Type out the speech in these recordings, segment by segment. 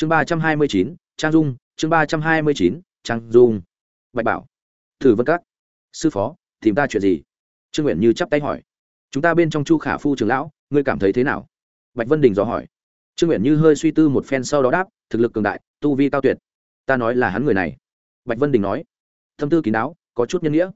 chương ba trăm hai mươi chín, trang dung, chương ba trăm hai mươi chín, trang dung. Bạch bảo, thử vân các. Sư phó, tìm ta chuyện gì? Trương nguyện như chắp tay hỏi. Chúng ta bên trong chu khả phu trường lão, ngươi cảm thấy thế nào? Bạch vân đình dò hỏi. Trương nguyện như hơi suy tư một phen sau đó đáp, thực lực cường đại, tu vi cao tuyệt. Ta nói là hắn người này. Bạch vân đình nói. Thâm tư kín đáo, có chút nhân nghĩa.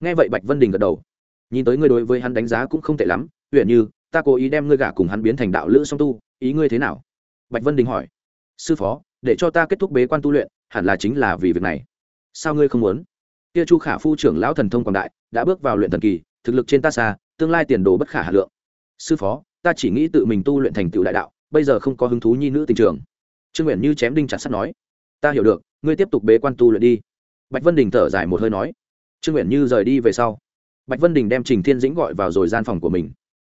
Nghe vậy bạch vân đình gật đầu. Nhìn tới ngươi đối với hắn đánh giá cũng không tệ lắm. Huyện như, ta cố ý đem ngươi gả cùng hắn biến thành đạo lữ song tu. Ý ngươi thế nào? Bạch vân đình hỏi sư phó, để cho ta kết thúc bế quan tu luyện, hẳn là chính là vì việc này. Sao ngươi không muốn? Kia chu khả phu trưởng lão thần thông quảng đại, đã bước vào luyện thần kỳ, thực lực trên ta xa, tương lai tiền đồ bất khả hà lượng. Sư phó, ta chỉ nghĩ tự mình tu luyện thành tựu đại đạo, bây giờ không có hứng thú nhi nữ tình trường. Trương nguyện như chém đinh chặt sắt nói. Ta hiểu được, ngươi tiếp tục bế quan tu luyện đi. Bạch vân đình thở dài một hơi nói. Trương nguyện như rời đi về sau, bạch vân đình đem trình thiên dĩnh gọi vào rồi gian phòng của mình.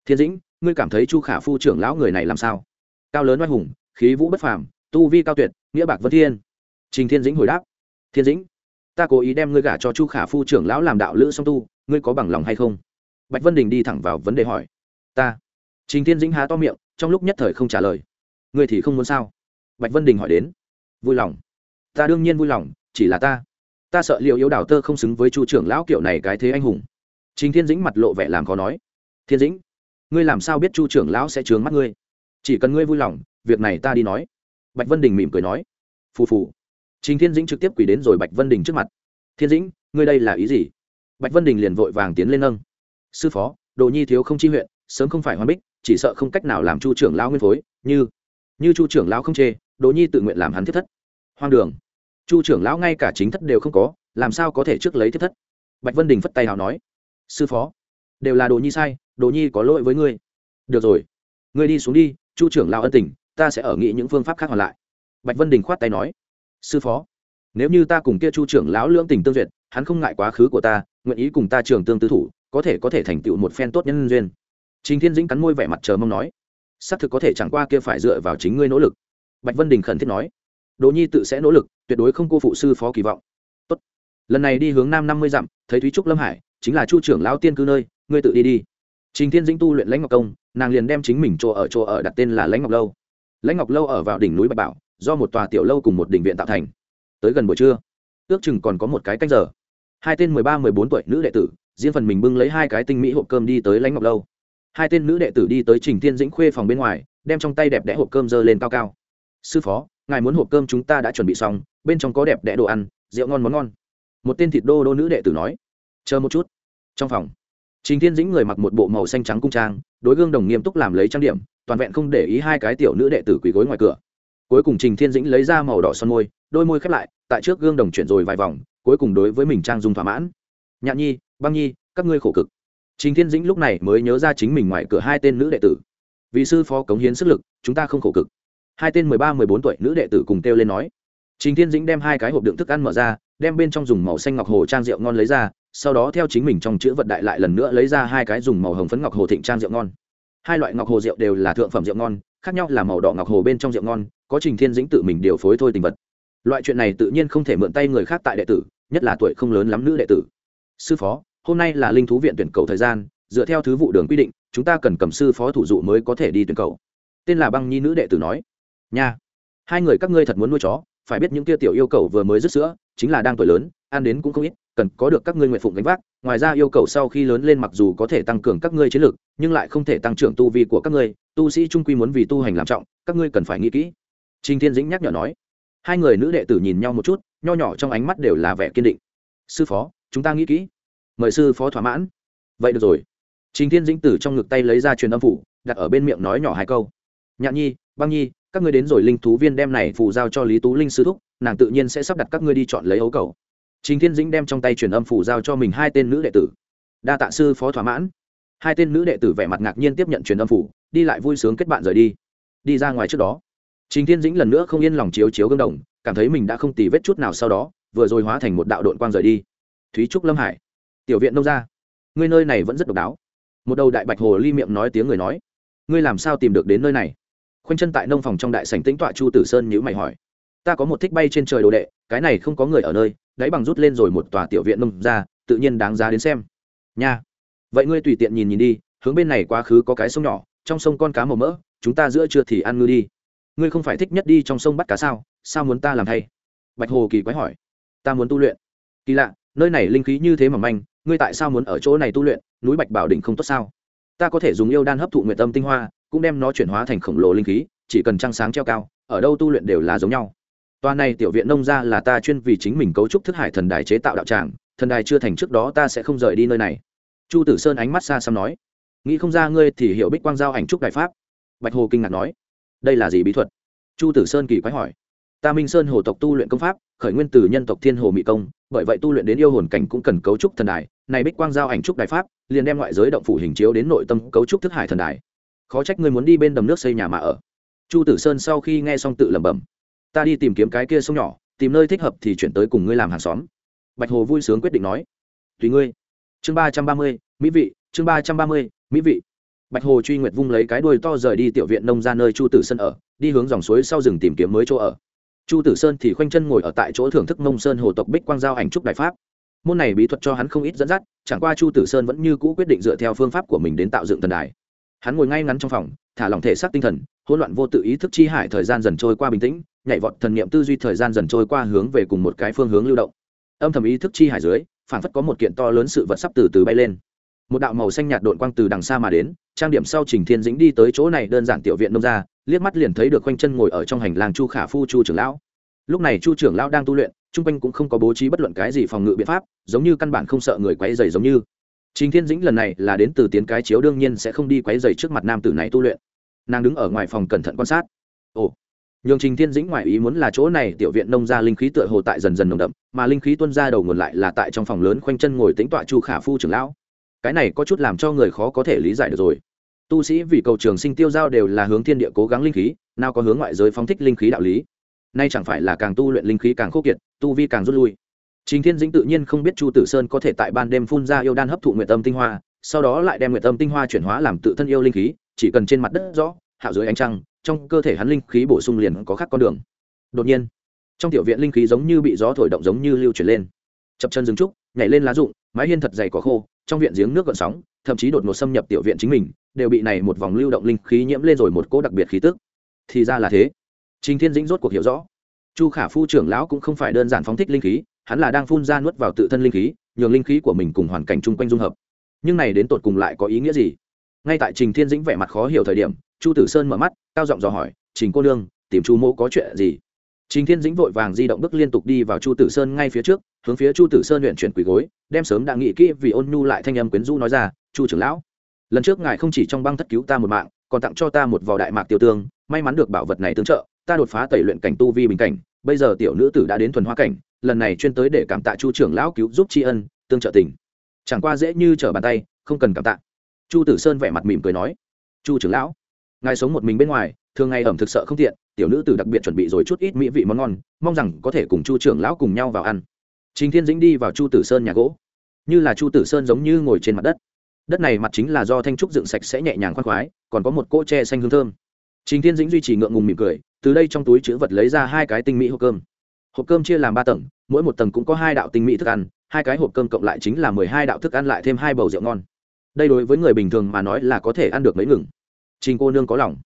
Thiên dĩnh, ngươi cảm thấy chu khả phu trưởng lão người này làm sao? Cao lớn oai hùng, khí vũ bất phàm tu vi cao tuyệt, nghĩa bạc vân thiên. Trình thiên dĩnh hồi đáp, thiên dĩnh, ta cố ý đem ngươi gả cho chu khả phu trưởng lão làm đạo lữ song tu, ngươi có bằng lòng hay không? Bạch vân đình đi thẳng vào vấn đề hỏi, ta. Trình thiên dĩnh há to miệng, trong lúc nhất thời không trả lời, ngươi thì không muốn sao? Bạch vân đình hỏi đến, vui lòng. Ta đương nhiên vui lòng, chỉ là ta ta sợ liệu yếu đào tơ không xứng với chu trưởng lão kiểu này cái thế anh hùng. Trình thiên dĩnh mặt lộ vẻ làm khó nói, thiên dĩnh, ngươi làm sao biết chu trưởng lão sẽ trướng mắt ngươi? Chỉ cần ngươi vui lòng, việc này ta đi nói bạch vân đình mỉm cười nói, phù phù. Trình thiên dĩnh trực tiếp quỳ đến rồi bạch vân đình trước mặt. Thiên dĩnh, ngươi đây là ý gì? Bạch vân đình liền vội vàng tiến lên nâng. Sư phó, đồ nhi thiếu không chi huyện, sớm không phải hoàn bích, chỉ sợ không cách nào làm chu trưởng lão nguyên phối, như như chu trưởng lão không chê, đồ nhi tự nguyện làm hắn thiết thất. Hoang đường. Chu trưởng lão ngay cả chính thất đều không có, làm sao có thể trước lấy thiết thất? Bạch vân đình phất tay hào nói, sư phó, đều là đồ nhi sai, đồ nhi có lỗi với ngươi. Được rồi, ngươi đi xuống đi, chu trưởng lão ân tình ta sẽ ở nghĩ những phương pháp khác hoàn lại. Bạch vân đình khoát tay nói, sư phó, nếu như ta cùng kia chu trưởng lão lưỡng tình tương duyệt, hắn không ngại quá khứ của ta, nguyện ý cùng ta trường tương tư thủ, có thể có thể thành tựu một phen tốt nhân duyên. Trình thiên dĩnh cắn môi vẻ mặt chờ mong nói, xác thực có thể chẳng qua kia phải dựa vào chính ngươi nỗ lực. Bạch vân đình khẩn thiết nói, đỗ nhi tự sẽ nỗ lực, tuyệt đối không cô phụ sư phó kỳ vọng. Tốt. lần này đi hướng nam năm mươi dặm, thấy thúy trúc lâm hải, chính là chu trưởng lão tiên cư nơi, ngươi tự đi đi. Trình thiên dĩnh tu luyện lãnh ngọc công, nàng liền đem chính mình chỗ ở chỗ ở đặt tên là lãnh ngọc lâu lãnh ngọc lâu ở vào đỉnh núi bạch bảo, do một tòa tiểu lâu cùng một đình viện tạo thành. Tới gần buổi trưa, ước chừng còn có một cái canh giờ. Hai tên mười ba, mười bốn tuổi nữ đệ tử, riêng phần mình bưng lấy hai cái tinh mỹ hộp cơm đi tới lãnh ngọc lâu. Hai tên nữ đệ tử đi tới trình thiên dĩnh khuê phòng bên ngoài, đem trong tay đẹp đẽ hộp cơm dơ lên cao cao. Sư phó, ngài muốn hộp cơm chúng ta đã chuẩn bị xong, bên trong có đẹp đẽ đồ ăn, rượu ngon món ngon. Một tên thịt đô đô nữ đệ tử nói. Chờ một chút. Trong phòng trình thiên dĩnh người mặc một bộ màu xanh trắng cung trang, đối gương đồng nghiêm túc làm lấy trang điểm, toàn vẹn không để ý hai cái tiểu nữ đệ tử quỳ gối ngoài cửa. Cuối cùng trình thiên dĩnh lấy ra màu đỏ son môi, đôi môi khép lại, tại trước gương đồng chuyển rồi vài vòng, cuối cùng đối với mình trang dung thỏa mãn. Nhạn nhi, băng nhi, các ngươi khổ cực. Trình thiên dĩnh lúc này mới nhớ ra chính mình ngoài cửa hai tên nữ đệ tử. Vì sư phó cống hiến sức lực, chúng ta không khổ cực. Hai tên mười ba, mười bốn tuổi nữ đệ tử cùng kêu lên nói. Trình thiên dĩnh đem hai cái hộp đựng thức ăn mở ra, đem bên trong dùng màu xanh ngọc hồ trang rượu ngon lấy ra sau đó theo chính mình trong chữ vật đại lại lần nữa lấy ra hai cái dùng màu hồng phấn ngọc hồ thịnh trang rượu ngon. Hai loại ngọc hồ rượu đều là thượng phẩm rượu ngon, khác nhau là màu đỏ ngọc hồ bên trong rượu ngon, có trình thiên dĩnh tự mình điều phối thôi tình vật. Loại chuyện này tự nhiên không thể mượn tay người khác tại đệ tử, nhất là tuổi không lớn lắm nữ đệ tử. Sư phó, hôm nay là linh thú viện tuyển cầu thời gian, dựa theo thứ vụ đường quy định, chúng ta cần cầm sư phó thủ dụ mới có thể đi tuyển cầu. Tên là băng nhi nữ đệ tử nói. Nha, hai người các ngươi thật muốn nuôi chó, phải biết những kia tiểu yêu cầu vừa mới rứt sữa, chính là đang tuổi lớn, ăn đến cũng không ít cần có được các ngươi nguyện phụng gánh vác, ngoài ra yêu cầu sau khi lớn lên mặc dù có thể tăng cường các ngươi chiến lược nhưng lại không thể tăng trưởng tu vi của các ngươi, tu sĩ trung quy muốn vì tu hành làm trọng, các ngươi cần phải nghĩ kỹ. Trình thiên dĩnh nhắc nhở nói. Hai người nữ đệ tử nhìn nhau một chút, nho nhỏ trong ánh mắt đều là vẻ kiên định. Sư phó, chúng ta nghĩ kỹ. Mời sư phó thỏa mãn. Vậy được rồi. Trình thiên dĩnh tử trong ngực tay lấy ra truyền âm phủ, đặt ở bên miệng nói nhỏ hai câu. Nhạn nhi, băng nhi, các ngươi đến rồi linh thú viên đem này phù giao cho lý tú linh sư thúc, nàng tự nhiên sẽ sắp đặt các ngươi đi chọn lấy ấu cầu trình thiên dĩnh đem trong tay truyền âm phủ giao cho mình hai tên nữ đệ tử. Đa tạ sư phó thỏa mãn. Hai tên nữ đệ tử vẻ mặt ngạc nhiên tiếp nhận truyền âm phủ đi lại vui sướng kết bạn rời đi. Đi ra ngoài trước đó. Trình thiên dĩnh lần nữa không yên lòng chiếu chiếu gương đồng cảm thấy mình đã không tì vết chút nào sau đó vừa rồi hóa thành một đạo độn quang rời đi. Thúy trúc lâm hải. Tiểu viện nông gia, ngươi nơi này vẫn rất độc đáo. Một đầu đại bạch hồ ly miệng nói tiếng người nói. Ngươi làm sao tìm được đến nơi này? Khuynh chân tại nông phòng trong đại sảnh tĩnh tọa chu tử sơn nhíu mày hỏi ta có một thích bay trên trời đồ đệ, cái này không có người ở nơi, đáy bằng rút lên rồi một tòa tiểu viện nông ra, tự nhiên đáng giá đến xem. Nha. Vậy ngươi tùy tiện nhìn nhìn đi, hướng bên này quá khứ có cái sông nhỏ, trong sông con cá màu mỡ, chúng ta giữa trưa thì ăn ngư đi. Ngươi không phải thích nhất đi trong sông bắt cá sao sao muốn ta làm thay? Bạch hồ kỳ quái hỏi. Ta muốn tu luyện. Kỳ lạ, nơi này linh khí như thế mà manh, ngươi tại sao muốn ở chỗ này tu luyện, núi bạch bảo đỉnh không tốt sao? Ta có thể dùng yêu đan hấp thụ nguyện tâm tinh hoa, cũng đem nó chuyển hóa thành khổng lồ linh khí, chỉ cần trăng sáng treo cao, ở đâu tu luyện đều là giống nhau toa này tiểu viện nông gia là ta chuyên vì chính mình cấu trúc thức hải thần đài chế tạo đạo tràng, thần đài chưa thành trước đó ta sẽ không rời đi nơi này. Chu tử sơn ánh mắt xa xăm nói. Nghĩ không ra ngươi thì hiểu bích quang giao ảnh trúc đại pháp. Bạch hồ kinh ngạc nói. Đây là gì bí thuật? Chu tử sơn kỳ quái hỏi. Ta minh sơn hồ tộc tu luyện công pháp, khởi nguyên từ nhân tộc thiên hồ Mị công, bởi vậy tu luyện đến yêu hồn cảnh cũng cần cấu trúc thần đài. Này bích quang giao ảnh trúc đại pháp, liền đem ngoại giới động phủ hình chiếu đến nội tâm cấu trúc thức hải thần đài. Khó trách ngươi muốn đi bên đầm nước xây nhà mà ở. Chu tử sơn sau khi nghe xong tự lẩm bẩm ta đi tìm kiếm cái kia sông nhỏ, tìm nơi thích hợp thì chuyển tới cùng ngươi làm hàng xóm. Bạch hồ vui sướng quyết định nói. Tùy ngươi. Chương ba trăm ba mươi, mỹ vị, chương ba trăm ba mươi, mỹ vị. Bạch hồ truy nguyệt vung lấy cái đuôi to rời đi tiểu viện nông ra nơi chu tử sơn ở, đi hướng dòng suối sau rừng tìm kiếm mới chỗ ở. Chu tử sơn thì khoanh chân ngồi ở tại chỗ thưởng thức nông sơn hồ tộc bích quang giao ảnh trúc đại pháp. Môn này bí thuật cho hắn không ít dẫn dắt, chẳng qua chu tử sơn vẫn như cũ quyết định dựa theo phương pháp của mình đến tạo dựng thần đài. Hắn ngồi ngay ngắn trong phòng, thả lỏng thể xác tinh thần, hỗn loạn vô tự ý thức chi hải thời gian dần trôi qua bình tĩnh nhảy vọt thần niệm tư duy thời gian dần trôi qua hướng về cùng một cái phương hướng lưu động. Âm thầm ý thức chi hải dưới phản phất có một kiện to lớn sự vật sắp từ từ bay lên. Một đạo màu xanh nhạt đội quang từ đằng xa mà đến, trang điểm sau trình thiên dĩnh đi tới chỗ này đơn giản tiểu viện nông ra liếc mắt liền thấy được quanh chân ngồi ở trong hành lang chu khả phu chu trưởng lão. Lúc này chu trưởng lão đang tu luyện, chung quanh cũng không có bố trí bất luận cái gì phòng ngự biện pháp, giống như căn bản không sợ người quấy dày giống như. Trình thiên dĩnh lần này là đến từ tiến cái chiếu đương nhiên sẽ không đi quấy dày trước mặt nam tử này tu luyện. Nàng đứng ở ngoài phòng cẩn thận quan sát. Ồ nhường trình thiên dĩnh ngoài ý muốn là chỗ này tiểu viện nông ra linh khí tựa hồ tại dần dần nồng đậm mà linh khí tuân ra đầu nguồn lại là tại trong phòng lớn khoanh chân ngồi tính tọa chu khả phu trưởng lão. Cái này có chút làm cho người khó có thể lý giải được rồi. Tu sĩ vì cầu trường sinh tiêu giao đều là hướng thiên địa cố gắng linh khí nào có hướng ngoại giới phóng thích linh khí đạo lý. Nay chẳng phải là càng tu luyện linh khí càng khô kiệt tu vi càng rút lui. Trình Thiên Dĩnh tự nhiên không biết Chu Tử Sơn có thể tại ban đêm phun ra yêu đan hấp thụ nguyệt âm tinh hoa, sau đó lại đem nguyệt âm tinh hoa chuyển hóa làm tự thân yêu linh khí, chỉ cần trên mặt đất rõ, hạo dưới ánh trăng, trong cơ thể hắn linh khí bổ sung liền có khác con đường. Đột nhiên, trong tiểu viện linh khí giống như bị gió thổi động giống như lưu chuyển lên. Chập chân dừng trúc, nhảy lên lá rụng, mái hiên thật dày có khô, trong viện giếng nước gợn sóng, thậm chí đột ngột xâm nhập tiểu viện chính mình, đều bị này một vòng lưu động linh khí nhiễm lên rồi một cỗ đặc biệt khí tức. Thì ra là thế. Trình Thiên Dĩnh rốt cuộc hiểu rõ. Chu Khả Phu trưởng lão cũng không phải đơn giản phóng thích linh khí, hắn là đang phun ra nuốt vào tự thân linh khí nhường linh khí của mình cùng hoàn cảnh chung quanh dung hợp nhưng này đến tột cùng lại có ý nghĩa gì ngay tại trình thiên dĩnh vẻ mặt khó hiểu thời điểm chu tử sơn mở mắt, cao giọng dò hỏi, trình cô nương, tìm chu mô có chuyện gì? Trình thiên dĩnh vội vàng di động bước liên tục đi vào chu tử sơn ngay phía trước, hướng phía chu tử sơn luyện chuyển quỳ gối, đem sớm đã nghĩ kỹ vì ôn nhu lại thanh âm quyến rũ nói ra, chu trưởng lão, lần trước ngài không chỉ trong băng thất cứu ta một mạng, còn tặng cho ta một vò đại mạc tiêu tương, may mắn được bảo vật này tương trợ, ta đột phá tẩy luyện cảnh tu vi bình cảnh, bây giờ tiểu nữ tử đã đến thuần hoa cảnh, lần này chuyên tới để cảm tạ chu trưởng lão cứu giúp tri ân, tương trợ tình. Chẳng qua dễ như trở bàn tay, không cần cảm tạ. Chu tử sơn vẻ mặt mỉm cười nói, chu trưởng lão ngài sống một mình bên ngoài, thường ngày ẩm thực sợ không tiện, tiểu nữ tử đặc biệt chuẩn bị rồi chút ít mỹ vị món ngon, mong rằng có thể cùng chu trưởng lão cùng nhau vào ăn. Trình thiên dĩnh đi vào chu tử sơn nhà gỗ. Như là chu tử sơn giống như ngồi trên mặt đất. Đất này mặt chính là do thanh trúc dựng sạch sẽ nhẹ nhàng khoan khoái, còn có một cỗ tre xanh hương thơm. Trình thiên dĩnh duy trì ngượng ngùng mỉm cười, từ đây trong túi chữ vật lấy ra hai cái tinh mỹ hộp cơm. Hộp cơm chia làm ba tầng, mỗi một tầng cũng có hai đạo tinh mỹ thức ăn, hai cái hộp cơm cộng lại chính là mười hai đạo thức ăn lại thêm hai bầu rượu ngon. Đây đối với người bình thường mà nói là có thể ăn được mấy ngừng trình cô nương có lòng.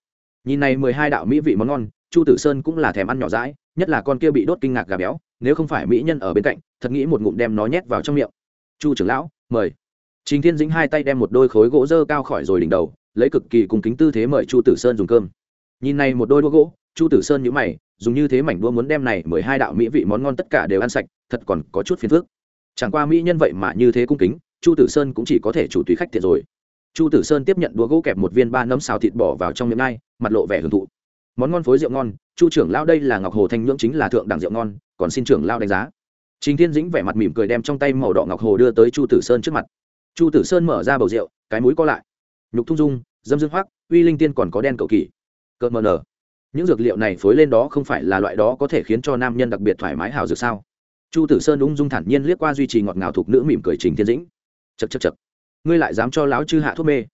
Nhìn này mười hai đạo mỹ vị món ngon, chu tử sơn cũng là thèm ăn nhỏ rãi nhất là con kia bị đốt kinh ngạc gà béo, nếu không phải mỹ nhân ở bên cạnh, thật nghĩ một ngụm đem nó nhét vào trong miệng. Chu trưởng lão, mời. Trình thiên dĩnh hai tay đem một đôi khối gỗ dơ cao khỏi rồi đỉnh đầu, lấy cực kỳ cùng kính tư thế mời chu tử sơn dùng cơm. Nhìn này một đôi đũa gỗ, chu tử sơn nhữ mày, dùng như thế mảnh đũa muốn đem này mười hai đạo mỹ vị món ngon tất cả đều ăn sạch, thật còn có chút phiền phức. Chẳng qua mỹ nhân vậy mà như thế cung kính, chu tử sơn cũng chỉ có thể chủ tùy khách thiệt rồi chu tử sơn tiếp nhận đũa gỗ kẹp một viên ba nấm xào thịt bỏ vào trong miệng ngay, mặt lộ vẻ hưởng thụ. Món ngon phối rượu ngon, chu trưởng lao đây là ngọc hồ thanh nhưỡng chính là thượng đẳng rượu ngon, còn xin trưởng lao đánh giá. Trình thiên dĩnh vẻ mặt mỉm cười đem trong tay màu đỏ ngọc hồ đưa tới chu tử sơn trước mặt. Chu tử sơn mở ra bầu rượu, cái mũi co lại. Nhục thung dung, dâm dương hoác uy linh tiên còn có đen cầu kỳ cợt mờ nở. Những dược liệu này phối lên đó không phải là loại đó có thể khiến cho nam nhân đặc biệt thoải mái hào dược sao? Chu tử sơn ung dung thản nhiên liếc qua duy trì ngọt ngào thuộc nữ mỉm cười trình thiên dĩnh. Chật chật chật ngươi lại dám cho lão chư hạ thuốc mê.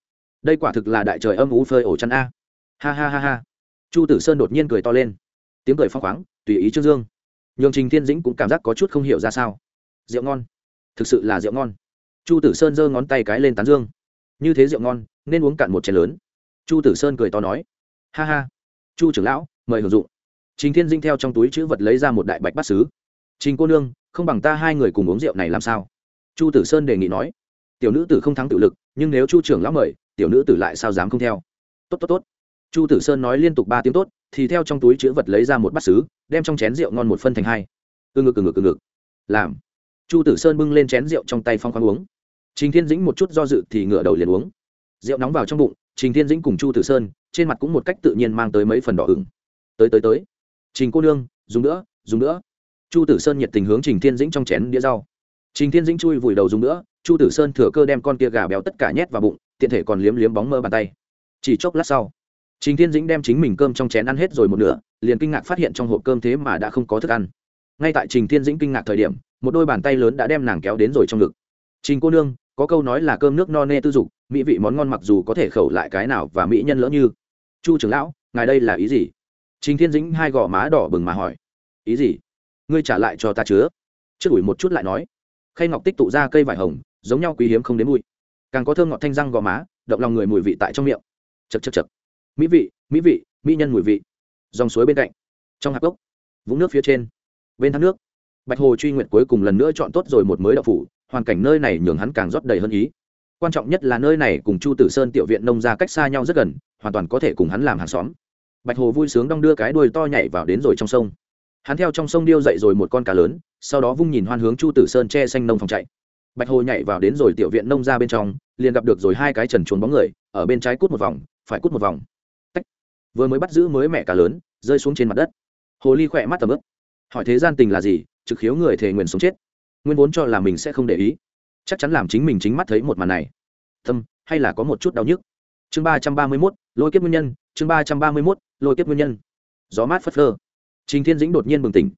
Đây quả thực là đại trời âm ú phơi ổ chăn a. Ha ha ha ha. Chu tử sơn đột nhiên cười to lên. Tiếng cười phong khoáng, tùy ý trương dương. Nhường trình thiên dĩnh cũng cảm giác có chút không hiểu ra sao. Rượu ngon. Thực sự là rượu ngon. Chu tử sơn giơ ngón tay cái lên tán dương. Như thế rượu ngon, nên uống cạn một chén lớn. Chu tử sơn cười to nói. Ha ha. Chu trưởng lão, mời hưởng dụng. Trình thiên dĩnh theo trong túi chữ vật lấy ra một đại bạch bát xứ. Trình cô nương, không bằng ta hai người cùng uống rượu này làm sao? Chu tử sơn đề nghị nói tiểu nữ tử không thắng tự lực, nhưng nếu chu trưởng lão mời, tiểu nữ tử lại sao dám không theo? Tốt tốt tốt. Chu tử sơn nói liên tục ba tiếng tốt, thì theo trong túi chữ vật lấy ra một bát xứ đem trong chén rượu ngon một phân thành hai. Từ ngực từ ngực từ ngực. Làm. Chu tử sơn bưng lên chén rượu trong tay phong khoáng uống. Trình thiên dĩnh một chút do dự thì ngửa đầu liền uống. Rượu nóng vào trong bụng, trình thiên dĩnh cùng chu tử sơn, trên mặt cũng một cách tự nhiên mang tới mấy phần đỏ ửng. Tới tới tới. Trình cô nương, dùng nữa dùng nữa. Chu tử sơn nhiệt tình hướng trình thiên dĩnh trong chén đĩa rau trình thiên dĩnh chui vùi đầu dùng nữa, chu tử sơn thừa cơ đem con kia gà béo tất cả nhét vào bụng, tiện thể còn liếm liếm bóng mơ bàn tay. Chỉ chốc lát sau, trình thiên dĩnh đem chính mình cơm trong chén ăn hết rồi một nửa, liền kinh ngạc phát hiện trong hộp cơm thế mà đã không có thức ăn. Ngay tại trình thiên dĩnh kinh ngạc thời điểm, một đôi bàn tay lớn đã đem nàng kéo đến rồi trong ngực. Trình cô nương, có câu nói là cơm nước no nê tư dục, mỹ vị món ngon mặc dù có thể khẩu lại cái nào và mỹ nhân lỡ như. Chu trưởng lão, ngài đây là ý gì? Trình thiên dĩnh hai gò má đỏ bừng mà hỏi. Ý gì? Ngươi trả lại cho ta chứa. Trước ủi một chút lại nói khay ngọc tích tụ ra cây vải hồng, giống nhau quý hiếm không đến mùi. Càng có thơm ngọt thanh răng gò má, động lòng người mùi vị tại trong miệng. Chật chật chật mỹ vị mỹ vị, mỹ nhân mùi vị. Dòng suối bên cạnh, trong hạp gốc vũng nước phía trên, bên thác nước. Bạch hồ truy nguyện cuối cùng lần nữa chọn tốt rồi một mới đậu phủ, hoàn cảnh nơi này nhường hắn càng rót đầy hơn ý. Quan trọng nhất là nơi này cùng chu tử sơn tiểu viện nông ra cách xa nhau rất gần, hoàn toàn có thể cùng hắn làm hàng xóm. Bạch hồ vui sướng đong đưa cái đuôi to nhảy vào đến rồi trong sông hắn theo trong sông điêu dậy rồi một con cá lớn, sau đó vung nhìn hoan hướng chu tử sơn che xanh nông phòng chạy. Bạch hồ nhảy vào đến rồi tiểu viện nông ra bên trong, liền gặp được rồi hai cái trần chuồn bóng người, ở bên trái cút một vòng, phải cút một vòng. Tách. vừa mới bắt giữ mới mẹ cá lớn, rơi xuống trên mặt đất. Hồ ly khỏe mắt tầm ướp hỏi thế gian tình là gì, trực khiếu người thề nguyền sống chết. Nguyên vốn cho là mình sẽ không để ý. Chắc chắn làm chính mình chính mắt thấy một màn này. Tâm hay là có một chút đau nhức? Chương ba trăm ba mươi mốt, lôi kiếp nguyên nhân, chương ba trăm ba mươi mốt, lôi kiếp nguyên nhân. Gió mát phất phơ trình thiên dĩnh đột nhiên bừng tỉnh.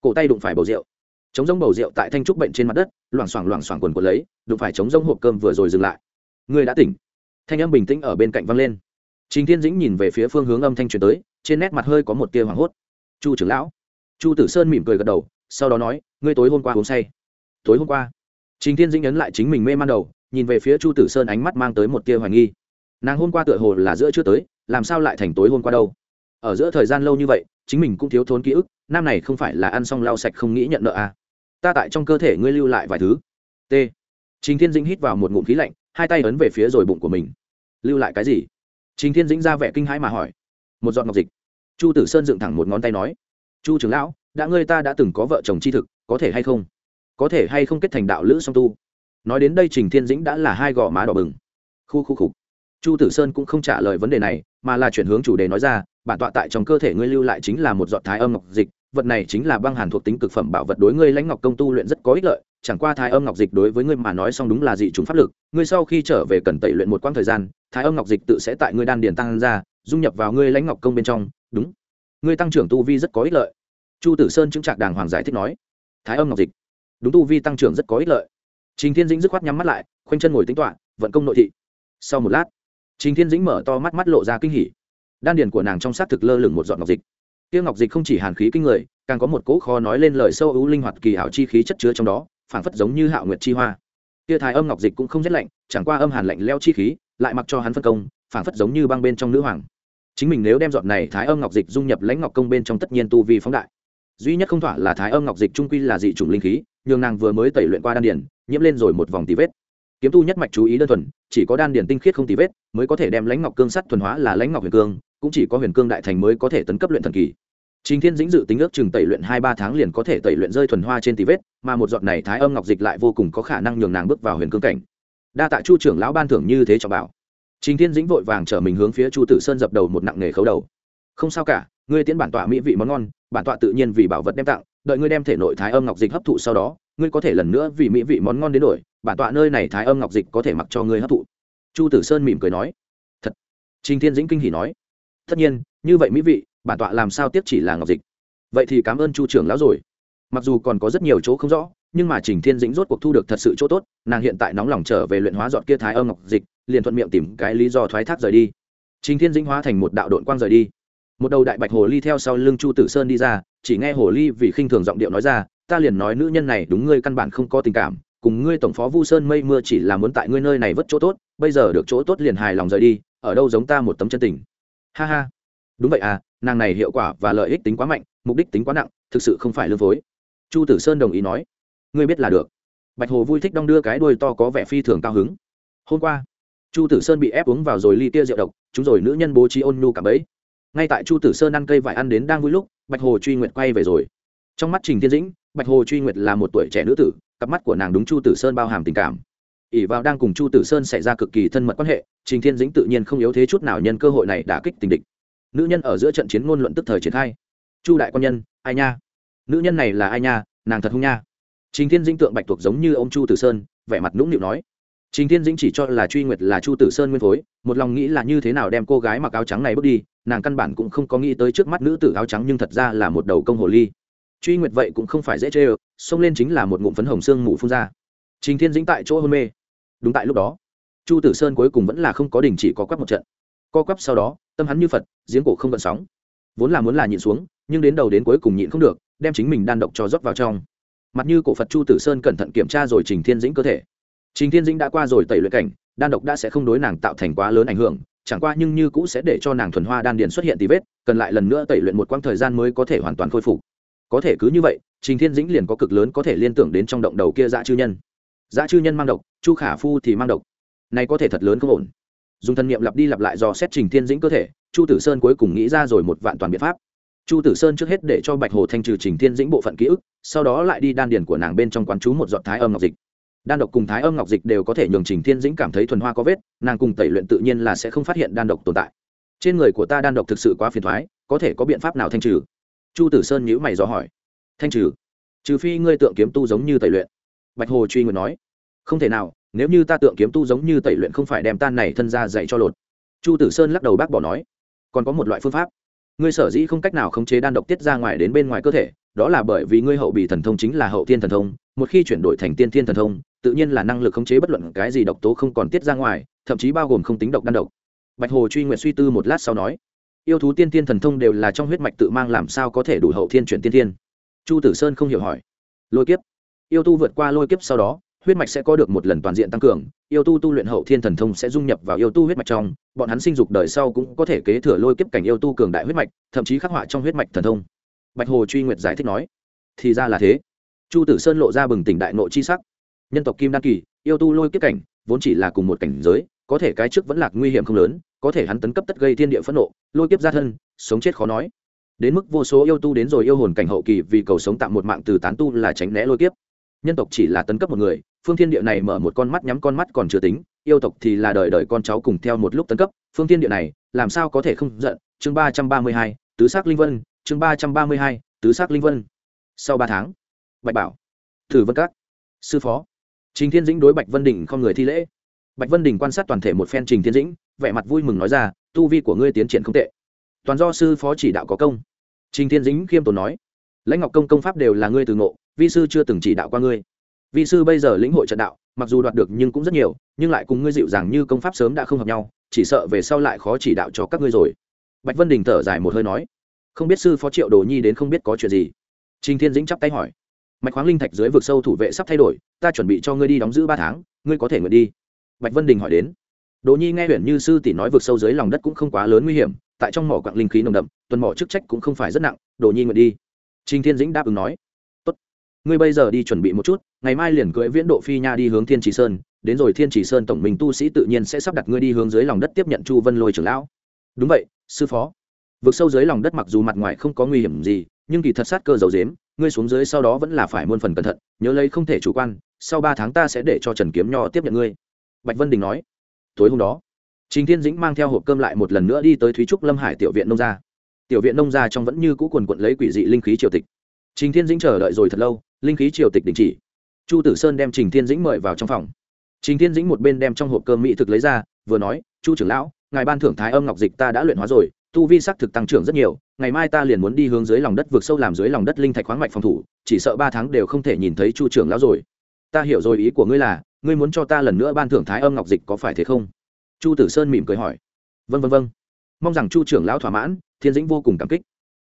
Cổ tay đụng phải bầu rượu. Chống giống bầu rượu tại thanh trúc bệnh trên mặt đất, loảng xoảng loảng xoảng quần quần lấy, đụng phải chống giống hộp cơm vừa rồi dừng lại. Người đã tỉnh. Thanh âm bình tĩnh ở bên cạnh văng lên. Trình thiên dĩnh nhìn về phía phương hướng âm thanh truyền tới, trên nét mặt hơi có một tia hoảng hốt. Chu trưởng lão. Chu tử sơn mỉm cười gật đầu, sau đó nói, ngươi tối hôm qua uống say. Tối hôm qua? Trình thiên dĩnh nhấn lại chính mình mê man đầu, nhìn về phía chu tử sơn ánh mắt mang tới một tia hoài nghi. Nàng hôm qua tựa hồ là giữa chưa tới, làm sao lại thành tối hôm qua đâu? Ở giữa thời gian lâu như vậy, chính mình cũng thiếu thốn ký ức nam này không phải là ăn xong lau sạch không nghĩ nhận nợ à. ta tại trong cơ thể ngươi lưu lại vài thứ. T. Trình thiên dĩnh hít vào một ngụm khí lạnh, hai tay ấn về phía rồi bụng của mình. Lưu lại cái gì? Trình thiên dĩnh ra vẻ kinh hãi mà hỏi. Một giọt ngọc dịch. Chu tử sơn dựng thẳng một ngón tay nói. Chu trưởng lão, đã ngươi ta đã từng có vợ chồng chi thực, có thể hay không? Có thể hay không kết thành đạo lữ song tu? Nói đến đây trình thiên dĩnh đã là hai gò má đỏ bừng. Khu khu khục. Chu tử sơn cũng không trả lời vấn đề này, mà là chuyển hướng chủ đề nói ra bản tọa tại trong cơ thể ngươi lưu lại chính là một giọt thái âm ngọc dịch, vật này chính là băng hàn thuộc tính cực phẩm bảo vật đối ngươi lãnh ngọc công tu luyện rất có ích lợi, chẳng qua thái âm ngọc dịch đối với ngươi mà nói xong đúng là dị chúng pháp lực, ngươi sau khi trở về cần tẩy luyện một quãng thời gian, thái âm ngọc dịch tự sẽ tại ngươi đan điền tăng ra, dung nhập vào ngươi lãnh ngọc công bên trong, đúng. Ngươi tăng trưởng tu vi rất có ích lợi. Chu tử sơn chứng trạc đàng hoàng giải thích nói. Thái âm ngọc dịch. Đúng tu vi tăng trưởng rất có ích lợi. Trình thiên dĩnh dứt khoát nhắm mắt lại, khoanh chân ngồi tính toạ vận công nội thị. Sau một lát, trình thiên dĩnh mở to mắt mắt lộ ra kinh hỉ đan điền của nàng trong xác thực lơ lửng một giọt ngọc dịch. Tiêu ngọc dịch không chỉ hàn khí kinh người, càng có một cỗ khó nói lên lời sâu ưu linh hoạt kỳ hảo chi khí chất chứa trong đó, phảng phất giống như hạo nguyệt chi hoa. Kia thái âm ngọc dịch cũng không rét lạnh, chẳng qua âm hàn lạnh leo chi khí, lại mặc cho hắn phân công, phảng phất giống như băng bên trong nữ hoàng. Chính mình nếu đem giọt này thái âm ngọc dịch dung nhập lãnh ngọc công bên trong tất nhiên tu vi phóng đại. Duy nhất không thỏa là thái âm ngọc dịch trung quy là dị chủng linh khí, nhường nàng vừa mới tẩy luyện qua đan điển nhiễm lên rồi một vòng tí vết. Kiếm tu nhất mạch chú ý đơn thuần, chỉ có đan điển tinh khiết không tí vết, mới có thể đem lãnh ngọc cương sắt thuần hóa là lãnh ngọc huyền cương cũng chỉ có huyền cương đại thành mới có thể tấn cấp luyện thần kỳ Trình Thiên Dĩnh dự tính ước chừng tẩy luyện hai ba tháng liền có thể tẩy luyện rơi thuần hoa trên tỷ vết, mà một giọt này thái âm ngọc dịch lại vô cùng có khả năng nhường nàng bước vào huyền cương cảnh. Đa tạ Chu trưởng lão ban thưởng như thế cho bảo. Trình Thiên Dĩnh vội vàng trở mình hướng phía Chu Tử Sơn dập đầu một nặng nề khấu đầu. Không sao cả, ngươi tiến bản tọa mỹ vị món ngon, bản tọa tự nhiên vì bảo vật đem tặng, đợi ngươi đem thể nội thái âm ngọc dịch hấp thụ sau đó, ngươi có thể lần nữa vì mỹ vị món ngon đến đổi, bản tọa nơi này thái âm ngọc dịch có thể mặc cho ngươi hấp thụ. Chu Tử Sơn mỉm cười nói. Thật. Trình Thiên Dĩnh kinh hỉ nói. Tất nhiên, như vậy mỹ vị, bản tọa làm sao tiếp chỉ là ngọc dịch. Vậy thì cảm ơn Chu trưởng lão rồi. Mặc dù còn có rất nhiều chỗ không rõ, nhưng mà Trình Thiên Dĩnh rốt cuộc thu được thật sự chỗ tốt, nàng hiện tại nóng lòng trở về luyện hóa dọn kia thái âm ngọc dịch, liền thuận miệng tìm cái lý do thoái thác rời đi. Trình Thiên Dĩnh hóa thành một đạo đội quang rời đi một đầu đại bạch hồ ly theo sau lưng chu tử sơn đi ra chỉ nghe hồ ly vì khinh thường giọng điệu nói ra ta liền nói nữ nhân này đúng ngươi căn bản không có tình cảm cùng ngươi tổng phó vu sơn mây mưa chỉ là muốn tại ngươi nơi này vất chỗ tốt bây giờ được chỗ tốt liền hài lòng rời đi ở đâu giống ta một tấm chân tình ha ha. Đúng vậy à nàng này hiệu quả và lợi ích tính quá mạnh, mục đích tính quá nặng, thực sự không phải lương phối. Chu tử sơn đồng ý nói. Ngươi biết là được. Bạch hồ vui thích đong đưa cái đuôi to có vẻ phi thường cao hứng. Hôm qua, chu tử sơn bị ép uống vào rồi ly tia rượu độc, chúng rồi nữ nhân bố trí ôn nhu cả bấy. Ngay tại chu tử sơn ăn cây vải ăn đến đang vui lúc, bạch hồ truy nguyệt quay về rồi. Trong mắt trình thiên dĩnh, bạch hồ truy nguyệt là một tuổi trẻ nữ tử, cặp mắt của nàng đúng chu tử sơn bao hàm tình cảm ỷ vào đang cùng chu tử sơn xảy ra cực kỳ thân mật quan hệ, trình thiên dĩnh tự nhiên không yếu thế chút nào nhân cơ hội này đã kích tình địch. Nữ nhân ở giữa trận chiến ngôn luận tức thời triển khai. Chu đại quan nhân, ai nha? Nữ nhân này là ai nha? Nàng thật hung nha. Trình thiên dĩnh tượng bạch tuộc giống như ông chu tử sơn, vẻ mặt nũng nịu nói. Trình thiên dĩnh chỉ cho là truy nguyệt là chu tử sơn nguyên phối, một lòng nghĩ là như thế nào đem cô gái mặc áo trắng này bước đi, nàng căn bản cũng không có nghĩ tới trước mắt nữ tử áo trắng nhưng thật ra là một đầu công hồ ly. Truy nguyệt vậy cũng không phải dễ chê ơ, xông lên chính là một ngụm phấn hồng xương mù phun ra. Trình thiên dĩnh tại chỗ hôn mê đúng tại lúc đó, chu tử sơn cuối cùng vẫn là không có đình chỉ có quắp một trận. Co quắp sau đó, tâm hắn như phật, giếng cổ không gợn sóng. Vốn là muốn là nhịn xuống, nhưng đến đầu đến cuối cùng nhịn không được, đem chính mình đan độc cho rót vào trong. Mặt như cổ phật chu tử sơn cẩn thận kiểm tra rồi trình thiên dĩnh cơ thể. Trình thiên dĩnh đã qua rồi tẩy luyện cảnh, đan độc đã sẽ không đối nàng tạo thành quá lớn ảnh hưởng, chẳng qua nhưng như cũ sẽ để cho nàng thuần hoa đan điền xuất hiện tí vết, cần lại lần nữa tẩy luyện một quãng thời gian mới có thể hoàn toàn khôi phục. Có thể cứ như vậy, trình thiên dĩnh liền có cực lớn có thể liên tưởng đến trong động đầu kia dạ chư nhân giá chư nhân mang độc, chu khả phu thì mang độc. Này có thể thật lớn không ổn. Dùng thân nhiệm lặp đi lặp lại do xét trình thiên dĩnh cơ thể, chu tử sơn cuối cùng nghĩ ra rồi một vạn toàn biện pháp. Chu tử sơn trước hết để cho bạch hồ thanh trừ trình thiên dĩnh bộ phận ký ức, sau đó lại đi đan điền của nàng bên trong quán chú một giọt thái âm ngọc dịch. Đan độc cùng thái âm ngọc dịch đều có thể nhường trình thiên dĩnh cảm thấy thuần hoa có vết, nàng cùng tẩy luyện tự nhiên là sẽ không phát hiện đan độc tồn tại. Trên người của ta đan độc thực sự quá phiền thoái có thể có biện pháp nào thanh trừ? Chu tử sơn nhữ mày dò hỏi. Thanh trừ? Trừ phi ngươi tượng kiếm tu giống như tẩy luyện. Bạch hồ truy nguyện nói không thể nào, nếu như ta tượng kiếm tu giống như tẩy luyện không phải đem tan này thân ra dạy cho lột. Chu tử sơn lắc đầu bác bỏ nói, còn có một loại phương pháp. Ngươi sở dĩ không cách nào khống chế đan độc tiết ra ngoài đến bên ngoài cơ thể, đó là bởi vì ngươi hậu bị thần thông chính là hậu tiên thần thông, một khi chuyển đổi thành tiên thiên thần thông, tự nhiên là năng lực khống chế bất luận cái gì độc tố không còn tiết ra ngoài, thậm chí bao gồm không tính độc đan độc. Bạch hồ truy nguyện suy tư một lát sau nói, yêu thú tiên thiên thần thông đều là trong huyết mạch tự mang làm sao có thể đủ hậu thiên chuyển tiên thiên? chu tử sơn không hiểu hỏi. Lôi kiếp. Yêu tu vượt qua lôi kiếp sau đó huyết mạch sẽ có được một lần toàn diện tăng cường, yêu tu tu luyện hậu thiên thần thông sẽ dung nhập vào yêu tu huyết mạch trong, bọn hắn sinh dục đời sau cũng có thể kế thừa lôi kiếp cảnh yêu tu cường đại huyết mạch, thậm chí khắc họa trong huyết mạch thần thông. Bạch hồ truy nguyệt giải thích nói, thì ra là thế. Chu tử sơn lộ ra bừng tỉnh đại nội chi sắc. Nhân tộc kim đan kỳ, yêu tu lôi kiếp cảnh, vốn chỉ là cùng một cảnh giới, có thể cái trước vẫn lạc nguy hiểm không lớn, có thể hắn tấn cấp tất gây thiên địa phẫn nộ, lôi kiếp ra thân, sống chết khó nói. Đến mức vô số yêu tu đến rồi yêu hồn cảnh hậu kỳ vì cầu sống tạm một mạng từ tán tu là tránh né lôi kiếp. Nhân tộc chỉ là tấn cấp một người phương thiên địa này mở một con mắt nhắm con mắt còn chưa tính, yêu tộc thì là đời đời con cháu cùng theo một lúc tấn cấp. Phương thiên địa này, làm sao có thể không giận? Chương ba trăm ba mươi hai, tứ sắc linh vân, chương ba trăm ba mươi hai, tứ sắc linh vân. Sau ba tháng, bạch bảo, thử vân các, sư phó, trình thiên dĩnh đối bạch vân đình không người thi lễ. Bạch vân đình quan sát toàn thể một phen trình thiên dĩnh, vẻ mặt vui mừng nói ra, tu vi của ngươi tiến triển không tệ. Toàn do sư phó chỉ đạo có công. Trình thiên dĩnh khiêm tốn nói, lãnh ngọc công công pháp đều là ngươi từ ngộ, vi sư chưa từng chỉ đạo qua ngươi vi sư bây giờ lĩnh hội trận đạo, mặc dù đoạt được nhưng cũng rất nhiều, nhưng lại cùng ngươi dịu dàng như công pháp sớm đã không hợp nhau, chỉ sợ về sau lại khó chỉ đạo cho các ngươi rồi. Bạch vân đình thở dài một hơi nói. Không biết sư phó triệu đồ nhi đến không biết có chuyện gì. Trình thiên dĩnh chắp tay hỏi. Mạch khoáng linh thạch dưới vực sâu thủ vệ sắp thay đổi, ta chuẩn bị cho ngươi đi đóng giữ ba tháng, ngươi có thể nguyện đi. Bạch vân đình hỏi đến. Đồ nhi nghe huyện như sư tỷ nói vực sâu dưới lòng đất cũng không quá lớn nguy hiểm, tại trong mỏ quặng linh khí nồng đậm, tuần mỏ chức trách cũng không phải rất nặng, đồ nhi nguyện đi. Trình thiên dĩnh đáp ứng nói. Tốt, ngươi bây giờ đi chuẩn bị một chút ngày mai liền cưỡi viễn độ phi nha đi hướng thiên trì sơn, đến rồi thiên trì sơn tổng mình tu sĩ tự nhiên sẽ sắp đặt ngươi đi hướng dưới lòng đất tiếp nhận chu vân lôi trưởng lão. Đúng vậy, sư phó. Vực sâu dưới lòng đất mặc dù mặt ngoài không có nguy hiểm gì, nhưng kỳ thật sát cơ dầu dếm ngươi xuống dưới sau đó vẫn là phải muôn phần cẩn thận, nhớ lấy không thể chủ quan, sau ba tháng ta sẽ để cho trần kiếm nho tiếp nhận ngươi. Bạch vân đình nói. Tối hôm đó, trình thiên dĩnh mang theo hộp cơm lại một lần nữa đi tới thúy trúc lâm hải tiểu viện nông gia. Tiểu viện nông gia trong vẫn như cũ quần quận lấy quỷ dị linh khí triều tịch. Trình thiên dĩnh chờ đợi rồi thật lâu, linh khí triều tịch đình chỉ chu tử sơn đem trình thiên dĩnh mời vào trong phòng. Trình thiên dĩnh một bên đem trong hộp cơm mỹ thực lấy ra, vừa nói, chu trưởng lão, ngài ban thưởng thái âm ngọc dịch ta đã luyện hóa rồi, tu vi sắc thực tăng trưởng rất nhiều, ngày mai ta liền muốn đi hướng dưới lòng đất vượt sâu làm dưới lòng đất linh thạch khoáng mạch phòng thủ, chỉ sợ ba tháng đều không thể nhìn thấy chu trưởng lão rồi. Ta hiểu rồi, ý của ngươi là, ngươi muốn cho ta lần nữa ban thưởng thái âm ngọc dịch có phải thế không? Chu tử sơn mỉm cười hỏi. Vân vân vân mong rằng chu trưởng lão thỏa mãn, thiên dĩnh vô cùng cảm kích.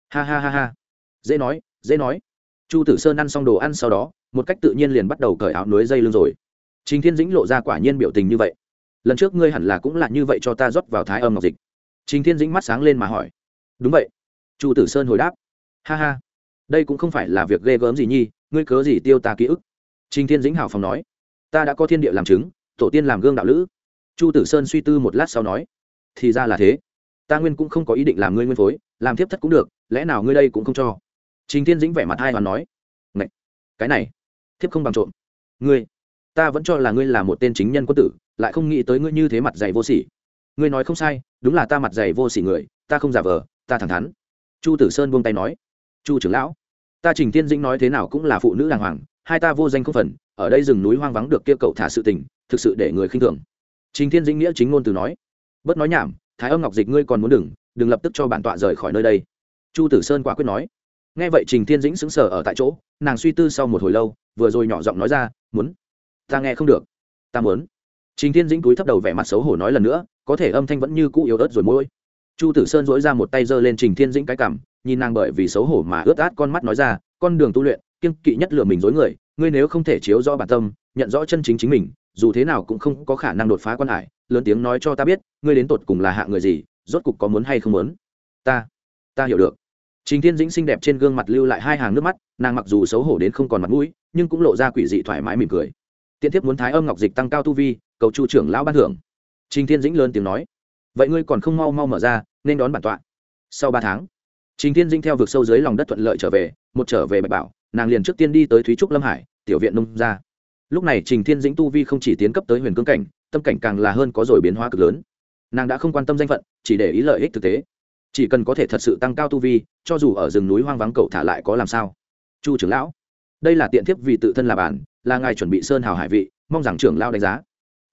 Ha ha ha ha. Dễ nói dễ nói. Chu tử sơn ăn xong đồ ăn sau đó một cách tự nhiên liền bắt đầu cởi áo núi dây lưng rồi. Trình thiên dĩnh lộ ra quả nhiên biểu tình như vậy. Lần trước ngươi hẳn là cũng là như vậy cho ta rót vào thái âm ngọc dịch. Trình thiên dĩnh mắt sáng lên mà hỏi. Đúng vậy. Chu tử sơn hồi đáp. Ha ha. Đây cũng không phải là việc ghê gớm gì nhi, ngươi cớ gì tiêu ta ký ức? Trình thiên dĩnh hào phòng nói. Ta đã có thiên địa làm chứng, tổ tiên làm gương đạo lữ. Chu tử sơn suy tư một lát sau nói. Thì ra là thế. Ta nguyên cũng không có ý định làm ngươi nguyên phối, làm thiếp thất cũng được, lẽ nào ngươi đây cũng không cho? Trình thiên dĩnh vẻ mặt hai và nói. Ngậy! cái này thiếp không bằng trộm. Ngươi, ta vẫn cho là ngươi là một tên chính nhân quân tử, lại không nghĩ tới ngươi như thế mặt dày vô sỉ. Ngươi nói không sai, đúng là ta mặt dày vô sỉ người, ta không giả vờ, ta thẳng thắn. Chu tử sơn buông tay nói. Chu trưởng lão, ta trình tiên dĩnh nói thế nào cũng là phụ nữ đàng hoàng, hai ta vô danh không phần, ở đây rừng núi hoang vắng được kia cậu thả sự tình, thực sự để người khinh thường. Trình thiên dĩnh nghĩa chính ngôn từ nói. Bớt nói nhảm, thái âm ngọc dịch ngươi còn muốn đừng đừng lập tức cho bản tọa rời khỏi nơi đây. Chu tử sơn quả quyết nói. Nghe vậy trình thiên dĩnh sững sờ ở tại chỗ, nàng suy tư sau một hồi lâu vừa rồi nhỏ giọng nói ra, muốn. Ta nghe không được. Ta muốn. Trình thiên dĩnh cúi thấp đầu vẻ mặt xấu hổ nói lần nữa, có thể âm thanh vẫn như cũ yếu ớt rồi môi. Chu tử sơn dỗi ra một tay giơ lên trình thiên dĩnh cái cảm nhìn nàng bởi vì xấu hổ mà ướt át con mắt nói ra, con đường tu luyện kiên kỵ nhất lừa mình dối người, ngươi nếu không thể chiếu rõ bản tâm, nhận rõ chân chính chính mình, dù thế nào cũng không có khả năng đột phá quan hải, lớn tiếng nói cho ta biết, ngươi đến tột cùng là hạ người gì, rốt cục có muốn hay không muốn? Ta ta hiểu được trình thiên dĩnh xinh đẹp trên gương mặt lưu lại hai hàng nước mắt, nàng mặc dù xấu hổ đến không còn mặt mũi, nhưng cũng lộ ra quỷ dị thoải mái mỉm cười. Tiện tiếp muốn thái âm ngọc dịch tăng cao tu vi, cầu chu trưởng lão ban thưởng. Trình thiên dĩnh lớn tiếng nói. Vậy ngươi còn không mau mau mở ra, nên đón bản tọa. Sau ba tháng, trình thiên dĩnh theo vực sâu dưới lòng đất thuận lợi trở về, một trở về bạch bảo, nàng liền trước tiên đi tới thúy trúc lâm hải, tiểu viện nông ra lúc này trình thiên dĩnh tu vi không chỉ tiến cấp tới huyền cương cảnh, tâm cảnh càng là hơn có rồi biến hóa cực lớn. Nàng đã không quan tâm danh phận, chỉ để ý lợi ích thực tế chỉ cần có thể thật sự tăng cao tu vi, cho dù ở rừng núi hoang vắng cậu thả lại có làm sao? Chu trưởng lão, đây là tiện thiếp vì tự thân là bản, là ngài chuẩn bị sơn hào hải vị, mong rằng trưởng lao đánh giá.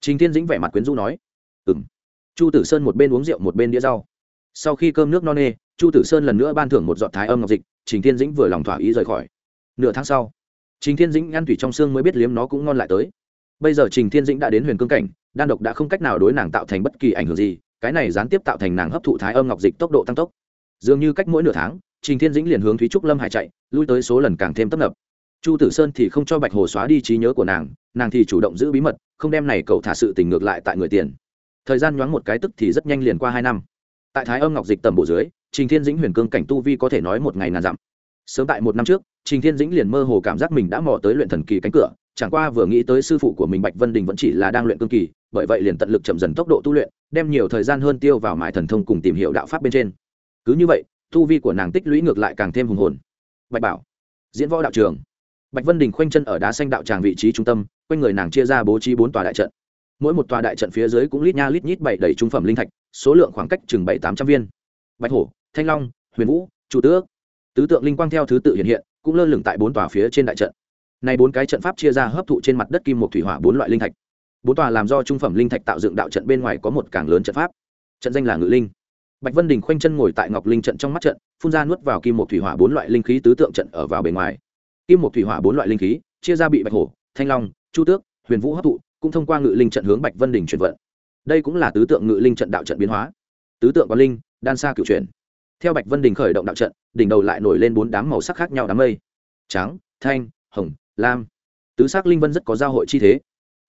Trình thiên dĩnh vẻ mặt quyến rũ nói. Ừ m chu tử sơn một bên uống rượu một bên đĩa rau. Sau khi cơm nước no nê, chu tử sơn lần nữa ban thưởng một giọt thái âm ngọc dịch, trình thiên dĩnh vừa lòng thỏa ý rời khỏi. Nửa tháng sau, trình thiên dĩnh ăn thủy trong xương mới biết liếm nó cũng ngon lại tới. Bây giờ trình thiên dĩnh đã đến huyền cương cảnh, đan độc đã không cách nào đối nàng tạo thành bất kỳ ảnh hưởng gì cái này gián tiếp tạo thành nàng hấp thụ thái âm ngọc dịch tốc độ tăng tốc. Dường như cách mỗi nửa tháng, trình thiên dĩnh liền hướng thúy trúc lâm hải chạy, lui tới số lần càng thêm tấp nập. Chu tử sơn thì không cho bạch hồ xóa đi trí nhớ của nàng nàng thì chủ động giữ bí mật, không đem này cậu thả sự tình ngược lại tại người tiền. Thời gian nhoáng một cái tức thì rất nhanh liền qua hai năm. Tại thái âm ngọc dịch tầm bộ dưới, trình thiên dĩnh huyền cương cảnh tu vi có thể nói một ngày ngàn dặm. Sớm tại một năm trước, trình thiên dĩnh liền mơ hồ cảm giác mình đã mò tới luyện thần kỳ cánh cửa chẳng qua vừa nghĩ tới sư phụ của mình bạch vân đình vẫn chỉ là đang luyện cương kỳ, bởi vậy liền tận lực chậm dần tốc độ tu luyện, đem nhiều thời gian hơn tiêu vào mãi thần thông cùng tìm hiểu đạo pháp bên trên. Cứ như vậy, tu vi của nàng tích lũy ngược lại càng thêm hùng hồn. Bạch bảo, diễn võ đạo trường. Bạch vân đình khoanh chân ở đá xanh đạo tràng vị trí trung tâm, quanh người nàng chia ra bố trí bốn tòa đại trận. Mỗi một tòa đại trận phía dưới cũng lít nha lít nhít bảy đầy trung phẩm linh thạch, số lượng khoảng cách chừng bảy tám trăm viên. Bạch hổ, thanh long, huyền vũ chủ tước. Tứ tượng linh quang theo thứ tự hiện hiện, cũng lơ lửng tại bốn tòa phía trên đại trận này bốn cái trận pháp chia ra hấp thụ trên mặt đất kim một thủy hỏa bốn loại linh thạch. Bốn tòa làm do trung phẩm linh thạch tạo dựng đạo trận bên ngoài có một càng lớn trận pháp. Trận danh là ngự linh. Bạch vân đình khoanh chân ngồi tại ngọc linh trận trong mắt trận, phun ra nuốt vào kim một thủy hỏa bốn loại linh khí tứ tượng trận ở vào bề ngoài. Kim một thủy hỏa bốn loại linh khí, chia ra bị bạch hổ, thanh long, chu tước, huyền vũ hấp thụ, cũng thông qua ngự linh trận hướng bạch vân đình chuyển vận. Đây cũng là tứ tượng ngự linh trận đạo trận biến hóa. Tứ tượng quán linh, đan xa cựu chuyển. Theo bạch vân đình khởi động đạo trận, đỉnh đầu lại nổi lên bốn đám màu sắc khác nhau đám mây. Trắng, thanh, hồng lam. Tứ sắc linh vân rất có giao hội chi thế.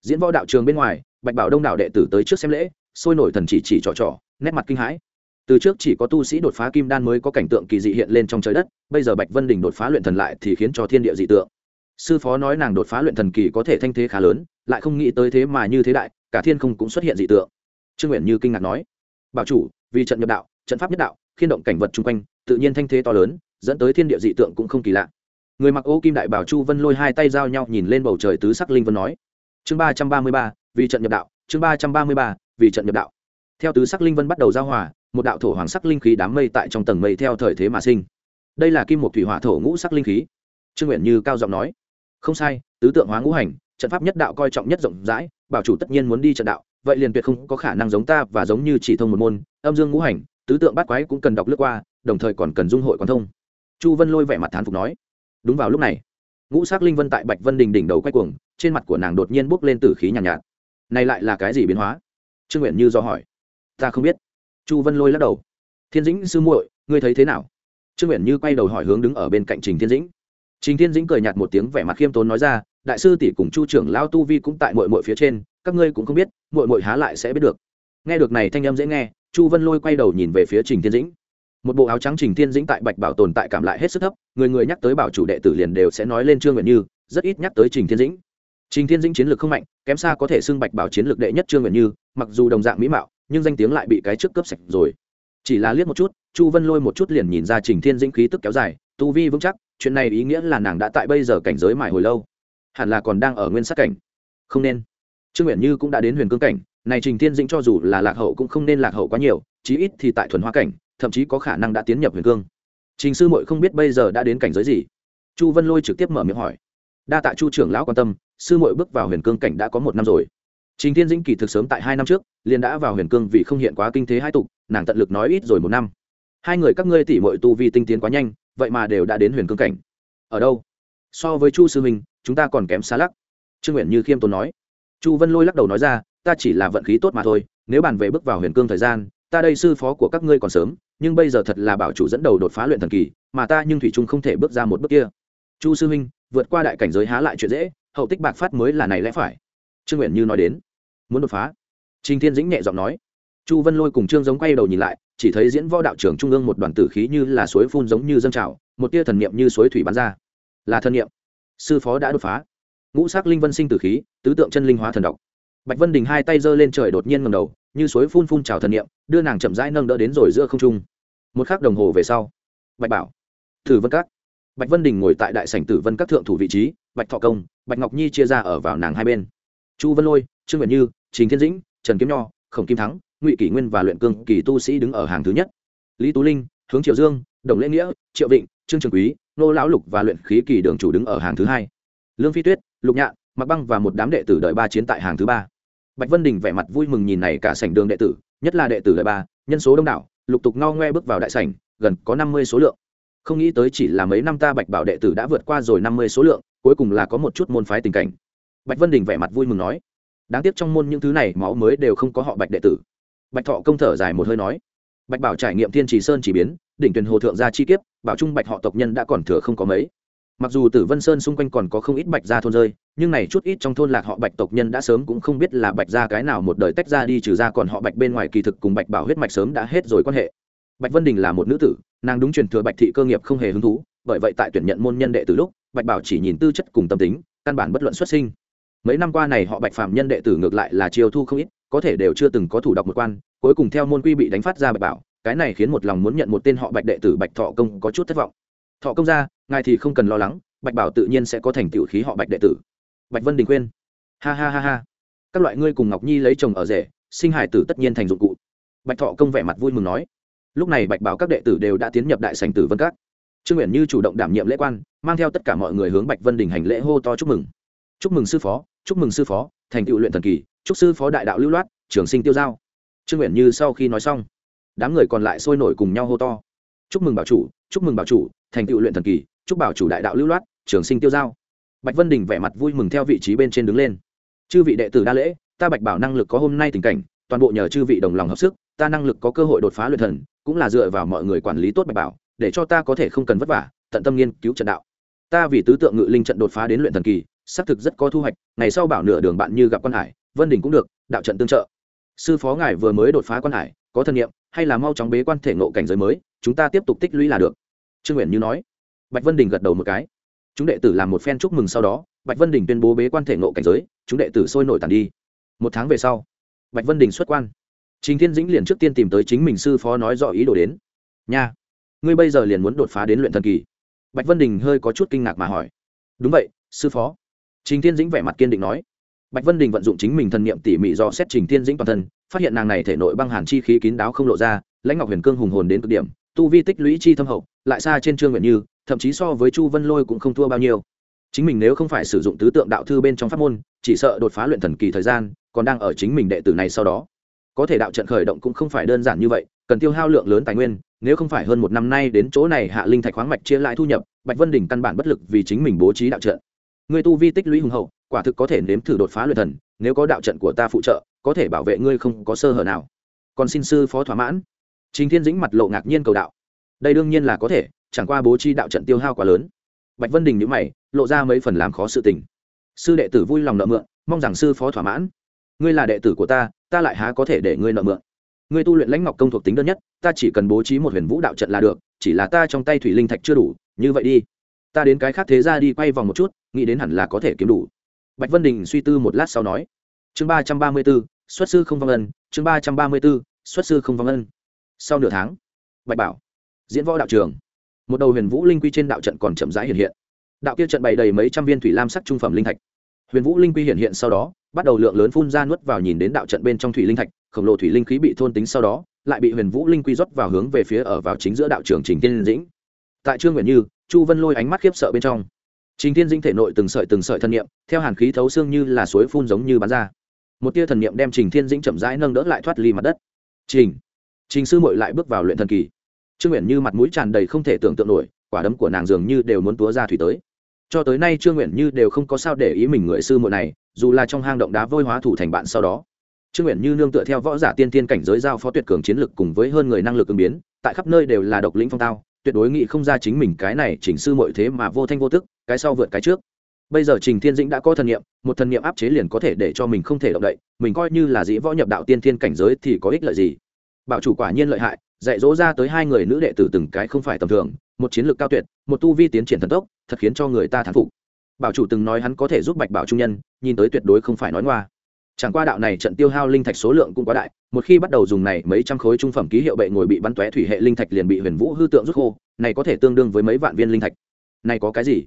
Diễn võ đạo trường bên ngoài, bạch bảo đông đảo đệ tử tới trước xem lễ, sôi nổi thần chỉ chỉ trò trò, nét mặt kinh hãi. Từ trước chỉ có tu sĩ đột phá kim đan mới có cảnh tượng kỳ dị hiện lên trong trời đất, bây giờ bạch vân đình đột phá luyện thần lại thì khiến cho thiên địa dị tượng. Sư phó nói nàng đột phá luyện thần kỳ có thể thanh thế khá lớn, lại không nghĩ tới thế mà như thế đại, cả thiên không cũng xuất hiện dị tượng. Trương nguyện như kinh ngạc nói, bảo chủ, vì trận nhập đạo, trận pháp nhất đạo, khiên động cảnh vật chung quanh, tự nhiên thanh thế to lớn, dẫn tới thiên địa dị tượng cũng không kỳ lạ người mặc ô kim đại bảo chu vân lôi hai tay giao nhau nhìn lên bầu trời tứ sắc linh vân nói, chương ba trăm ba mươi ba, vì trận nhập đạo, chương ba trăm ba mươi ba, vì trận nhập đạo. Theo tứ sắc linh vân bắt đầu giao hòa, một đạo thổ hoàng sắc linh khí đám mây tại trong tầng mây theo thời thế mà sinh. Đây là kim một thủy hỏa thổ ngũ sắc linh khí. Trương nguyện như cao giọng nói, không sai, tứ tượng hóa ngũ hành, trận pháp nhất đạo coi trọng nhất rộng rãi, bảo chủ tất nhiên muốn đi trận đạo, vậy liền tuyệt không có khả năng giống ta và giống như chỉ thông một môn, âm dương ngũ hành, tứ tượng bát quái cũng cần đọc lướt qua, đồng thời còn cần dung hội quán thông. Chu vân lôi vẻ mặt thán phục nói đúng vào lúc này ngũ sắc linh vân tại bạch vân đình đỉnh đầu quay cuồng trên mặt của nàng đột nhiên bốc lên tử khí nhàn nhạt, nhạt. Này lại là cái gì biến hóa? Trương nguyện như do hỏi. Ta không biết. Chu vân lôi lắc đầu. Thiên dĩnh sư muội ngươi thấy thế nào? Trương nguyện như quay đầu hỏi hướng đứng ở bên cạnh trình thiên dĩnh. Trình thiên dĩnh cười nhạt một tiếng vẻ mặt khiêm tốn nói ra đại sư tỷ cùng chu trưởng lao tu vi cũng tại mội mội phía trên các ngươi cũng không biết mội mội há lại sẽ biết được. Nghe được này thanh âm dễ nghe chu vân lôi quay đầu nhìn về phía trình thiên dĩnh một bộ áo trắng trình thiên dĩnh tại bạch bảo tồn tại cảm lại hết sức thấp, người người nhắc tới bảo chủ đệ tử liền đều sẽ nói lên trương nguyện như, rất ít nhắc tới trình thiên dĩnh. Trình thiên dĩnh chiến lược không mạnh, kém xa có thể xưng bạch bảo chiến lược đệ nhất trương nguyện như, mặc dù đồng dạng mỹ mạo, nhưng danh tiếng lại bị cái trước cướp sạch rồi. Chỉ là liếc một chút, chu vân lôi một chút liền nhìn ra trình thiên dĩnh khí tức kéo dài, tu vi vững chắc, chuyện này ý nghĩa là nàng đã tại bây giờ cảnh giới mãi hồi lâu. Hẳn là còn đang ở nguyên sát cảnh. Không nên. Trương nguyện như cũng đã đến huyền cương cảnh, này trình thiên dĩnh cho dù là lạc hậu cũng không nên lạc hậu quá nhiều, chí ít thì tại thuần hoa cảnh thậm chí có khả năng đã tiến nhập huyền cương. Trình sư muội không biết bây giờ đã đến cảnh giới gì. Chu vân lôi trực tiếp mở miệng hỏi. Đa tạ chu trưởng lão quan tâm, sư muội bước vào huyền cương cảnh đã có một năm rồi. Trình thiên dĩnh kỳ thực sớm tại hai năm trước, liền đã vào huyền cương vì không hiện quá kinh thế hai tục, nàng tận lực nói ít rồi một năm. Hai người các ngươi tỉ mội tu vi tinh tiến quá nhanh, vậy mà đều đã đến huyền cương cảnh. Ở đâu? So với chu sư minh chúng ta còn kém xa lắc. Trương nguyện như khiêm tốn nói. Chu vân lôi lắc đầu nói ra, ta chỉ là vận khí tốt mà thôi, nếu bàn về bước vào huyền cương thời gian ta đây sư phó của các ngươi còn sớm, nhưng bây giờ thật là bảo chủ dẫn đầu đột phá luyện thần kỳ, mà ta nhưng thủy trung không thể bước ra một bước kia. Chu sư minh vượt qua đại cảnh giới há lại chuyện dễ, hậu tích bạc phát mới là này lẽ phải. Trương nguyện như nói đến. Muốn đột phá? Trình thiên dĩnh nhẹ giọng nói. Chu vân lôi cùng trương giống quay đầu nhìn lại, chỉ thấy diễn võ đạo trưởng trung ương một đoàn tử khí như là suối phun giống như dâng trào, một tia thần niệm như suối thủy bắn ra. Là thần niệm. Sư phó đã đột phá. Ngũ sắc linh vân sinh tử khí, tứ tượng chân linh hóa thần độc. Bạch vân đình hai tay giơ lên trời đột nhiên ngầm đầu như suối phun phun trào thần niệm, đưa nàng chậm rãi nâng đỡ đến rồi giữa không trung. Một khắc đồng hồ về sau, bạch bảo, thử vân các, bạch vân đình ngồi tại đại sảnh tử vân các thượng thủ vị trí, bạch thọ công, bạch ngọc nhi chia ra ở vào nàng hai bên. Chu vân lôi, trương nguyện như, trình thiên dĩnh, trần kiếm nho, khổng kim thắng, ngụy kỷ nguyên và luyện cương kỳ tu sĩ đứng ở hàng thứ nhất. Lý tú linh, hướng triệu dương, đồng lễ nghĩa, triệu vịnh, trương trường quý nô lão lục và luyện khí kỳ đường chủ đứng ở hàng thứ hai. Lương phi tuyết, lục nhạn mặc băng và một đám đệ tử đợi ba chiến tại hàng thứ ba bạch vân đình vẻ mặt vui mừng nhìn này cả sảnh đường đệ tử, nhất là đệ tử đợi ba, nhân số đông đảo, lục tục ngao ngoe bước vào đại sảnh, gần có năm mươi số lượng. Không nghĩ tới chỉ là mấy năm ta bạch bảo đệ tử đã vượt qua rồi năm mươi số lượng, cuối cùng là có một chút môn phái tình cảnh. Bạch vân đình vẻ mặt vui mừng nói, đáng tiếc trong môn những thứ này máu mới đều không có họ bạch đệ tử. Bạch thọ công thở dài một hơi nói, bạch bảo trải nghiệm thiên trì sơn chỉ biến, đỉnh tuyển hồ thượng gia chi kiếp, bảo trung bạch họ tộc nhân đã còn thừa không có mấy. Mặc dù tử vân sơn xung quanh còn có không ít bạch gia thôn rơi nhưng này chút ít trong thôn lạc họ bạch tộc nhân đã sớm cũng không biết là bạch ra cái nào một đời tách ra đi, trừ ra còn họ bạch bên ngoài kỳ thực cùng bạch bảo huyết mạch sớm đã hết rồi quan hệ. Bạch vân đình là một nữ tử, nàng đúng truyền thừa bạch thị cơ nghiệp không hề hứng thú, bởi vậy tại tuyển nhận môn nhân đệ từ lúc, bạch bảo chỉ nhìn tư chất cùng tâm tính, căn bản bất luận xuất sinh. Mấy năm qua này họ bạch phạm nhân đệ tử ngược lại là chiêu thu không ít, có thể đều chưa từng có thủ đọc một quan, cuối cùng theo môn quy bị đánh phát ra bạch bảo, cái này khiến một lòng muốn nhận một tên họ bạch đệ tử bạch thọ công có chút thất vọng. Thọ công ra, ngài thì không cần lo lắng, bạch bảo tự nhiên sẽ có thành tựu khí họ bạch đệ tử bạch vân đình khuyên. Ha ha ha ha. Các loại ngươi cùng ngọc nhi lấy chồng ở rể, sinh hải tử tất nhiên thành dụng cụ. Bạch thọ công vẻ mặt vui mừng nói. Lúc này bạch bảo các đệ tử đều đã tiến nhập đại sành tử vân các. Trương nguyện như chủ động đảm nhiệm lễ quan, mang theo tất cả mọi người hướng bạch vân đình hành lễ hô to chúc mừng. Chúc mừng sư phó, chúc mừng sư phó, thành tựu luyện thần kỳ, chúc sư phó đại đạo lưu loát, trường sinh tiêu giao. Trương nguyện như sau khi nói xong, đám người còn lại sôi nổi cùng nhau hô to. Chúc mừng bảo chủ, chúc mừng bảo chủ, thành tựu luyện thần kỳ, chúc bảo chủ đại đạo lưu loát, trường sinh tiêu giao bạch vân đình vẻ mặt vui mừng theo vị trí bên trên đứng lên. Chư vị đệ tử đa lễ, ta bạch bảo năng lực có hôm nay tình cảnh, toàn bộ nhờ chư vị đồng lòng hợp sức, ta năng lực có cơ hội đột phá luyện thần, cũng là dựa vào mọi người quản lý tốt bạch bảo, để cho ta có thể không cần vất vả, tận tâm nghiên cứu trận đạo. Ta vì tứ tượng ngự linh trận đột phá đến luyện thần kỳ, xác thực rất có thu hoạch, ngày sau bảo nửa đường bạn như gặp quan hải, vân đình cũng được, đạo trận tương trợ. Sư phó ngài vừa mới đột phá quan hải, có thân nhiệm hay là mau chóng bế quan thể ngộ cảnh giới mới, chúng ta tiếp tục tích lũy là được. Trương nguyện như nói. Bạch vân đình gật đầu một cái chúng đệ tử làm một phen chúc mừng sau đó, bạch vân đình tuyên bố bế quan thể ngộ cảnh giới, chúng đệ tử sôi nổi tàn đi. Một tháng về sau, bạch vân đình xuất quan. Trình thiên dĩnh liền trước tiên tìm tới chính mình sư phó nói rõ ý đồ đến. Nha, ngươi bây giờ liền muốn đột phá đến luyện thần kỳ? Bạch vân đình hơi có chút kinh ngạc mà hỏi. Đúng vậy, sư phó. Trình thiên dĩnh vẻ mặt kiên định nói. Bạch vân đình vận dụng chính mình thần niệm tỉ mỉ do xét trình thiên dĩnh toàn thân, phát hiện nàng này thể nội băng hàn chi khí kín đáo không lộ ra, lãnh ngọc huyền cương hùng hồn đến cực điểm, tu vi tích lũy chi thâm hậu, lại xa trên trương nguyện như thậm chí so với chu vân lôi cũng không thua bao nhiêu. Chính mình nếu không phải sử dụng tứ tượng đạo thư bên trong pháp môn, chỉ sợ đột phá luyện thần kỳ thời gian, còn đang ở chính mình đệ tử này sau đó. Có thể đạo trận khởi động cũng không phải đơn giản như vậy, cần tiêu hao lượng lớn tài nguyên, nếu không phải hơn một năm nay đến chỗ này hạ linh thạch khoáng mạch chia lại thu nhập, bạch vân đình căn bản bất lực vì chính mình bố trí đạo trận. Người tu vi tích lũy hùng hậu, quả thực có thể nếm thử đột phá luyện thần, nếu có đạo trận của ta phụ trợ, có thể bảo vệ ngươi không có sơ hở nào. Còn xin sư phó thỏa mãn. Trình thiên dĩnh mặt lộ ngạc nhiên cầu đạo. Đây đương nhiên là có thể chẳng qua bố trí đạo trận tiêu hao quá lớn. Bạch vân đình nhữ mày, lộ ra mấy phần làm khó sự tình. Sư đệ tử vui lòng nợ mượn, mong rằng sư phó thỏa mãn. Ngươi là đệ tử của ta ta lại há có thể để ngươi nợ mượn. Ngươi tu luyện lãnh ngọc công thuộc tính đơn nhất, ta chỉ cần bố trí một huyền vũ đạo trận là được, chỉ là ta trong tay thủy linh thạch chưa đủ, như vậy đi. Ta đến cái khác thế ra đi quay vòng một chút, nghĩ đến hẳn là có thể kiếm đủ. Bạch vân đình suy tư một lát sau nói. Chương ba trăm ba mươi b ố xuất sư không vong ân. Chương ba trăm ba mươi b ố xuất sư không vong ân. Sau nửa tháng, bạch bảo, diễn võ đạo trường một đầu huyền vũ linh quy trên đạo trận còn chậm rãi hiện hiện. Đạo kia trận bày đầy mấy trăm viên thủy lam sắc trung phẩm linh thạch. Huyền vũ linh quy hiện hiện sau đó, bắt đầu lượng lớn phun ra nuốt vào nhìn đến đạo trận bên trong thủy linh thạch, khổng lồ thủy linh khí bị thôn tính sau đó, lại bị huyền vũ linh quy rót vào hướng về phía ở vào chính giữa đạo trường trình tiên dĩnh. Tại trương nguyện như, chu vân lôi ánh mắt khiếp sợ bên trong. Trình tiên dĩnh thể nội từng sợi từng sợi thân nhiệm theo hàn khí thấu xương như là suối phun giống như bắn ra. Một tia thần niệm đem trình thiên dĩnh chậm rãi nâng đỡ lại thoát ly mặt đất. Trình trình sư mội lại bước vào luyện thần kỳ trương nguyện như mặt mũi tràn đầy không thể tưởng tượng nổi, quả đấm của nàng dường như đều muốn túa ra thủy tới. Cho tới nay trương nguyện như đều không có sao để ý mình người sư muội này, dù là trong hang động đá vôi hóa thủ thành bạn sau đó. Trương nguyện như nương tựa theo võ giả tiên tiên cảnh giới giao phó tuyệt cường chiến lực cùng với hơn người năng lực ứng biến, tại khắp nơi đều là độc lĩnh phong tao, tuyệt đối nghĩ không ra chính mình cái này chỉnh sư muội thế mà vô thanh vô tức, cái sau vượt cái trước. Bây giờ trình thiên dĩnh đã có thần nghiệm một thần nghiệm áp chế liền có thể để cho mình không thể động đậy, mình coi như là dĩ võ nhập đạo tiên thiên cảnh giới thì có ích lợi gì? Bảo chủ quả nhiên lợi hại dạy dỗ ra tới hai người nữ đệ tử từng cái không phải tầm thường, một chiến lược cao tuyệt, một tu vi tiến triển thần tốc, thật khiến cho người ta thán phục. Bảo chủ từng nói hắn có thể giúp bạch bảo trung nhân, nhìn tới tuyệt đối không phải nói ngoa. Chẳng qua đạo này trận tiêu hao linh thạch số lượng cũng quá đại, một khi bắt đầu dùng này mấy trăm khối trung phẩm ký hiệu bệ ngồi bị bắn tóe thủy hệ linh thạch liền bị huyền vũ hư tượng rút khô, này có thể tương đương với mấy vạn viên linh thạch. Này có cái gì?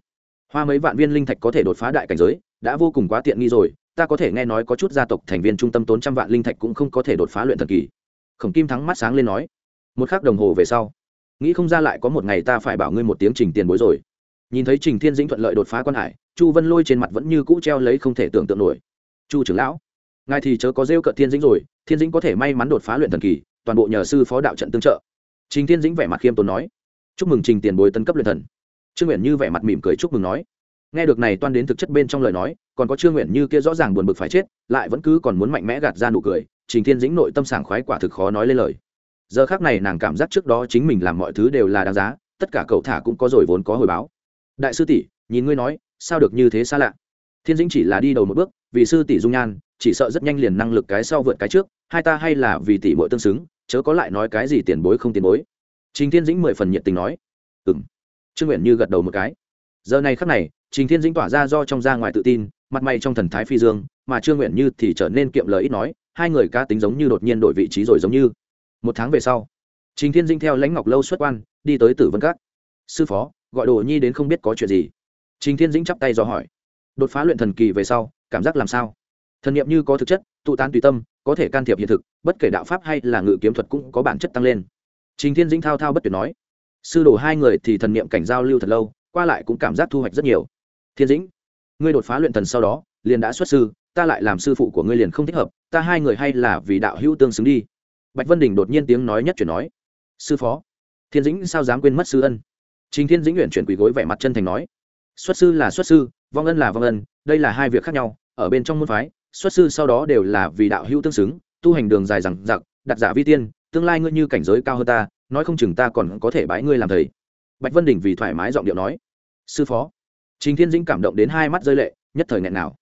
Hoa mấy vạn viên linh thạch có thể đột phá đại cảnh giới, đã vô cùng quá tiện nghi rồi, ta có thể nghe nói có chút gia tộc thành viên trung tâm tốn trăm vạn linh thạch cũng không có thể đột phá luyện thần kỳ. Khổng kim thắng mắt sáng lên nói một khắc đồng hồ về sau, nghĩ không ra lại có một ngày ta phải bảo ngươi một tiếng trình tiền bối rồi. Nhìn thấy trình thiên dĩnh thuận lợi đột phá quan hải, chu vân lôi trên mặt vẫn như cũ treo lấy không thể tưởng tượng nổi. Chu trưởng lão, ngài thì chớ có rêu cợt thiên dĩnh rồi, thiên dĩnh có thể may mắn đột phá luyện thần kỳ, toàn bộ nhờ sư phó đạo trận tương trợ. Trình thiên dĩnh vẻ mặt khiêm tốn nói, chúc mừng trình tiền bối tân cấp luyện thần. Trương nguyện như vẻ mặt mỉm cười chúc mừng nói, nghe được này toan đến thực chất bên trong lời nói, còn có trương nguyện như kia rõ ràng buồn bực phải chết, lại vẫn cứ còn muốn mạnh mẽ gạt ra nụ cười. Trình thiên dĩnh nội tâm sảng khoái quả thực khó nói lên lời giờ khác này nàng cảm giác trước đó chính mình làm mọi thứ đều là đáng giá, tất cả cậu thả cũng có rồi vốn có hồi báo. Đại sư tỷ, nhìn ngươi nói, sao được như thế xa lạ? Thiên dĩnh chỉ là đi đầu một bước, vì sư tỷ dung nhan, chỉ sợ rất nhanh liền năng lực cái sau vượt cái trước, hai ta hay là vì tỷ bội tương xứng, chớ có lại nói cái gì tiền bối không tiền bối. Trình thiên dĩnh mười phần nhiệt tình nói. Ừng trương nguyện như gật đầu một cái. Giờ này khắc này, trình thiên dĩnh tỏa ra do trong ra ngoài tự tin, mặt mày trong thần thái phi dương, mà trương nguyện như thì trở nên kiệm lời ít nói, hai người cá tính giống như đột nhiên đổi vị trí rồi giống như một tháng về sau, trình thiên dinh theo lãnh ngọc lâu xuất quan, đi tới tử vân các. Sư phó, gọi đồ nhi đến không biết có chuyện gì. Trình thiên dĩnh chắp tay do hỏi. Đột phá luyện thần kỳ về sau, cảm giác làm sao? Thần nghiệm như có thực chất, tụ tán tùy tâm, có thể can thiệp hiện thực, bất kể đạo pháp hay là ngự kiếm thuật cũng có bản chất tăng lên. Trình thiên dĩnh thao thao bất tuyệt nói. Sư đồ hai người thì thần nghiệm cảnh giao lưu thật lâu, qua lại cũng cảm giác thu hoạch rất nhiều. Thiên dĩnh, ngươi đột phá luyện thần sau đó, liền đã xuất sư, ta lại làm sư phụ của ngươi liền không thích hợp, ta hai người hay là vì đạo hữu tương xứng đi bạch vân đình đột nhiên tiếng nói nhất chuyển nói, sư phó, thiên dĩnh sao dám quên mất sư ân? Trình thiên dĩnh nguyện chuyển quỳ gối vẻ mặt chân thành nói, xuất sư là xuất sư, vong ân là vong ân, đây là hai việc khác nhau, ở bên trong môn phái, xuất sư sau đó đều là vì đạo hữu tương xứng, tu hành đường dài rằng giặc đặt giả vi tiên, tương lai ngươi như cảnh giới cao hơn ta, nói không chừng ta còn có thể bái ngươi làm thầy. Bạch vân đình vì thoải mái giọng điệu nói, sư phó. Trình thiên dĩnh cảm động đến hai mắt rơi lệ, nhất thời nghẹn nào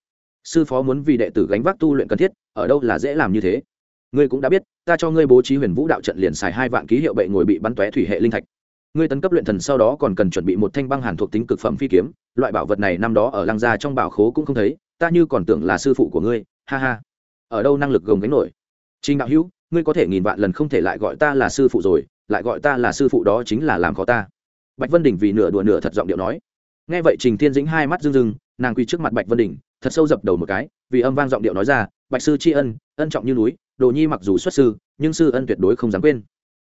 sư phó muốn vì đệ tử gánh vác tu luyện cần thiết, ở đâu là dễ làm như thế? Ngươi cũng đã biết, ta cho ngươi bố trí huyền vũ đạo trận liền xài hai vạn ký hiệu bệ ngồi bị bắn tóe thủy hệ linh thạch. Ngươi tấn cấp luyện thần sau đó còn cần chuẩn bị một thanh băng hàn thuộc tính cực phẩm phi kiếm, loại bảo vật này năm đó ở lăng gia trong bảo khố cũng không thấy, ta như còn tưởng là sư phụ của ngươi, ha ha. Ở đâu năng lực gồng gánh nổi? Trình đạo hữu, ngươi có thể nghìn vạn lần không thể lại gọi ta là sư phụ rồi, lại gọi ta là sư phụ đó chính là làm khó ta. Bạch vân đình vì nửa đùa nửa thật giọng điệu nói. Nghe vậy trình thiên dĩnh hai mắt rưng rưng, nàng quỳ trước mặt bạch vân đình, thật sâu dập đầu một cái, vì âm vang giọng điệu nói ra bạch sư tri ân ân trọng như núi, đồ nhi mặc dù xuất sư, nhưng sư ân tuyệt đối không dám quên.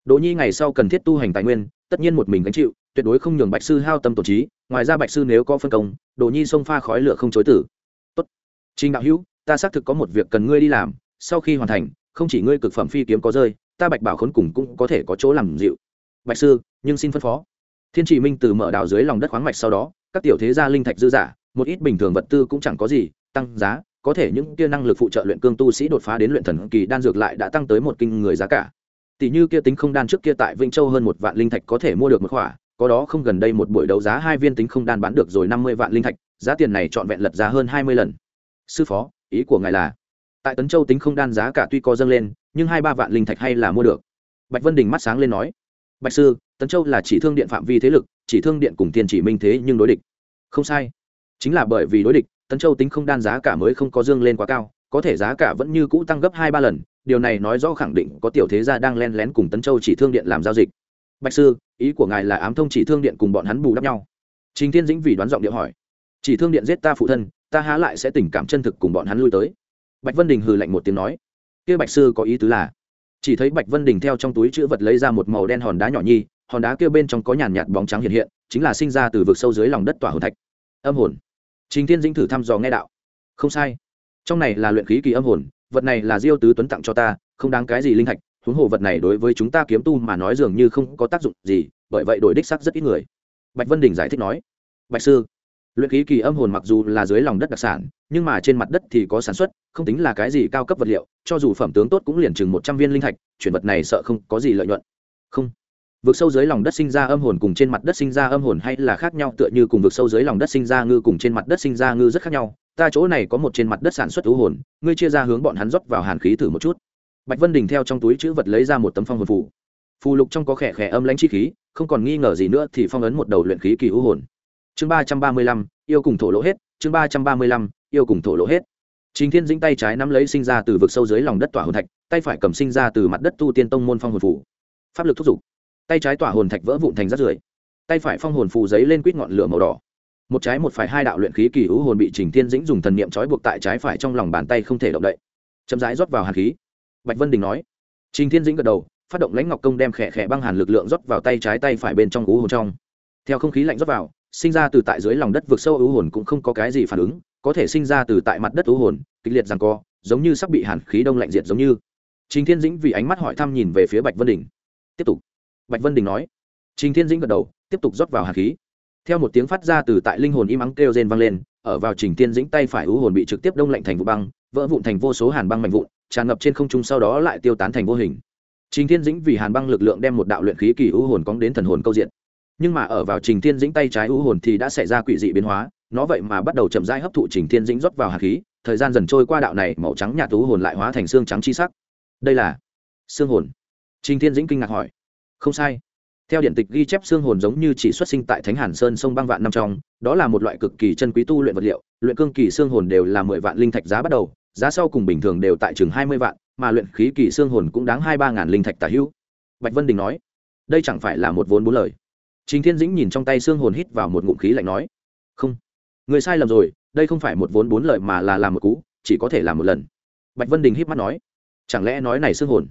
Đồ nhi ngày sau cần thiết tu hành tài nguyên, tất nhiên một mình gánh chịu, tuyệt đối không nhường bạch sư hao tâm tổ trí, ngoài ra bạch sư nếu có phân công, đồ nhi xông pha khói lửa không chối tử. Tốt. Trình đạo hữu, ta xác thực có một việc cần ngươi đi làm, sau khi hoàn thành, không chỉ ngươi cực phẩm phi kiếm có rơi, ta bạch bảo khốn cùng cũng có thể có chỗ làm dịu. Bạch sư, nhưng xin phân phó. Thiên chỉ minh từ mở đào dưới lòng đất khoáng mạch sau đó, các tiểu thế gia linh thạch dư giả, một ít bình thường vật tư cũng chẳng có gì, tăng giá có thể những kia năng lực phụ trợ luyện cương tu sĩ đột phá đến luyện thần kỳ đan dược lại đã tăng tới một kinh người giá cả. Tỷ như kia tính không đan trước kia tại vĩnh châu hơn một vạn linh thạch có thể mua được một khỏa, có đó không gần đây một buổi đấu giá hai viên tính không đan bán được rồi năm mươi vạn linh thạch, giá tiền này trọn vẹn lật giá hơn hai mươi lần. Sư phó, ý của ngài là? Tại tấn châu tính không đan giá cả tuy có dâng lên, nhưng hai ba vạn linh thạch hay là mua được? Bạch vân đình mắt sáng lên nói. Bạch sư, tấn châu là chỉ thương điện phạm vi thế lực, chỉ thương điện cùng tiền chỉ minh thế nhưng đối địch. Không sai. Chính là bởi vì đối địch tấn châu tính không đan giá cả mới không có dương lên quá cao, có thể giá cả vẫn như cũ tăng gấp hai ba lần, điều này nói rõ khẳng định có tiểu thế gia đang len lén cùng tấn châu chỉ thương điện làm giao dịch. Bạch sư, ý của ngài là ám thông chỉ thương điện cùng bọn hắn bù đắp nhau. Trình thiên dĩnh vì đoán giọng điệu hỏi. Chỉ thương điện giết ta phụ thân, ta há lại sẽ tình cảm chân thực cùng bọn hắn lui tới. Bạch vân đình hừ lạnh một tiếng nói. Kia bạch sư có ý tứ là, chỉ thấy bạch vân đình theo trong túi chữ vật lấy ra một màu đen hòn đá nhỏ nhi hòn đá kia bên trong có nhàn nhạt bóng trắng hiện hiện, chính là sinh ra từ vực sâu dưới lòng đất tỏa hồn thạch. Âm hồn trình thiên dĩnh thử thăm dò nghe đạo. Không sai. Trong này là luyện khí kỳ âm hồn, vật này là diêu tứ tuấn tặng cho ta, không đáng cái gì linh thạch, huống hồ vật này đối với chúng ta kiếm tu mà nói dường như không có tác dụng gì, bởi vậy đổi đích sắc rất ít người. Bạch vân đình giải thích nói. Bạch sư, luyện khí kỳ âm hồn mặc dù là dưới lòng đất đặc sản, nhưng mà trên mặt đất thì có sản xuất, không tính là cái gì cao cấp vật liệu, cho dù phẩm tướng tốt cũng liền chừng một trăm viên linh thạch, chuyển vật này sợ không có gì lợi nhuận. Không vực sâu dưới lòng đất sinh ra âm hồn cùng trên mặt đất sinh ra âm hồn hay là khác nhau tựa như cùng vực sâu dưới lòng đất sinh ra ngư cùng trên mặt đất sinh ra ngư rất khác nhau. Ta chỗ này có một trên mặt đất sản xuất thú hồn ngươi chia ra hướng bọn hắn rót vào hàn khí thử một chút. Bạch vân đình theo trong túi chữ vật lấy ra một tấm phong hồn phù. Phù lục trong có khẽ khẽ âm lãnh chi khí không còn nghi ngờ gì nữa thì phong ấn một đầu luyện khí kỳ hữu hồn. Chương ba trăm ba mươi lăm yêu cùng thổ lỗ hết chương ba trăm ba mươi lăm yêu cùng thổ lỗ hết. Trình Thiên Dĩnh tay trái nắm lấy sinh ra từ vực sâu dưới lòng đất tỏa hồn thạch, tay phải cầm sinh ra từ mặt đất tu tiên tông môn phong hồn phù. Pháp lực thúc giục tay trái tỏa hồn thạch vỡ vụn thành rác rưởi, tay phải phong hồn phù giấy lên quýt ngọn lửa màu đỏ. Một trái một phải hai đạo luyện khí kỳ hữu hồn bị Trình Thiên Dĩnh dùng thần niệm trói buộc tại trái phải trong lòng bàn tay không thể động đậy. Chậm rãi rót vào hàn khí. Bạch Vân Đình nói. Trình Thiên Dĩnh gật đầu, phát động lãnh ngọc công đem khẽ khẽ băng hàn lực lượng rót vào tay trái tay phải bên trong cú hồn trong. Theo không khí lạnh rót vào, sinh ra từ tại dưới lòng đất vực sâu ưu hồn cũng không có cái gì phản ứng có thể sinh ra từ tại mặt đất ưu hồn kịch liệt rằng co giống như sắp bị hàn khí đông lạnh diệt giống như trình thiên dĩnh vì ánh mắt hỏi thăm nhìn về phía bạch vân đình tiếp tục bạch vân đình nói. Trình thiên dĩnh gật đầu, tiếp tục rót vào hàn khí. Theo một tiếng phát ra từ tại linh hồn im ắng kêu rên vang lên, ở vào trình thiên dĩnh tay phải ưu hồn bị trực tiếp đông lạnh thành vụ băng, vỡ vụn thành vô số hàn băng mạnh vụn, tràn ngập trên không trung sau đó lại tiêu tán thành vô hình. Trình thiên dĩnh vì hàn băng lực lượng đem một đạo luyện khí kỳ ưu hồn cóng đến thần hồn câu diện. Nhưng mà ở vào trình thiên dĩnh tay trái u hồn thì đã xảy ra quỷ dị biến hóa, nó vậy mà bắt đầu chậm rãi hấp thụ trình thiên dĩnh rót vào hạt khí, thời gian dần trôi qua đạo này màu trắng nhạt u hồn lại hóa thành xương trắng chi sắc. Đây là xương hồn. Trình thiên dĩnh kinh ngạc hỏi không sai theo điện tịch ghi chép xương hồn giống như chỉ xuất sinh tại thánh hàn sơn sông băng vạn năm trong đó là một loại cực kỳ chân quý tu luyện vật liệu luyện cương kỳ xương hồn đều là mười vạn linh thạch giá bắt đầu giá sau cùng bình thường đều tại chừng hai mươi vạn mà luyện khí kỳ xương hồn cũng đáng hai ba ngàn linh thạch tả hữu bạch vân đình nói đây chẳng phải là một vốn bốn lời Trình Thiên Dĩnh nhìn trong tay xương hồn hít vào một ngụm khí lạnh nói: "Không, người sai lầm rồi, đây không phải một vốn bốn lợi mà là làm một cú, chỉ có thể làm một lần." Bạch Vân Đình hít mắt nói: "Chẳng lẽ nói này xương hồn?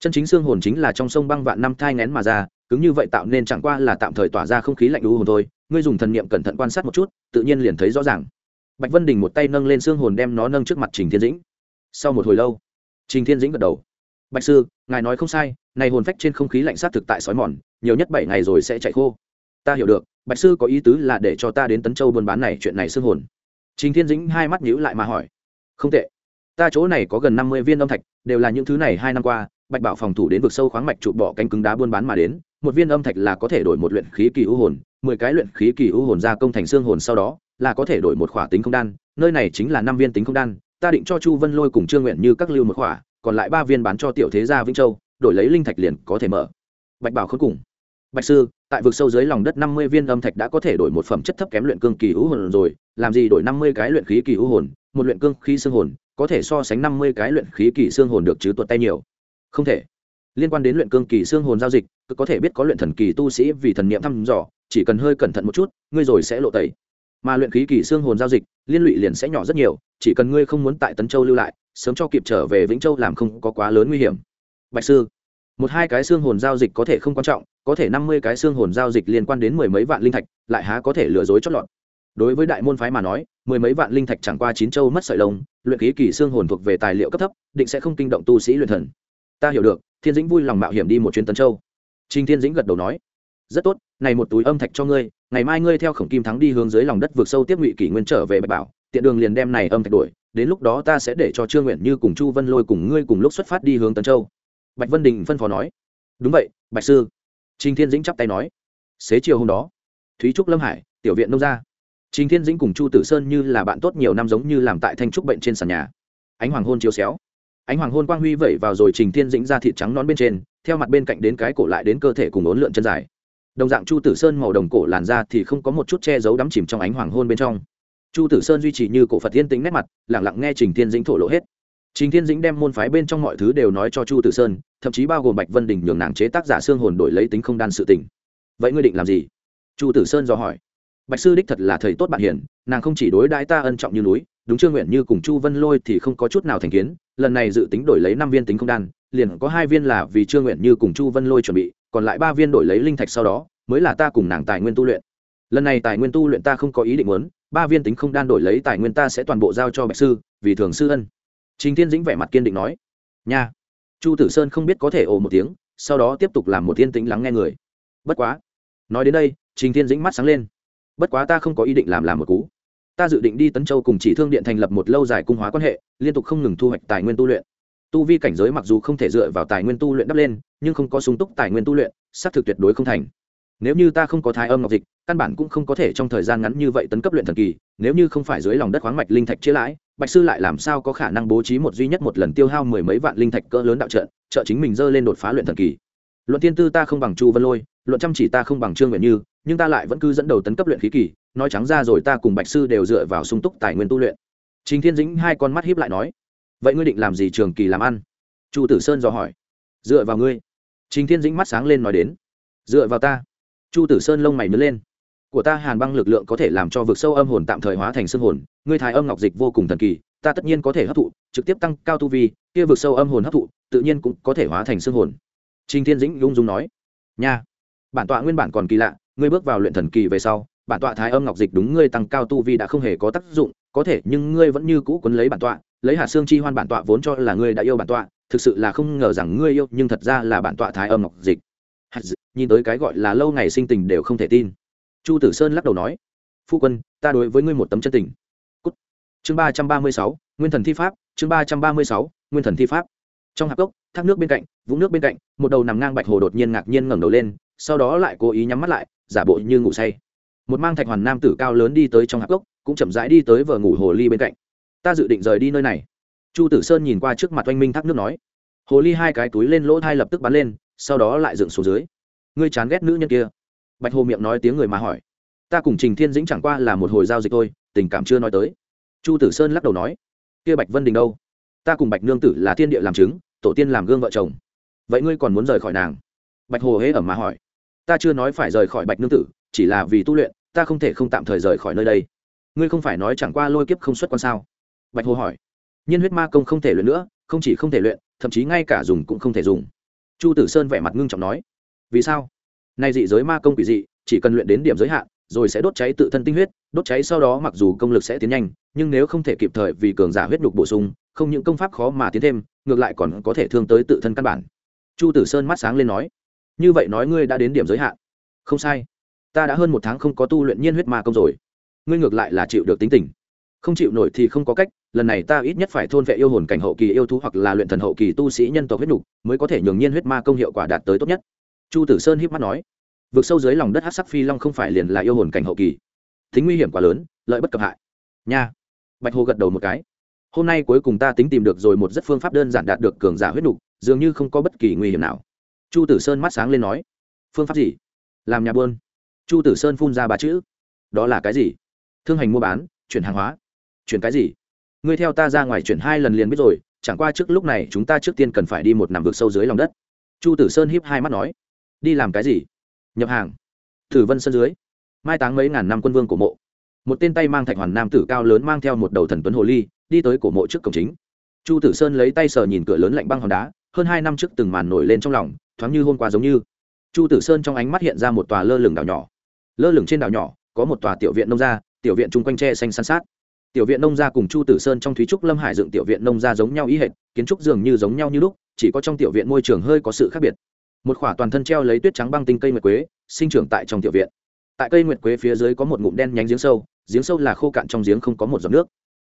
Chân chính xương hồn chính là trong sông băng vạn năm thai ngén mà ra, cứng như vậy tạo nên chẳng qua là tạm thời tỏa ra không khí lạnh u hồn thôi, ngươi dùng thần niệm cẩn thận quan sát một chút, tự nhiên liền thấy rõ ràng." Bạch Vân Đình một tay nâng lên xương hồn đem nó nâng trước mặt Trình Thiên Dĩnh. Sau một hồi lâu, Trình Thiên Dĩnh gật đầu. "Bạch sư, ngài nói không sai, này hồn phách trên không khí lạnh sát thực tại sói mòn, nhiều nhất bảy ngày rồi sẽ chạy khô ta hiểu được bạch sư có ý tứ là để cho ta đến tấn châu buôn bán này chuyện này xương hồn trình thiên dĩnh hai mắt nhíu lại mà hỏi không tệ ta chỗ này có gần năm mươi viên âm thạch đều là những thứ này hai năm qua bạch bảo phòng thủ đến vực sâu khoáng mạch trụ bỏ cánh cứng đá buôn bán mà đến, một viên âm thạch là có thể đổi một luyện khí kỳ ưu hồn, mười cái luyện khí kỳ ưu hồn ra công thành xương hồn sau đó, là có thể đổi một khỏa tính không đan, nơi này chính là năm viên tính không đan, ta định cho chu vân lôi cùng trương nguyện như các lưu một khỏa, còn lại ba viên bán cho tiểu thế gia vĩnh châu, đổi lấy linh thạch liền có thể mở. Bạch bảo khốn cùng. Bạch sư, tại vực sâu dưới lòng đất năm mươi viên âm thạch đã có thể đổi một phẩm chất thấp kém luyện cương kỳ u hồn rồi, làm gì đổi năm mươi cái luyện khí kỳ u hồn, một luyện cương khí xương hồn, có thể so sánh năm mươi cái luyện khí kỳ xương hồn được chứ tuột tay nhiều không thể. Liên quan đến luyện cương kỳ xương hồn giao dịch, cứ có thể biết có luyện thần kỳ tu sĩ vì thần niệm thăm dò, chỉ cần hơi cẩn thận một chút, ngươi rồi sẽ lộ tẩy. Mà luyện khí kỳ xương hồn giao dịch, liên lụy liền sẽ nhỏ rất nhiều, chỉ cần ngươi không muốn tại tấn châu lưu lại, sớm cho kịp trở về vĩnh châu làm không có quá lớn nguy hiểm. Bạch sư, một hai cái xương hồn giao dịch có thể không quan trọng, có thể năm mươi cái xương hồn giao dịch liên quan đến mười mấy vạn linh thạch, lại há có thể lừa dối chót lọt. Đối với đại môn phái mà nói, mười mấy vạn linh thạch chẳng qua chín châu mất sợi lông, luyện khí kỳ xương hồn thuộc về tài liệu cấp thấp, định sẽ không kinh động tu sĩ luyện thần ta hiểu được thiên dĩnh vui lòng mạo hiểm đi một chuyến tân châu. Trinh thiên dĩnh gật đầu nói rất tốt này một túi âm thạch cho ngươi ngày mai ngươi theo khổng kim thắng đi hướng dưới lòng đất vượt sâu tiếp ngụy kỷ nguyên trở về bạch bảo tiện đường liền đem này âm thạch đuổi, đến lúc đó ta sẽ để cho trương nguyện như cùng chu vân lôi cùng ngươi cùng lúc xuất phát đi hướng tân châu. Bạch vân đình phân phó nói đúng vậy bạch sư. Trình thiên dĩnh chắp tay nói xế chiều hôm đó thúy trúc lâm hải tiểu viện nông gia. Trình thiên dĩnh cùng chu tử sơn như là bạn tốt nhiều năm giống như làm tại thanh trúc bệnh trên sàn nhà. Ánh hoàng hôn chiếu xéo ánh hoàng hôn quang huy vẩy vào rồi trình thiên dĩnh ra thịt trắng nón bên trên, theo mặt bên cạnh đến cái cổ lại đến cơ thể cùng ốn lượn chân dài. Đồng dạng chu tử sơn màu đồng cổ làn ra thì không có một chút che giấu đắm chìm trong ánh hoàng hôn bên trong. Chu tử sơn duy trì như cổ phật thiên tính nét mặt lẳng lặng nghe trình thiên dĩnh thổ lộ hết. Trình thiên dĩnh đem môn phái bên trong mọi thứ đều nói cho chu tử sơn, thậm chí bao gồm bạch vân đình nhường nàng chế tác giả xương hồn đổi lấy tính không đan sự tình. Vậy ngươi định làm gì? Chu tử sơn do hỏi. Bạch sư đích thật là thầy tốt bạn hiền, nàng không chỉ đối đãi ta ân trọng như núi, đúng chưa nguyện như cùng chu vân lôi thì không có chút nào thành kiến lần này dự tính đổi lấy năm viên tính không đan, liền có hai viên là vì chưa nguyện như cùng chu vân lôi chuẩn bị, còn lại ba viên đổi lấy linh thạch sau đó, mới là ta cùng nàng tài nguyên tu luyện. Lần này tài nguyên tu luyện ta không có ý định muốn, ba viên tính không đan đổi lấy tài nguyên ta sẽ toàn bộ giao cho bạch sư, vì thường sư ân. Trình thiên dĩnh vẻ mặt kiên định nói. Nha. Chu tử sơn không biết có thể ồ một tiếng, sau đó tiếp tục làm một thiên tính lắng nghe người. Bất quá. Nói đến đây, trình thiên dĩnh mắt sáng lên. Bất quá ta không có ý định làm làm một cú ta dự định đi tấn châu cùng chỉ thương điện thành lập một lâu dài cung hóa quan hệ, liên tục không ngừng thu hoạch tài nguyên tu luyện. Tu vi cảnh giới mặc dù không thể dựa vào tài nguyên tu luyện đắp lên, nhưng không có sung túc tài nguyên tu luyện, xác thực tuyệt đối không thành. Nếu như ta không có thái âm ngọc dịch, căn bản cũng không có thể trong thời gian ngắn như vậy tấn cấp luyện thần kỳ, nếu như không phải dưới lòng đất khoáng mạch linh thạch chia lãi, bạch sư lại làm sao có khả năng bố trí một duy nhất một lần tiêu hao mười mấy vạn linh thạch cỡ lớn đạo trận, trợ chính mình dơ lên đột phá luyện thần kỳ? Luận tiên tư ta không bằng chu vân lôi, luận chăm chỉ ta không bằng trương nguyện như, nhưng ta lại vẫn cứ dẫn đầu tấn cấp luyện khí kỳ nói trắng ra rồi ta cùng bạch sư đều dựa vào sung túc tài nguyên tu luyện. Trình thiên dĩnh hai con mắt hiếp lại nói, vậy ngươi định làm gì trường kỳ làm ăn? Chu tử sơn dò hỏi, dựa vào ngươi. Trình thiên dĩnh mắt sáng lên nói đến, dựa vào ta. Chu tử sơn lông mày mới lên, của ta hàn băng lực lượng có thể làm cho vực sâu âm hồn tạm thời hóa thành xương hồn, ngươi thái âm ngọc dịch vô cùng thần kỳ, ta tất nhiên có thể hấp thụ, trực tiếp tăng cao tu vi, kia vực sâu âm hồn hấp thụ, tự nhiên cũng có thể hóa thành xương hồn. Trình thiên dĩnh lung dung nói, nha, bản tọa nguyên bản còn kỳ lạ, ngươi bước vào luyện thần kỳ về sau bản tọa thái âm ngọc dịch đúng ngươi tăng cao tu vi đã không hề có tác dụng, có thể nhưng ngươi vẫn như cũ quấn lấy bản tọa, lấy hạt xương chi hoan bản tọa vốn cho là ngươi đã yêu bản tọa, thực sự là không ngờ rằng ngươi yêu, nhưng thật ra là bản tọa thái âm ngọc dịch. Nhìn tới cái gọi là lâu ngày sinh tình đều không thể tin. Chu tử sơn lắc đầu nói, phu quân, ta đối với ngươi một tấm chân tình. Cút. chương ba trăm ba mươi sáu, nguyên thần thi pháp, chương ba trăm ba mươi sáu, nguyên thần thi pháp. Trong hạp cốc, thác nước bên cạnh, vũng nước bên cạnh, một đầu nằm ngang bạch hồ đột nhiên ngạc nhiên ngẩng đầu lên, sau đó lại cố ý nhắm mắt lại, giả bộ như ngủ say một mang thạch hoàn nam tử cao lớn đi tới trong hạp cốc, cũng chậm rãi đi tới vờ ngủ hồ ly bên cạnh. Ta dự định rời đi nơi này. Chu tử sơn nhìn qua trước mặt oanh minh thác nước nói. Hồ ly hai cái túi lên lỗ thai lập tức bắn lên, sau đó lại dựng xuống dưới. Ngươi chán ghét nữ nhân kia? Bạch hồ miệng nói tiếng người mà hỏi. Ta cùng trình thiên dĩnh chẳng qua là một hồi giao dịch thôi, tình cảm chưa nói tới. Chu tử sơn lắc đầu nói. Kia bạch vân đình đâu? Ta cùng bạch nương tử là thiên địa làm chứng, tổ tiên làm gương vợ chồng. Vậy ngươi còn muốn rời khỏi nàng? Bạch hồ hễ ẩm mà hỏi. Ta chưa nói phải rời khỏi bạch nương tử, chỉ là vì tu luyện ta không thể không tạm thời rời khỏi nơi đây. Ngươi không phải nói chẳng qua lôi kiếp không xuất quan sao? Bạch hồ hỏi. Nhiên huyết ma công không thể luyện nữa, không chỉ không thể luyện, thậm chí ngay cả dùng cũng không thể dùng. Chu tử sơn vẻ mặt ngưng trọng nói. Vì sao? Nay dị giới ma công quỷ dị, chỉ cần luyện đến điểm giới hạn, rồi sẽ đốt cháy tự thân tinh huyết, đốt cháy sau đó mặc dù công lực sẽ tiến nhanh, nhưng nếu không thể kịp thời vì cường giả huyết nhục bổ sung, không những công pháp khó mà tiến thêm, ngược lại còn có thể thương tới tự thân căn bản. Chu tử sơn mắt sáng lên nói. Như vậy nói ngươi đã đến điểm giới hạn. Không sai ta đã hơn một tháng không có tu luyện nhiên huyết ma công rồi. Ngươi ngược lại là chịu được tính tình. Không chịu nổi thì không có cách, lần này ta ít nhất phải thôn vệ yêu hồn cảnh hậu kỳ yêu thú hoặc là luyện thần hậu kỳ tu sĩ nhân tộc huyết nhục mới có thể nhường nhiên huyết ma công hiệu quả đạt tới tốt nhất. Chu tử sơn hiếp mắt nói, vượt sâu dưới lòng đất hát sắc phi long không phải liền là yêu hồn cảnh hậu kỳ. Tính nguy hiểm quá lớn, lợi bất cập hại. Nha. Bạch hồ gật đầu một cái. Hôm nay cuối cùng ta tính tìm được rồi một rất phương pháp đơn giản đạt được cường giả huyết nhục dường như không có bất kỳ nguy hiểm nào. Chu tử sơn mắt sáng lên nói, phương pháp gì? Làm nhà buôn chu tử sơn phun ra ba chữ. Đó là cái gì? Thương hành mua bán, chuyển hàng hóa. Chuyển cái gì? Ngươi theo ta ra ngoài chuyển hai lần liền biết rồi, chẳng qua trước lúc này chúng ta trước tiên cần phải đi một nằm vực sâu dưới lòng đất. Chu tử sơn hiếp hai mắt nói. Đi làm cái gì? Nhập hàng. Thử vân sân dưới. Mai táng mấy ngàn năm quân vương của mộ. Một tên tay mang thạch hoàn nam tử cao lớn mang theo một đầu thần tuấn hồ ly, đi tới cổ mộ trước cổng chính. Chu tử sơn lấy tay sờ nhìn cửa lớn lạnh băng hòn đá, hơn hai năm trước từng màn nổi lên trong lòng, thoáng như hôm qua giống như. Chu tử sơn trong ánh mắt hiện ra một tòa lơ lửng đảo nhỏ lơ lửng trên đảo nhỏ, có một tòa tiểu viện nông gia, tiểu viện chung quanh tre xanh san sát. Tiểu viện nông gia cùng chu tử sơn trong thúy trúc lâm hải dựng tiểu viện nông gia giống nhau ý hệt, kiến trúc dường như giống nhau như lúc, chỉ có trong tiểu viện môi trường hơi có sự khác biệt. Một khỏa toàn thân treo lấy tuyết trắng băng tinh cây nguyệt quế, sinh trưởng tại trong tiểu viện. Tại cây nguyệt quế phía dưới có một ngụm đen nhánh giếng sâu giếng sâu là khô cạn trong giếng không có một giọt nước.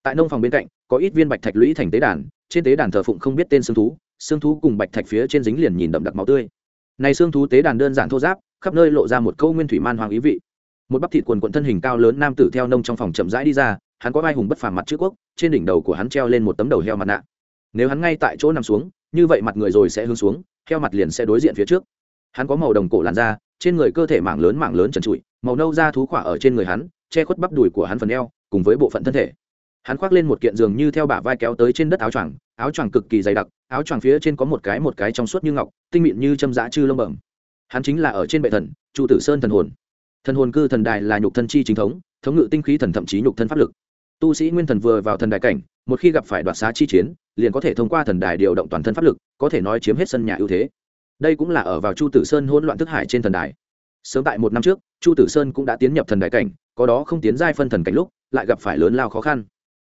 Tại nông phòng bên cạnh, có ít viên bạch thạch lũy thành tế đàn, trên tế đàn thờ phụng không biết tên xương thú xương thú cùng bạch thạch phía trên dính liền nhìn đậm đặc máu tươi. Này xương thú tế đàn đơn giản thô giáp khắp nơi lộ ra một câu nguyên thủy man hoàng ý vị. Một bắp thịt quần quận thân hình cao lớn nam tử theo nông trong phòng chậm rãi đi ra, hắn có vai hùng bất phàm mặt trước quốc, trên đỉnh đầu của hắn treo lên một tấm đầu heo mặt nạ. Nếu hắn ngay tại chỗ nằm xuống, như vậy mặt người rồi sẽ hướng xuống, heo mặt liền sẽ đối diện phía trước. Hắn có màu đồng cổ làn da, trên người cơ thể mảng lớn mảng lớn trần trụi, màu nâu da thú khỏa ở trên người hắn, che khuất bắp đùi của hắn phần eo, cùng với bộ phận thân thể. Hắn khoác lên một kiện giường như theo bả vai kéo tới trên đất áo choàng áo choàng cực kỳ dày đặc, áo choàng phía trên có một cái một cái trong suốt như ngọc, tinh mịn như châm dã chư lông bẩm hắn chính là ở trên bệ thần, chu tử sơn thần hồn. Thần hồn cư thần đài là nhục thân chi chính thống thống ngự tinh khí thần thậm chí nhục thân pháp lực. Tu sĩ nguyên thần vừa vào thần đài cảnh, một khi gặp phải đoạt xá chi chiến, liền có thể thông qua thần đài điều động toàn thân pháp lực, có thể nói chiếm hết sân nhà ưu thế. Đây cũng là ở vào chu tử sơn hỗn loạn thức hải trên thần đài. Sớm tại một năm trước, chu tử sơn cũng đã tiến nhập thần đài cảnh, có đó không tiến giai phân thần cảnh lúc, lại gặp phải lớn lao khó khăn.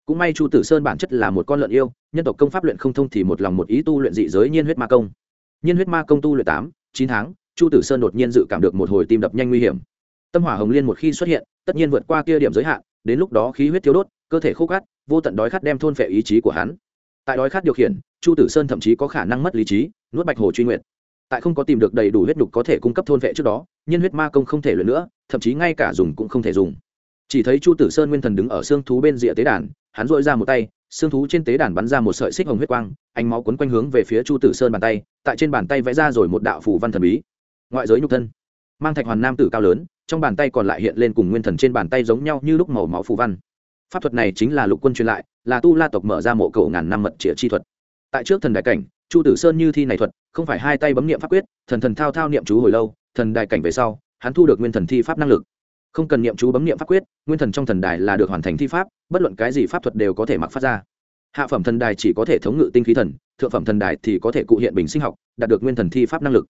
Cũng may chu tử sơn bản chất là một con lợn yêu, nhân tộc công pháp luyện không thông thì một lòng một ý tu luyện dị giới nhiên huyết ma công. Nhiên huyết ma công tu luyện tám, chín tháng chu tử sơn đột nhiên dự cảm được một hồi tim đập nhanh nguy hiểm. Tâm hỏa hồng liên một khi xuất hiện, tất nhiên vượt qua kia điểm giới hạn, đến lúc đó khí huyết thiếu đốt, cơ thể khô cát, vô tận đói khát đem thôn phệ ý chí của hắn. Tại đói khát điều khiển, chu tử sơn thậm chí có khả năng mất lý trí, nuốt bạch hồ truy nguyện tại không có tìm được đầy đủ huyết nhục có thể cung cấp thôn vệ trước đó nhân huyết ma công không thể luyện nữa, thậm chí ngay cả dùng cũng không thể dùng. Chỉ thấy chu tử sơn nguyên thần đứng ở xương thú bên rìa tế đàn, hắn dội ra một tay, xương thú trên tế đàn bắn ra một sợi xích hồng huyết quang, ánh máu quấn quanh hướng về phía chu tử sơn bàn tay, tại trên bàn tay vẽ ra rồi một đạo phủ văn thần bí ngoại giới nhục thân. Mang thạch hoàn nam tử cao lớn, trong bàn tay còn lại hiện lên cùng nguyên thần trên bàn tay giống nhau như lúc màu máu phù văn. Pháp thuật này chính là lục quân truyền lại, là tu la tộc mở ra mộ cầu ngàn năm mật chĩa chi thuật. Tại trước thần đại cảnh, chu tử sơn như thi này thuật, không phải hai tay bấm niệm pháp quyết, thần thần thao thao niệm chú hồi lâu, thần đại cảnh về sau, hắn thu được nguyên thần thi pháp năng lực. Không cần niệm chú bấm niệm pháp quyết, nguyên thần trong thần đài là được hoàn thành thi pháp, bất luận cái gì pháp thuật đều có thể mặc phát ra. Hạ phẩm thần đài chỉ có thể thống ngự tinh khí thần, thượng phẩm thần đài thì có thể cụ hiện bình sinh học, đạt được nguyên thần thi pháp năng lực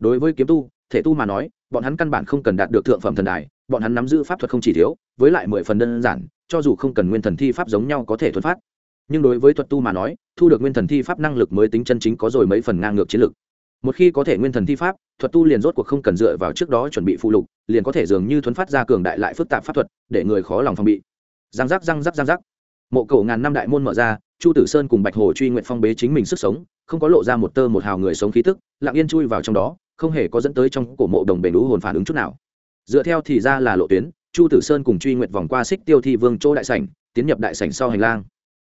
đối với kiếm tu, thể tu mà nói, bọn hắn căn bản không cần đạt được thượng phẩm thần đài, bọn hắn nắm giữ pháp thuật không chỉ thiếu, với lại mười phần đơn giản, cho dù không cần nguyên thần thi pháp giống nhau có thể thuần phát. Nhưng đối với thuật tu mà nói, thu được nguyên thần thi pháp năng lực mới tính chân chính có rồi mấy phần ngang ngược chiến lược. Một khi có thể nguyên thần thi pháp, thuật tu liền rốt cuộc không cần dựa vào trước đó chuẩn bị phụ lục, liền có thể dường như thuấn phát ra cường đại lại phức tạp pháp thuật, để người khó lòng phòng bị. Giang giác giang giác giang giác mộ cầu ngàn năm đại môn mở ra, chu tử sơn cùng bạch hồ truy nguyện phong bế chính mình sức sống, không có lộ ra một tơ một hào người sống khí tức, lặng yên chui vào trong đó không hề có dẫn tới trong cổ mộ đồng bền lũ hồn phản ứng chút nào. Dựa theo thì ra là lộ tuyến, chu tử sơn cùng truy Nguyệt vòng qua xích tiêu thi vương chỗ đại sảnh, tiến nhập đại sảnh sau hành lang.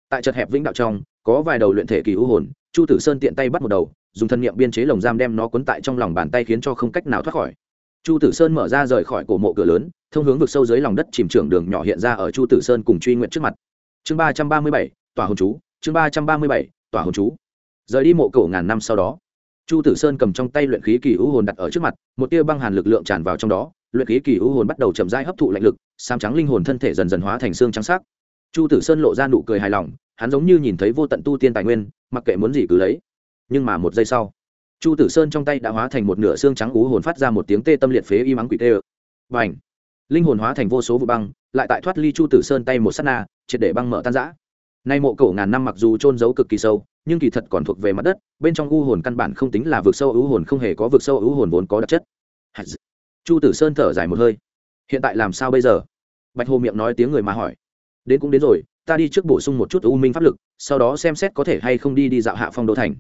Tại chật hẹp vĩnh đạo trong, có vài đầu luyện thể kỳ u hồn, chu tử sơn tiện tay bắt một đầu, dùng thân nhiệm biên chế lồng giam đem nó cuốn tại trong lòng bàn tay khiến cho không cách nào thoát khỏi. Chu tử sơn mở ra rời khỏi cổ mộ cửa lớn, thông hướng vực sâu dưới lòng đất chìm trưởng đường nhỏ hiện ra ở chu tử sơn cùng truy nguyện trước mặt. Chương ba trăm ba mươi bảy, tòa hồn chú, chương ba trăm ba mươi bảy, tòa hồn chú. Rời đi mộ cổ ngàn năm sau đó chu tử sơn cầm trong tay luyện khí kỳ u hồn đặt ở trước mặt, một tia băng hàn lực lượng tràn vào trong đó, luyện khí kỳ u hồn bắt đầu chậm rãi hấp thụ lạnh lực sam trắng linh hồn thân thể dần dần hóa thành xương trắng sắc. Chu tử sơn lộ ra nụ cười hài lòng, hắn giống như nhìn thấy vô tận tu tiên tài nguyên, mặc kệ muốn gì cứ lấy. Nhưng mà một giây sau, chu tử sơn trong tay đã hóa thành một nửa xương trắng u hồn phát ra một tiếng tê tâm liệt phế y mắng quỷ tê ơ. Và ảnh linh hồn hóa thành vô số vụ băng, lại tại thoát ly chu tử sơn tay một s á t na, triệt để băng mở tan giã nay mộ cổ ngàn năm mặc dù trôn giấu cực kỳ sâu nhưng kỳ thật còn thuộc về mặt đất, bên trong u hồn căn bản không tính là vực sâu ưu hồn không hề có vực sâu ưu hồn vốn có đặc chất. Chu tử sơn thở dài một hơi. Hiện tại làm sao bây giờ? Bạch hồ miệng nói tiếng người mà hỏi. Đến cũng đến rồi, ta đi trước bổ sung một chút u minh pháp lực, sau đó xem xét có thể hay không đi đi dạo hạ phong đô thành.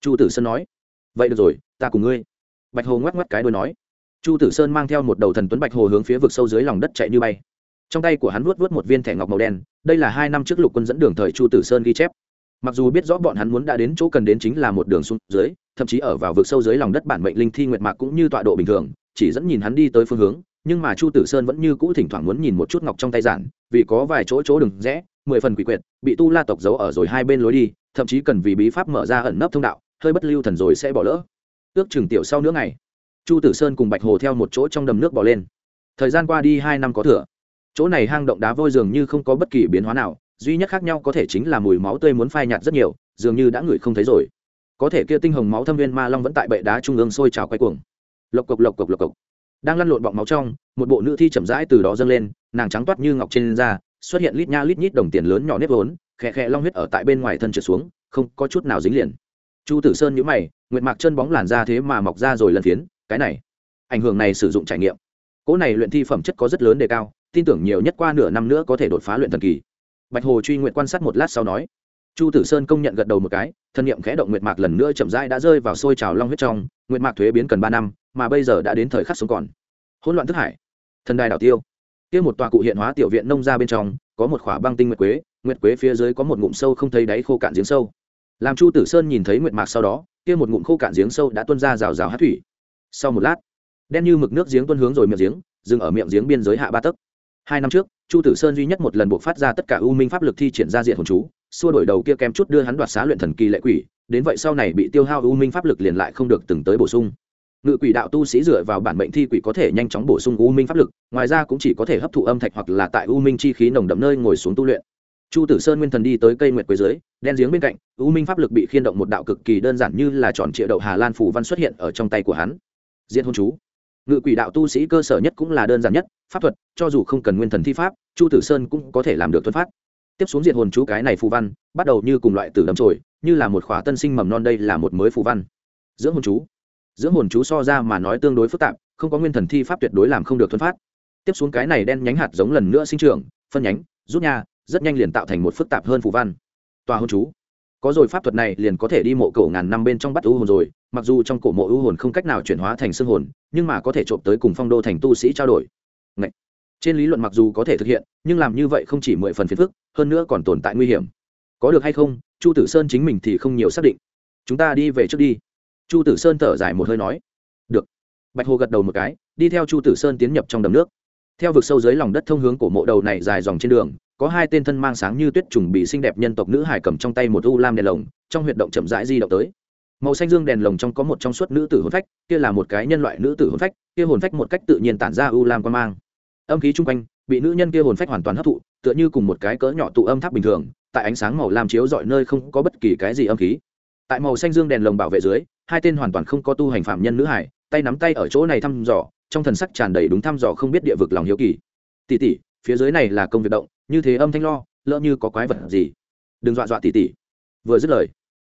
Chu tử sơn nói. Vậy được rồi, ta cùng ngươi. Bạch hồ ngoắc ngoắc cái đôi nói. Chu tử sơn mang theo một đầu thần tuấn bạch hồ hướng phía vực sâu dưới lòng đất chạy như bay. Trong tay của hắn vuốt vuốt một viên thẻ ngọc màu đen, đây là hai năm trước lục quân dẫn đường thời chu tử sơn ghi chép mặc dù biết rõ bọn hắn muốn đã đến chỗ cần đến chính là một đường xuống dưới, thậm chí ở vào vực sâu dưới lòng đất bản mệnh linh thi nguyệt mạc cũng như tọa độ bình thường, chỉ dẫn nhìn hắn đi tới phương hướng, nhưng mà chu tử sơn vẫn như cũ thỉnh thoảng muốn nhìn một chút ngọc trong tay giản, vì có vài chỗ chỗ đừng rẽ, mười phần quỷ quyệt, bị tu la tộc giấu ở rồi hai bên lối đi, thậm chí cần vì bí pháp mở ra ẩn nấp thông đạo, hơi bất lưu thần rồi sẽ bỏ lỡ. Ước chừng tiểu sau nữa ngày, chu tử sơn cùng bạch hồ theo một chỗ trong đầm nước bỏ lên. Thời gian qua đi hai năm có thừa. Chỗ này hang động đá vôi dường như không có bất kỳ biến hóa nào duy nhất khác nhau có thể chính là mùi máu tươi muốn phai nhạt rất nhiều, dường như đã ngửi không thấy rồi. Có thể kia tinh hồng máu thâm viên ma long vẫn tại bệ đá trung ương sôi trào quay cuồng. Lộc cộc lộc cộc lộc cộc. Đang lăn lộn bọng máu trong, một bộ nữ thi chậm rãi từ đó dâng lên, nàng trắng toát như ngọc trên da, xuất hiện lít nha lít nhít đồng tiền lớn nhỏ nếp vốn, khẽ khẽ long huyết ở tại bên ngoài thân trượt xuống, không có chút nào dính liền. Chu tử sơn nhíu mày, nguyệt mạc chân bóng làn da thế mà mọc ra rồi lần phiến, cái này, ảnh hưởng này sử dụng trải nghiệm. Cỗ này luyện thi phẩm chất có rất lớn đề cao, tin tưởng nhiều nhất qua nửa năm nữa có thể đột phá luyện thần kỳ bạch hồ truy nguyện quan sát một lát sau nói, chu tử sơn công nhận gật đầu một cái, thân nhiệm khẽ động nguyệt mạc lần nữa chậm rãi đã rơi vào sôi trào long huyết trong, nguyệt mạc thuế biến cần ba năm, mà bây giờ đã đến thời khắc sống còn. Hỗn loạn thức hải, thần đài đảo tiêu. Kia một tòa cụ hiện hóa tiểu viện nông ra bên trong, có một khỏa băng tinh nguyệt quế nguyệt quế phía dưới có một ngụm sâu không thấy đáy khô cạn giếng sâu. Làm chu tử sơn nhìn thấy nguyệt mạc sau đó, kia một ngụm khô cạn giếng sâu đã tuôn ra rào rào hát thủy. Sau một lát, đen như mực nước giếng tuôn hướng rồi miệng giếng, dừng ở miệng giếng biên giới hạ ba tấc hai năm trước, chu tử sơn duy nhất một lần buộc phát ra tất cả u minh pháp lực thi triển ra diện hồn chú, xua đổi đầu kia kém chút đưa hắn đoạt xá luyện thần kỳ lệ quỷ, đến vậy sau này bị tiêu hao u minh pháp lực liền lại không được từng tới bổ sung. Ngự quỷ đạo tu sĩ dựa vào bản mệnh thi quỷ có thể nhanh chóng bổ sung u minh pháp lực, ngoài ra cũng chỉ có thể hấp thụ âm thạch hoặc là tại u minh chi khí nồng đậm nơi ngồi xuống tu luyện. Chu tử sơn nguyên thần đi tới cây nguyệt quế dưới, đen giếng bên cạnh u minh pháp lực bị khiên động một đạo cực kỳ đơn giản như là tròn triệu đậu hà lan phủ văn xuất hiện ở trong tay của hắn. Diện hôn chú ngự quỷ đạo tu sĩ cơ sở nhất cũng là đơn giản nhất, pháp thuật, cho dù không cần nguyên thần thi pháp, chu tử sơn cũng có thể làm được thuật phát tiếp xuống diện hồn chú cái này phù văn, bắt đầu như cùng loại tử đấm trồi như là một khóa tân sinh mầm non đây là một mới phù văn. Dưỡng hồn chú. Dưỡng hồn chú so ra mà nói tương đối phức tạp, không có nguyên thần thi pháp tuyệt đối làm không được thuần phát tiếp xuống cái này đen nhánh hạt giống lần nữa sinh trưởng, phân nhánh, rút nha, rất nhanh liền tạo thành một phức tạp hơn phù văn. Tòa hồn chú có rồi pháp thuật này liền có thể đi mộ cổ ngàn năm bên trong bắt u hồn rồi, mặc dù trong cổ mộ u hồn không cách nào chuyển hóa thành xương hồn, nhưng mà có thể trộm tới cùng phong đô thành tu sĩ trao đổi. Ngậy. trên lý luận mặc dù có thể thực hiện, nhưng làm như vậy không chỉ mười phần phiền phức, hơn nữa còn tồn tại nguy hiểm. Có được hay không, chu tử sơn chính mình thì không nhiều xác định. Chúng ta đi về trước đi. Chu tử sơn thở dài một hơi nói. Được. Bạch hồ gật đầu một cái, đi theo chu tử sơn tiến nhập trong đầm nước. Theo vực sâu dưới lòng đất thông hướng cổ mộ đầu này dài dòng trên đường có hai tên thân mang sáng như tuyết trùng bị xinh đẹp nhân tộc nữ hải cầm trong tay một u lam đèn lồng, trong huyệt động chậm rãi di động tới. Màu xanh dương đèn lồng trong có một trong suốt nữ tử hồn phách, kia là một cái nhân loại nữ tử hồn phách, kia hồn phách một cách tự nhiên tản ra u lam quan mang. Âm khí chung quanh, bị nữ nhân kia hồn phách hoàn toàn hấp thụ, tựa như cùng một cái cỡ nhỏ tụ âm tháp bình thường, tại ánh sáng màu lam chiếu dọi nơi không có bất kỳ cái gì âm khí. Tại màu xanh dương đèn lồng bảo vệ dưới, hai tên hoàn toàn không có tu hành phạm nhân nữ hải, tay nắm tay ở chỗ này thăm dò, trong thần sắc tràn đầy đúng thăm dò không biết địa vực lòng hiếu kỳ. Tỷ tỷ phía dưới này là công việc động, như thế âm thanh lo, lỡ như có quái vật gì. Đừng dọa dọa tỉ tỉ. Vừa dứt lời,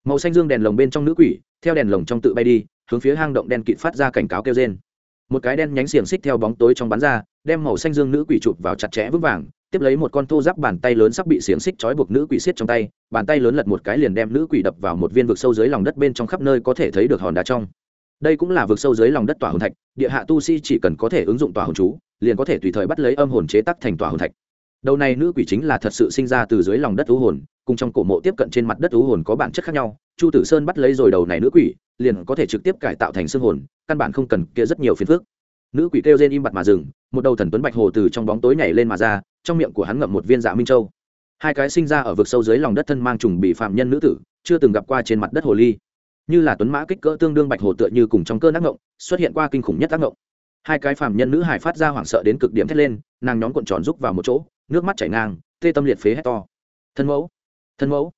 màu xanh dương đèn lồng bên trong nữ quỷ, theo đèn lồng trong tự bay đi, hướng phía hang động đen kịt phát ra cảnh cáo kêu trên một cái đen nhánh xiềng xích theo bóng tối trong bắn ra, đem màu xanh dương nữ quỷ chụp vào chặt chẽ vững vàng, tiếp lấy một con thô giáp bàn tay lớn sắp bị xiềng xích trói buộc nữ quỷ xiết trong tay, bàn tay lớn lật một cái liền đem nữ quỷ đập vào một viên vực sâu dưới lòng đất bên trong khắp nơi có thể thấy được hòn đá trong. Đây cũng là vực sâu dưới lòng đất tỏa hồn thạch, địa hạ tu sĩ chỉ cần có thể ứng dụng tỏa hồn chú liền có thể tùy thời bắt lấy âm hồn chế tắc thành tòa hồn thạch. Đầu này nữ quỷ chính là thật sự sinh ra từ dưới lòng đất thú hồn, cùng trong cổ mộ tiếp cận trên mặt đất thú hồn có bản chất khác nhau. Chu tử sơn bắt lấy rồi đầu này nữ quỷ, liền có thể trực tiếp cải tạo thành xương hồn, căn bản không cần kia rất nhiều phiền phức. Nữ quỷ kêu rên im bặt mà dừng, một đầu thần tuấn bạch hồ từ trong bóng tối nhảy lên mà ra, trong miệng của hắn ngậm một viên dạ minh châu. Hai cái sinh ra ở vực sâu dưới lòng đất thân mang trùng bị phạm nhân nữ tử, chưa từng gặp qua trên mặt đất hồ ly. Như là tuấn mã kích cỡ tương đương bạch hồ tựa như cùng trong cơn ác ngộng, xuất hiện qua kinh khủng nhất ác ngộng hai cái phàm nhân nữ hải phát ra hoảng sợ đến cực điểm thét lên, nàng nhóm cuộn tròn rúc vào một chỗ, nước mắt chảy ngang, tê tâm liệt phế hét to. Thân mẫu thân mẫu.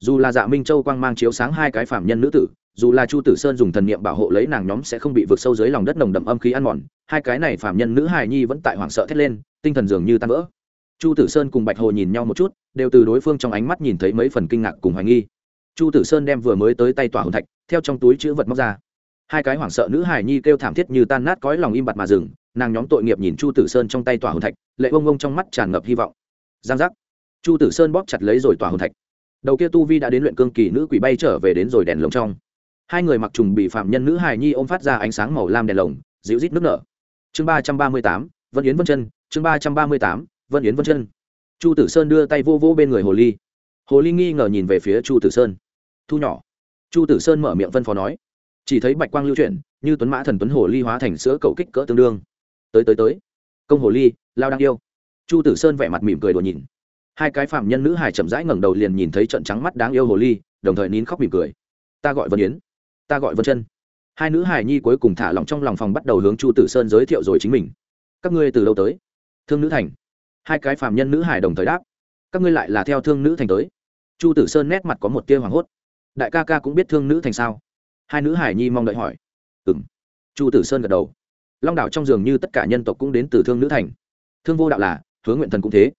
Dù là dạ minh châu quang mang chiếu sáng hai cái phàm nhân nữ tử, dù là chu tử sơn dùng thần niệm bảo hộ lấy nàng nhóm sẽ không bị vượt sâu dưới lòng đất nồng đậm âm khí ăn mòn, hai cái này phàm nhân nữ hài nhi vẫn tại hoảng sợ thét lên, tinh thần dường như tan vỡ. Chu tử sơn cùng bạch hồ nhìn nhau một chút, đều từ đối phương trong ánh mắt nhìn thấy mấy phần kinh ngạc cùng hoài nghi. Chu tử sơn đem vừa mới tới tay tỏa hồn thạch, theo trong túi chữ vật móc ra hai cái hoảng sợ nữ hài nhi kêu thảm thiết như tan nát cõi lòng im bặt mà dừng, nàng nhóm tội nghiệp nhìn chu tử sơn trong tay tỏa hồn thạch, lệ ông ông trong mắt tràn ngập hy vọng. Giang giác. Chu tử sơn bóp chặt lấy rồi tỏa hồn thạch. Đầu kia tu vi đã đến luyện cương kỳ nữ quỷ bay trở về đến rồi đèn lồng trong. Hai người mặc trùng bị phạm nhân nữ hài nhi ôm phát ra ánh sáng màu lam đèn lồng, dịu rít nước nở. Chương ba trăm ba mươi tám, vân yến vân chân, chương ba trăm ba mươi tám, vân yến vân chân. Chu tử sơn đưa tay vô vô bên người hồ ly. Hồ ly nghi ngờ nhìn về phía chu tử sơn. Thu nhỏ. Chu tử sơn mở miệng vân phó nói chỉ thấy bạch quang lưu chuyển, như tuấn mã thần tuấn hồ ly hóa thành sữa cầu kích cỡ tương đương. Tới tới tới. Công hồ ly, lao đang yêu. Chu tử sơn vẻ mặt mỉm cười đùa nhìn. Hai cái phạm nhân nữ hài chậm rãi ngẩng đầu liền nhìn thấy trận trắng mắt đáng yêu hồ ly, đồng thời nín khóc mỉm cười. Ta gọi vân yến. Ta gọi vân chân. Hai nữ hài nhi cuối cùng thả lỏng trong lòng phòng bắt đầu hướng chu tử sơn giới thiệu rồi chính mình. Các ngươi từ lâu tới? Thương nữ thành. Hai cái phạm nhân nữ hài đồng thời đáp. Các ngươi lại là theo thương nữ thành tới. Chu tử sơn nét mặt có một tia hoảng hốt. Đại ca ca cũng biết thương nữ thành sao? Hai nữ hải nhi mong đợi hỏi. Ừ m chu tử sơn gật đầu. Long đảo trong giường như tất cả nhân tộc cũng đến từ thương nữ thành. Thương vô đạo là hướng nguyện thần cũng thế.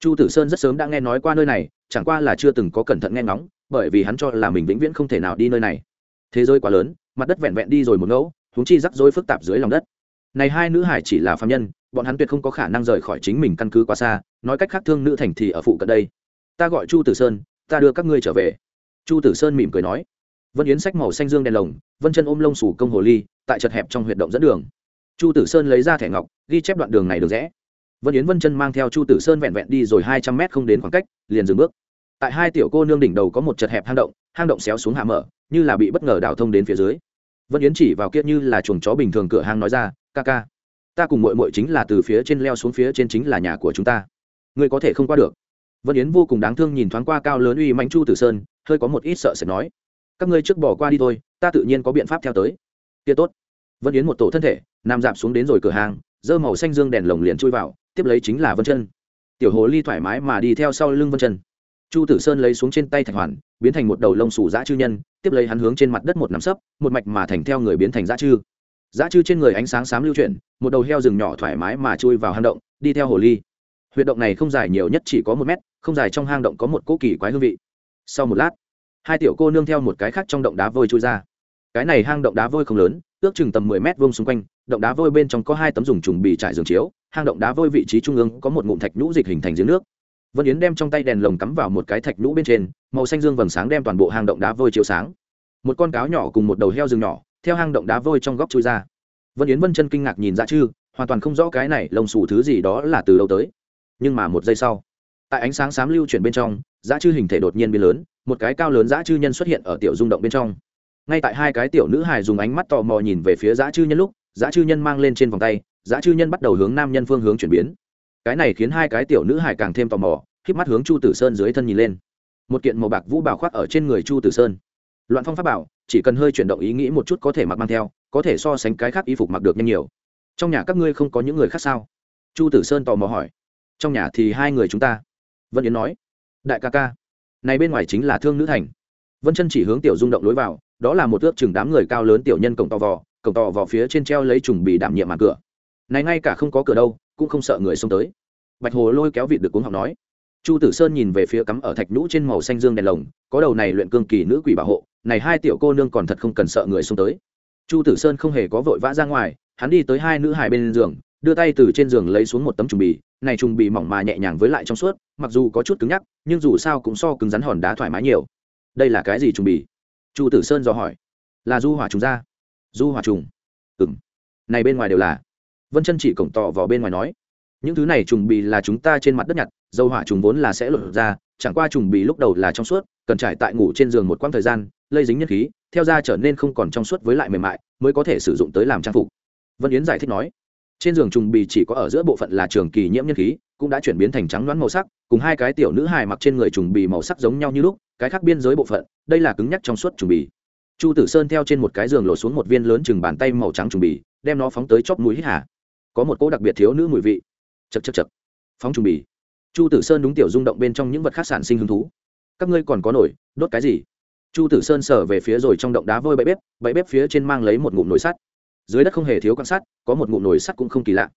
Chu tử sơn rất sớm đã nghe nói qua nơi này, chẳng qua là chưa từng có cẩn thận nghe ngóng, bởi vì hắn cho là mình vĩnh viễn không thể nào đi nơi này. Thế giới quá lớn, mặt đất vẹn vẹn đi rồi một ngẫu húng chi rắc rối phức tạp dưới lòng đất. Này hai nữ hải chỉ là phạm nhân, bọn hắn tuyệt không có khả năng rời khỏi chính mình căn cứ quá xa, nói cách khác thương nữ thành thì ở phụ cận đây. Ta gọi chu tử sơn, ta đưa các ngươi trở về. Chu tử sơn mỉm cười nói vân yến sách màu xanh dương đèn lồng, vân chân ôm lông sủ công hồ ly, tại chật hẹp trong huyệt động dẫn đường. Chu tử sơn lấy ra thẻ ngọc, ghi chép đoạn đường này được rẽ. Vân yến vân chân mang theo chu tử sơn vẹn vẹn đi rồi hai trăm mét không đến khoảng cách, liền dừng bước. Tại hai tiểu cô nương đỉnh đầu có một chật hẹp hang động hang động xéo xuống hạ mở, như là bị bất ngờ đào thông đến phía dưới. Vân yến chỉ vào kia như là chuồng chó bình thường cửa hang nói ra, ca ca, ta cùng mội mội chính là từ phía trên leo xuống phía trên chính là nhà của chúng ta. Ngươi có thể không qua được. Vân yến vô cùng đáng thương nhìn thoáng qua cao lớn uy mánh chu tử sơn, hơi có một ít sợ sẽ nói các ngươi trước bỏ qua đi thôi, ta tự nhiên có biện pháp theo tới. Kia tốt. Vân yến một tổ thân thể nằm dạp xuống đến rồi cửa hàng, dơ màu xanh dương đèn lồng liền chui vào, tiếp lấy chính là vân chân. Tiểu hồ ly thoải mái mà đi theo sau lưng vân chân. Chu tử sơn lấy xuống trên tay thạch hoàn, biến thành một đầu lông xù dã chư nhân, tiếp lấy hắn hướng trên mặt đất một nắm sấp, một mạch mà thành theo người biến thành dã chư. Dã chư trên người ánh sáng xám lưu chuyển, một đầu heo rừng nhỏ thoải mái mà chui vào hang động, đi theo hồ ly. Huyệt động này không dài nhiều nhất chỉ có một mét, không dài trong hang động có một cỗ kỳ quái hương vị. Sau một lát hai tiểu cô nương theo một cái khác trong động đá vôi chui ra. Cái này hang động đá vôi không lớn, ước chừng tầm mười mét vuông xung quanh, động đá vôi bên trong có hai tấm dùng trùng bị trải giường chiếu, hang động đá vôi vị trí trung ương có một ngụm thạch nhũ dịch hình thành giếng nước. Vân yến đem trong tay đèn lồng cắm vào một cái thạch nhũ bên trên, màu xanh dương vầng sáng đem toàn bộ hang động đá vôi chiếu sáng. Một con cáo nhỏ cùng một đầu heo rừng nhỏ, theo hang động đá vôi trong góc chui ra. Vân yến vân chân kinh ngạc nhìn ra chư, hoàn toàn không rõ cái này lồng xù thứ gì đó là từ đâu tới. Nhưng mà một giây sau, tại ánh sáng xám lưu chuyển bên trong dã chư hình thể đột nhiên biến lớn một cái cao lớn dã chư nhân xuất hiện ở tiểu rung động bên trong. Ngay tại hai cái tiểu nữ hài dùng ánh mắt tò mò nhìn về phía dã chư nhân lúc, dã chư nhân mang lên trên vòng tay, dã chư nhân bắt đầu hướng nam nhân phương hướng chuyển biến. Cái này khiến hai cái tiểu nữ hài càng thêm tò mò k mắt hướng chu tử sơn dưới thân nhìn lên. Một kiện màu bạc vũ bảo khoác ở trên người chu tử sơn. Loạn phong pháp bảo, chỉ cần hơi chuyển động ý nghĩ một chút có thể mặc mang theo, có thể so sánh cái khác y phục mặc được nhanh nhiều. Trong nhà các ngươi không có những người khác sao? Chu tử sơn tò mò hỏi. Trong nhà thì hai người chúng ta. Vân yến nói. Đại ca ca này bên ngoài chính là thương nữ thành. Vân chân chỉ hướng tiểu rung động lối vào, đó là một ước chừng đám người cao lớn tiểu nhân cổng tò vò, cổng tò vò phía trên treo lấy trùng bị đảm nhiệm màn cửa. Này ngay cả không có cửa đâu, cũng không sợ người xông tới. Bạch hồ lôi kéo vịt được cuống học nói. Chu tử sơn nhìn về phía cắm ở thạch nhũ trên màu xanh dương đèn lồng, có đầu này luyện cương kỳ nữ quỷ bảo hộ, này hai tiểu cô nương còn thật không cần sợ người xông tới. Chu tử sơn không hề có vội vã ra ngoài, hắn đi tới hai nữ hài bên giường đưa tay từ trên giường lấy xuống một tấm trùng bì, này trùng bì mỏng mà nhẹ nhàng với lại trong suốt, mặc dù có chút cứng nhắc, nhưng dù sao cũng so cứng rắn hòn đá thoải mái nhiều. Đây là cái gì trùng bì? Chu tử sơn dò hỏi. Là du hỏa trùng ra du hỏa trùng. Ừng này bên ngoài đều là. Vân chân chỉ cổng tỏ vào bên ngoài nói. Những thứ này trùng bì là chúng ta trên mặt đất nhặt, dầu hỏa trùng vốn là sẽ lột ra, chẳng qua trùng bì lúc đầu là trong suốt, cần trải tại ngủ trên giường một quãng thời gian, lây dính nhân khí, theo da trở nên không còn trong suốt với lại mềm mại, mới có thể sử dụng tới làm trang phục. Vân yến giải thích nói trên giường trùng bì chỉ có ở giữa bộ phận là trường kỳ nhiễm nhân khí, cũng đã chuyển biến thành trắng loãng màu sắc, cùng hai cái tiểu nữ hài mặc trên người trùng bì màu sắc giống nhau như lúc, cái khác biên giới bộ phận, đây là cứng nhắc trong suốt trùng bì. Chu tử sơn theo trên một cái giường lộ xuống một viên lớn chừng bàn tay màu trắng trùng bì, đem nó phóng tới chóp mũi hít hà. Có một cỗ đặc biệt thiếu nữ mùi vị. Chật chật chật phóng trùng bì. Chu tử sơn đúng tiểu rung động bên trong những vật khác sản sinh hứng thú. Các ngươi còn có nổi, đốt cái gì? Chu tử sơn sở về phía rồi trong động đá vôi bẫy bếp bẫy bếp phía trên mang lấy một ngụm nồi sắt dưới đất không hề thiếu quan sát, có một ngụm nồi sắt cũng không kỳ lạ.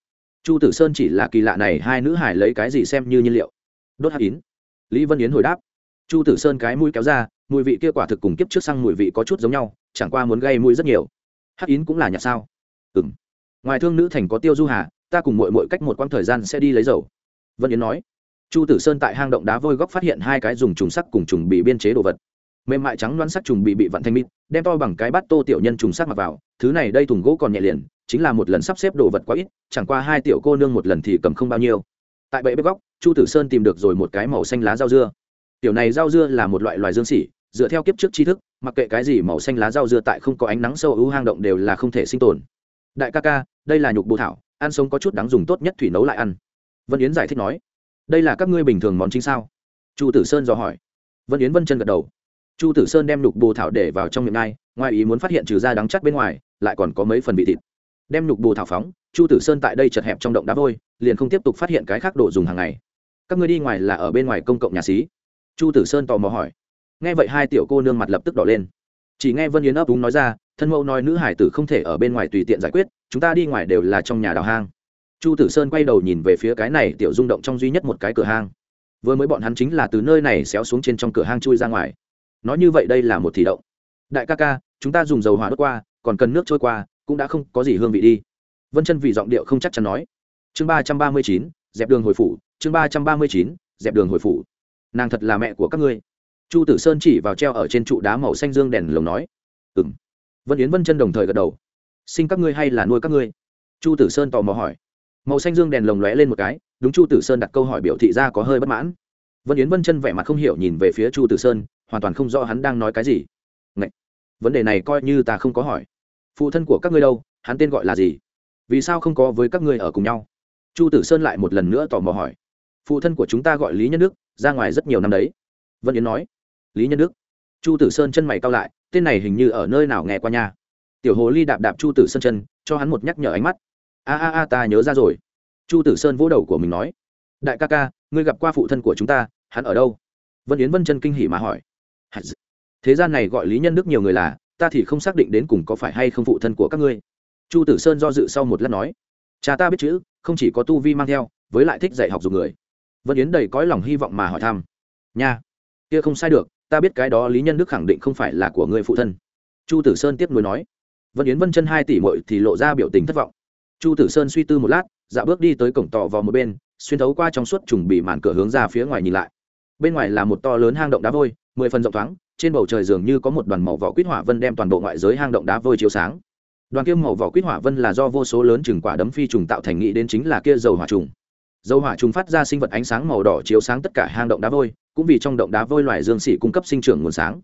Chu tử sơn chỉ là kỳ lạ này, hai nữ hải lấy cái gì xem như nhiên liệu. Đốt hạt yến. Lý vân yến hồi đáp. Chu tử sơn cái mũi kéo ra, mùi vị kia quả thực cùng kiếp trước sang mùi vị có chút giống nhau, chẳng qua muốn gây mũi rất nhiều. Hắc yến cũng là nhặt sao? Ừ m ngoài thương nữ thành có tiêu du hà, ta cùng mội mội cách một quãng thời gian sẽ đi lấy dầu. Vân yến nói. Chu tử sơn tại hang động đá vôi góc phát hiện hai cái dùng trùng sắc cùng trùng bị biên chế đồ vật mềm mại trắng loãng sắc trùng bị bị vặn thanh mịt, đem to bằng cái bát tô tiểu nhân trùng sắc mặc vào, thứ này đây thùng gỗ còn nhẹ liền, chính là một lần sắp xếp đồ vật quá ít, chẳng qua hai tiểu cô nương một lần thì cầm không bao nhiêu. Tại bẫy bếp góc, chu tử sơn tìm được rồi một cái màu xanh lá rau dưa. Tiểu này rau dưa là một loại loài dương xỉ dựa theo kiếp trước tri thức, mặc kệ cái gì màu xanh lá rau dưa tại không có ánh nắng sâu ưu hang động đều là không thể sinh tồn. Đại ca ca, đây là nhục bồ thảo, ăn sống có chút đáng dùng tốt nhất thủy nấu lại ăn. Vân yến giải thích nói, đây là các ngươi bình thường món chính sao? Chu tử sơn dò hỏi. Vân yến vân chân gật đầu chu tử sơn đem nhục bồ thảo để vào trong miệng ngai ngoài ý muốn phát hiện trừ ra đắng chắc bên ngoài, lại còn có mấy phần vị thịt. Đem nhục bồ thảo phóng, chu tử sơn tại đây chật hẹp trong động đá vôi, liền không tiếp tục phát hiện cái khác đồ dùng hàng ngày. Các ngươi đi ngoài là ở bên ngoài công cộng nhà xí? Chu tử sơn tò mò hỏi. Nghe vậy hai tiểu cô nương mặt lập tức đỏ lên. Chỉ nghe vân yến ấp đúng nói ra, thân mẫu nói nữ hải tử không thể ở bên ngoài tùy tiện giải quyết, chúng ta đi ngoài đều là trong nhà đào hang. Chu tử sơn quay đầu nhìn về phía cái này tiểu rung động trong duy nhất một cái cửa hang. Vừa mới bọn hắn chính là từ nơi này xéo xuống trên trong cửa hang chui ra ngoài nói như vậy đây là một thị động. Đại ca ca, chúng ta dùng dầu hỏa đốt qua, còn cần nước trôi qua, cũng đã không có gì hương vị đi. Vân chân vì giọng điệu không chắc chắn nói. Chương ba trăm ba mươi chín, dẹp đường hồi phủ, chương ba trăm ba mươi chín, dẹp đường hồi phủ. Nàng thật là mẹ của các ngươi. Chu tử sơn chỉ vào treo ở trên trụ đá màu xanh dương đèn lồng nói. Ừ m vân yến vân chân đồng thời gật đầu. Sinh các ngươi hay là nuôi các ngươi? Chu tử sơn tò mò hỏi. Màu xanh dương đèn lồng lóe lên một cái, đúng chu tử sơn đặt câu hỏi biểu thị ra có hơi bất mãn. Vân yến vân chân vẻ mặt không hiểu nhìn về phía chu tử sơn hoàn toàn không rõ hắn đang nói cái gì. Ngậy! vấn đề này coi như ta không có hỏi. Phụ thân của các ngươi đâu, hắn tên gọi là gì? Vì sao không có với các ngươi ở cùng nhau? Chu tử sơn lại một lần nữa tò mò hỏi. Phụ thân của chúng ta gọi lý nhân đức, ra ngoài rất nhiều năm đấy. Vân yến nói. Lý nhân đức. Chu tử sơn chân mày cao lại, tên này hình như ở nơi nào nghe qua nhà tiểu hồ ly đạp đạp chu tử sơn chân, cho hắn một nhắc nhở ánh mắt. A a a, ta nhớ ra rồi. Chu tử sơn vỗ đầu của mình nói. Đại ca ca, ngươi gặp qua phụ thân của chúng ta, hắn ở đâu? Vân yến vân chân kinh hỉ mà hỏi thế gian này gọi lý nhân đức nhiều người là, ta thì không xác định đến cùng có phải hay không phụ thân của các ngươi. Chu tử sơn do dự sau một lát nói, cha ta biết chữ, không chỉ có tu vi mang theo, với lại thích dạy học dùng người. Vân yến đầy cõi lòng hy vọng mà hỏi thăm, nha, kia không sai được, ta biết cái đó lý nhân đức khẳng định không phải là của người phụ thân. Chu tử sơn tiếp nối nói, vân yến vân chân hai tỷ mội thì lộ ra biểu tình thất vọng. Chu tử sơn suy tư một lát dạo bước đi tới cổng tỏ vào một bên, xuyên thấu qua trong suốt trùng bị màn cửa hướng ra phía ngoài nhìn lại. Bên ngoài là một to lớn hang động đá vôi mười phần rộng thoáng, trên bầu trời dường như có một đoàn màu vỏ quýt hỏa vân đem toàn bộ ngoại giới hang động đá vôi chiếu sáng. Đoàn kia màu vỏ quýt hỏa vân là do vô số lớn chừng quả đấm phi trùng tạo thành, nghĩ đến chính là kia dầu hỏa trùng. Dầu hỏa trùng phát ra sinh vật ánh sáng màu đỏ chiếu sáng tất cả hang động đá vôi, cũng vì trong động đá vôi loài dương xỉ cung cấp sinh trưởng nguồn sáng.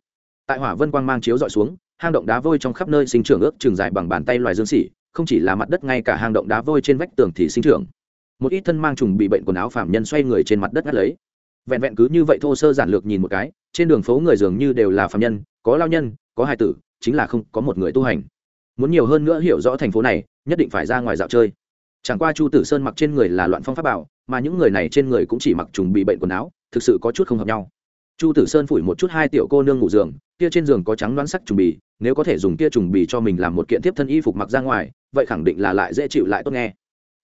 Tại hỏa vân quang mang chiếu dọi xuống, hang động đá vôi trong khắp nơi sinh trưởng ước chừng dài bằng bàn tay loài dương xỉ không chỉ là mặt đất, ngay cả hang động đá vôi trên vách tường thì sinh trưởng. Một ít thân mang trùng bị bệnh quần áo phạm nhân xoay người trên mặt đất ngắt lấy vẹn vẹn cứ như vậy thô sơ giản lược nhìn một cái, trên đường phố người dường như đều là phạm nhân, có lao nhân, có hai tử, chính là không có một người tu hành. Muốn nhiều hơn nữa hiểu rõ thành phố này, nhất định phải ra ngoài dạo chơi. Chẳng qua chu tử sơn mặc trên người là loạn phong pháp bảo, mà những người này trên người cũng chỉ mặc trùng bị bệnh quần áo, thực sự có chút không hợp nhau. Chu tử sơn phủi một chút hai tiểu cô nương ngủ giường, kia trên giường có trắng đoán sắc trùng bì, nếu có thể dùng kia trùng bì cho mình làm một kiện tiếp thân y phục mặc ra ngoài, vậy khẳng định là lại dễ chịu lại tốt nghe.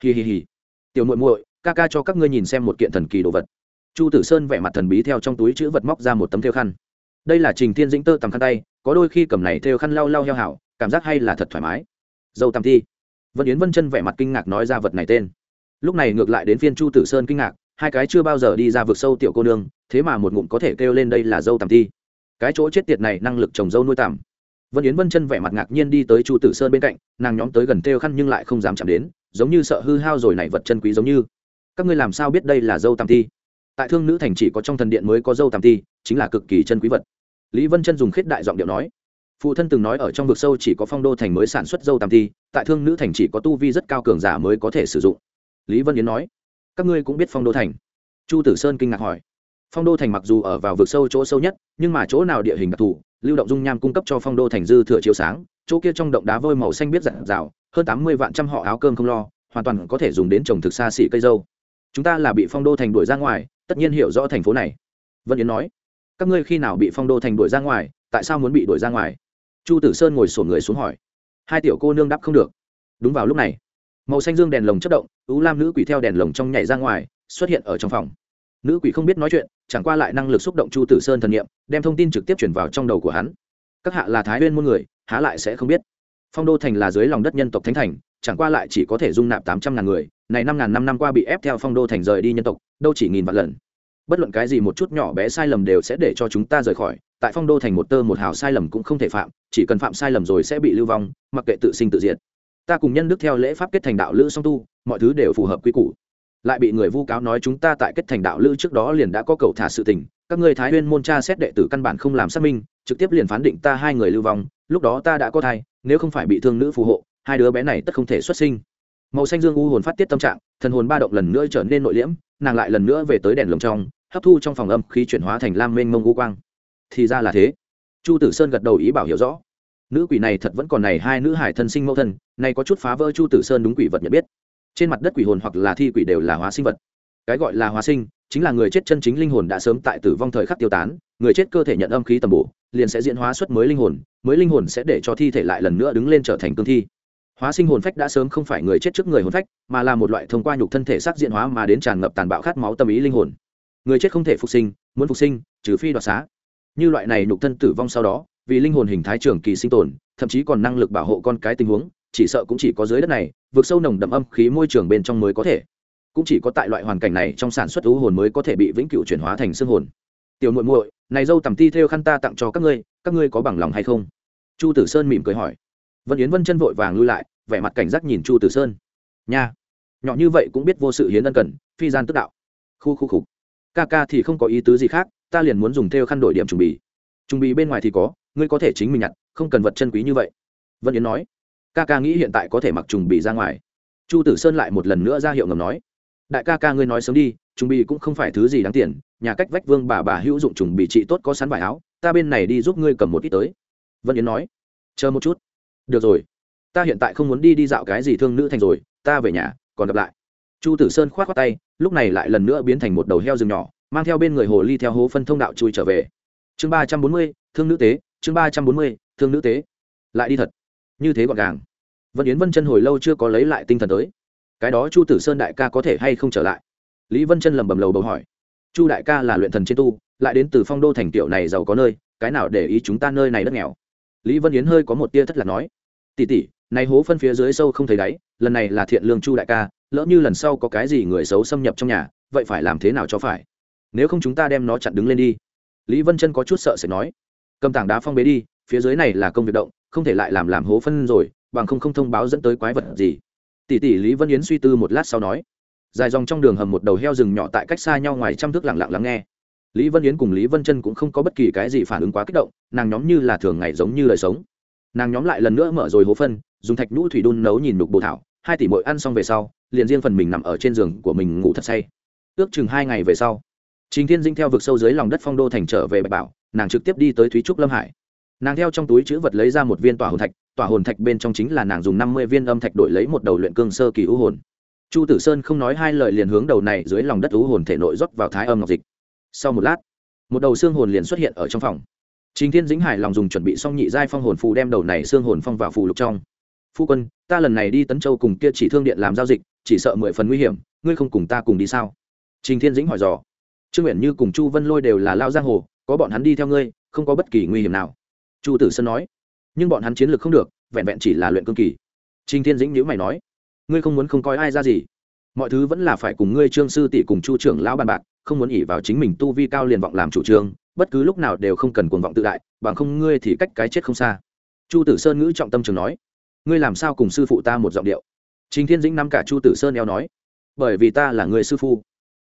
Hì hì hì tiểu muội muội, ca ca cho các ngươi nhìn xem một kiện thần kỳ đồ vật chu tử sơn vẻ mặt thần bí theo trong túi chữ vật móc ra một tấm thêu khăn. Đây là trình thiên dĩnh tơ tầm khăn tay, có đôi khi cầm này thêu khăn lau lau heo hảo, cảm giác hay là thật thoải mái. Dâu tam thi. Vân yến vân chân vẻ mặt kinh ngạc nói ra vật này tên. Lúc này ngược lại đến phiên chu tử sơn kinh ngạc, hai cái chưa bao giờ đi ra vực sâu tiểu cô nương, thế mà một ngụm có thể kêu lên đây là dâu tằm thi. Cái chỗ chết tiệt này năng lực trồng dâu nuôi tằm. Vân yến vân chân vẻ mặt ngạc nhiên đi tới chu tử sơn bên cạnh, nàng nhóm tới gần kêu khăn nhưng lại không dám chạm đến, giống như sợ hư hao rồi này vật chân quý giống như. Các ngươi làm sao biết đây là dâu tằm thi? Tại thương nữ thành chỉ có trong thần điện mới có dâu tàm ti, chính là cực kỳ chân quý vật. Lý vân chân dùng khết đại giọng điệu nói, phụ thân từng nói ở trong vực sâu chỉ có phong đô thành mới sản xuất dâu tàm ti, tại thương nữ thành chỉ có tu vi rất cao cường giả mới có thể sử dụng. Lý vân yến nói, các ngươi cũng biết phong đô thành. Chu tử sơn kinh ngạc hỏi, phong đô thành mặc dù ở vào vực sâu chỗ sâu nhất, nhưng mà chỗ nào địa hình đặc thù, lưu động dung nham cung cấp cho phong đô thành dư thừa chiếu sáng, chỗ kia trong động đá vôi màu xanh biết dặn dào, hơn tám mươi vạn trăm họ áo cơm không lo, hoàn toàn có thể dùng đến trồng thực xa xỉ cây dâu. Chúng ta là bị phong đô thành đuổi ra ngoài tất nhiên hiểu rõ thành phố này. Vân yến nói, các ngươi khi nào bị phong đô thành đuổi ra ngoài, tại sao muốn bị đuổi ra ngoài? Chu tử sơn ngồi sổ người xuống hỏi. Hai tiểu cô nương đáp không được. Đúng vào lúc này, màu xanh dương đèn lồng chất động ú lam nữ quỷ theo đèn lồng trong nhảy ra ngoài, xuất hiện ở trong phòng. Nữ quỷ không biết nói chuyện, chẳng qua lại năng lực xúc động chu tử sơn thần nghiệm đem thông tin trực tiếp chuyển vào trong đầu của hắn. Các hạ là thái nguyên môn người, há lại sẽ không biết. Phong đô thành là dưới lòng đất nhân tộc thánh thành chẳng qua lại chỉ có thể dung nạp tám trăm ngàn người, này năm ngàn năm năm qua bị ép theo phong đô thành rời đi nhân tộc, đâu chỉ nghìn vạn lần. Bất luận cái gì một chút nhỏ bé sai lầm đều sẽ để cho chúng ta rời khỏi, tại phong đô thành một tơ một hào sai lầm cũng không thể phạm, chỉ cần phạm sai lầm rồi sẽ bị lưu vong, mặc kệ tự sinh tự diệt. Ta cùng nhân đức theo lễ pháp kết thành đạo lữ song tu, mọi thứ đều phù hợp quy củ. Lại bị người vu cáo nói chúng ta tại kết thành đạo lữ trước đó liền đã có cầu thả sự tình, các ngươi thái nguyên môn cha xét đệ tử căn bản không làm xác minh, trực tiếp liền phán định ta hai người lưu vong, lúc đó ta đã có thai, nếu không phải bị thương nữ phù hộ hai đứa bé này tất không thể xuất sinh. Màu xanh dương u hồn phát tiết tâm trạng, thần hồn ba động lần nữa trở nên nội liễm, nàng lại lần nữa về tới đèn lồng trong, hấp thu trong phòng âm khí chuyển hóa thành lam mênh mông u quang. Thì ra là thế. Chu tử sơn gật đầu ý bảo hiểu rõ. Nữ quỷ này thật vẫn còn này, hai nữ hải thân sinh mẫu thân này có chút phá vỡ chu tử sơn đúng quỷ vật nhận biết. Trên mặt đất quỷ hồn hoặc là thi quỷ đều là hóa sinh vật. Cái gọi là hóa sinh, chính là người chết chân chính linh hồn đã sớm tại tử vong thời khắc tiêu tán, người chết cơ thể nhận âm khí tầm bổ, liền sẽ diễn hóa xuất mới linh hồn, mới linh hồn sẽ để cho thi thể lại lần nữa đứng lên trở thành cương thi hóa sinh hồn phách đã sớm không phải người chết trước người hồn phách, mà là một loại thông qua nhục thân thể xác diện hóa mà đến tràn ngập tàn bạo khát máu tâm ý linh hồn. Người chết không thể phục sinh, muốn phục sinh, trừ phi đoạt xá. Như loại này nhục thân tử vong sau đó, vì linh hồn hình thái trường kỳ sinh tồn, thậm chí còn năng lực bảo hộ con cái tình huống, chỉ sợ cũng chỉ có dưới đất này vượt sâu nồng đậm âm khí môi trường bên trong mới có thể. Cũng chỉ có tại loại hoàn cảnh này trong sản xuất thú hồn mới có thể bị vĩnh cửu chuyển hóa thành xương hồn. Tiểu muội muội, này dâu tầm ti theo khăn ta tặng cho các ngươi các ngươi có bằng lòng hay không? Chu tử sơn mỉm cười hỏi vân yến vân chân vội vàng lui lại, vẻ mặt cảnh giác nhìn chu tử sơn. Nha, nhỏ như vậy cũng biết vô sự hiến ân cần, phi gian tức đạo. Khu khu khục ca ca thì không có ý tứ gì khác, ta liền muốn dùng theo khăn đổi điểm trùng bị. trùng bị bên ngoài thì có, ngươi có thể chính mình nhặt, không cần vật chân quý như vậy. Vân yến nói. Ca ca nghĩ hiện tại có thể mặc trùng bị ra ngoài. Chu tử sơn lại một lần nữa ra hiệu ngầm nói. Đại ca ca ngươi nói sớm đi, trùng bị cũng không phải thứ gì đáng tiền, nhà cách vách vương bà bà hữu dụng trùng bị trị tốt có sắn vải áo, ta bên này đi giúp ngươi cầm một ít tới. Vân yến nói. Chờ một chút được rồi. Ta hiện tại không muốn đi đi dạo cái gì thương nữ thành rồi, ta về nhà, còn gặp lại. Chu tử sơn k h o á t khoác tay, lúc này lại lần nữa biến thành một đầu heo rừng nhỏ, mang theo bên người hồ ly theo hố phân thông đạo chui trở về. Chương ba trăm bốn mươi, thương nữ tế, chương ba trăm bốn mươi, thương nữ tế. Lại đi thật. Như thế gọn gàng. Vân yến vân chân hồi lâu chưa có lấy lại tinh thần tới. Cái đó chu tử sơn đại ca có thể hay không trở lại? Lý vân chân lầm bầm lầu bầu hỏi. Chu đại ca là luyện thần trên tu, lại đến từ phong đô thành tiểu này giàu có nơi, cái nào để ý chúng ta nơi này đất nghèo? Lý vân yến hơi có một tia thất lạc nói tỉ tỉ này hố phân phía dưới sâu không thấy đáy, lần này là thiện lương chu đại ca, lỡ như lần sau có cái gì người xấu xâm nhập trong nhà, vậy phải làm thế nào cho phải? Nếu không chúng ta đem nó chặn đứng lên đi. Lý vân chân có chút sợ sẽ nói, cầm tảng đá phong bế đi, phía dưới này là công việc động, không thể lại làm làm hố phân rồi, bằng không không thông báo dẫn tới quái vật gì. Tỷ tỷ lý vân yến suy tư một lát sau nói, dài dòng trong đường hầm một đầu heo rừng nhỏ tại cách xa nhau ngoài trăm thước lặng lặng lắng nghe lý vân yến cùng lý vân chân cũng không có bất kỳ cái gì phản ứng quá kích động, nàng nhóm như là thường ngày giống như lời sống. Nàng nhóm lại lần nữa mở rồi hố phân, dùng thạch nhũ thủy đun nấu nhìn đục bồ thảo, hai tỷ mội ăn xong về sau, liền riêng phần mình nằm ở trên giường của mình ngủ thật say. Ước chừng hai ngày về sau, trình thiên dinh theo vực sâu dưới lòng đất phong đô thành trở về bạch bảo, nàng trực tiếp đi tới thúy trúc lâm hải. Nàng theo trong túi chữ vật lấy ra một viên tỏa hồn thạch, tỏa hồn thạch bên trong chính là nàng dùng năm mươi viên âm thạch đổi lấy một đầu luyện cương sơ kỳ ưu hồn. Chu tử sơn không nói hai lời liền hướng đầu này dưới lòng đất ưu hồn thể nội rót vào thái âm ngọc dịch sau một lát, một đầu xương hồn liền xuất hiện ở trong phòng. Trình thiên dĩnh hải lòng dùng chuẩn bị xong nhị giai phong hồn phù đem đầu này xương hồn phong vào phù lục trong. Phu quân, ta lần này đi tấn châu cùng kia chỉ thương điện làm giao dịch, chỉ sợ mười phần nguy hiểm, ngươi không cùng ta cùng đi sao? Trình thiên dĩnh hỏi dò. Trương nguyện như cùng chu vân lôi đều là lao giang hồ, có bọn hắn đi theo ngươi, không có bất kỳ nguy hiểm nào. Chu tử sơn nói. Nhưng bọn hắn chiến lược không được, vẹn vẹn chỉ là luyện cương kỳ. Trình thiên dĩnh nhữ mày nói. Ngươi không muốn không coi ai ra gì. Mọi thứ vẫn là phải cùng ngươi trương sư tỷ cùng chu trưởng lão bàn bạc không muốn ỉ vào chính mình tu vi cao liền vọng làm chủ trương, bất cứ lúc nào đều không cần cuồng vọng tự đại, bằng không ngươi thì cách cái chết không xa. Chu tử sơn ngữ trọng tâm trường nói, ngươi làm sao cùng sư phụ ta một giọng điệu? Trình thiên dĩnh nắm cả chu tử sơn eo nói, bởi vì ta là người sư phu.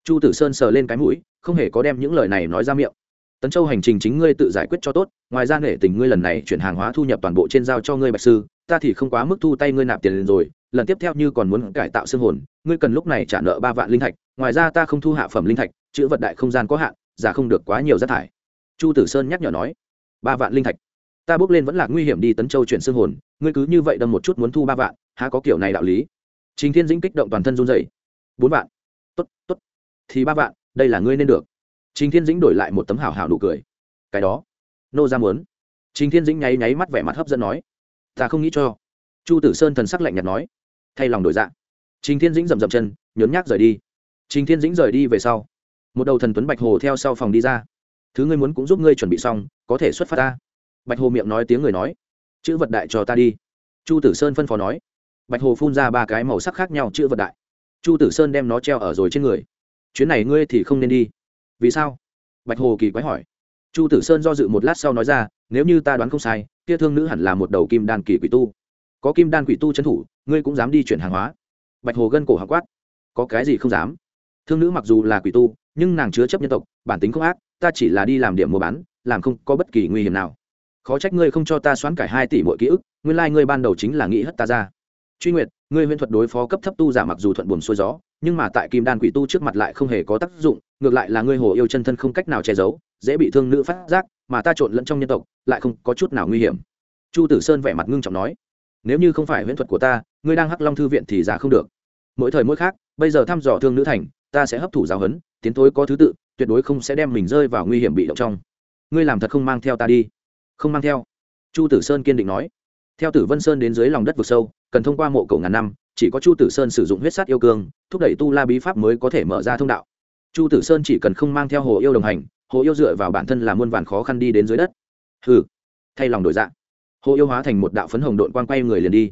Chu tử sơn sờ lên cái mũi, không hề có đem những lời này nói ra miệng. Tấn châu hành trình chính ngươi tự giải quyết cho tốt, ngoài ra nể tình ngươi lần này chuyển hàng hóa thu nhập toàn bộ trên giao cho ngươi bạch sư, ta thì không quá mức thu tay ngươi nạp tiền lên rồi, lần tiếp theo như còn muốn cải tạo xương hồn, ngươi cần lúc này trả nợ ba vạn linh thạch, ngoài ra ta không thu hạ phẩm linh thạch chữ vật đại không gian có hạn, giả không được quá nhiều rác thải. Chu tử sơn nhắc nhở nói, ba vạn linh thạch, ta bước lên vẫn là nguy hiểm đi tấn châu chuyển xương hồn, ngươi cứ như vậy đâm một chút muốn thu ba vạn, há có kiểu này đạo lý? Trình thiên dĩnh kích động toàn thân run dày bốn vạn? Tốt tốt, thì ba vạn, đây là ngươi nên được. Trình thiên dĩnh đổi lại một tấm hảo hảo đủ cười. Cái đó, nô ra muốn. Trình thiên dĩnh nháy nháy mắt vẻ mặt hấp dẫn nói, ta không nghĩ cho. Chu tử sơn thần sắc lạnh nhạt nói, thay lòng đổi dạ. Trình thiên dĩnh rầm rầm chân, nhốn nhác rời đi. Trình thiên dĩnh rời đi về sau một đầu thần tuấn bạch hồ theo sau phòng đi ra. Thứ ngươi muốn cũng giúp ngươi chuẩn bị xong, có thể xuất phát ta. Bạch hồ miệng nói tiếng người nói. Chữ vật đại cho ta đi. Chu tử sơn phân phó nói. Bạch hồ phun ra ba cái màu sắc khác nhau chữ vật đại. Chu tử sơn đem nó treo ở rồi trên người. Chuyến này ngươi thì không nên đi. Vì sao? Bạch hồ kỳ quái hỏi. Chu tử sơn do dự một lát sau nói ra, nếu như ta đoán không sai, kia thương nữ hẳn là một đầu kim đan kỳ quỷ tu. Có kim đan quỷ tu trấn thủ, ngươi cũng dám đi chuyển hàng hóa. Bạch hồ gân cổ hạ quát. Có cái gì không dám? Thương nữ mặc dù là quỷ tu nhưng nàng chứa chấp nhân tộc, bản tính không ác, ta chỉ là đi làm điểm mua bán, làm không có bất kỳ nguy hiểm nào. Khó trách ngươi không cho ta xoán cải hai tỷ mỗi ký ức, nguyên lai、like、ngươi ban đầu chính là nghĩ hất ta ra. Truy nguyệt, ngươi huyễn thuật đối phó cấp thấp tu giả mặc dù thuận buồm xuôi gió, nhưng mà tại kim đan quỷ tu trước mặt lại không hề có tác dụng, ngược lại là ngươi hồ yêu chân thân không cách nào che giấu, dễ bị thương nữ phát giác, mà ta trộn lẫn trong nhân tộc, lại không có chút nào nguy hiểm. Chu tử sơn vẻ mặt ngưng trọng nói, nếu như không phải huyễn thuật của ta, ngươi đang hắc long thư viện thì giả không được. Mỗi thời mỗi khác bây giờ thăm dò thương nữ thành, ta sẽ hấp thụ giáo huấn tiến thối có thứ tự tuyệt đối không sẽ đem mình rơi vào nguy hiểm bị động trong. Ngươi làm thật không mang theo ta đi. Không mang theo. Chu tử sơn kiên định nói. Theo tử vân sơn đến dưới lòng đất vực sâu cần thông qua mộ cổ ngàn năm chỉ có chu tử sơn sử dụng huyết sát yêu cương thúc đẩy tu la bí pháp mới có thể mở ra thông đạo. Chu tử sơn chỉ cần không mang theo hồ yêu đồng hành hồ yêu dựa vào bản thân là muôn vàn khó khăn đi đến dưới đất. Hừ. Thay lòng đổi dạng, hồ yêu hóa thành một đạo phấn hồng đội quan quay người liền đi.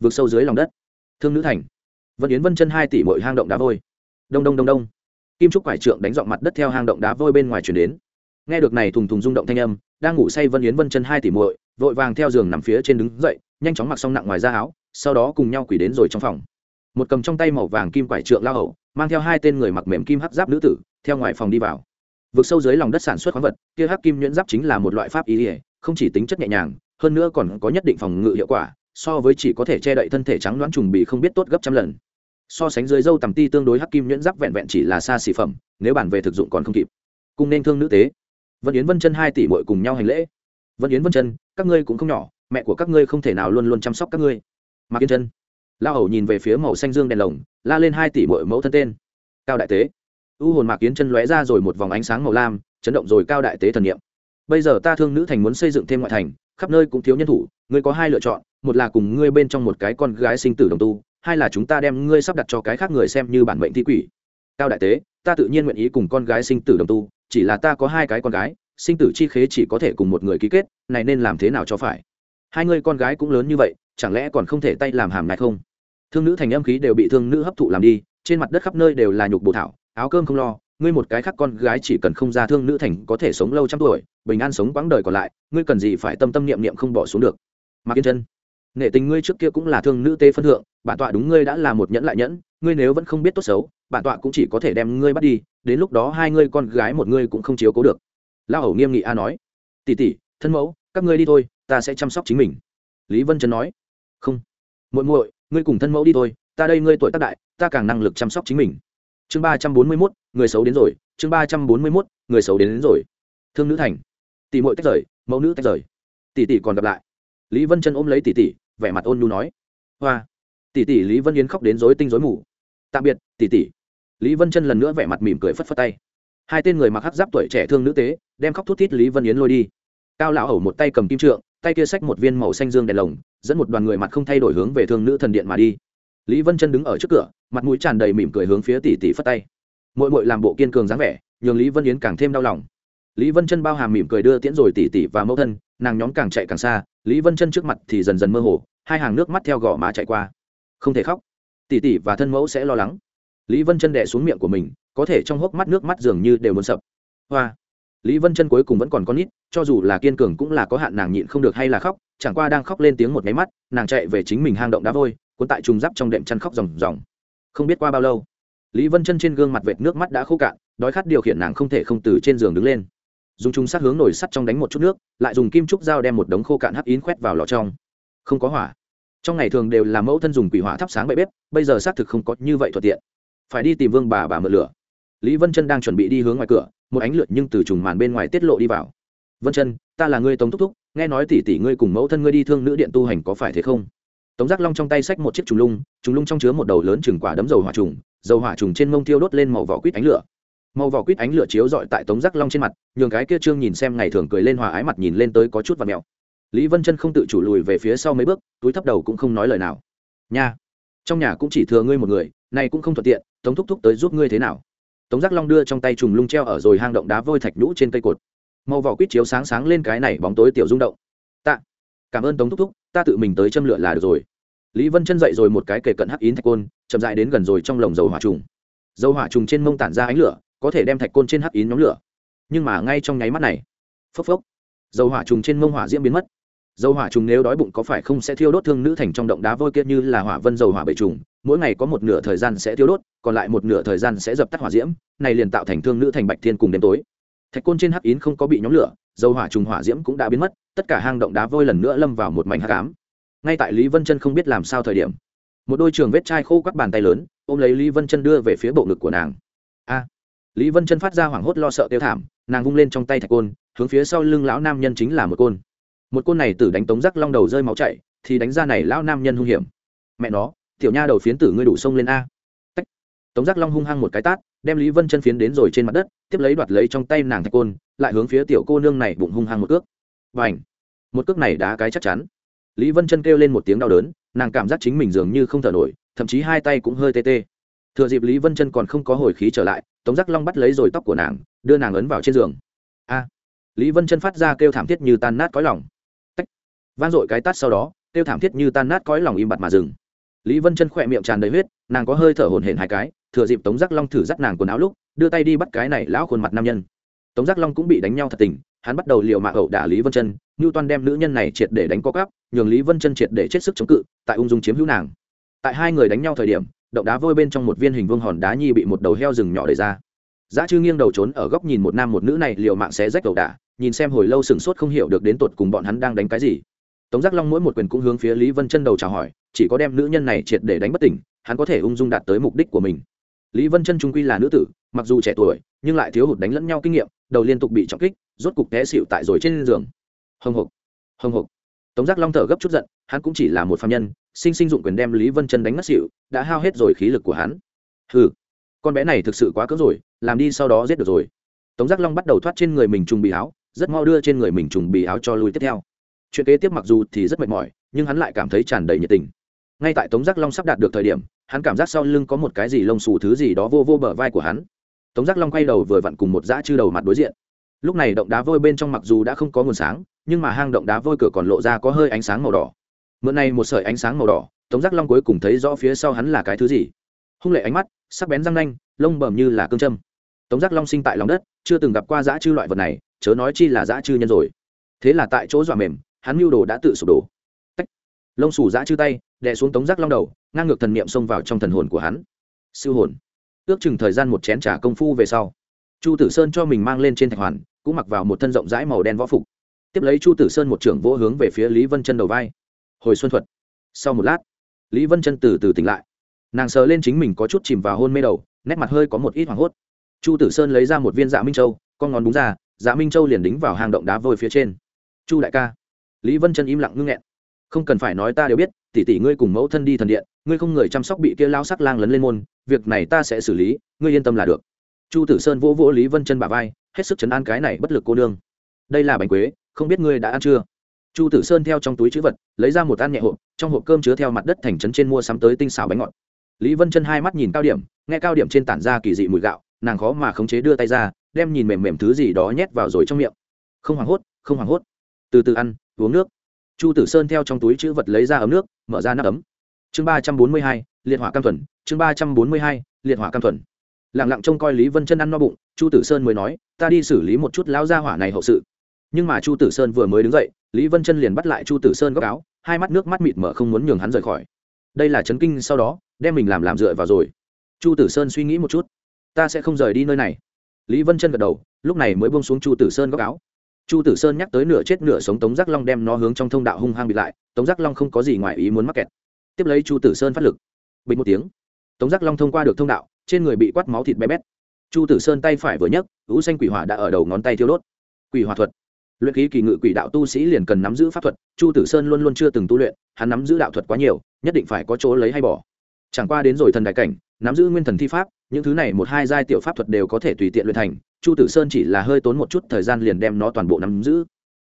Vượt sâu dưới lòng đất. Thương nữ thành. Vân yến vân chân hai tỷ mỗi hang động đá vôi. Đông đông đông đông kim trúc quải trượng đánh dọn mặt đất theo hang động đá vôi bên ngoài chuyển đến. Nghe được này thùng thùng rung động thanh âm, đang ngủ say vân yến vân chân hai tỷ muội, vội vàng theo giường nằm phía trên đứng dậy, nhanh chóng mặc xong nặng ngoài da áo, sau đó cùng nhau quỷ đến rồi trong phòng. Một cầm trong tay màu vàng kim quải trượng lao hậu, mang theo hai tên người mặc mềm kim hắc giáp nữ tử, theo ngoài phòng đi vào. Vực sâu dưới lòng đất sản xuất khoáng vật, kia hắc kim nhuyễn giáp chính là một loại pháp ý ỉa không chỉ tính chất nhẹ nhàng, hơn nữa còn có nhất định phòng ngự hiệu quả, so với chỉ có thể che đậy thân thể trắng đoán trùng bị không biết tốt gấp trăm lần so sánh dưới dâu tầm ti tương đối hắc kim nhuyễn giáp vẹn vẹn chỉ là xa xỉ phẩm, nếu bản về thực dụng còn không kịp. Cùng nên thương nữ tế. Vân yến vân chân hai tỷ mội cùng nhau hành lễ. Vân yến vân chân, các ngươi cũng không nhỏ, mẹ của các ngươi không thể nào luôn luôn chăm sóc các ngươi. Mạc yên chân. La hầu nhìn về phía màu xanh dương đèn lồng, la lên hai tỷ mội mẫu thân tên. Cao đại tế. U hồn mạc yến chân lóe ra rồi một vòng ánh sáng màu lam, chấn động rồi cao đại tế thần niệm. Bây giờ ta thương nữ thành muốn xây dựng thêm ngoại thành, khắp nơi cũng thiếu nhân thủ, ngươi có hai lựa chọn, một là cùng ngươi bên trong một cái con gái sinh tử đồng tu hai là chúng ta đem ngươi sắp đặt cho cái khác người xem như bản mệnh thi quỷ. Cao đại tế, ta tự nhiên nguyện ý cùng con gái sinh tử đồng tu, chỉ là ta có hai cái con gái, sinh tử chi khế chỉ có thể cùng một người ký kết, này nên làm thế nào cho phải? Hai người con gái cũng lớn như vậy, chẳng lẽ còn không thể tay làm hàm này không? Thương nữ thành âm khí đều bị thương nữ hấp thụ làm đi, trên mặt đất khắp nơi đều là nhục bồ thảo, áo cơm không lo, ngươi một cái khác con gái chỉ cần không ra thương nữ thành có thể sống lâu trăm tuổi, bình an sống quãng đời còn lại, ngươi cần gì phải tâm tâm niệm niệm không bỏ xuống được? Mạc kiên chân nghệ tình ngươi trước kia cũng là thương nữ tế phân thượng bản tọa đúng ngươi đã là một nhẫn lại nhẫn ngươi nếu vẫn không biết tốt xấu bản tọa cũng chỉ có thể đem ngươi bắt đi đến lúc đó hai ngươi con gái một ngươi cũng không chiếu cố được. Lao hầu nghiêm nghị a nói. Tỉ tỉ thân mẫu các ngươi đi thôi ta sẽ chăm sóc chính mình. Lý vân trấn nói. Không muội muội ngươi cùng thân mẫu đi thôi ta đây ngươi tuổi tác đại ta càng năng lực chăm sóc chính mình. Chương ba trăm bốn mươi mốt người xấu đến rồi chương ba trăm bốn mươi mốt người xấu đến, đến rồi. Thương nữ thành. Tỷ muội tách rời mẫu nữ tách rời. Tỷ tỷ còn gặp lại lý vân chân ôm lấy tỷ tỷ, vẻ mặt ôn nhu nói. Hoa. Tỷ tỷ lý vân yến khóc đến rối tinh rối mù. Tạm biệt, tỷ tỷ. Lý vân chân lần nữa vẻ mặt mỉm cười phất phất tay. Hai tên người mặc hắc giáp tuổi trẻ thương nữ tế, đem khóc thút thít lý vân yến lôi đi. Cao lão hầu một tay cầm kim trượng, tay kia xách một viên màu xanh dương đèn lồng, dẫn một đoàn người mặt không thay đổi hướng về thương nữ thần điện mà đi. Lý vân chân đứng ở trước cửa, mặt mũi tràn đầy mỉm cười hướng phía tỷ tỷ phất tay. Mội mội làm bộ kiên cường dáng vẻ, nhường lý vân yến càng thêm đau lòng. Lý vân chân bao hàm mỉm cười đưa tiễn rồi tỷ tỷ và mẫu thân nàng nhóm càng chạy càng xa, lý vân chân trước mặt thì dần dần mơ hồ, hai hàng nước mắt theo gò má chạy qua. Không thể khóc. Tỷ tỷ và thân mẫu sẽ lo lắng. Lý vân chân đẻ xuống miệng của mình, có thể trong hốc mắt nước mắt dường như đều muốn sập. Hoa. Lý vân chân cuối cùng vẫn còn con nít, cho dù là kiên cường cũng là có hạn nàng nhịn không được hay là khóc, chẳng qua đang khóc lên tiếng một máy mắt, nàng chạy về chính mình hang động đá vôi, cuốn tại trùng giáp trong đệm chăn khóc ròng ròng. Không biết qua bao lâu, lý vân chân trên gương mặt vệt nước mắt đã khô cạn, đói khát điều khiển nàng không thể không từ trên giường đứng lên dùng chung sát hướng nổi sắt trong đánh một chút nước, lại dùng kim trúc dao đem một đống khô cạn hắc yến khoét vào lò trong. Không có hỏa. Trong ngày thường đều là mẫu thân dùng quỷ hỏa thắp sáng bậy bếp, bây giờ xác thực không có như vậy thuận tiện. Phải đi tìm vương bà bà mượn lửa. Lý vân chân đang chuẩn bị đi hướng ngoài cửa, một ánh lửa nhưng từ trùng màn bên ngoài tiết lộ đi vào. Vân chân, ta là ngươi tống thúc thúc, nghe nói tỷ tỷ ngươi cùng mẫu thân ngươi đi thương nữ điện tu hành có phải thế không? Tống giác long trong tay xách một chiếc trùng lung trùng lung trong chứa một đầu lớn chừng quả đấm dầu hỏa trùng, dầu hỏa trùng trên mông tiêu đốt lên màu vỏ quýt ánh lửa màu vỏ quýt ánh lửa chiếu dọi tại tống giác long trên mặt, nhường cái kia trương nhìn xem ngày thường cười lên hòa ái mặt nhìn lên tới có chút và mèo lý vân chân không tự chủ lùi về phía sau mấy bước, túi thấp đầu cũng không nói lời nào. Nha, trong nhà cũng chỉ thừa ngươi một người này cũng không thuận tiện, tống thúc thúc tới giúp ngươi thế nào? Tống giác long đưa trong tay trùng lung treo ở rồi hang động đá vôi thạch nhũ trên cây cột. Màu vỏ quýt chiếu sáng sáng lên cái này bóng tối tiểu rung động. Tạ cảm ơn tống thúc thúc, ta tự mình tới châm lửa là được rồi. Lý vân chân dậy rồi một cái kề cận hắc yến thạch côn, chậm dại đến gần rồi trong lồng dầu hỏa trùng. Dầu hỏa trùng trên mông tản ra ánh lửa có thể đem thạch côn trên hắc yến nhóm lửa. Nhưng mà ngay trong nháy mắt này, phốc phốc, dầu hỏa trùng trên mông hỏa diễm biến mất. Dầu hỏa trùng nếu đói bụng có phải không sẽ thiêu đốt thương nữ thành trong động đá vôi kia như là hỏa vân dầu hỏa bể trùng, mỗi ngày có một nửa thời gian sẽ thiêu đốt, còn lại một nửa thời gian sẽ dập tắt hỏa diễm, này liền tạo thành thương nữ thành bạch thiên cùng đêm tối. Thạch côn trên hắc yến không có bị nhóm lửa, dầu hỏa trùng hỏa diễm cũng đã biến mất, tất cả hang động đá vôi lần nữa lâm vào một mảnh hắc ám. Ngay tại lý vân chân không biết làm sao thời điểm, một đôi trường vết chai khô các bàn tay lớn, ôm lấy lý vân chân đưa về phía bộ ngực của nàng. A! Lý vân chân phát ra hoảng hốt lo sợ tiêu thảm, nàng vung lên trong tay thạch côn, hướng phía sau lưng lão nam nhân chính là một côn. Một côn này tử đánh tống rắc long đầu rơi máu chảy, thì đánh ra này lão nam nhân hung hiểm. Mẹ nó, tiểu nha đầu phiến tử ngươi đủ sông lên a. Tách. tống giác long hung hăng một cái tát, đem lý vân chân phiến đến rồi trên mặt đất, tiếp lấy đoạt lấy trong tay nàng thạch côn, lại hướng phía tiểu cô nương này bụng hung hăng một cước. Và ảnh một cước này đá cái chắc chắn. Lý vân chân kêu lên một tiếng đau đớn, nàng cảm giác chính mình dường như không thở nổi, thậm chí hai tay cũng hơi tê tê. Thừa dịp lý vân chân còn không có hồi khí trở lại tống giác long bắt lấy rồi tóc của nàng, đưa nàng ấn vào trên giường. A! Lý vân chân phát ra kêu thảm thiết như tan nát cõi lòng. Tách. vang dội cái tát sau đó, kêu thảm thiết như tan nát cõi lòng im bặt mà dừng. Lý vân chân khỏe miệng tràn đầy huyết, nàng có hơi thở hổn hển hai cái, thừa dịp tống giác long thử dắt nàng quần áo lúc, đưa tay đi bắt cái này lão khuôn mặt nam nhân. Tống giác long cũng bị đánh nhau thật tình, hắn bắt đầu liều mạng ẩu đả lý vân chân ngưu toan đem nữ nhân này triệt để đánh có cắp nhường lý vân chân triệt để chết sức chống cự, tại ung dung chiếm hữu nàng. Tại hai người đánh nhau thời điểm động đá vôi bên trong một viên hình vương hòn đá nhi bị một đầu heo rừng nhỏ đẩy ra. Giá chư nghiêng đầu trốn ở góc nhìn một nam một nữ này, liều mạng xé rách đầu đà nhìn xem hồi lâu sừng sốt không hiểu được đến tột cùng bọn hắn đang đánh cái gì. Tống giác long mỗi một quyền cũng hướng phía lý vân chân đầu chào hỏi, chỉ có đem nữ nhân này triệt để đánh bất tỉnh, hắn có thể ung dung đạt tới mục đích của mình. Lý vân chân trung quy là nữ tử, mặc dù trẻ tuổi, nhưng lại thiếu hụt đánh lẫn nhau kinh nghiệm, đầu liên tục bị trọng kích, rốt cục té xịu tại rồi trên giường. Hồng hộc hồng hộc tống giác long thở gấp chút giận, hắn cũng chỉ là một phạm nhân sinh sinh dụng quyền đem lý vân chân đánh ngất xịu đã hao hết rồi khí lực của hắn. Hừ, con bé này thực sự quá cỡ rồi làm đi sau đó giết được rồi. Tống giác long bắt đầu thoát trên người mình trùng bì áo rất mau đưa trên người mình trùng bì áo cho lui tiếp theo. Chuyện kế tiếp mặc dù thì rất mệt mỏi nhưng hắn lại cảm thấy tràn đầy nhiệt tình. Ngay tại tống giác long sắp đạt được thời điểm hắn cảm giác sau lưng có một cái gì lông xù thứ gì đó vô vô bờ vai của hắn. Tống giác long quay đầu vừa vặn cùng một dã chư đầu mặt đối diện. Lúc này động đá vôi bên trong mặc dù đã không có nguồn sáng nhưng mà hang động đá vôi cửa còn lộ ra có hơi ánh sáng màu đỏ mượn này một sợi ánh sáng màu đỏ, tống giác long cuối cùng thấy rõ phía sau hắn là cái thứ gì. Hung lệ ánh mắt, sắc bén răng nanh, lông bầm như là cương châm. Tống giác long sinh tại lòng đất, chưa từng gặp qua dã chư loại vật này, chớ nói chi là dã chư nhân rồi. Thế là tại chỗ dọa mềm, hắn mưu đồ đã tự sụp đổ. Tách. lông xù dã chư tay, đè xuống tống giác long đầu, ngang ngược thần niệm xông vào trong thần hồn của hắn. Siêu hồn. Ước chừng thời gian một chén trả công phu về sau, chu tử sơn cho mình mang lên trên thạch hoàn, cũng mặc vào một thân rộng rãi màu đen võ phục. Tiếp lấy chu tử sơn một trưởng vỗ hướng về phía lý vân chân đầu vai hồi xuân thuật. Sau một lát, lý vân chân từ từ tỉnh lại. Nàng sờ lên chính mình có chút chìm vào hôn mê đầu, nét mặt hơi có một ít hoảng hốt. Chu tử sơn lấy ra một viên dạ minh châu, con ngón búng ra dạ minh châu liền đính vào hang động đá vôi phía trên. Chu đại ca. Lý vân chân im lặng ngưng nghẹn. Không cần phải nói ta đều biết, tỷ tỷ ngươi cùng mẫu thân đi thần điện, ngươi không người chăm sóc bị kia lao sắc lang lấn lên môn, việc này ta sẽ xử lý, ngươi yên tâm là được. Chu tử sơn vỗ vỗ lý vân chân bà vai, hết sức chấn an cái này bất lực cô nương. Đây là bánh quế, không biết ngươi đã ăn chưa? Chu tử sơn theo trong túi chữ vật, lấy ra một ăn nhẹ hộp, trong hộp cơm chứa theo mặt đất thành trấn trên mua sắm tới tinh xào bánh ngọt. Lý vân chân hai mắt nhìn cao điểm, nghe cao điểm trên tản ra kỳ dị mùi gạo, nàng khó mà khống chế đưa tay ra, đem nhìn mềm mềm thứ gì đó nhét vào rồi trong miệng. Không hoảng hốt, không hoảng hốt. Từ từ ăn, uống nước. Chu tử sơn theo trong túi chữ vật lấy ra ấm nước, mở ra nắp ấm. Chương ba trăm bốn mươi hai, liệt hỏa cam thuần, chương ba trăm bốn mươi hai, liệt hỏa cam thuần. Lẳng lặng trông coi lý vân chân ăn no bụng, chu tử sơn mới nói, ta đi xử lý một chút lão gia hỏa này hậu sự. Nhưng mà chu tử sơn vừa mới đứng dậy lý vân chân liền bắt lại chu tử sơn góc áo, hai mắt nước mắt mịt mở không muốn nhường hắn rời khỏi. Đây là chấn kinh sau đó, đem mình làm làm dựa vào rồi. Chu tử sơn suy nghĩ một chút. Ta sẽ không rời đi nơi này. Lý vân chân gật đầu, lúc này mới bông xuống chu tử sơn góc áo. Chu tử sơn nhắc tới nửa chết nửa sống tống giác long đem nó hướng trong thông đạo hung hăng bị lại, tống giác long không có gì ngoài ý muốn mắc kẹt. Tiếp lấy chu tử sơn phát lực. Bình một tiếng. Tống giác long thông qua được thông đạo, trên người bị quắt máu thịt bé bét. Chu tử sơn tay phải vừa nhấc ứ xanh quỷ hỏa đã ở đầu ngón tay thiêu đốt. Quỷ hỏa thuật luyện khí kỳ ngự quỷ đạo tu sĩ liền cần nắm giữ pháp thuật, chu tử sơn luôn luôn chưa từng tu luyện, hắn nắm giữ đạo thuật quá nhiều, nhất định phải có chỗ lấy hay bỏ. Chẳng qua đến rồi thần đại cảnh, nắm giữ nguyên thần thi pháp, những thứ này một hai giai tiểu pháp thuật đều có thể tùy tiện luyện thành, chu tử sơn chỉ là hơi tốn một chút thời gian liền đem nó toàn bộ nắm giữ.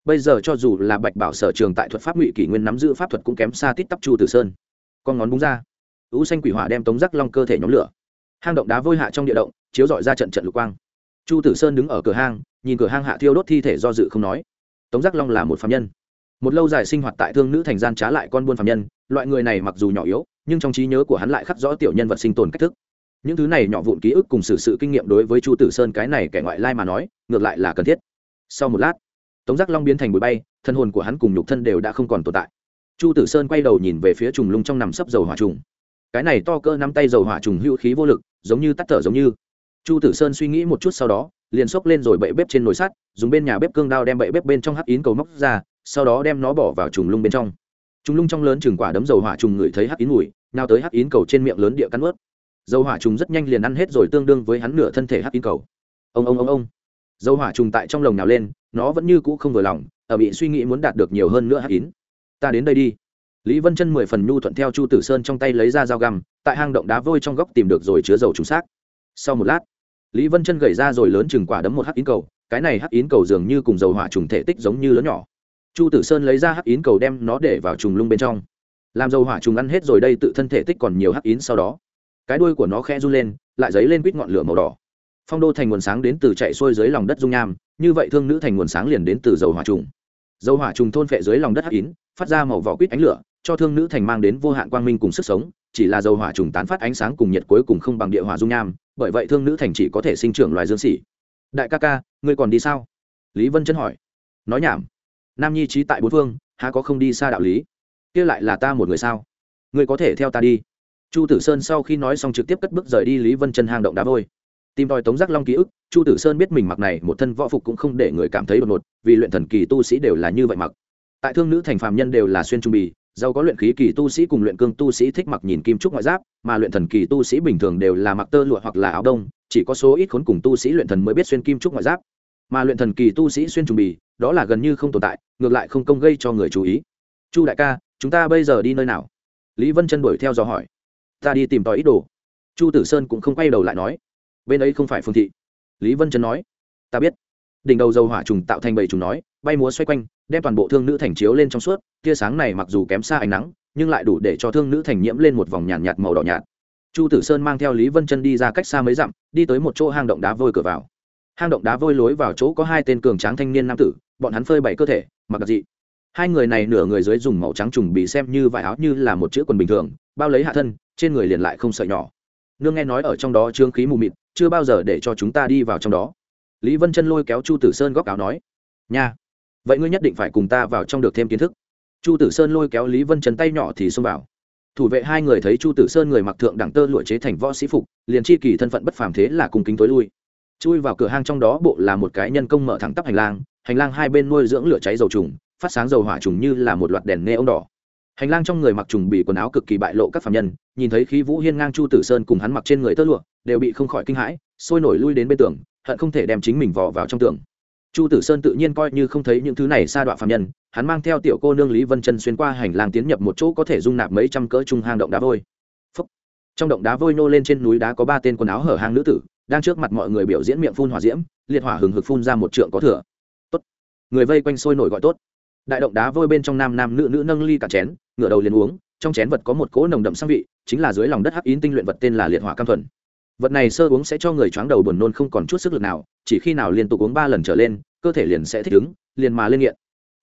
Bây giờ cho dù là bạch bảo sở trường tại thuật pháp ngụy kỷ nguyên nắm giữ pháp thuật cũng kém xa tít tắp chu tử sơn. Con ngón búng ra, ú xanh quỷ hỏa đem tống rắc long cơ thể nhóm lửa. Hang động đá vôi hạ trong địa động, chiếu dọi ra trận trận lục quang. Chu tử sơn đứng ở cửa hang nhìn cửa hang hạ thiêu đốt thi thể do dự không nói. Tống giác long là một phạm nhân. Một lâu dài sinh hoạt tại thương nữ thành gian trá lại con buôn phạm nhân, loại người này mặc dù nhỏ yếu, nhưng trong trí nhớ của hắn lại khắc rõ tiểu nhân vật sinh tồn cách thức. Những thứ này nhỏ vụn ký ức cùng sự sự kinh nghiệm đối với chu tử sơn cái này kẻ ngoại lai mà nói, ngược lại là cần thiết. Sau một lát, tống giác long biến thành bụi bay, thân hồn của hắn cùng nhục thân đều đã không còn tồn tại. Chu tử sơn quay đầu nhìn về phía trùng lung trong nằm sấp dầu hỏa trùng. Cái này to cơ nắm tay dầu hỏa trùng hữu khí vô lực, giống như tắt thở giống như. Chu tử sơn suy nghĩ một chút sau đó liền xốc lên rồi bậy bếp trên nồi sắt, dùng bên nhà bếp cương đao đem bậy bếp bên trong hắc yến cầu móc ra, sau đó đem nó bỏ vào trùng lung bên trong. Trùng lung trong lớn chừng quả đấm dầu hỏa trùng ngửi thấy hắc yến mùi nào tới hắc yến cầu trên miệng lớn địa cắn ướt dầu hỏa trùng rất nhanh liền ăn hết rồi tương đương với hắn nửa thân thể hắc yến cầu. Ông ông ông ông. Dầu hỏa trùng tại trong lồng nào lên, nó vẫn như cũ không vừa lòng, ở bị suy nghĩ muốn đạt được nhiều hơn nữa hắc yến. Ta đến đây đi. Lý vân chân mười phần nhu thuận theo chu tử sơn trong tay lấy ra dao găm, tại hang động đá vôi trong góc tìm được rồi chứa dầu trùng xác. Sau một lát lý vân chân gầy ra rồi lớn chừng quả đấm một hắc yến cầu, cái này hắc yến cầu dường như cùng dầu hỏa trùng thể tích giống như lớn nhỏ. Chu tử sơn lấy ra hắc yến cầu đem nó để vào trùng lung bên trong. Làm dầu hỏa trùng ăn hết rồi đây tự thân thể tích còn nhiều hắc yến sau đó. Cái đuôi của nó khe run lên, lại dấy lên quýt ngọn lửa màu đỏ. Phong đô thành nguồn sáng đến từ chạy xuôi dưới lòng đất dung nham, như vậy thương nữ thành nguồn sáng liền đến từ dầu hỏa trùng. Dầu hỏa trùng thôn phệ dưới lòng đất hắc yến, phát ra màu vỏ quýt ánh lửa, cho thương nữ thành mang đến vô hạn quang minh cùng sức sống chỉ là dầu hỏa trùng tán phát ánh sáng cùng nhiệt cuối cùng không bằng địa hỏa dung nham, bởi vậy thương nữ thành chỉ có thể sinh trưởng loài dương xỉ đại ca ca, ngươi còn đi sao? Lý vân chân hỏi. Nói nhảm. Nam nhi trí tại bốn phương, há có không đi xa đạo lý? Kia lại là ta một người sao? Ngươi có thể theo ta đi. Chu tử sơn sau khi nói xong trực tiếp cất bước rời đi lý vân chân hang động đá vôi. Tìm tòi tống giác long ký ức, chu tử sơn biết mình mặc này một thân võ phục cũng không để người cảm thấy đột ngột, vì luyện thần kỳ tu sĩ đều là như vậy mặc. Tại thương nữ thành phàm nhân đều là xuyên trung bì giàu có luyện khí kỳ tu sĩ cùng luyện cương tu sĩ thích mặc nhìn kim trúc ngoại giáp, mà luyện thần kỳ tu sĩ bình thường đều là mặc tơ lụa hoặc là áo đông, chỉ có số ít khốn cùng tu sĩ luyện thần mới biết xuyên kim trúc ngoại giáp. Mà luyện thần kỳ tu sĩ xuyên trùng bì, đó là gần như không tồn tại, ngược lại không công gây cho người chú ý. Chu đại ca, chúng ta bây giờ đi nơi nào? Lý vân chân đuổi theo dò hỏi. Ta đi tìm tòi ít đồ. Chu tử sơn cũng không quay đầu lại nói. Bên ấy không phải phương thị. Lý vân chân nói. Ta biết. Đỉnh đầu dầu hỏa trùng tạo thành bầy trùng nói bay múa xoay quanh đem toàn bộ thương nữ thành chiếu lên trong suốt tia sáng này mặc dù kém xa ánh nắng nhưng lại đủ để cho thương nữ thành nhiễm lên một vòng nhàn nhạt, nhạt màu đỏ nhạt. Chu tử sơn mang theo lý vân chân đi ra cách xa mấy dặm đi tới một chỗ hang động đá vôi cửa vào. Hang động đá vôi lối vào chỗ có hai tên cường tráng thanh niên nam tử bọn hắn phơi bày cơ thể mặc đặc dị. Hai người này nửa người dưới dùng màu trắng trùng bị xem như vải áo như là một chữ quần bình thường bao lấy hạ thân trên người liền lại không sợi nhỏ. Nương nghe nói ở trong đó trương khí mù mịt chưa bao giờ để cho chúng ta đi vào trong đó. Lý vân chân lôi kéo chu tử sơn góc áo nói nha vậy ngươi nhất định phải cùng ta vào trong được thêm kiến thức. Chu tử sơn lôi kéo lý vân chấn tay nhỏ thì xông vào. Thủ vệ hai người thấy chu tử sơn người mặc thượng đẳng tơ lụa chế thành võ sĩ phục, liền chi kỳ thân phận bất phàm thế là cùng kính tối lui. Chui vào cửa hang trong đó bộ là một cái nhân công mở thẳng tắp hành lang hành lang hai bên nuôi dưỡng lửa cháy dầu trùng, phát sáng dầu hỏa trùng như là một loạt đèn nghe ông đỏ. Hành lang trong người mặc trùng bị quần áo cực kỳ bại lộ các phạm nhân, nhìn thấy khí vũ hiên ngang chu tử sơn cùng hắn mặc trên người tơ lụa, đều bị không khỏi kinh hãi, sôi nổi lui đến bên tường, hận không thể đem chính mình vò vào trong tường chu tử sơn tự nhiên coi như không thấy những thứ này xa đoạn phạm nhân, hắn mang theo tiểu cô nương lý vân chân xuyên qua hành lang tiến nhập một chỗ có thể dung nạp mấy trăm cỡ trung hang động đá vôi. Phúc. trong động đá vôi nô lên trên núi đá có ba tên quần áo hở hang nữ tử, đang trước mặt mọi người biểu diễn miệng phun hỏa diễm, liệt hỏa hừng hực phun ra một trượng có thừa. Tốt. Người vây quanh sôi nổi gọi tốt. Đại động đá vôi bên trong nam nam nữ nữ nâng ly cả chén, ngửa đầu liền uống, trong chén vật có một cỗ nồng đậm sang vị, chính là dưới lòng đất hắc yến tinh luyện vật tên là liệt hỏa cam thuần vật này sơ uống sẽ cho người choáng đầu buồn nôn không còn chút sức lực nào, chỉ khi nào liên tục uống ba lần trở lên, cơ thể liền sẽ thích ứng, liền mà lên nghiện.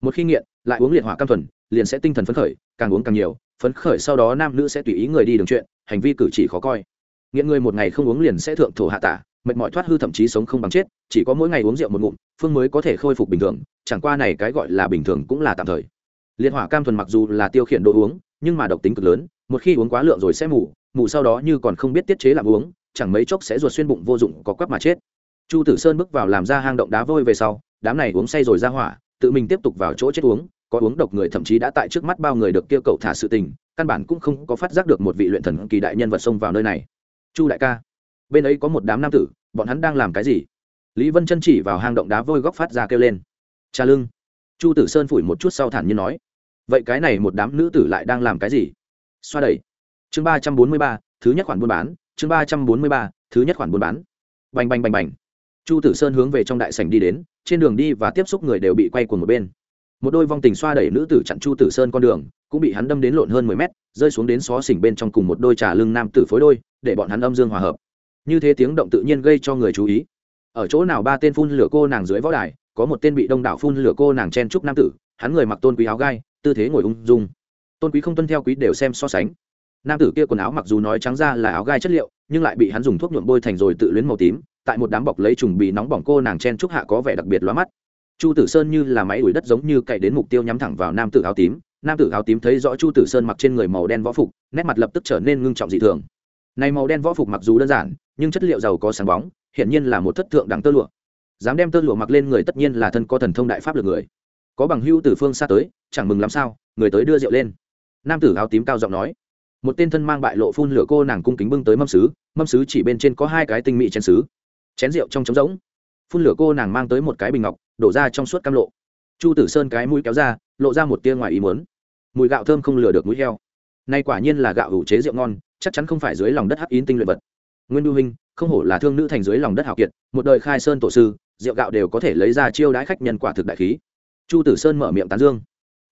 Một khi nghiện, lại uống liệt hỏa cam thuần, liền sẽ tinh thần phấn khởi, càng uống càng nhiều, phấn khởi sau đó nam nữ sẽ tùy ý người đi đường chuyện, hành vi cử chỉ khó coi. Nghiện người một ngày không uống liền sẽ thượng thổ hạ tả, mệt mỏi thoát hư thậm chí sống không bằng chết, chỉ có mỗi ngày uống rượu một ngụm, phương mới có thể khôi phục bình thường, chẳng qua này cái gọi là bình thường cũng là tạm thời. Liệt hỏa cam thuần mặc dù là tiêu khiển đồ uống, nhưng mà độc tính cực lớn, một khi uống quá lượng rồi sẽ mù mù sau đó như còn không biết tiết chế làm uống chẳng mấy chốc sẽ ruột xuyên bụng vô dụng có quắp mà chết. Chu tử sơn bước vào làm ra hang động đá vôi về sau, đám này uống say rồi ra hỏa, tự mình tiếp tục vào chỗ chết uống, có uống độc người thậm chí đã tại trước mắt bao người được kêu cầu thả sự tình, căn bản cũng không có phát giác được một vị luyện thần kỳ đại nhân vật xông vào nơi này. Chu đại ca, bên ấy có một đám nam tử, bọn hắn đang làm cái gì? Lý vân chân chỉ vào hang động đá vôi góc phát ra kêu lên. Cha lưng. Chu tử sơn phủi một chút sau thản như nói. Vậy cái này một đám nữ tử lại đang làm cái gì? Xoa đẩy. Chương ba trăm bốn mươi ba, thứ nhất khoản buôn bán chương ba trăm bốn mươi ba, thứ nhất khoản buôn bán. Bành bành bành bành. Chu tử sơn hướng về trong đại sảnh đi đến, trên đường đi và tiếp xúc người đều bị quay cuồng một bên. Một đôi vong tình xoa đẩy nữ tử chặn chu tử sơn con đường, cũng bị hắn đâm đến lộn hơn mười mét, rơi xuống đến xó xỉnh bên trong cùng một đôi trà lưng nam tử phối đôi, để bọn hắn âm dương hòa hợp. Như thế tiếng động tự nhiên gây cho người chú ý. Ở chỗ nào ba tên phun lửa cô nàng dưới võ đài, có một tên bị đông đảo phun lửa cô nàng chen trúc nam tử, hắn người mặc tôn quý áo gai, tư thế ngồi ung dung. Tôn quý không tuân theo quý đều xem so sánh nam tử kia quần áo mặc dù nói trắng ra là áo gai chất liệu, nhưng lại bị hắn dùng thuốc nhuộm bôi thành rồi tự luyến màu tím, tại một đám bọc lấy trùng bị nóng bỏng cô nàng chen trúc hạ có vẻ đặc biệt lóa mắt. Chu tử sơn như là máy đuổi đất giống như cậy đến mục tiêu nhắm thẳng vào nam tử áo tím. Nam tử áo tím thấy rõ chu tử sơn mặc trên người màu đen võ phục, nét mặt lập tức trở nên ngưng trọng dị thường. Này màu đen võ phục mặc dù đơn giản, nhưng chất liệu giàu có sáng bóng hiện nhiên là một thất thượng đẳng tơ lụa. Dám đem tơ lụa mặc lên người tất nhiên là thân có thần thông đại pháp được người. Có bằng hưu từ phương xa tới, chẳng mừng làm sao, người tới đưa rượu lên. Nam tử áo tím cao giọng nói một tên thân mang bại lộ phun lửa cô nàng cung kính bưng tới mâm sứ mâm sứ chỉ bên trên có hai cái tinh mỹ chén sứ. Chén rượu trong trống rỗng. Phun lửa cô nàng mang tới một cái bình ngọc, đổ ra trong suốt cam lộ. Chu tử sơn cái mũi kéo ra, lộ ra một tia ngoài ý muốn. Mùi gạo thơm không lừa được mũi heo. Nay quả nhiên là gạo hữu chế rượu ngon, chắc chắn không phải dưới lòng đất hắc yến tinh luyện vật. Nguyên đu huynh không hổ là thương nữ thành dưới lòng đất hào kiệt, một đời khai sơn tổ sư, rượu gạo đều có thể lấy ra chiêu đãi khách nhân quả thực đại khí. Chu tử sơn mở miệng tán dương.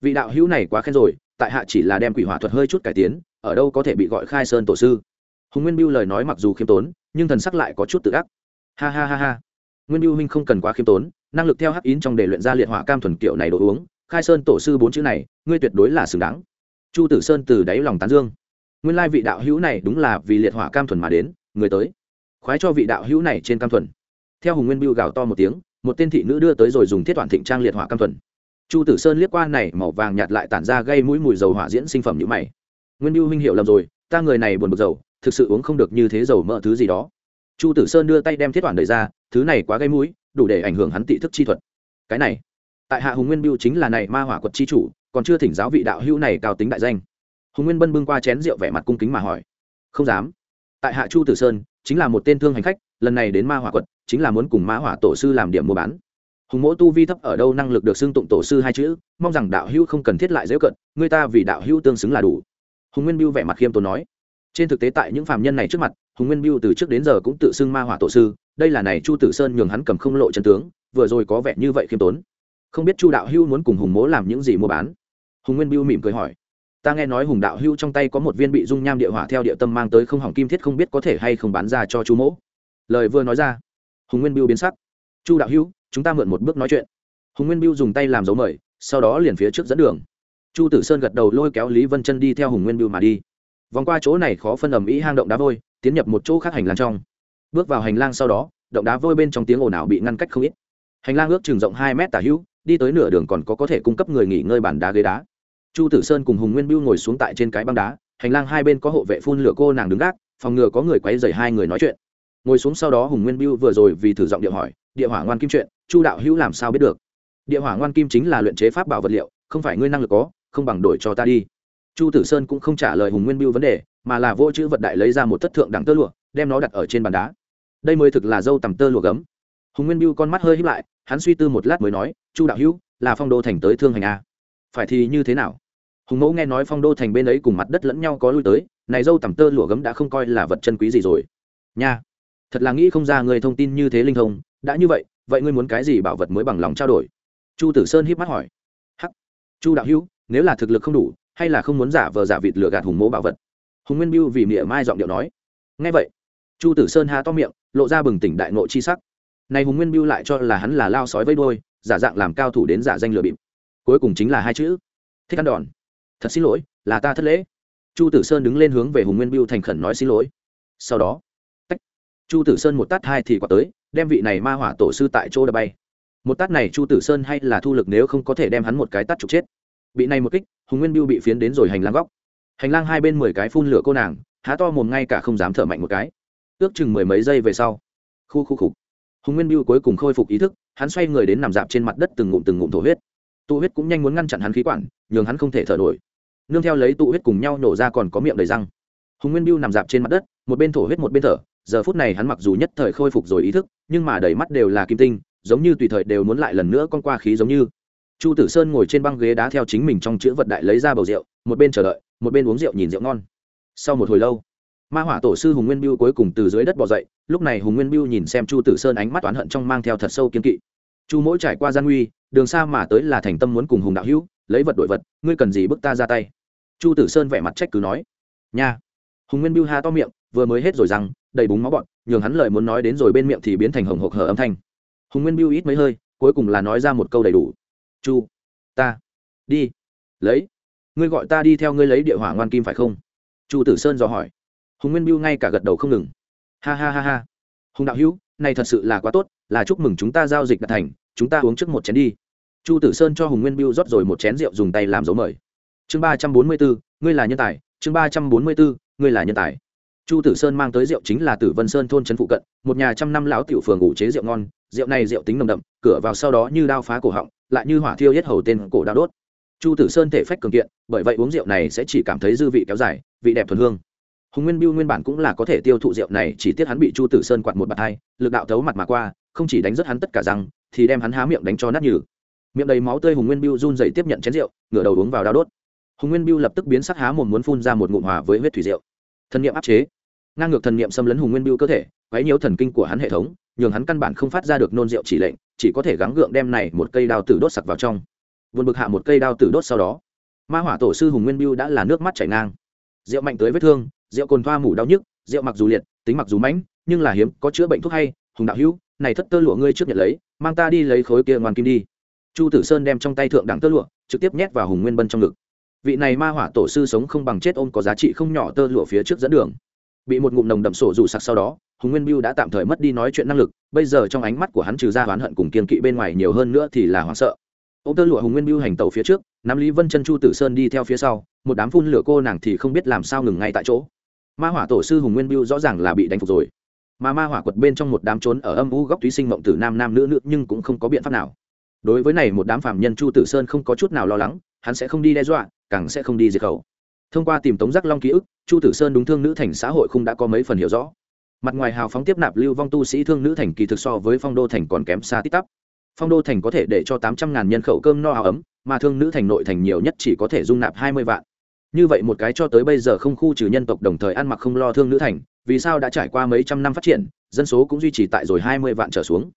Vị đạo hữu này quá khen rồi, tại hạ chỉ là đem quỷ hỏa thuật hơi chút cải tiến ở đâu có thể bị gọi khai sơn tổ sư. Hùng nguyên biêu lời nói mặc dù khiêm tốn, nhưng thần sắc lại có chút tự ác. Ha ha ha ha. Nguyên biêu huynh không cần quá khiêm tốn, năng lực theo hắc yến trong để luyện ra liệt hỏa cam thuần kiểu này đồ uống, khai sơn tổ sư bốn chữ này, ngươi tuyệt đối là xứng đáng. Chu tử sơn từ đáy lòng tán dương. Nguyên lai vị đạo hữu này đúng là vì liệt hỏa cam thuần mà đến, người tới. Khoái cho vị đạo hữu này trên cam thuần. Theo hùng nguyên biêu gào to một tiếng, một tên thị nữ đưa tới rồi dùng thiết toàn thịnh trang liệt hỏa cam thuần. Chu tử sơn liếc qua này màu vàng nhạt lại tản ra gây mũi mùi dầu hỏa diễn sinh phẩm như mày nguyên biêu huynh hiệu lầm rồi, ta người này buồn bực dầu thực sự uống không được như thế dầu mỡ thứ gì đó. Chu tử sơn đưa tay đem thiết toàn đẩy ra, thứ này quá gây mũi, đủ để ảnh hưởng hắn tị thức chi thuật. Cái này, tại hạ hùng nguyên biêu chính là này ma hỏa quật chi chủ, còn chưa thỉnh giáo vị đạo hữu này cao tính đại danh. Hùng nguyên bân bưng qua chén rượu vẻ mặt cung kính mà hỏi, không dám. Tại hạ chu tử sơn, chính là một tên thương hành khách, lần này đến ma hỏa quật, chính là muốn cùng ma hỏa tổ sư làm điểm mua bán. Hùng mỗ tu vi thấp ở đâu năng lực được xưng tụng tổ sư hai chữ, mong rằng đạo hữu không cần thiết lại dễ cận, người ta vì đạo hữu tương xứng là đủ hùng nguyên biêu vẻ mặt khiêm tốn nói trên thực tế tại những phạm nhân này trước mặt hùng nguyên biêu từ trước đến giờ cũng tự xưng ma hỏa tổ sư đây là này chu tử sơn nhường hắn cầm không lộ chân tướng vừa rồi có vẻ như vậy khiêm tốn. Không biết chu đạo Hưu muốn cùng hùng mỗ làm những gì mua bán? Hùng nguyên biêu mỉm cười hỏi ta nghe nói hùng đạo Hưu trong tay có một viên bị dung nham địa hỏa theo địa tâm mang tới không hỏng kim thiết không biết có thể hay không bán ra cho chu mỗ. Lời vừa nói ra hùng nguyên biêu biến sắc chu đạo Hưu, chúng ta mượn một bước nói chuyện. Hùng nguyên biêu dùng tay làm dấu mời sau đó liền phía trước dẫn đường chu tử sơn gật đầu lôi kéo lý vân chân đi theo hùng nguyên biêu mà đi. Vòng qua chỗ này khó phân ẩm ý hang động đá vôi, tiến nhập một chỗ khác hành lang trong. Bước vào hành lang sau đó, động đá vôi bên trong tiếng ồn ào bị ngăn cách không ít. Hành lang ước chừng rộng hai mét tả hữu, đi tới nửa đường còn có có thể cung cấp người nghỉ ngơi bàn đá ghế đá. Chu tử sơn cùng hùng nguyên biêu ngồi xuống tại trên cái băng đá, hành lang hai bên có hộ vệ phun lửa cô nàng đứng gác, phòng ngừa có người quấy dày hai người nói chuyện. Ngồi xuống sau đó hùng nguyên biêu vừa rồi vì thử giọng điệu hỏi, địa hỏa ngoan kim chuyện, chu đạo hữu làm sao biết được? Địa hỏa ngoan kim chính là luyện chế pháp bảo vật liệu, không phải ngươi năng lực có không bằng đổi cho ta đi. Chu tử sơn cũng không trả lời hùng nguyên biêu vấn đề, mà là vô chữ vật đại lấy ra một thất thượng đẳng tơ lụa, đem nó đặt ở trên bàn đá. Đây mới thực là dâu tầm tơ lụa gấm. Hùng nguyên biêu con mắt hơi hít lại, hắn suy tư một lát mới nói, chu đạo hữu, là phong đô thành tới thương hành a phải thì như thế nào? Hùng mẫu nghe nói phong đô thành bên ấy cùng mặt đất lẫn nhau có lui tới, này dâu tầm tơ lụa gấm đã không coi là vật chân quý gì rồi. Nha, thật là nghĩ không ra người thông tin như thế linh thông, đã như vậy vậy ngươi muốn cái gì bảo vật mới bằng lòng trao đổi? Chu tử sơn híp mắt hỏi. Hắc, chu đạo hữu nếu là thực lực không đủ, hay là không muốn giả vờ giả vịt lừa gạt hùng mỗ bảo vật. Hùng nguyên biêu vì mỉa mai giọng điệu nói. Ngay vậy, chu tử sơn há to miệng, lộ ra bừng tỉnh đại nộ chi sắc. Này hùng nguyên biêu lại cho là hắn là lao sói vây đôi giả dạng làm cao thủ đến giả danh lừa bịp. Cuối cùng chính là hai chữ. Thích ăn đòn. Thật xin lỗi, là ta thất lễ. Chu tử sơn đứng lên hướng về hùng nguyên biêu thành khẩn nói xin lỗi. Sau đó, tách. chu tử sơn một tát hai thì quả tới, đem vị này ma hỏa tổ sư tại chỗ đập bay. Một tát này chu tử sơn hay là thu lực nếu không có thể đem hắn một cái tát trục chết bị này một kích, hùng nguyên biêu bị phiến đến rồi hành lang góc. Hành lang hai bên mười cái phun lửa cô nàng, há to mồm ngay cả không dám thở mạnh một cái. Ước chừng mười mấy giây về sau, khu khu khục, hùng nguyên biêu cuối cùng khôi phục ý thức, hắn xoay người đến nằm dạp trên mặt đất từng ngụm từng ngụm thổ huyết. Tụ huyết cũng nhanh muốn ngăn chặn hắn khí quản, nhường hắn không thể thở nổi. Nương theo lấy tụ huyết cùng nhau nổ ra còn có miệng đầy răng. Hùng nguyên biêu nằm dạp trên mặt đất, một bên thổ huyết một bên thở, giờ phút này hắn mặc dù nhất thời khôi phục rồi ý thức, nhưng mà đầy mắt đều là kim tinh, giống như tùy thời đều muốn lại lần nữa con qua khí giống như chu tử sơn ngồi trên băng ghế đá theo chính mình trong chữ vật đại lấy ra bầu rượu, một bên chờ đợi, một bên uống rượu nhìn rượu ngon. Sau một hồi lâu, ma hỏa tổ sư hùng nguyên biêu cuối cùng từ dưới đất bỏ dậy, lúc này hùng nguyên biêu nhìn xem chu tử sơn ánh mắt oán hận trong mang theo thật sâu kiên kỵ. Chu mỗi trải qua gian nguy, đường xa mà tới là thành tâm muốn cùng hùng đạo hữu, lấy vật đổi vật, ngươi cần gì bức ta ra tay? Chu tử sơn vẻ mặt trách cứ nói. Nha. Hùng nguyên biêu ha to miệng, vừa mới hết rồi rằng đầy búng máu bọn nhường hắn lời muốn nói đến rồi bên miệng thì biến thành hồng hộc hở âm thanh. Hùng nguyên biêu ít mấy hơi, cuối cùng là nói ra một câu đầy đủ chu, ta, đi. Lấy. Ngươi gọi ta đi theo ngươi lấy địa hỏa ngoan kim phải không? Chu tử sơn dò hỏi. Hùng nguyên biêu ngay cả gật đầu không ngừng. Ha ha ha ha. Hùng đạo hữu, này thật sự là quá tốt, là chúc mừng chúng ta giao dịch đạt thành, chúng ta uống trước một chén đi. Chu tử sơn cho hùng nguyên biêu rót rồi một chén rượu dùng tay làm dấu mời. Chương ba trăm bốn mươi bốn ngươi là nhân tài. Chương ba trăm bốn mươi bốn ngươi là nhân tài chu tử sơn mang tới rượu chính là tử vân sơn thôn trấn phụ cận, một nhà trăm năm lão tiểu phường ủ chế rượu ngon, rượu này rượu tính nồng đậm, cửa vào sau đó như đao phá cổ họng, lại như hỏa thiêu hết hầu tên cổ đao đốt. Chu tử sơn thể phách cường kiện, bởi vậy uống rượu này sẽ chỉ cảm thấy dư vị kéo dài, vị đẹp thuần hương. Hùng nguyên biêu nguyên bản cũng là có thể tiêu thụ rượu này, chỉ tiếc hắn bị chu tử sơn quạt một bạt hai, lực đạo thấu mặt mà qua, không chỉ đánh rất hắn tất cả răng, thì đem hắn há miệng đánh cho nát nhừ. Miệng đầy máu tươi hùng nguyên biêu run dậy tiếp nhận chén rượu, ngửa đầu uống vào đao đốt. Hùng nguyên biêu lập tức biến sắc há mồm muốn phun ra một ngụm hòa với huyết thủy rượu. Thân niệm áp chế ngang ngược thần niệm xâm lấn hùng nguyên biêu cơ thể, quấy nhiễu thần kinh của hắn hệ thống, nhường hắn căn bản không phát ra được nôn rượu chỉ lệnh, chỉ có thể gắng gượng đem này một cây đao tử đốt sặc vào trong. Vượt bực hạ một cây đao tử đốt sau đó, ma hỏa tổ sư hùng nguyên biêu đã là nước mắt chảy ngang. Rượu mạnh tới vết thương, rượu cồn thoa mủ đau nhức, rượu mặc dù liệt, tính mặc dù mãnh, nhưng là hiếm, có chữa bệnh thuốc hay, hùng đạo hữu, này thất tơ lụa ngươi trước nhận lấy, mang ta đi lấy khối kia ngoan kim đi. Chu tử sơn đem trong tay thượng đẳng tơ lụa, trực tiếp nhét vào hùng nguyên bân trong ngực. Vị này ma hỏa tổ sư sống không bằng chết ôm có giá trị không nhỏ tơ lụa phía trước dẫn đường bị một ngụm nồng đậm sổ rủ sặc sau đó, hùng nguyên biêu đã tạm thời mất đi nói chuyện năng lực, bây giờ trong ánh mắt của hắn trừ ra oán hận cùng kiên kỵ bên ngoài nhiều hơn nữa thì là hoảng sợ. Ô tơ lụa hùng nguyên biêu hành tàu phía trước, nắm lý vân chân chu tử sơn đi theo phía sau, một đám phun lửa cô nàng thì không biết làm sao ngừng ngay tại chỗ. Ma hỏa tổ sư hùng nguyên biêu rõ ràng là bị đánh phục rồi. Mà ma hỏa quật bên trong một đám trốn ở âm u góc túy sinh mộng tử nam nam nữ nữ nhưng cũng không có biện pháp nào. Đối với này, một đám phạm nhân chu tử sơn không có chút nào lo lắng, hắn sẽ không đi đe dọa, càng sẽ không đi diệt khẩu thông qua tìm tống giác long ký ức, chu tử sơn đúng thương nữ thành xã hội không đã có mấy phần hiểu rõ. Mặt ngoài hào phóng tiếp nạp lưu vong tu sĩ thương nữ thành kỳ thực so với phong đô thành còn kém xa tít tắp. Phong đô thành có thể để cho tám trăm ngàn nhân khẩu cơm no áo ấm, mà thương nữ thành nội thành nhiều nhất chỉ có thể dung nạp hai mươi vạn. Như vậy một cái cho tới bây giờ không khu trừ nhân tộc đồng thời ăn mặc không lo thương nữ thành, vì sao đã trải qua mấy trăm năm phát triển, dân số cũng duy trì tại rồi hai mươi vạn trở xuống.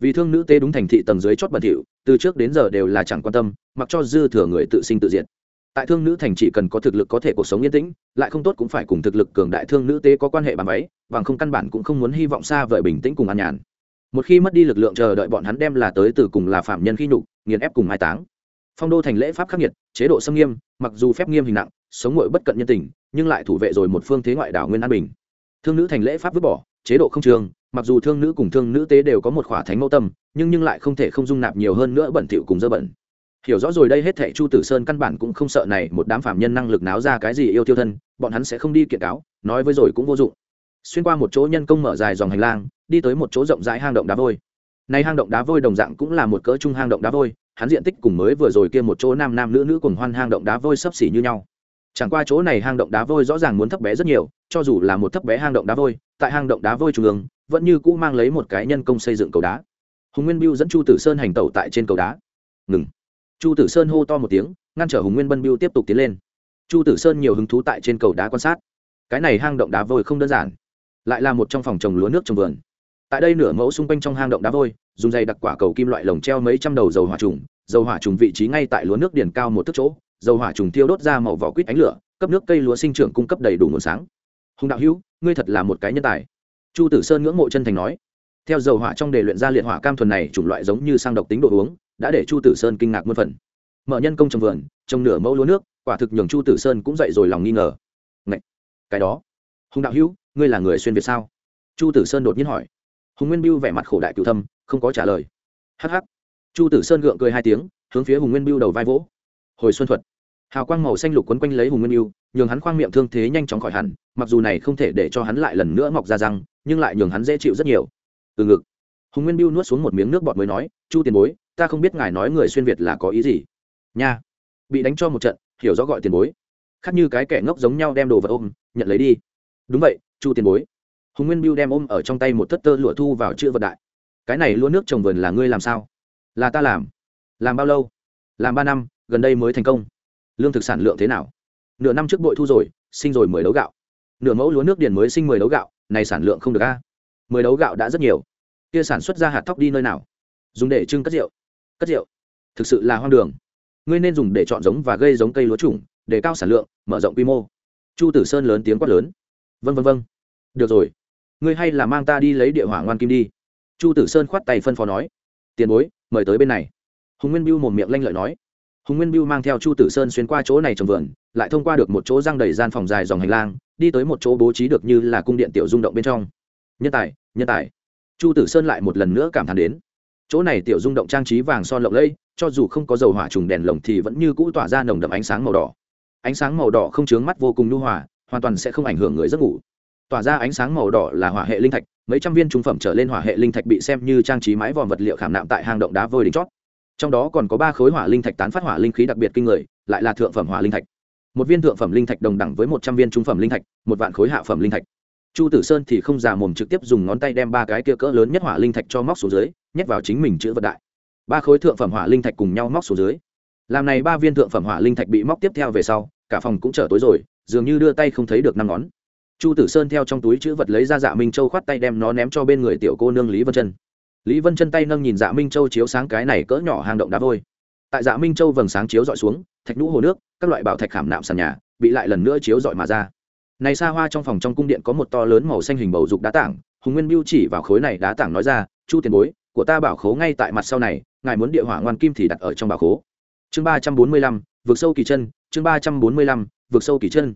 Vì thương nữ tế đúng thành thị tầng dưới chót bẩn thỉu, từ trước đến giờ đều là chẳng quan tâm, mặc cho dư thừa người tự sinh tự diệt tại thương nữ thành chỉ cần có thực lực có thể cuộc sống yên tĩnh, lại không tốt cũng phải cùng thực lực cường đại thương nữ tế có quan hệ bằng ấy, bằng không căn bản cũng không muốn hy vọng xa vời bình tĩnh cùng an nhàn. Một khi mất đi lực lượng chờ đợi bọn hắn đem là tới từ cùng là phạm nhân khi nhục, nghiền ép cùng mai táng. Phong đô thành lễ pháp khắc nghiệt, chế độ xâm nghiêm, mặc dù phép nghiêm hình nặng, sống ngội bất cận nhân tình, nhưng lại thủ vệ rồi một phương thế ngoại đảo nguyên an bình. Thương nữ thành lễ pháp vứt bỏ, chế độ không trường, mặc dù thương nữ cùng thương nữ tế đều có một khỏa thánh mẫu tâm, nhưng nhưng lại không thể không dung nạp nhiều hơn nữa bẩn thỉu cùng dơ bẩn hiểu rõ rồi đây hết thệ chu tử sơn căn bản cũng không sợ này một đám phạm nhân năng lực náo ra cái gì yêu tiêu thân, bọn hắn sẽ không đi kiện cáo, nói với rồi cũng vô dụng. Xuyên qua một chỗ nhân công mở dài dòng hành lang, đi tới một chỗ rộng rãi hang động đá vôi. Nay hang động đá vôi đồng dạng cũng là một cỡ trung hang động đá vôi, hắn diện tích cùng mới vừa rồi kia một chỗ nam nam nữ nữ cùng hoan hang động đá vôi sấp xỉ như nhau. Chẳng qua chỗ này hang động đá vôi rõ ràng muốn thấp bé rất nhiều, cho dù là một thấp bé hang động đá vôi, tại hang động đá vôi trung ương, vẫn như cũ mang lấy một cái nhân công xây dựng cầu đá. Hùng nguyên biêu dẫn chu tử sơn hành tẩu tại trên cầu đá. Ngừng chu tử sơn hô to một tiếng, ngăn trở hùng nguyên bân biêu tiếp tục tiến lên. Chu tử sơn nhiều hứng thú tại trên cầu đá quan sát. Cái này hang động đá vôi không đơn giản, lại là một trong phòng trồng lúa nước trồng vườn. Tại đây nửa mẫu xung quanh trong hang động đá vôi, dùng dây đặc quả cầu kim loại lồng treo mấy trăm đầu dầu hỏa trùng, dầu hỏa trùng vị trí ngay tại lúa nước điển cao một thước chỗ, dầu hỏa trùng thiêu đốt ra màu vỏ quýt ánh lửa, cấp nước cây lúa sinh trưởng cung cấp đầy đủ nguồn sáng. Hùng đạo hữu, ngươi thật là một cái nhân tài. Chu tử sơn ngưỡng mộ chân thành nói. Theo dầu hỏa trong đề luyện ra liệt hỏa cam thuần này, chủng loại giống như sang độc tính đồ uống đã để chu tử sơn kinh ngạc muôn phần. Mở nhân công trồng vườn, trồng nửa mẫu lúa nước, quả thực nhường chu tử sơn cũng dậy rồi lòng nghi ngờ. Ngậy! cái đó. Hùng đạo hữu, ngươi là người xuyên việt sao? Chu tử sơn đột nhiên hỏi. Hùng nguyên biêu vẻ mặt khổ đại cựu thâm, không có trả lời. Hh chu tử sơn gượng cười hai tiếng, hướng phía hùng nguyên biêu đầu vai vỗ. Hồi xuân thuật. Hào quang màu xanh lục quấn quanh lấy hùng nguyên biêu, nhường hắn khoang miệng thương thế nhanh chóng khỏi hẳn, mặc dù này không thể để cho hắn lại lần nữa mọc ra răng, nhưng lại nhường hắn dễ chịu rất nhiều. Từ ngực. Hùng nguyên biêu nuốt xuống một miếng nước bọt mới nói, chu tiền bối ta không biết ngài nói người xuyên việt là có ý gì. Nha. Bị đánh cho một trận, hiểu rõ gọi tiền bối. Khác như cái kẻ ngốc giống nhau đem đồ vật ôm, nhận lấy đi. Đúng vậy, chu tiền bối. Hùng nguyên biêu đem ôm ở trong tay một thất tơ lụa thu vào chữ vật đại. Cái này lúa nước trồng vườn là ngươi làm sao? Là ta làm. Làm bao lâu? Làm ba năm, gần đây mới thành công. Lương thực sản lượng thế nào? Nửa năm trước bội thu rồi, sinh rồi mười đấu gạo. Nửa mẫu lúa nước điền mới sinh mười đấu gạo, này sản lượng không được a. Mười đấu gạo đã rất nhiều. Kia sản xuất ra hạt thóc đi nơi nào? Dùng để trưng cất rượu cất rượu. Thực sự là hoang đường. Ngươi nên dùng để chọn giống và gây giống cây lúa trùng, để cao sản lượng, mở rộng quy mô. Chu tử sơn lớn tiếng quát lớn. Vân vân vân được rồi. Ngươi hay là mang ta đi lấy địa hỏa ngoan kim đi. Chu tử sơn khoát tay phân phó nói. Tiền bối, mời tới bên này. Hùng nguyên biêu một miệng lanh lợi nói. Hùng nguyên biêu mang theo chu tử sơn xuyên qua chỗ này trồng vườn, lại thông qua được một chỗ răng đầy gian phòng dài dòng hành lang, đi tới một chỗ bố trí được như là cung điện tiểu rung động bên trong. Nhân tài nhân tài. Chu tử sơn lại một lần nữa cảm thán đến chỗ này tiểu rung động trang trí vàng son lộng lẫy, cho dù không có dầu hỏa trùng đèn lồng thì vẫn như cũ tỏa ra nồng đậm ánh sáng màu đỏ. Ánh sáng màu đỏ không chướng mắt vô cùng nhu hòa, hoàn toàn sẽ không ảnh hưởng người giấc ngủ. Tỏa ra ánh sáng màu đỏ là hỏa hệ linh thạch, mấy trăm viên trung phẩm trở lên hỏa hệ linh thạch bị xem như trang trí mái vòm vật liệu khảm nạm tại hang động đá vôi đỉnh chót. Trong đó còn có ba khối hỏa linh thạch tán phát hỏa linh khí đặc biệt kinh người, lại là thượng phẩm hỏa linh thạch. Một viên thượng phẩm linh thạch đồng đẳng với một trăm viên trung phẩm linh thạch, một vạn khối hạ phẩm linh thạch. Chu tử sơn thì không già mồm trực tiếp dùng ngón tay đem ba cái kia cỡ lớn nhất hỏa linh thạch cho móc xuống dưới nhét vào chính mình chữ vật đại. Ba khối thượng phẩm hỏa linh thạch cùng nhau móc xuống dưới. Làm này ba viên thượng phẩm hỏa linh thạch bị móc tiếp theo về sau, cả phòng cũng trở tối rồi, dường như đưa tay không thấy được năm ngón. Chu tử sơn theo trong túi chữ vật lấy ra dạ minh châu khoát tay đem nó ném cho bên người tiểu cô nương lý vân chân. Lý vân chân tay nâng nhìn dạ minh châu chiếu sáng cái này cỡ nhỏ hang động đá vôi. Tại dạ minh châu vầng sáng chiếu dọi xuống, thạch nhũ hồ nước, các loại bảo thạch khảm nạm sàn nhà, bị lại lần nữa chiếu dọi mà ra. Này xa hoa trong phòng trong cung điện có một to lớn màu xanh hình bầu dục đá tảng, hùng nguyên biêu chỉ vào khối này đá tảng nói ra, chu tiền bối của ta bảo khố ngay tại mặt sau này, ngài muốn địa hỏa ngoan kim thì đặt ở trong bảo khố. Chương ba trăm bốn mươi lăm, vượt sâu kỳ chân, chương ba trăm bốn mươi lăm, vượt sâu kỳ chân.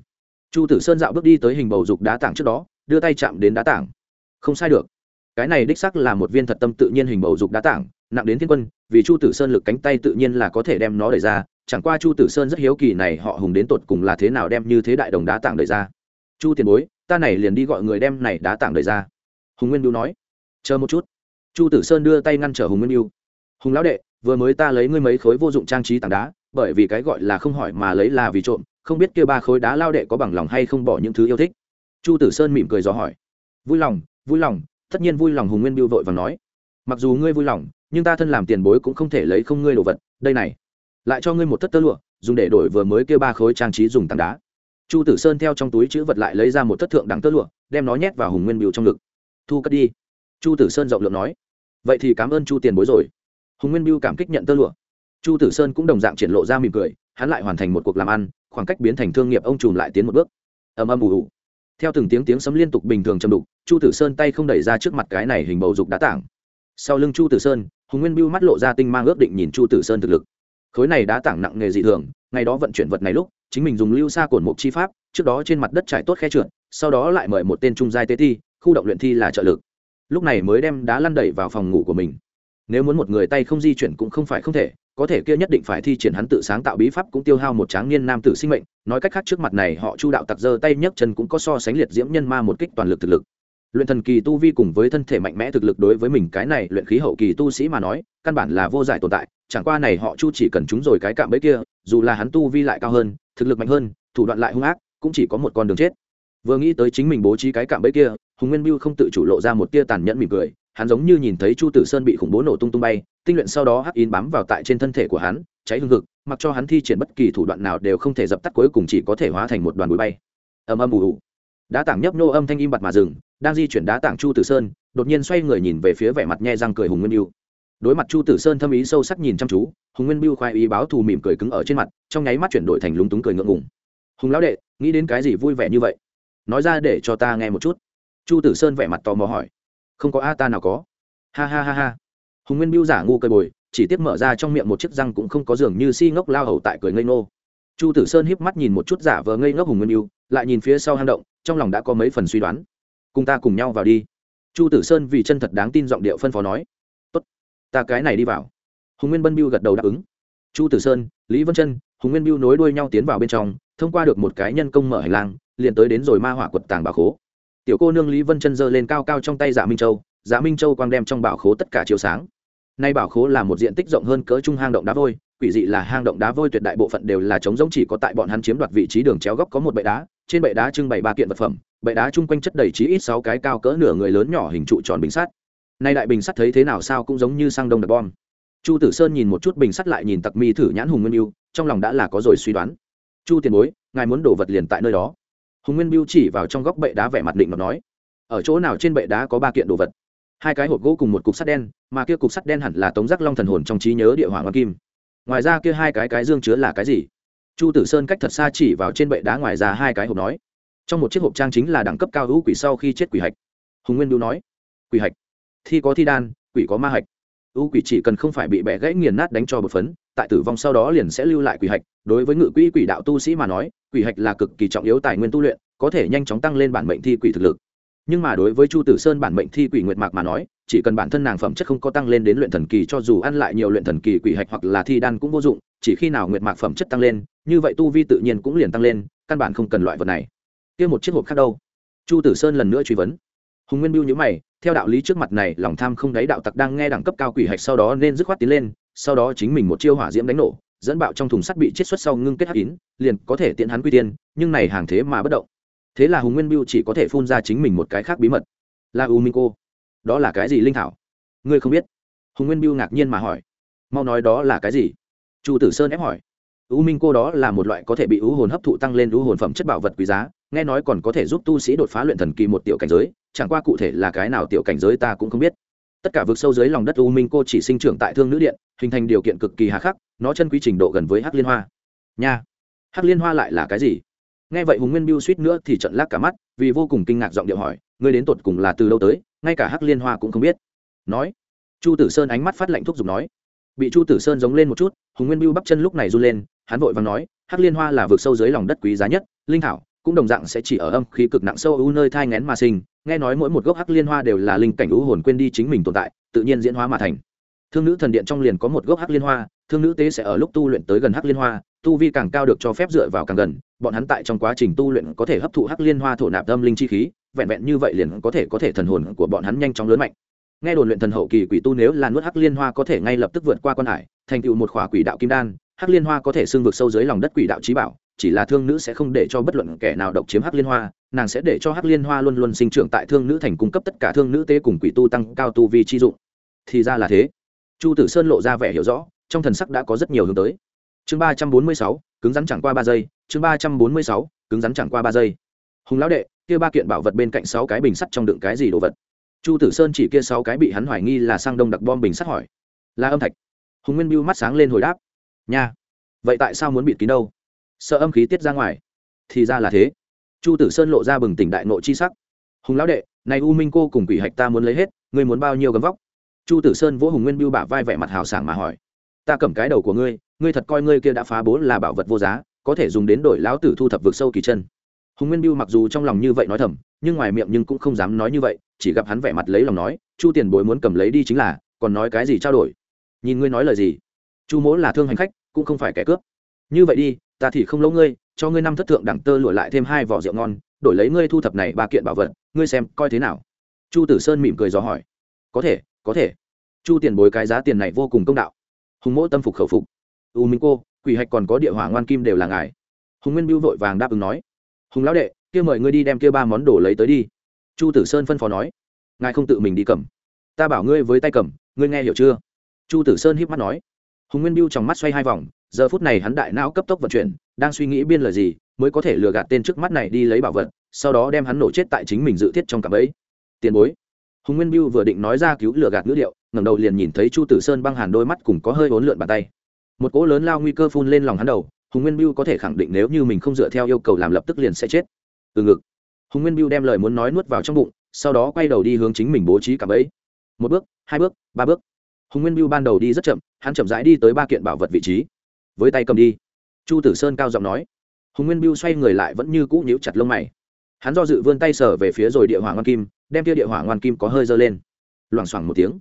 Chu tử sơn dạo bước đi tới hình bầu dục đá tảng trước đó, đưa tay chạm đến đá tảng. Không sai được. Cái này đích sắc là một viên thật tâm tự nhiên hình bầu dục đá tảng, nặng đến thiên quân, vì chu tử sơn lực cánh tay tự nhiên là có thể đem nó đẩy ra, chẳng qua chu tử sơn rất hiếu kỳ này họ hùng đến tột cùng là thế nào đem như thế đại đồng đá tảng đẩy ra. Chu tiền bối, ta này liền đi gọi người đem này đá tảng đẩy ra. Hùng nguyên biêu nói. Chờ một chút chu tử sơn đưa tay ngăn trở hùng nguyên biêu hùng lão đệ, vừa mới ta lấy ngươi mấy khối vô dụng trang trí tảng đá, bởi vì cái gọi là không hỏi mà lấy là vì trộm, không biết kia ba khối đá lao đệ có bằng lòng hay không bỏ những thứ yêu thích. Chu tử sơn mỉm cười dò hỏi. Vui lòng vui lòng, tất nhiên vui lòng. Hùng nguyên biêu vội và nói. Mặc dù ngươi vui lòng, nhưng ta thân làm tiền bối cũng không thể lấy không ngươi đồ vật, đây này, lại cho ngươi một thất tơ lụa, dùng để đổi vừa mới kêu ba khối trang trí dùng tảng đá. Chu tử sơn theo trong túi chữ vật lại lấy ra một thất thượng đẳng tơ lụa, đem nó nhét vào hùng nguyên biêu trong ngực. Thu cất đi chu tử sơn rộng lượng nói, vậy thì cảm ơn chu tiền bối rồi. Hùng nguyên biêu cảm kích nhận tơ lụa. Chu tử sơn cũng đồng dạng triển lộ ra mỉm cười, hắn lại hoàn thành một cuộc làm ăn, khoảng cách biến thành thương nghiệp ông trùm lại tiến một bước. Ầm ầm ù ù. Theo từng tiếng tiếng sấm liên tục bình thường châm đục, chu tử sơn tay không đẩy ra trước mặt cái này hình bầu dục đá tảng. Sau lưng chu tử sơn, hùng nguyên biêu mắt lộ ra tinh mang ước định nhìn chu tử sơn thực lực. Khối này đá tảng nặng nghề dị thường, ngày đó vận chuyển vật này lúc, chính mình dùng lưu xa cổn mục chi pháp, trước đó trên mặt đất trải tốt khe trượt, sau đó lại mời một tên trung giai tế thi, khu động luyện thi là trợ lực lúc này mới đem đá lăn đẩy vào phòng ngủ của mình. Nếu muốn một người tay không di chuyển cũng không phải không thể, có thể kia nhất định phải thi triển hắn tự sáng tạo bí pháp cũng tiêu hao một tráng niên nam tử sinh mệnh. Nói cách khác trước mặt này họ chu đạo tặc dơ tay nhấc chân cũng có so sánh liệt diễm nhân ma một kích toàn lực thực lực. Luyện thần kỳ tu vi cùng với thân thể mạnh mẽ thực lực đối với mình cái này luyện khí hậu kỳ tu sĩ mà nói, căn bản là vô giải tồn tại. Chẳng qua này họ chu chỉ cần chúng rồi cái cạm bẫy kia, dù là hắn tu vi lại cao hơn, thực lực mạnh hơn, thủ đoạn lại hung ác, cũng chỉ có một con đường chết. Vừa nghĩ tới chính mình bố trí cái cạm bẫy kia hùng nguyên biêu không tự chủ lộ ra một tia tàn nhẫn mỉm cười, hắn giống như nhìn thấy chu tử sơn bị khủng bố nổ tung tung bay, tinh luyện sau đó hắc in bám vào tại trên thân thể của hắn, cháy hương thực mặc cho hắn thi triển bất kỳ thủ đoạn nào đều không thể dập tắt cuối cùng chỉ có thể hóa thành một đoàn bụi bay. Ầm ầm ù ù. Đá tảng nhấp nô âm thanh im bặt mà dừng, đang di chuyển đá tảng chu tử sơn, đột nhiên xoay người nhìn về phía vẻ mặt nhe răng cười hùng nguyên biêu đối mặt chu tử sơn thâm ý sâu sắc nhìn chăm chú, hùng nguyên biêu khoai ý báo thù mỉm cười cứng ở trên mặt, trong nháy mắt chuyển đổi thành lúng túng cười ngượng ngùng. Hùng lão đệ, nghĩ đến cái gì vui vẻ như vậy? Nói ra để cho ta nghe một chút chu tử sơn vẻ mặt tò mò hỏi. Không có a ta nào có. Ha ha ha ha. Hùng nguyên biêu giả ngu cười bồi, chỉ tiếp mở ra trong miệng một chiếc răng cũng không có dường như si ngốc lao hầu tại cười ngây ngô. chu tử sơn híp mắt nhìn một chút giả vờ ngây ngốc hùng nguyên biêu lại nhìn phía sau hang động, trong lòng đã có mấy phần suy đoán. Cùng ta cùng nhau vào đi. Chu tử sơn vì chân thật đáng tin giọng điệu phân phó nói. Tốt, ta cái này đi vào. Hùng nguyên bân biêu gật đầu đáp ứng. Chu tử sơn, lý vân chân, hùng nguyên biêu nối đuôi nhau tiến vào bên trong, thông qua được một cái nhân công mở hành lang, liền tới đến rồi ma hỏa quật tàng bảo khố tiểu cô nương lý vân chân giơ lên cao cao trong tay dạ minh châu dạ minh châu quang đem trong bảo khố tất cả chiếu sáng. Nay bảo khố là một diện tích rộng hơn cỡ trung hang động đá vôi, quỷ dị là hang động đá vôi tuyệt đại bộ phận đều là trống giống chỉ có tại bọn hắn chiếm đoạt vị trí đường chéo góc có một bệ đá, trên bệ đá trưng bày ba kiện vật phẩm, bệ đá chung quanh chất đầy chí ít sáu cái cao cỡ nửa người lớn nhỏ hình trụ tròn bình sắt. Nay đại bình sắt thấy thế nào sao cũng giống như sang đông đập bom. Chu tử sơn nhìn một chút bình sắt lại nhìn tặc mi thử nhãn hùng nguyên yêu, trong lòng đã là có rồi suy đoán. Chu tiền bối, ngài muốn đổ vật liền tại nơi đó hùng nguyên biêu chỉ vào trong góc bệ đá vẻ mặt định mà nói, ở chỗ nào trên bệ đá có ba kiện đồ vật? Hai cái hộp gỗ cùng một cục sắt đen, mà kia cục sắt đen hẳn là tống giác long thần hồn trong trí nhớ địa hỏa hoàng kim. Ngoài ra kia hai cái cái dương chứa là cái gì? Chu tử sơn cách thật xa chỉ vào trên bệ đá ngoài ra hai cái hộp nói, trong một chiếc hộp trang chính là đẳng cấp cao hữu quỷ sau khi chết quỷ hạch. Hùng nguyên biêu nói, quỷ hạch? Thi có thi đan, quỷ có ma hạch. Ưu quỷ chỉ cần không phải bị bẻ gãy nghiền nát đánh cho bột phấn, tại tử vong sau đó liền sẽ lưu lại quỷ hạch đối với ngự quỹ quỷ đạo tu sĩ mà nói, quỷ hạch là cực kỳ trọng yếu tài nguyên tu luyện, có thể nhanh chóng tăng lên bản mệnh thi quỷ thực lực. Nhưng mà đối với chu tử sơn bản mệnh thi quỷ nguyệt mạc mà nói, chỉ cần bản thân nàng phẩm chất không có tăng lên đến luyện thần kỳ cho dù ăn lại nhiều luyện thần kỳ quỷ hạch hoặc là thi đan cũng vô dụng, chỉ khi nào nguyệt mạc phẩm chất tăng lên, như vậy tu vi tự nhiên cũng liền tăng lên, căn bản không cần loại vật này. Kia một chiếc hộp khác đâu? Chu tử sơn lần nữa truy vấn. Hùng nguyên biêu nhữ mày, theo đạo lý trước mặt này, lòng tham không đáy đạo tặc đang nghe đẳng cấp cao quỷ hạch sau đó nên dứt khoát tiến lên, sau đó chính mình một chiêu hỏa diễm đánh nổ dẫn bạo trong thùng sắt bị chiết xuất sau ngưng kết hắc kín liền có thể tiện hắn quy tiên, nhưng này hàng thế mà bất động. Thế là hùng nguyên biêu chỉ có thể phun ra chính mình một cái khác bí mật. Là u minh cô, đó là cái gì linh thảo? Ngươi không biết? Hùng nguyên biêu ngạc nhiên mà hỏi. Mau nói đó là cái gì? Chu tử sơn ép hỏi. U minh cô đó là một loại có thể bị u hồn hấp thụ tăng lên u hồn phẩm chất bảo vật quý giá, nghe nói còn có thể giúp tu sĩ đột phá luyện thần kỳ một tiểu cảnh giới, chẳng qua cụ thể là cái nào tiểu cảnh giới ta cũng không biết tất cả vực sâu dưới lòng đất u minh cô chỉ sinh trưởng tại thương nữ điện, hình thành điều kiện cực kỳ hà khắc, nó chân quý trình độ gần với hắc liên hoa. Nha! Hắc liên hoa lại là cái gì? Nghe vậy hùng nguyên biêu suýt nữa thì trận lác cả mắt, vì vô cùng kinh ngạc giọng điệu hỏi, ngươi đến tột cùng là từ lâu tới? Ngay cả hắc liên hoa cũng không biết. Nói, chu tử sơn ánh mắt phát lạnh thúc giục nói. Bị chu tử sơn giống lên một chút, hùng nguyên biêu bắp chân lúc này run lên, hắn vội và nói, hắc liên hoa là vực sâu dưới lòng đất quý giá nhất, linh thảo, cũng đồng dạng sẽ chỉ ở âm khí cực nặng sâu u nơi thai ngén mà sinh nghe nói mỗi một gốc hắc liên hoa đều là linh cảnh ưu hồn quên đi chính mình tồn tại, tự nhiên diễn hóa mà thành. Thương nữ thần điện trong liền có một gốc hắc liên hoa, thương nữ tế sẽ ở lúc tu luyện tới gần hắc liên hoa, tu vi càng cao được cho phép dựa vào càng gần, bọn hắn tại trong quá trình tu luyện có thể hấp thụ hắc liên hoa thổ nạp tâm linh chi khí, vẹn vẹn như vậy liền có thể có thể thần hồn của bọn hắn nhanh chóng lớn mạnh. Nghe đồn luyện thần hậu kỳ quỷ tu nếu là nuốt hắc liên hoa có thể ngay lập tức vượt qua quan hải, thành tựu một khỏa quỷ đạo kim đan, hắc liên hoa có thể xưng vực sâu dưới lòng đất quỷ đạo trí bảo chỉ là thương nữ sẽ không để cho bất luận kẻ nào độc chiếm hắc liên hoa, nàng sẽ để cho hắc liên hoa luôn luôn sinh trưởng tại thương nữ thành cung cấp tất cả thương nữ tế cùng quỷ tu tăng cao tu vi chi dụng. Thì ra là thế. Chu tử sơn lộ ra vẻ hiểu rõ, trong thần sắc đã có rất nhiều hướng tới. Chương ba trăm bốn mươi sáu, cứng rắn chẳng qua ba giây. Chương ba trăm bốn mươi sáu, cứng rắn chẳng qua ba giây. Hùng lão đệ, kia ba kiện bảo vật bên cạnh sáu cái bình sắt trong đựng cái gì đồ vật? Chu tử sơn chỉ kia sáu cái bị hắn hoài nghi là sang đông đặc bom bình sắt hỏi. Là âm thạch. Hùng nguyên biêu mắt sáng lên hồi đáp. Nha. Vậy tại sao muốn bịt kín đâu? Sợ âm khí tiết ra ngoài. Thì ra là thế. Chu tử sơn lộ ra bừng tỉnh đại nội chi sắc. Hùng lão đệ, này u minh cô cùng quỷ hạch ta muốn lấy hết, ngươi muốn bao nhiêu gấm vóc? Chu tử sơn vỗ hùng nguyên biêu bả vai vẻ mặt hào sảng mà hỏi. Ta cầm cái đầu của ngươi ngươi thật coi ngươi kia đã phá bố là bảo vật vô giá, có thể dùng đến đổi lão tử thu thập vực sâu kỳ chân. Hùng nguyên biêu mặc dù trong lòng như vậy nói thầm, nhưng ngoài miệng nhưng cũng không dám nói như vậy, chỉ gặp hắn vẻ mặt lấy lòng nói, chu tiền bối muốn cầm lấy đi chính là, còn nói cái gì trao đổi? Nhìn ngươi nói lời gì. Chu mỗ là thương hành khách, cũng không phải kẻ cướp. Như vậy đi ta thì không lỗ ngươi, cho ngươi năm thất thượng đẳng tơ lụa lại thêm hai vỏ rượu ngon, đổi lấy ngươi thu thập này ba kiện bảo vật, ngươi xem coi thế nào. Chu tử sơn mỉm cười dò hỏi. Có thể có thể. Chu tiền bối cái giá tiền này vô cùng công đạo. Hùng mỗ tâm phục khẩu phục. U minh cô, quỷ hạch còn có địa hỏa ngoan kim đều là ngài. Hùng nguyên biêu vội vàng đáp ứng nói. Hùng lão đệ, kia mời ngươi đi đem kia ba món đồ lấy tới đi. Chu tử sơn phân phó nói. Ngài không tự mình đi cầm. Ta bảo ngươi với tay cầm, ngươi nghe hiểu chưa? Chu tử sơn híp mắt nói. Hùng nguyên biêu trong mắt xoay hai vòng giờ phút này hắn đại não cấp tốc vận chuyển, đang suy nghĩ biên lời gì, mới có thể lừa gạt tên trước mắt này đi lấy bảo vật, sau đó đem hắn nổ chết tại chính mình dự thiết trong cặp ấy. Tiền bối. Hùng nguyên biêu vừa định nói ra cứu lừa gạt ngữ liệu ngẩng đầu liền nhìn thấy chu tử sơn băng hàn đôi mắt cùng có hơi ốn lượn bàn tay. Một cỗ lớn lao nguy cơ phun lên lòng hắn đầu, hùng nguyên biêu có thể khẳng định nếu như mình không dựa theo yêu cầu làm lập tức liền sẽ chết. Từ ngực. Hùng nguyên biêu đem lời muốn nói nuốt vào trong bụng, sau đó quay đầu đi hướng chính mình bố trí cả ấy. Một bước, hai bước, ba bước. Hùng nguyên biêu ban đầu đi rất chậm, hắn chậm rãi đi tới ba kiện bảo vật vị trí với tay cầm đi. Chu tử sơn cao giọng nói. Hùng nguyên biêu xoay người lại vẫn như cũ nhíu chặt lông mày. Hắn do dự vươn tay sở về phía rồi địa hỏa ngoan kim, đem kia địa hỏa ngoan kim có hơi dơ lên. Loảng xoảng một tiếng,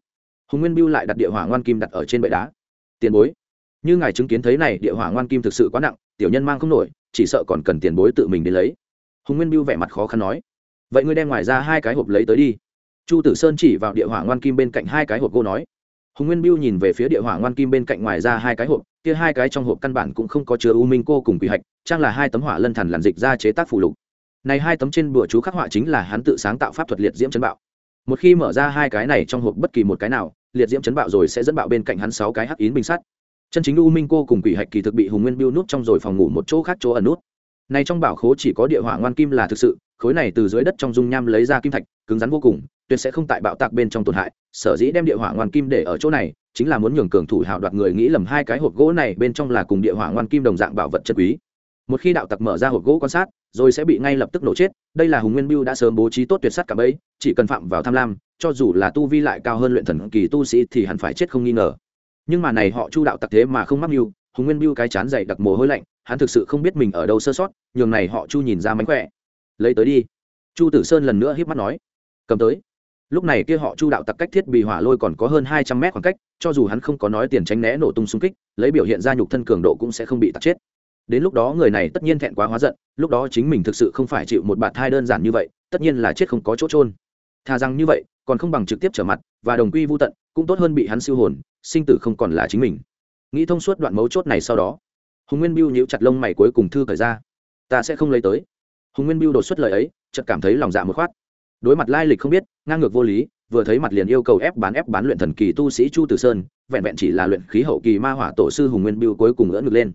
hùng nguyên biêu lại đặt địa hỏa ngoan kim đặt ở trên bệ đá. Tiền bối, như ngài chứng kiến thấy này, địa hỏa ngoan kim thực sự quá nặng, tiểu nhân mang không nổi, chỉ sợ còn cần tiền bối tự mình đến lấy. Hùng nguyên biêu vẻ mặt khó khăn nói. Vậy ngươi đem ngoài ra hai cái hộp lấy tới đi. Chu tử sơn chỉ vào địa hỏa ngoan kim bên cạnh hai cái hộp gỗ nói hùng nguyên biêu nhìn về phía địa hỏa ngoan kim bên cạnh ngoài ra hai cái hộp, kia hai cái trong hộp căn bản cũng không có chứa u minh cô cùng quỷ hạch, trang là hai tấm hỏa lân thần làn dịch ra chế tác phù lục. Này hai tấm trên bùa chú khắc họa chính là hắn tự sáng tạo pháp thuật liệt diễm chấn bạo. Một khi mở ra hai cái này trong hộp bất kỳ một cái nào, liệt diễm chấn bạo rồi sẽ dẫn bạo bên cạnh hắn sáu cái hắc yến bình sắt. Chân chính u minh cô cùng quỷ hạch kỳ thực bị hùng nguyên biêu nút trong rồi phòng ngủ một chỗ khác chỗ ẩn nút. Này trong bảo khố chỉ có địa hỏa ngoan kim là thực sự khối này từ dưới đất trong dung nham lấy ra kim thạch, cứng rắn vô cùng, tuyệt sẽ không tại bạo tạc bên trong tổn hại. Sở dĩ đem địa hỏa ngoan kim để ở chỗ này, chính là muốn nhường cường thủ hào đoạt người nghĩ lầm hai cái hộp gỗ này bên trong là cùng địa hỏa ngoan kim đồng dạng bảo vật chân quý. Một khi đạo tặc mở ra hộp gỗ quan sát, rồi sẽ bị ngay lập tức nổ chết. Đây là hùng nguyên biêu đã sớm bố trí tốt tuyệt sắt cả bấy chỉ cần phạm vào tham lam, cho dù là tu vi lại cao hơn luyện thần kỳ tu sĩ thì hẳn phải chết không nghi ngờ. Nhưng mà này họ chu đạo tặc thế mà không mắc mưu, hùng nguyên biêu cái chán dày đặc mồ hôi lạnh, hắn thực sự không biết mình ở đâu sơ sót, nhường này họ chu nhìn ra mánh khỏe lấy tới đi. Chu tử sơn lần nữa hiếp mắt nói, cầm tới. Lúc này kia họ chu đạo tặc cách thiết bị hỏa lôi còn có hơn hai trăm mét khoảng cách, cho dù hắn không có nói tiền tránh né nổ tung xung kích, lấy biểu hiện ra nhục thân cường độ cũng sẽ không bị tặc chết. Đến lúc đó người này tất nhiên thẹn quá hóa giận, lúc đó chính mình thực sự không phải chịu một bạt thai đơn giản như vậy, tất nhiên là chết không có chỗ trôn thà rằng như vậy, còn không bằng trực tiếp trở mặt, và đồng quy vô tận, cũng tốt hơn bị hắn siêu hồn, sinh tử không còn là chính mình. Nghĩ thông suốt đoạn mấu chốt này sau đó, hùng nguyên biêu nhíu chặt lông mày cuối cùng thư cởi ra, ta sẽ không lấy tới hùng nguyên biêu đột xuất lời ấy, chợt cảm thấy lòng dạ một khoát. Đối mặt lai lịch không biết, ngang ngược vô lý, vừa thấy mặt liền yêu cầu ép bán ép bán luyện thần kỳ tu sĩ chu tử sơn, vẹn vẹn chỉ là luyện khí hậu kỳ ma hỏa tổ sư hùng nguyên biêu cuối cùng ngỡ ngực lên.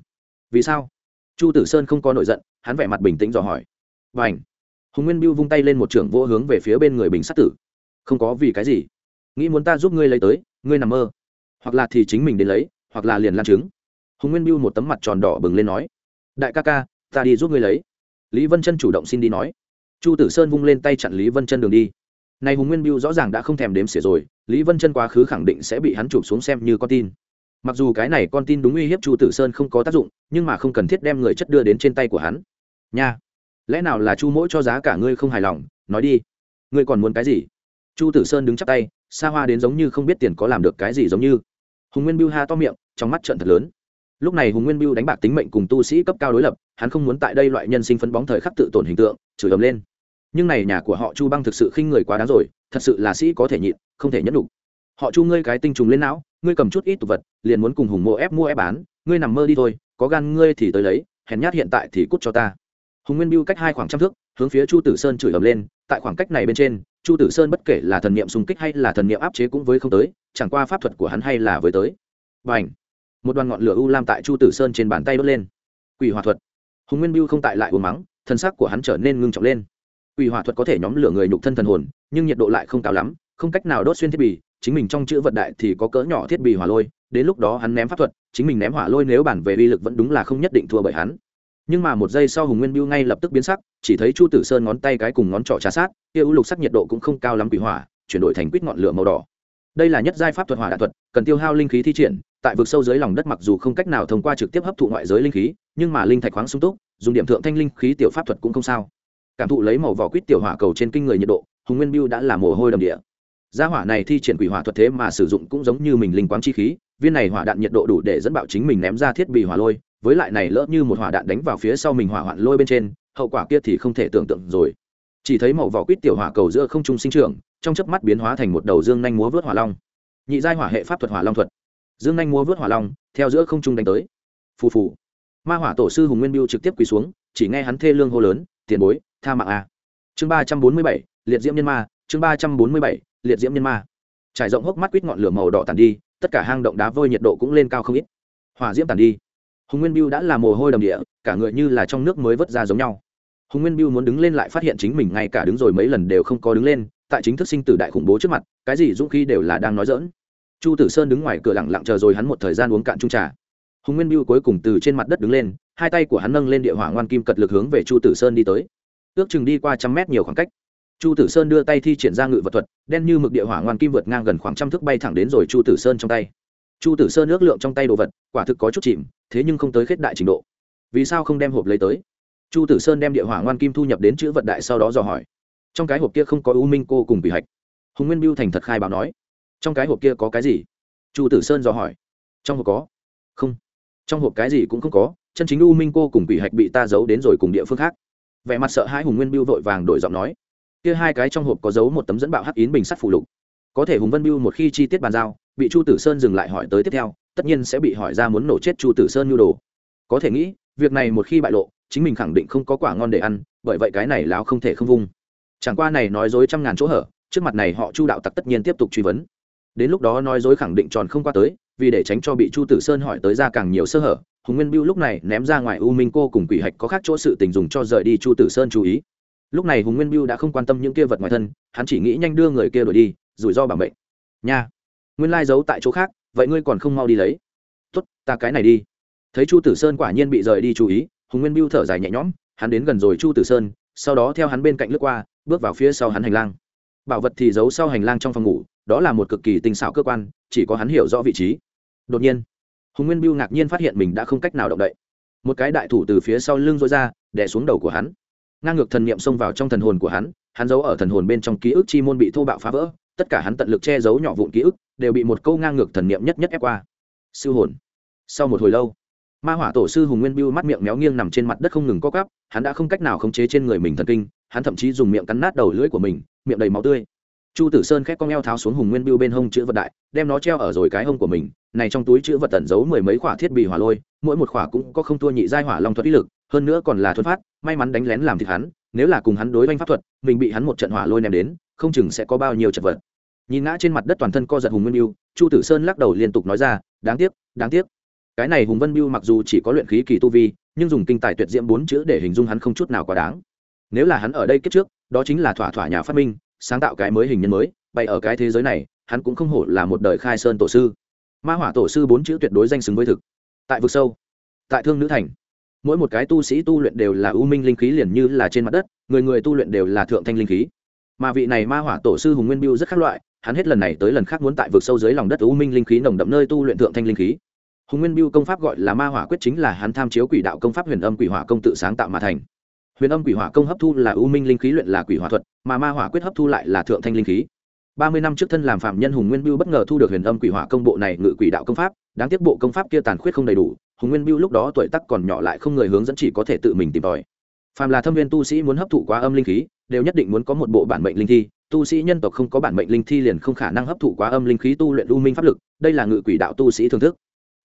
Vì sao? Chu tử sơn không có nổi giận, hắn vẻ mặt bình tĩnh dò hỏi. Và ảnh hùng nguyên biêu vung tay lên một trưởng vô hướng về phía bên người bình sát tử. Không có vì cái gì. Nghĩ muốn ta giúp ngươi lấy tới, ngươi nằm mơ. Hoặc là thì chính mình đến lấy, hoặc là liền lan trứng. Hùng nguyên biêu một tấm mặt tròn đỏ bừng lên nói. Đại ca ca, ta đi giúp ngươi lấy lý vân chân chủ động xin đi nói. Chu tử sơn vung lên tay chặn lý vân chân đường đi. Này hùng nguyên biêu rõ ràng đã không thèm đếm xỉa rồi, lý vân chân quá khứ khẳng định sẽ bị hắn chụp xuống xem như con tin. Mặc dù cái này con tin đúng uy hiếp chu tử sơn không có tác dụng, nhưng mà không cần thiết đem người chất đưa đến trên tay của hắn. Nha, lẽ nào là chu mỗi cho giá cả ngươi không hài lòng? Nói đi. Ngươi còn muốn cái gì? Chu tử sơn đứng chắp tay, xa hoa đến giống như không biết tiền có làm được cái gì giống như. Hùng nguyên biêu ha to miệng, trong mắt trận thật lớn lúc này hùng nguyên biêu đánh bạc tính mệnh cùng tu sĩ cấp cao đối lập, hắn không muốn tại đây loại nhân sinh phấn bóng thời khắc tự tổn hình tượng, chửi ấm lên. Nhưng này nhà của họ chu băng thực sự khinh người quá đáng rồi, thật sự là sĩ có thể nhịn, không thể nhẫn đục họ chu ngươi cái tinh trùng lên não, ngươi cầm chút ít tục vật, liền muốn cùng hùng mộ ép mua ép bán, ngươi nằm mơ đi thôi, có gan ngươi thì tới lấy, hèn nhát hiện tại thì cút cho ta. Hùng nguyên biêu cách hai khoảng trăm thước, hướng phía chu tử sơn chửi ầm lên, tại khoảng cách này bên trên, chu tử sơn bất kể là thần niệm xung kích hay là thần niệm áp chế cũng với không tới, chẳng qua pháp thuật của hắn hay là với tới. Và ảnh một đoàn ngọn lửa u lam tại chu tử sơn trên bàn tay đốt lên. Quỷ hòa thuật. Hùng nguyên biêu không tại lại uống mắng, thân xác của hắn trở nên ngưng trọng lên. Quỷ hỏa thuật có thể nhóm lửa người nhục thân thần hồn, nhưng nhiệt độ lại không cao lắm, không cách nào đốt xuyên thiết bị, chính mình trong chữ vật đại thì có cỡ nhỏ thiết bị hỏa lôi, đến lúc đó hắn ném pháp thuật, chính mình ném hỏa lôi nếu bản về uy lực vẫn đúng là không nhất định thua bởi hắn. Nhưng mà một giây sau hùng nguyên biêu ngay lập tức biến sắc, chỉ thấy chu tử sơn ngón tay cái cùng ngón trỏ trà sát, kia u lục sắc nhiệt độ cũng không cao lắm quỷ hỏa, chuyển đổi thành quýt ngọn lửa màu đỏ. Đây là nhất giai pháp thuật hỏa đạn thuật, cần tiêu hao linh khí thi triển tại vực sâu dưới lòng đất mặc dù không cách nào thông qua trực tiếp hấp thụ ngoại giới linh khí, nhưng mà linh thạch khoáng sung túc, dùng điểm thượng thanh linh khí tiểu pháp thuật cũng không sao. Cảm thụ lấy màu vỏ quýt tiểu hỏa cầu trên kinh người nhiệt độ, hùng nguyên biêu đã là mồ hôi đầm địa. Gia hỏa này thi triển quỷ hỏa thuật thế mà sử dụng cũng giống như mình linh quáng chi khí, viên này hỏa đạn nhiệt độ đủ để dẫn bạo chính mình ném ra thiết bị hỏa lôi, với lại này lỡ như một hỏa đạn đánh vào phía sau mình hỏa hoạn lôi bên trên, hậu quả kia thì không thể tưởng tượng rồi. Chỉ thấy màu vỏ quýt tiểu hỏa cầu giữa không trung sinh trưởng, trong chớp mắt biến hóa thành một đầu dương nhanh múa vớt hỏa long. Nhị giai hỏa hệ pháp thuật hỏa long thuật dương nhanh múa vớt hỏa long, theo giữa không trung đánh tới. Phù phù. Ma hỏa tổ sư hùng nguyên biêu trực tiếp quỳ xuống, chỉ nghe hắn thê lương hô lớn, tiền bối, tha mạng a chương ba trăm bốn mươi bảy, liệt diễm nhân ma, chương ba trăm bốn mươi bảy, liệt diễm nhân ma. Trải rộng hốc mắt quýt ngọn lửa màu đỏ tàn đi, tất cả hang động đá vôi nhiệt độ cũng lên cao không ít. Hỏa diễm tàn đi. Hùng nguyên biêu đã là mồ hôi đầm địa, cả người như là trong nước mới vớt ra giống nhau. Hùng nguyên biêu muốn đứng lên lại phát hiện chính mình ngay cả đứng rồi mấy lần đều không có đứng lên, tại chính thức sinh tử đại khủng bố trước mặt, cái gì dũng khi đều là đang nói dỡn chu tử sơn đứng ngoài cửa lẳng lặng chờ rồi hắn một thời gian uống cạn chung trà. Hùng nguyên biêu cuối cùng từ trên mặt đất đứng lên, hai tay của hắn nâng lên địa hỏa ngoan kim cật lực hướng về chu tử sơn đi tới. Ước chừng đi qua trăm mét nhiều khoảng cách, chu tử sơn đưa tay thi triển ra ngự vật thuật, đen như mực địa hỏa ngoan kim vượt ngang gần khoảng trăm thước bay thẳng đến rồi chu tử sơn trong tay. Chu tử sơn ước lượng trong tay đồ vật, quả thực có chút chìm, thế nhưng không tới khết đại trình độ. Vì sao không đem hộp lấy tới? Chu tử sơn đem địa hỏa ngoan kim thu nhập đến chữ vật đại sau đó dò hỏi. Trong cái hộp kia không có u minh cô cùng bị hạch. Hùng nguyên biêu thành thật khai báo nói trong cái hộp kia có cái gì? Chu tử sơn dò hỏi. Trong hộp có. Không. Trong hộp cái gì cũng không có, chân chính u minh cô cùng quỷ hạch bị ta giấu đến rồi cùng địa phương khác. Vẻ mặt sợ hãi hùng nguyên biêu vội vàng đổi giọng nói. Kia hai cái trong hộp có giấu một tấm dẫn bạo hắc yến bình sắt phủ lục. Có thể hùng vân biêu một khi chi tiết bàn giao, bị chu tử sơn dừng lại hỏi tới tiếp theo, tất nhiên sẽ bị hỏi ra muốn nổ chết chu tử sơn nhu đồ. Có thể nghĩ, việc này một khi bại lộ, chính mình khẳng định không có quả ngon để ăn, bởi vậy cái này láo không thể không vung. Chẳng qua này nói dối trăm ngàn chỗ hở, trước mặt này họ chu đạo tặc tất nhiên tiếp tục truy vấn đến lúc đó nói dối khẳng định tròn không qua tới, vì để tránh cho bị chu tử sơn hỏi tới ra càng nhiều sơ hở, hùng nguyên biêu lúc này ném ra ngoài u minh cô cùng quỷ hạch có khác chỗ sự tình dùng cho rời đi chu tử sơn chú ý. Lúc này hùng nguyên biêu đã không quan tâm những kia vật ngoài thân, hắn chỉ nghĩ nhanh đưa người kia đuổi đi, rủi ro bảo mệnh. Nha, nguyên lai giấu tại chỗ khác, vậy ngươi còn không mau đi lấy? Tốt, ta cái này đi. Thấy chu tử sơn quả nhiên bị rời đi chú ý, hùng nguyên biêu thở dài nhẹ nhõm, hắn đến gần rồi chu tử sơn, sau đó theo hắn bên cạnh lướt qua, bước vào phía sau hắn hành lang. Bảo vật thì giấu sau hành lang trong phòng ngủ đó là một cực kỳ tinh xảo cơ quan, chỉ có hắn hiểu rõ vị trí. Đột nhiên, hùng nguyên biêu ngạc nhiên phát hiện mình đã không cách nào động đậy. Một cái đại thủ từ phía sau lưng rối ra, đè xuống đầu của hắn. Ngang ngược thần niệm xông vào trong thần hồn của hắn hắn giấu ở thần hồn bên trong ký ức chi môn bị thô bạo phá vỡ, tất cả hắn tận lực che giấu nhỏ vụn ký ức, đều bị một câu ngang ngược thần niệm nhất nhất ép qua. Siêu hồn. Sau một hồi lâu, ma hỏa tổ sư hùng nguyên biêu mắt miệng méo nghiêng nằm trên mặt đất không ngừng co cắp hắn đã không cách nào khống chế trên người mình thần kinh, hắn thậm chí dùng miệng cắn nát đầu lưỡi của mình, miệng đầy máu tươi chu tử sơn khép con eo tháo xuống hùng nguyên biêu bên hông chữ vật đại, đem nó treo ở rồi cái hông của mình. Này trong túi chữ vật tẩn giấu mười mấy khỏa thiết bị hỏa lôi, mỗi một khỏa cũng có không thua nhị giai hỏa long thuật ý lực, hơn nữa còn là thuần phát, may mắn đánh lén làm thịt hắn, nếu là cùng hắn đối với pháp thuật, mình bị hắn một trận hỏa lôi ném đến, không chừng sẽ có bao nhiêu chật vật. Nhìn ngã trên mặt đất toàn thân co giật hùng nguyên biêu chu tử sơn lắc đầu liên tục nói ra, đáng tiếc đáng tiếc. Cái này hùng vân biêu mặc dù chỉ có luyện khí kỳ tu vi, nhưng dùng kinh tài tuyệt diễm bốn chữ để hình dung hắn không chút nào quá đáng. Nếu là hắn ở đây kiếp trước, đó chính là thỏa thỏa nhà phát minh sáng tạo cái mới hình nhân mới bay ở cái thế giới này, hắn cũng không hổ là một đời khai sơn tổ sư. Ma hỏa tổ sư bốn chữ tuyệt đối danh xứng với thực. Tại vực sâu, tại thương nữ thành, mỗi một cái tu sĩ tu luyện đều là ưu minh linh khí liền như là trên mặt đất, người người tu luyện đều là thượng thanh linh khí. Mà vị này ma hỏa tổ sư hùng nguyên biêu rất khác loại, hắn hết lần này tới lần khác muốn tại vực sâu dưới lòng đất ưu minh linh khí nồng đậm nơi tu luyện thượng thanh linh khí. Hùng nguyên biêu công pháp gọi là ma hỏa quyết chính là hắn tham chiếu quỷ đạo công pháp huyền âm quỷ hỏa công tự sáng tạo mà thành huyền âm quỷ hỏa công hấp thu là ưu minh linh khí luyện là quỷ hỏa thuật, mà ma hỏa quyết hấp thu lại là thượng thanh linh khí. Ba mươi năm trước thân làm phạm nhân hùng nguyên biêu bất ngờ thu được huyền âm quỷ hỏa công bộ này ngự quỷ đạo công pháp, đáng tiếc bộ công pháp kia tàn khuyết không đầy đủ, hùng nguyên biêu lúc đó tuổi tắc còn nhỏ lại không người hướng dẫn chỉ có thể tự mình tìm tòi. Phàm là thâm viên tu sĩ muốn hấp thụ quá âm linh khí, đều nhất định muốn có một bộ bản mệnh linh thi, tu sĩ nhân tộc không có bản mệnh linh thi liền không khả năng hấp thụ quá âm linh khí tu luyện u minh pháp lực, đây là ngự quỷ đạo tu sĩ thưởng thức.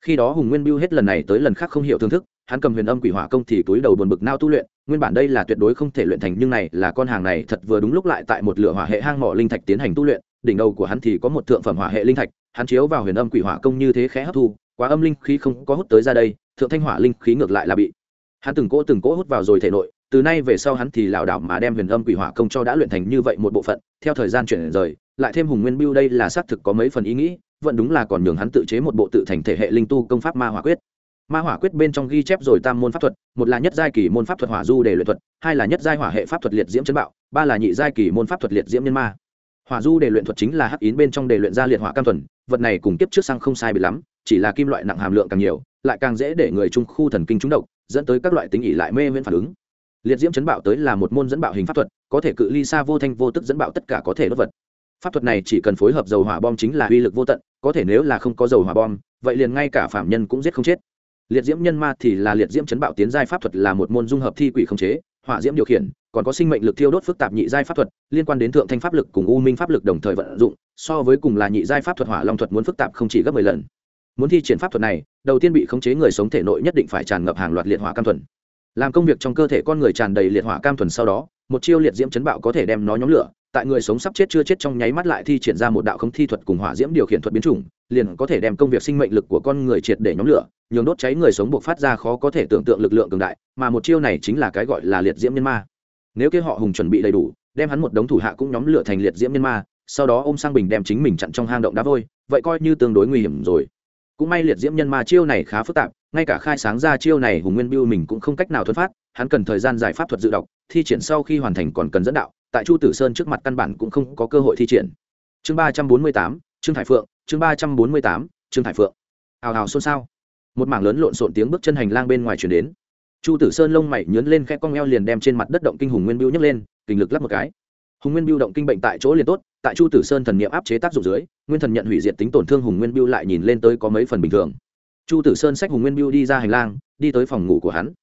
Khi đó hùng nguyên biêu hết lần này tới lần khác không hiểu thưởng thức, hắn cầm huyền âm quỷ hỏa công thì túi đầu buồn bực nao tu luyện nguyên bản đây là tuyệt đối không thể luyện thành, nhưng này là con hàng này thật vừa đúng lúc lại tại một lửa hỏa hệ hang mỏ linh thạch tiến hành tu luyện, đỉnh đầu của hắn thì có một thượng phẩm hỏa hệ linh thạch, hắn chiếu vào huyền âm quỷ hỏa công như thế khẽ hấp thu, quá âm linh khí không có hút tới ra đây, thượng thanh hỏa linh khí ngược lại là bị hắn từng cỗ từng cỗ hút vào rồi thể nội, từ nay về sau hắn thì lảo đảo mà đem huyền âm quỷ hỏa công cho đã luyện thành như vậy một bộ phận, theo thời gian chuyển rời, lại thêm hùng nguyên biêu đây là xác thực có mấy phần ý nghĩ, vẫn đúng là còn nhường hắn tự chế một bộ tự thành thể hệ linh tu công pháp ma hỏa quyết ma hỏa quyết bên trong ghi chép rồi tam môn pháp thuật, một là nhất giai kỳ môn pháp thuật hỏa du để luyện thuật, hai là nhất giai hỏa hệ pháp thuật liệt diễm chấn bạo, ba là nhị giai kỳ môn pháp thuật liệt diễm nhân ma. Hỏa du để luyện thuật chính là hắc yến bên trong để luyện ra liệt hỏa cam thuần, vật này cùng tiếp trước sang không sai bị lắm, chỉ là kim loại nặng hàm lượng càng nhiều, lại càng dễ để người trung khu thần kinh trúng độc, dẫn tới các loại tính ỉ lại mê miễn phản ứng. Liệt diễm chấn bạo tới là một môn dẫn bạo hình pháp thuật, có thể cự ly xa vô thanh vô tức dẫn bạo tất cả có thể đốt vật. Pháp thuật này chỉ cần phối hợp dầu hỏa bom chính là uy lực vô tận, có thể nếu là không có dầu hỏa bom, vậy liền ngay cả phạm nhân cũng giết không chết liệt diễm nhân ma thì là liệt diễm chấn bạo tiến giai pháp thuật là một môn dung hợp thi quỷ không chế, hỏa diễm điều khiển, còn có sinh mệnh lực thiêu đốt phức tạp nhị giai pháp thuật, liên quan đến thượng thanh pháp lực cùng u minh pháp lực đồng thời vận dụng, so với cùng là nhị giai pháp thuật hỏa long thuật muốn phức tạp không chỉ gấp mười lần. Muốn thi triển pháp thuật này, đầu tiên bị khống chế người sống thể nội nhất định phải tràn ngập hàng loạt liệt hỏa cam thuần. Làm công việc trong cơ thể con người tràn đầy liệt hỏa cam thuần sau đó, một chiêu liệt diễm chấn bạo có thể đem nó nhóm lửa tại người sống sắp chết chưa chết trong nháy mắt lại thi triển ra một đạo không thi thuật cùng hỏa diễm điều khiển thuật biến chủng, liền có thể đem công việc sinh mệnh lực của con người triệt để nhóm lửa, nhường đốt cháy người sống buộc phát ra khó có thể tưởng tượng lực lượng cường đại, mà một chiêu này chính là cái gọi là liệt diễm nhân ma. Nếu kia họ hùng chuẩn bị đầy đủ, đem hắn một đống thủ hạ cũng nhóm lửa thành liệt diễm nhân ma, sau đó ôm sang bình đem chính mình chặn trong hang động đá vôi, vậy coi như tương đối nguy hiểm rồi. Cũng may liệt diễm nhân ma chiêu này khá phức tạp, ngay cả khai sáng ra chiêu này hùng nguyên biêu mình cũng không cách nào thuấn phát, hắn cần thời gian giải pháp thuật dự đọc thi triển sau khi hoàn thành còn cần dẫn đạo tại chu tử sơn trước mặt căn bản cũng không có cơ hội thi triển. Chương ba trăm bốn mươi tám, trương thải phượng, chương ba trăm bốn mươi tám, trương thải phượng. Hào hào xôn xao. Một mảng lớn lộn xộn tiếng bước chân hành lang bên ngoài chuyển đến. Chu tử sơn lông mày nhớn lên khe cong eo liền đem trên mặt đất động kinh hùng nguyên biêu nhấc lên kình lực lắp một cái. Hùng nguyên biêu động kinh bệnh tại chỗ liền tốt, tại chu tử sơn thần n i ệ m áp chế tác dụng dưới, nguyên thần nhận hủy diệt tính tổn thương hùng nguyên biêu lại nhìn lên tới có mấy phần bình thường. Chu tử sơn xách hùng nguyên biêu đi ra hành lang, đi tới phòng ngủ của hắn.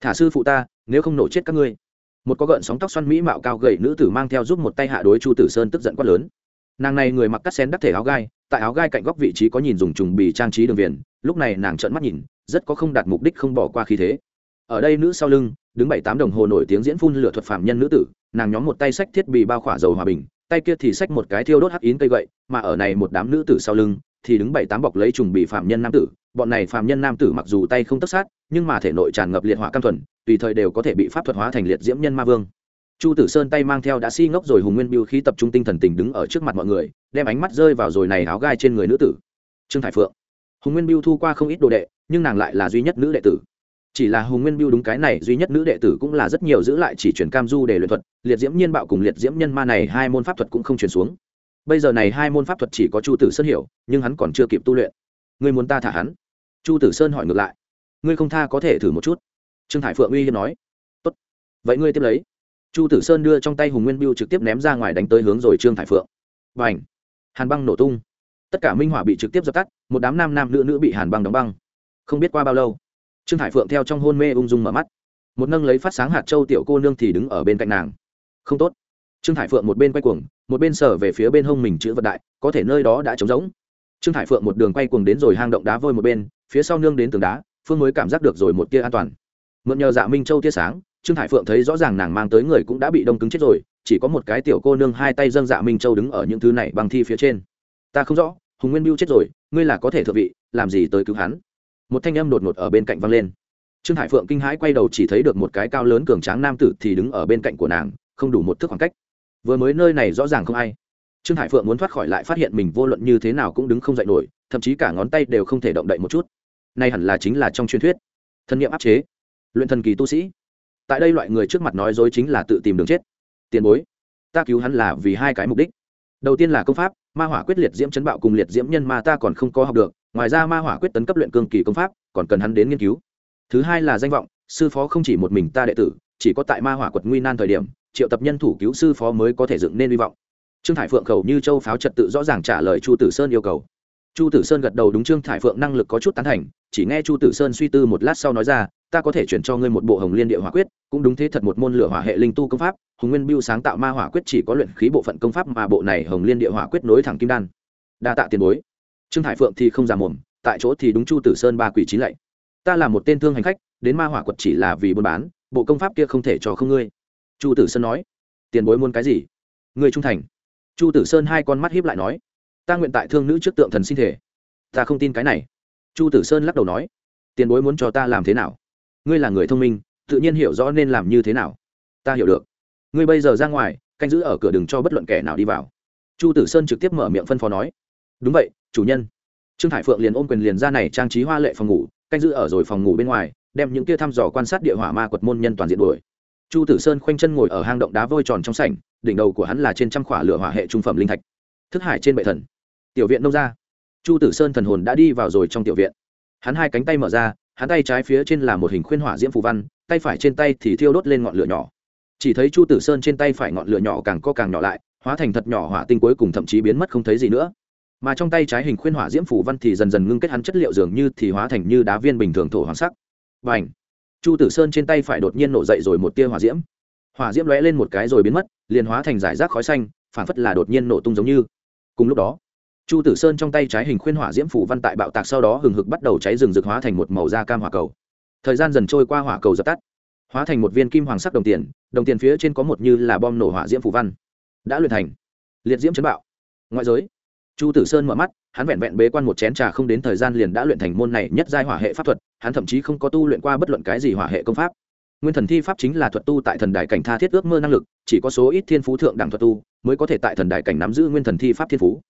Thả sư phụ ta, nếu không nổ chết các ngươi một có gợn sóng tóc xoăn mỹ mạo cao gầy nữ tử mang theo giúp một tay hạ đối chu tử sơn tức giận quát lớn. Nàng này người mặc cắt sen đắc thể áo gai, tại áo gai cạnh góc vị trí có nhìn dùng trùng bì trang trí đường viền, lúc này nàng trợn mắt nhìn, rất có không đạt mục đích không bỏ qua khí thế. Ở đây nữ sau lưng, đứng bảy tám đồng hồ nổi tiếng diễn phun lửa thuật phạm nhân nữ tử, nàng nhóm một tay sách thiết bị bao khỏa dầu hòa bình, tay kia thì sách một cái thiêu đốt hắc yến cây gậy, mà ở này một đám nữ tử sau lưng thì đứng bảy tám bọc lấy trùng bị phạm nhân nam tử, bọn này phạm nhân nam tử mặc dù tay không tất sát, nhưng mà thể nội tràn ngập liệt hỏa cam thuần, tùy thời đều có thể bị pháp thuật hóa thành liệt diễm nhân ma vương. Chu tử sơn tay mang theo đã si ngốc rồi hùng nguyên biêu khí tập trung tinh thần tình đứng ở trước mặt mọi người, đem ánh mắt rơi vào rồi này áo gai trên người nữ tử. Trương thải phượng. Hùng nguyên biêu thu qua không ít đồ đệ, nhưng nàng lại là duy nhất nữ đệ tử. Chỉ là hùng nguyên biêu đúng cái này, duy nhất nữ đệ tử cũng là rất nhiều giữ lại chỉ chuyển cam du để luyện thuật, liệt diễm nhiên bạo cùng liệt diễm nhân ma này hai môn pháp thuật cũng không chuyển xuống bây giờ này hai môn pháp thuật chỉ có chu tử sơn hiểu, nhưng hắn còn chưa kịp tu luyện. Ngươi muốn ta thả hắn? Chu tử sơn hỏi ngược lại. Ngươi không tha có thể thử một chút. Trương thải phượng uy hiếp nói. Tốt. Vậy ngươi tiếp lấy. Chu tử sơn đưa trong tay hùng nguyên biêu trực tiếp ném ra ngoài đánh tới hướng rồi trương thải phượng. B à n h hàn băng nổ tung. Tất cả minh họa bị trực tiếp dập tắt, một đám nam nam nữ nữ bị hàn băng đóng băng. Không biết qua bao lâu, trương thải phượng theo trong hôn mê ung dung mở mắt. Một nâng lấy phát sáng hạt châu tiểu cô nương thì đứng ở bên cạnh nàng. Không tốt. Trương thải phượng một bên quay cuồng một bên sở về phía bên hông mình chữ vật đại, có thể nơi đó đã trống rỗng. Trương Hải phượng một đường quay cuồng đến rồi hang động đá vôi một bên, phía sau nương đến tường đá, phương mới cảm giác được rồi một tia an toàn. Mượn nhờ dạ minh châu tia sáng, trương hải phượng thấy rõ ràng nàng mang tới người cũng đã bị đông cứng chết rồi, chỉ có một cái tiểu cô nương hai tay dâng dạ minh châu đứng ở những thứ này bằng thi phía trên. Ta không rõ, hùng nguyên biêu chết rồi, ngươi là có thể thượng vị, làm gì tới cứu hắn? Một thanh âm đột ngột ở bên cạnh văng lên. Trương hải phượng kinh hãi quay đầu chỉ thấy được một cái cao lớn cường tráng nam tử thì đứng ở bên cạnh của nàng, không đủ một thước khoảng cách vừa mới nơi này rõ ràng không ai. Trương hải phượng muốn thoát khỏi lại phát hiện mình vô luận như thế nào cũng đứng không dậy nổi, thậm chí cả ngón tay đều không thể động đậy một chút. Nay hẳn là chính là trong truyền thuyết. Thân nhiệm áp chế. Luyện thần kỳ tu sĩ. Tại đây loại người trước mặt nói dối chính là tự tìm đường chết. Tiền bối, ta cứu hắn là vì hai cái mục đích. Đầu tiên là công pháp, ma hỏa quyết liệt diễm chấn bạo cùng liệt diễm nhân ma ta còn không có học được, ngoài ra ma hỏa quyết tấn cấp luyện cương kỳ công pháp, còn cần hắn đến nghiên cứu. Thứ hai là danh vọng, sư phó không chỉ một mình ta đệ tử, chỉ có tại ma hỏa quật nguy nan thời điểm triệu tập nhân thủ cứu sư phó mới có thể dựng nên hy vọng. Trương thải phượng khẩu như châu pháo trật tự rõ ràng trả lời chu tử sơn yêu cầu. Chu tử sơn gật đầu đúng trương thải phượng năng lực có chút tán thành, chỉ nghe chu tử sơn suy tư một lát sau nói ra, ta có thể chuyển cho ngươi một bộ hồng liên địa hỏa quyết, cũng đúng thế thật một môn lửa hỏa hệ linh tu công pháp, hùng nguyên biêu sáng tạo ma hỏa quyết chỉ có luyện khí bộ phận công pháp mà bộ này hồng liên địa hỏa quyết nối thẳng kim đan. Đa tạ tiền bối. Trương thải phượng thì không giả mồm, tại chỗ thì đúng chu tử sơn ba quỷ chín lạy. Ta là một tên thương hành khách, đến ma hỏa quật chỉ là vì buôn bán, bộ công pháp kia không thể cho không ngươi chu tử sơn nói. Tiền bối muốn cái gì? Người trung thành. Chu tử sơn hai con mắt hiếp lại nói. Ta nguyện tại thương nữ trước tượng thần sinh thể ta không tin cái này. Chu tử sơn lắc đầu nói. Tiền bối muốn cho ta làm thế nào? Ngươi là người thông minh, tự nhiên hiểu rõ nên làm như thế nào. Ta hiểu được. Ngươi bây giờ ra ngoài, canh giữ ở cửa đừng cho bất luận kẻ nào đi vào. Chu tử sơn trực tiếp mở miệng phân phó nói. Đúng vậy, chủ nhân. Trương Hải phượng liền ôm quyền liền ra này trang trí hoa lệ phòng ngủ, canh giữ ở rồi phòng ngủ bên ngoài, đem những kia thăm dò quan sát địa hỏa ma quật môn nhân toàn diện đuổi chu tử sơn khoanh chân ngồi ở hang động đá vôi tròn trong sảnh, đỉnh đầu của hắn là trên trăm khỏa lửa hỏa hệ trung phẩm linh thạch. Thức hải trên bệ thần. Tiểu viện nông ra chu tử sơn thần hồn đã đi vào rồi trong tiểu viện. Hắn hai cánh tay mở ra, hắn tay trái phía trên là một hình khuyên hỏa diễm phù văn, tay phải trên tay thì thiêu đốt lên ngọn lửa nhỏ. Chỉ thấy chu tử sơn trên tay phải ngọn lửa nhỏ càng co càng nhỏ lại, hóa thành thật nhỏ hỏa tinh cuối cùng thậm chí biến mất không thấy gì nữa. Mà trong tay trái hình khuyên hỏa diễm phủ văn thì dần dần ngưng kết hắn chất liệu dường như thì hóa thành như đá viên bình thường thổ hoàng sắc. Và ảnh chu tử sơn trên tay phải đột nhiên nổ dậy rồi một tia hỏa diễm. Hỏa diễm lóe lên một cái rồi biến mất, liền hóa thành giải rác khói xanh, phản phất là đột nhiên nổ tung giống như. Cùng lúc đó, chu tử sơn trong tay trái hình khuyên hỏa diễm phủ văn tại bạo tạc sau đó hừng hực bắt đầu cháy rừng rực hóa thành một màu da cam hỏa cầu. Thời gian dần trôi qua hỏa cầu dập tắt, hóa thành một viên kim hoàng sắc đồng tiền đồng tiền phía trên có một như là bom nổ hỏa diễm phủ văn. Đã luyện thành liệt diễm chấn bạo. Ngoại giới, chu tử sơn mở mắt hắn vẹn vẹn bế quan một chén trà không đến thời gian liền đã luyện thành môn này nhất giai hỏa hệ pháp thuật, hắn thậm chí không có tu luyện qua bất luận cái gì hỏa hệ công pháp. Nguyên thần thi pháp chính là thuật tu tại thần đại cảnh tha thiết ước mơ năng lực, chỉ có số ít thiên phú thượng đẳng thuật tu mới có thể tại thần đại cảnh nắm giữ nguyên thần thi pháp thiên phú.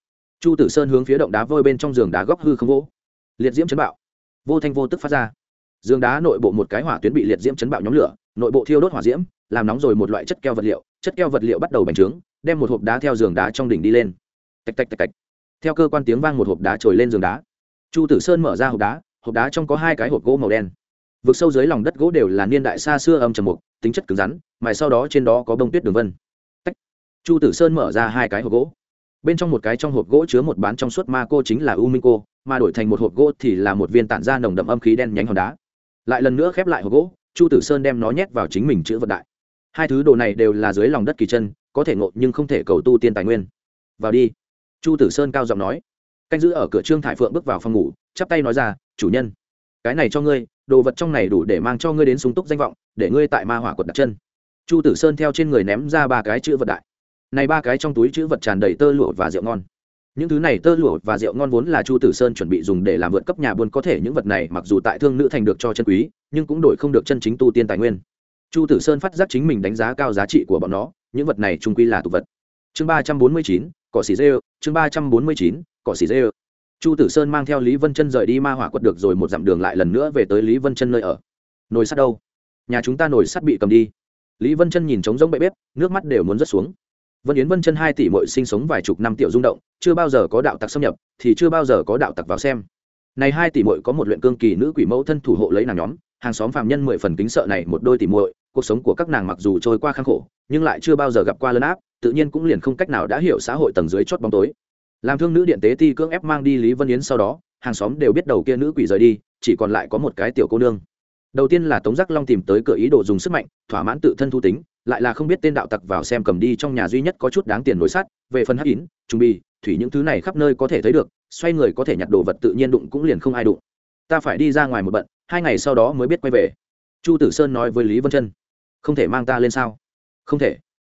Chu tử sơn hướng phía động đá vôi bên trong giường đá góc hư không vỗ. Liệt diễm chấn bạo. Vô thanh vô tức phát ra. Giường đá nội bộ một cái hỏa tuyến bị liệt diễm chấn bạo nhóm lửa, nội bộ thiêu đốt hỏa diễm, làm nóng rồi một loại chất keo vật liệu, chất keo vật liệu bắt đầu bành trướng, đem một hộp đá theo giường đá trong đỉnh đi lên. Tạch tạch tạch tạch theo cơ quan tiếng vang một hộp đá trồi lên giường đá. Chu tử sơn mở ra hộp đá hộp đá trong có hai cái hộp gỗ màu đen. Vực sâu dưới lòng đất gỗ đều là niên đại xa xưa âm trầm mục, tính chất cứng rắn, mài sau đó trên đó có bông tuyết đường vân. Tách. chu tử sơn mở ra hai cái hộp gỗ. Bên trong một cái trong hộp gỗ chứa một bán trong suốt ma cô chính là u minh cô, mà đổi thành một hộp gỗ thì là một viên tản ra nồng đậm âm khí đen nhánh hòn đá. Lại lần nữa khép lại hộp gỗ, chu tử sơn đem nó nhét vào chính mình chữ vật đại. Hai thứ đồ này đều là dưới lòng đất kỳ chân, có thể ngộ nhưng không thể cầu tu tiên tài nguyên. Vào đi chu tử sơn cao giọng nói. Canh giữ ở cửa trương thải phượng bước vào phòng ngủ, chắp tay nói ra, chủ nhân, cái này cho ngươi, đồ vật trong này đủ để mang cho ngươi đến súng túc danh vọng, để ngươi tại ma hỏa quật đặt chân. Chu tử sơn theo trên người ném ra ba cái chữ vật đại. Này ba cái trong túi chữ vật tràn đầy tơ lụa và rượu ngon. Những thứ này tơ lụa và rượu ngon vốn là chu tử sơn chuẩn bị dùng để làm vượt cấp nhà buôn, có thể những vật này mặc dù tại thương nữ thành được cho chân quý, nhưng cũng đổi không được chân chính tu tiên tài nguyên. Chu tử sơn phát giác chính mình đánh giá cao giá trị của bọn nó, những vật này trung quy là tục vật. Chương ba trăm bốn mươi chín, cỏ xì dê chương ba trăm bốn mươi chín, cỏ xỉ dê chu tử sơn mang theo lý vân chân rời đi ma hỏa quật được rồi một dặm đường lại lần nữa về tới lý vân chân nơi ở. Nồi sắt đâu? Nhà chúng ta nồi sắt bị cầm đi. Lý vân chân nhìn trống rỗng bậy bếp, nước mắt đều muốn rớt xuống. Vân yến vân chân hai tỷ mội sinh sống vài chục năm tiểu rung động, chưa bao giờ có đạo tặc xâm nhập, thì chưa bao giờ có đạo tặc vào xem. Này hai tỷ mội có một luyện cương kỳ nữ quỷ mẫu thân thủ hộ lấy nàng nhóm, hàng xóm phàm nhân mười phần kính sợ này một đôi tỷ muội, cuộc sống của các nàng mặc dù trôi qua khang khổ, nhưng lại chưa bao giờ gặp qua lấn áp tự nhiên cũng liền không cách nào đã hiểu xã hội tầng dưới chót bóng tối. Làm thương nữ điện tế ti cưỡng ép mang đi lý vân yến sau đó, hàng xóm đều biết đầu kia nữ quỷ rời đi, chỉ còn lại có một cái tiểu cô nương. Đầu tiên là tống giác long tìm tới cửa ý đồ dùng sức mạnh, thỏa mãn tự thân thu tính, lại là không biết tên đạo tặc vào xem cầm đi trong nhà duy nhất có chút đáng tiền nổi sát về phần hắc yến, trung bì, thủy những thứ này khắp nơi có thể thấy được, xoay người có thể nhặt đồ vật tự nhiên đụng cũng liền không ai đụng. Ta phải đi ra ngoài một bận, hai ngày sau đó mới biết quay về. Chu tử sơn nói với lý vân chân, không thể mang ta lên sao? Không thể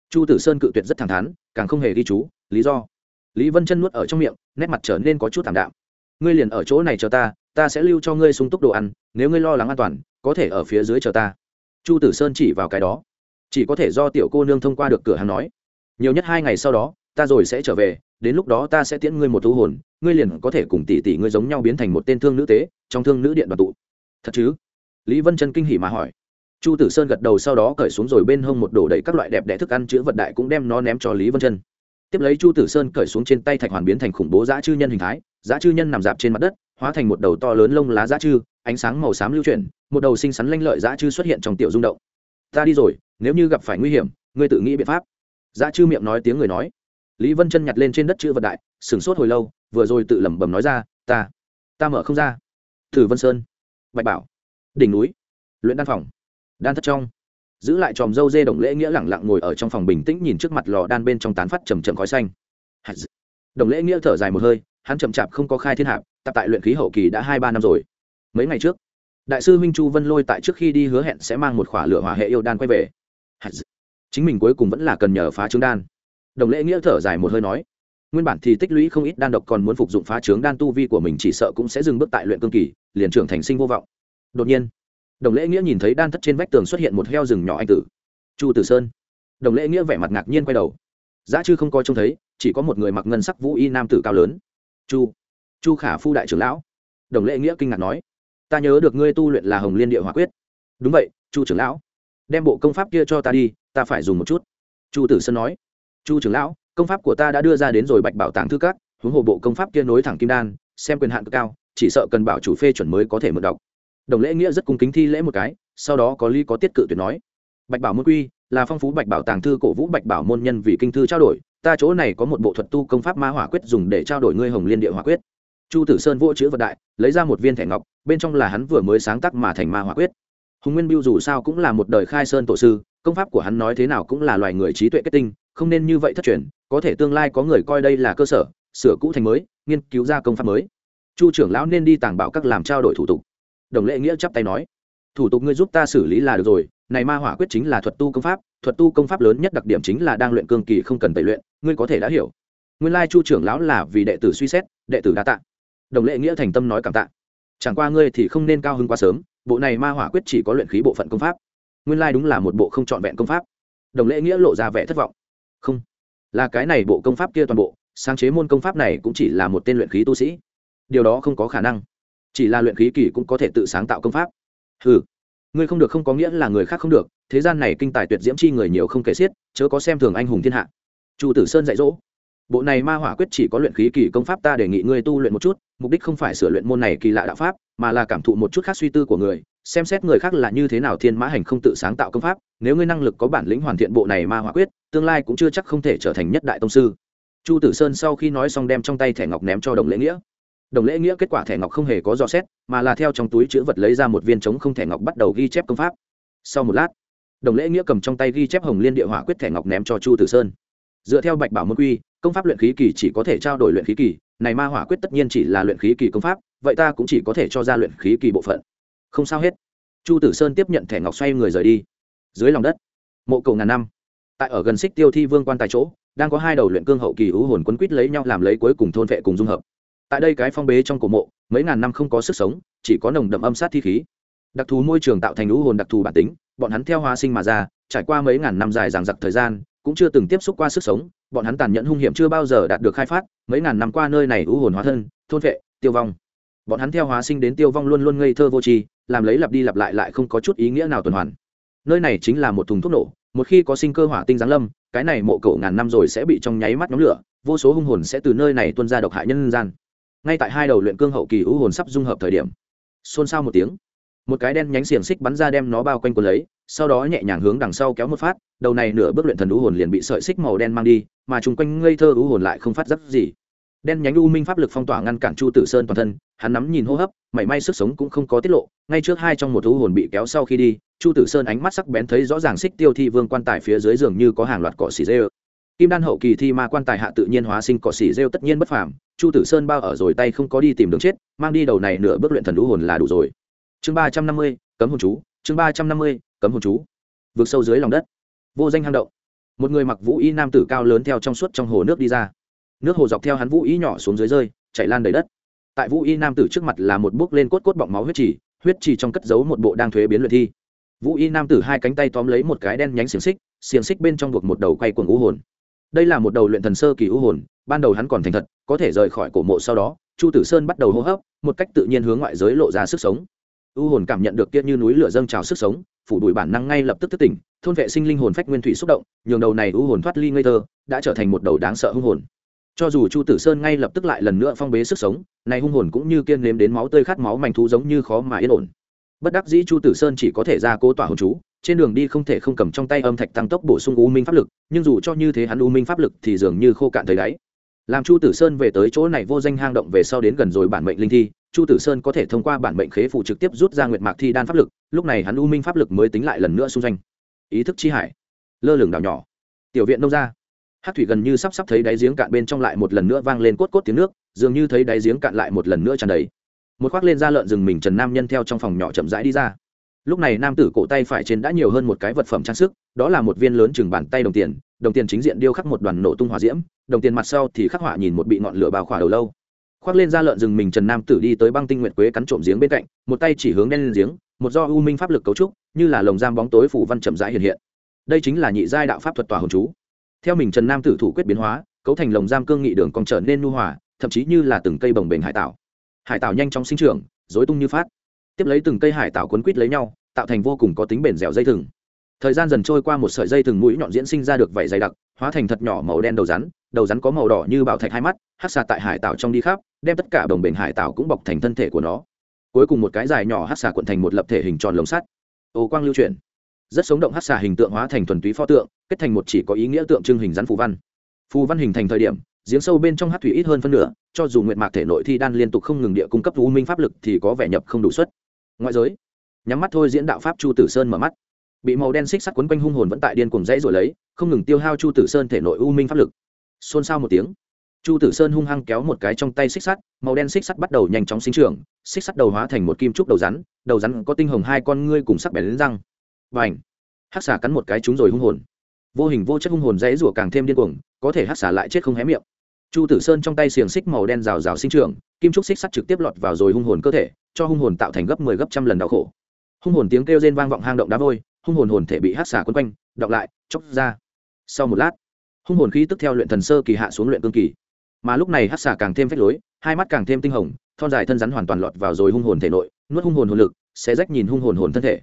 chu tử sơn cự tuyệt rất thẳng thắn, càng không hề ghi chú, lý do. Lý vân chân nuốt ở trong miệng, nét mặt trở nên có chút thảm đạm. Ngươi liền ở chỗ này chờ ta ta sẽ lưu cho ngươi sung túc đồ ăn, nếu ngươi lo lắng an toàn, có thể ở phía dưới chờ ta. Chu tử sơn chỉ vào cái đó. Chỉ có thể do tiểu cô nương thông qua được cửa hàng nói. Nhiều nhất hai ngày sau đó, ta rồi sẽ trở về, đến lúc đó ta sẽ tiễn ngươi một thú hồn, ngươi liền có thể cùng tỷ tỷ ngươi giống nhau biến thành một tên thương nữ tế, trong thương nữ điện đoàn tụ. Thật chứ? Lý vân chân kinh hỉ mà hỏi chu tử sơn gật đầu sau đó cởi xuống rồi bên hông một đổ đầy các loại đẹp đẽ thức ăn chữa vật đại cũng đem nó ném cho lý vân chân. Tiếp lấy chu tử sơn cởi xuống trên tay thạch hoàn biến thành khủng bố dã chư nhân hình thái, dã chư nhân nằm dạp trên mặt đất, hóa thành một đầu to lớn lông lá dã chư, ánh sáng màu xám lưu chuyển, một đầu xinh xắn lanh lợi dã chư xuất hiện trong tiểu rung động. Ta đi rồi, nếu như gặp phải nguy hiểm, ngươi tự nghĩ biện pháp. Dã chư miệng nói tiếng người nói. Lý vân chân nhặt lên trên đất chữ vật đại, sửng sốt hồi lâu, vừa rồi tự lẩm bẩm nói ra, ta ta mở không ra. Thử vân sơn, bạch bảo, đỉnh núi, luyện đan phòng đan thất trong. Giữ lại tròm dâu dê đồng lễ nghĩa lẳng lặng ngồi ở trong phòng bình tĩnh nhìn trước mặt lò đan bên trong tán phát chầm chậm khói xanh. Đồng lễ nghĩa thở dài một hơi, hắn chậm chạp không có khai thiên hạp tập tại luyện khí hậu kỳ đã hai ba năm rồi. Mấy ngày trước, đại sư huynh chu vân lôi tại trước khi đi hứa hẹn sẽ mang một khỏa lửa hỏa hệ yêu đan quay về. Chính mình cuối cùng vẫn là cần nhờ phá trứng đan. Đồng lễ nghĩa thở dài một hơi nói, nguyên bản thì tích lũy không ít đan độc còn muốn phục dụng phá trướng đan tu vi của mình chỉ sợ cũng sẽ dừng bước tại luyện cương kỳ, liền trưởng thành sinh vô vọng. Đột nhiên đồng lễ nghĩa nhìn thấy đan thất trên vách tường xuất hiện một heo rừng nhỏ anh tử. Chu tử sơn. Đồng lễ nghĩa vẻ mặt ngạc nhiên quay đầu. Giá chư không coi trông thấy, chỉ có một người mặc ngân sắc vũ y nam tử cao lớn. Chu. Chu khả phu đại trưởng lão. Đồng lễ nghĩa kinh ngạc nói. Ta nhớ được ngươi tu luyện là hồng liên địa hòa quyết. Đúng vậy, chu trưởng lão. Đem bộ công pháp kia cho ta đi, ta phải dùng một chút. Chu tử sơn nói. Chu trưởng lão, công pháp của ta đã đưa ra đến rồi bạch bảo tàng thư cát huống hồ bộ công pháp kia nối thẳng kim đan, xem quyền hạn cực cao, chỉ sợ cần bảo chủ phê chuẩn mới có thể mượn đọc đồng lễ nghĩa rất cung kính thi lễ một cái, sau đó có ly có tiết cự tuyệt nói, bạch bảo môn quy là phong phú bạch bảo tàng thư cổ vũ bạch bảo môn nhân vì kinh thư trao đổi, ta chỗ này có một bộ thuật tu công pháp ma hỏa quyết dùng để trao đổi ngươi hồng liên địa hỏa quyết. Chu tử sơn vỗ chữ vật đại, lấy ra một viên thẻ ngọc, bên trong là hắn vừa mới sáng tác mà thành ma hỏa quyết. Hùng nguyên biêu dù sao cũng là một đời khai sơn tổ sư, công pháp của hắn nói thế nào cũng là loài người trí tuệ kết tinh, không nên như vậy thất truyền, có thể tương lai có người coi đây là cơ sở, sửa cũ thành mới, nghiên cứu ra công pháp mới. Chu trưởng lão nên đi tàng bảo các làm trao đổi thủ tục đồng lệ nghĩa chắp tay nói, thủ tục ngươi giúp ta xử lý là được rồi, này ma hỏa quyết chính là thuật tu công pháp, thuật tu công pháp lớn nhất đặc điểm chính là đang luyện cương kỳ không cần tẩy luyện, ngươi có thể đã hiểu. Nguyên lai chu trưởng lão là vì đệ tử suy xét, đệ tử đa tạ. Đồng lệ nghĩa thành tâm nói cảm tạ. Chẳng qua ngươi thì không nên cao hơn quá sớm, bộ này ma hỏa quyết chỉ có luyện khí bộ phận công pháp. Nguyên lai đúng là một bộ không trọn vẹn công pháp. Đồng lễ nghĩa lộ ra vẻ thất vọng. Không, là cái này bộ công pháp kia toàn bộ, sáng chế môn công pháp này cũng chỉ là một tên luyện khí tu sĩ. Điều đó không có khả năng chỉ là luyện khí kỳ cũng có thể tự sáng tạo công pháp. Ừ ngươi không được không có nghĩa là người khác không được, thế gian này kinh tài tuyệt diễm chi người nhiều không kể xiết, chớ có xem thường anh hùng thiên hạ. Chu tử sơn dạy dỗ, bộ này ma hỏa quyết chỉ có luyện khí kỳ công pháp ta đề nghị ngươi tu luyện một chút, mục đích không phải sửa luyện môn này kỳ lạ đạo pháp, mà là cảm thụ một chút khác suy tư của người, xem xét người khác là như thế nào thiên mã hành không tự sáng tạo công pháp, nếu ngươi năng lực có bản lĩnh hoàn thiện bộ này ma hỏa quyết, tương lai cũng chưa chắc không thể trở thành nhất đại tông sư. Chu tử sơn sau khi nói xong đem trong tay thẻ ngọc ném cho đồng lễ nghĩa đồng lễ nghĩa kết quả thẻ ngọc không hề có dò xét, mà là theo trong túi chữ vật lấy ra một viên trống không thẻ ngọc bắt đầu ghi chép công pháp. Sau một lát, đồng lễ nghĩa cầm trong tay ghi chép hồng liên địa hỏa quyết thẻ ngọc ném cho chu tử sơn. Dựa theo bạch bảo môn quy, công pháp luyện khí kỳ chỉ có thể trao đổi luyện khí kỳ, này ma hỏa quyết tất nhiên chỉ là luyện khí kỳ công pháp, vậy ta cũng chỉ có thể cho ra luyện khí kỳ bộ phận. Không sao hết. Chu tử sơn tiếp nhận thẻ ngọc xoay người rời đi. Dưới lòng đất, mộ cầu ngàn năm, tại ở gần xích tiêu thi vương quan tại chỗ, đang có hai đầu luyện cương hậu kỳ hữu hồn quấn quýt lấy nhau làm lấy cuối cùng thôn vệ cùng dung hợp tại đây cái phong bế trong cổ mộ, mấy ngàn năm không có sức sống, chỉ có nồng đậm âm sát thi khí. Đặc thù môi trường tạo thành lũ hồn đặc thù bản tính, bọn hắn theo hóa sinh mà ra, trải qua mấy ngàn năm dài dằng dặc thời gian, cũng chưa từng tiếp xúc qua sức sống, bọn hắn tàn nhẫn hung hiểm chưa bao giờ đạt được khai phát, mấy ngàn năm qua nơi này lũ hồn hóa thân, thôn vệ, tiêu vong. Bọn hắn theo hóa sinh đến tiêu vong luôn luôn ngây thơ vô tri, làm lấy lặp đi lặp lại lại không có chút ý nghĩa nào tuần hoàn. Nơi này chính là một thùng thuốc nổ, một khi có sinh cơ hỏa tinh giáng lâm, cái này mộ cậu ngàn năm rồi sẽ bị trong nháy mắt nhóm lửa, vô số hung hồn sẽ từ nơi này tuôn ra độc hại nhân gian ngay tại hai đầu luyện cương hậu kỳ u hồn sắp dung hợp thời điểm. Xôn xao một tiếng, một cái đen nhánh xiềng xích bắn ra đem nó bao quanh quần lấy, sau đó nhẹ nhàng hướng đằng sau kéo một phát, đầu này nửa bước luyện thần u hồn liền bị sợi xích màu đen mang đi, mà chung quanh ngây thơ u hồn lại không phát giác gì. Đen nhánh u minh pháp lực phong tỏa ngăn cản chu tử sơn toàn thân, hắn nắm nhìn hô hấp, mảy may sức sống cũng không có tiết lộ, ngay trước hai trong một u hồn bị kéo sau khi đi, chu tử sơn ánh mắt sắc bén thấy rõ ràng xích tiêu thi vương quan tài phía dưới giường như có hàng loạt cỏ xỉ rêu kim đan hậu kỳ thi ma quan tài hạ tự nhiên hóa sinh cỏ xỉ rêu tất nhiên bất phàm, chu tử sơn bao ở rồi tay không có đi tìm đường chết, mang đi đầu này nửa bước luyện thần lũ hồn là đủ rồi. Chương ba trăm năm mươi, cấm hồn chú, chương ba trăm năm mươi, cấm hồn chú. Vượt sâu dưới lòng đất, vô danh hang động. Một người mặc vũ y nam tử cao lớn theo trong suốt trong hồ nước đi ra. Nước hồ dọc theo hắn vũ y nhỏ xuống dưới rơi, chảy lan đầy đất. Tại vũ y nam tử trước mặt là một bước lên cốt cốt bọng máu huyết trì huyết trì trong cất giấu một bộ đang thuế biến luyện thi. Vũ y nam tử hai cánh tay tóm lấy một cái đen nhánh xiềng xích xiềng xích bên trong buộc một đầu quay cuồng u hồn đây là một đầu luyện thần sơ kỳ u hồn, ban đầu hắn còn thành thật, có thể rời khỏi cổ mộ sau đó, chu tử sơn bắt đầu hô hấp, một cách tự nhiên hướng ngoại giới lộ ra sức sống. U hồn cảm nhận được kia như núi lửa dâng trào sức sống, phủ đuổi bản năng ngay lập tức thức tỉnh, thôn vệ sinh linh hồn phách nguyên thủy xúc động, nhường đầu này u hồn thoát ly ngây thơ, đã trở thành một đầu đáng sợ hung hồn. Cho dù chu tử sơn ngay lập tức lại lần nữa phong bế sức sống, này hung hồn cũng như kiên nếm đến máu tươi khát máu mảnh thú giống như khó mà yên ổn. Bất đắc dĩ chu tử sơn chỉ có thể ra cố tỏa hồn chú trên đường đi không thể không cầm trong tay âm thạch tăng tốc bổ sung u minh pháp lực, nhưng dù cho như thế hắn u minh pháp lực thì dường như khô cạn tới đáy. Làm chu tử sơn về tới chỗ này vô danh hang động về sau đến gần rồi bản mệnh linh thi, chu tử sơn có thể thông qua bản mệnh khế phụ trực tiếp rút ra nguyệt mạc thi đan pháp lực, lúc này hắn u minh pháp lực mới tính lại lần nữa xung danh ý thức chi hải. Lơ lửng đảo nhỏ. Tiểu viện nông ra hát thủy gần như sắp sắp thấy đáy giếng cạn bên trong lại một lần nữa vang lên cốt cốt tiếng nước, dường như thấy đáy giếng cạn lại một lần nữa tràn đầy. Một khoác lên da lợn rừng mình trần nam nhân theo trong phòng nhỏ chậm rãi đi ra lúc này nam tử cổ tay phải trên đã nhiều hơn một cái vật phẩm trang sức đó là một viên lớn chừng bàn tay đồng tiền đồng tiền chính diện điêu khắc một đoàn nổ tung hỏa diễm đồng tiền mặt sau thì khắc họa nhìn một bị ngọn lửa bào khỏa đầu lâu. Khoác lên da lợn rừng mình trần nam tử đi tới băng tinh nguyệt quế cắn trộm giếng bên cạnh một tay chỉ hướng đen lên giếng một do u minh pháp lực cấu trúc như là lồng giam bóng tối phủ văn chậm rãi hiện hiện. Đây chính là nhị giai đạo pháp thuật tòa hồn chú. Theo mình trần nam tử thủ quyết biến hóa cấu thành lồng giam cương nghị đường còn trở nên nu hòa thậm chí như là từng cây bồng bềnh hải tảo, hải tảo nhanh chóng sinh trưởng dối tung như phát tiếp lấy từng cây hải tạo quấn quít lấy nhau, tạo thành vô cùng có tính bền dẻo dây thừng. Thời gian dần trôi qua một sợi dây thừng mũi nhọn diễn sinh ra được vảy dày đặc, hóa thành thật nhỏ màu đen đầu rắn đầu rắn có màu đỏ như bảo thạch hai mắt hát xà tại hải tạo trong đi khắp, đem tất cả đồng bền hải tạo cũng bọc thành thân thể của nó. Cuối cùng một cái dài nhỏ hát xà cuộn thành một lập thể hình tròn lồng sắt. Ô quang lưu chuyển. Rất sống động hát xà hình tượng hóa thành thuần túy pho tượng, kết thành một chỉ có ý nghĩa tượng trưng hình rắn phù văn. Phù văn hình thành thời điểm, giếng sâu bên trong hát thủy ít hơn phân nửa, cho dù nguyện mạc thể nội thi đan liên tục không ngừng địa cung cấp u minh pháp lực thì có vẻ nhập không đủ suất ngoại giới. Nhắm mắt thôi, diễn đạo pháp chu tử sơn mở mắt. Bị màu đen xích sắt quấn quanh hung hồn vẫn tại điên cùng dãy rồi lấy, không ngừng tiêu hao chu tử sơn thể nội u minh pháp lực. Xôn xao một tiếng, chu tử sơn hung hăng kéo một cái trong tay xích sắt, màu đen xích sắt bắt đầu nhanh chóng sinh trưởng, xích sắt đầu hóa thành một kim trúc đầu rắn đầu rắn có tinh hồng hai con ngươi cùng sắc bẻ lên răng. Và ảnh hắc xà cắn một cái chúng rồi hung hồn. Vô hình vô chất hung hồn dãy rủa càng thêm điên cuồng, có thể hắc xà lại chết không hé miệng. Chu tử sơn trong tay xiềng xích màu đen rào rào sinh trưởng kim trúc xích sắt trực tiếp lọt vào rồi hung hồn cơ thể, cho hung hồn tạo thành gấp mười 10 gấp trăm lần đau khổ. Hung hồn tiếng kêu rên vang vọng hang động đá vôi, hung hồn hồn thể bị hát xả quấn quanh, đọc lại chóc ra. Sau một lát, hung hồn khí tức theo luyện thần sơ kỳ hạ xuống luyện cương kỳ. Mà lúc này hát xả càng thêm phách lối, hai mắt càng thêm tinh hồng, thon dài thân rắn hoàn toàn lọt vào rồi hung hồn thể nội, nuốt hung hồn hồn lực sẽ rách nhìn hung hồn hồn thân thể.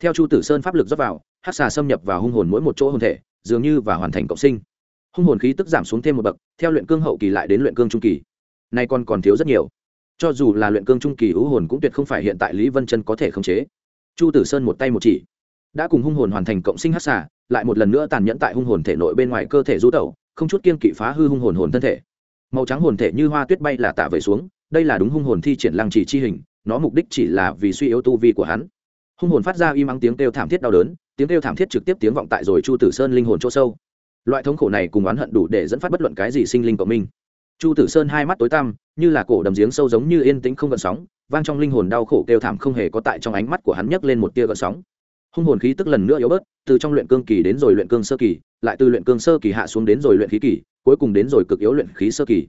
Theo chu tử sơn pháp lực dốc vào hát xà xâm nhập vào hung hồn mỗi một chỗ hồn thể, dường như và hoàn thành cộng sinh. Hung hồn khí tức giảm xuống thêm một bậc, theo luyện cương hậu kỳ lại đến luyện cương trung kỳ nay còn còn thiếu rất nhiều. Cho dù là luyện cương trung kỳ hữu hồn cũng tuyệt không phải hiện tại lý vân chân có thể khống chế. Chu tử sơn một tay một chỉ. Đã cùng hung hồn hoàn thành cộng sinh hát xả lại một lần nữa tàn nhẫn tại hung hồn thể nội bên ngoài cơ thể rú tẩu, không chút kiên kỵ phá hư hung hồn hồn thân thể. Màu trắng hồn thể như hoa tuyết bay là tạ về xuống, đây là đúng hung hồn thi triển lăng trì chi hình, nó mục đích chỉ là vì suy yếu tu vi của hắn. Hung hồn phát ra im ắng tiếng kêu thảm thiết đau đớn, tiếng kêu thảm thiết trực tiếp tiếng vọng tại rồi chu tử sơn linh hồn chỗ sâu. Loại thống khổ này cùng oán hận đủ để dẫn phát bất luận cái gì sinh linh của mình chu tử sơn hai mắt tối tăm, như là cổ đầm giếng sâu giống như yên tĩnh không gợn sóng, vang trong linh hồn đau khổ kêu thảm không hề có tại trong ánh mắt của hắn nhấc lên một tia gợn sóng. Hung hồn khí tức lần nữa yếu bớt, từ trong luyện cương kỳ đến rồi luyện cương sơ kỳ, lại từ luyện cương sơ kỳ hạ xuống đến rồi luyện khí kỳ, cuối cùng đến rồi cực yếu luyện khí sơ kỳ.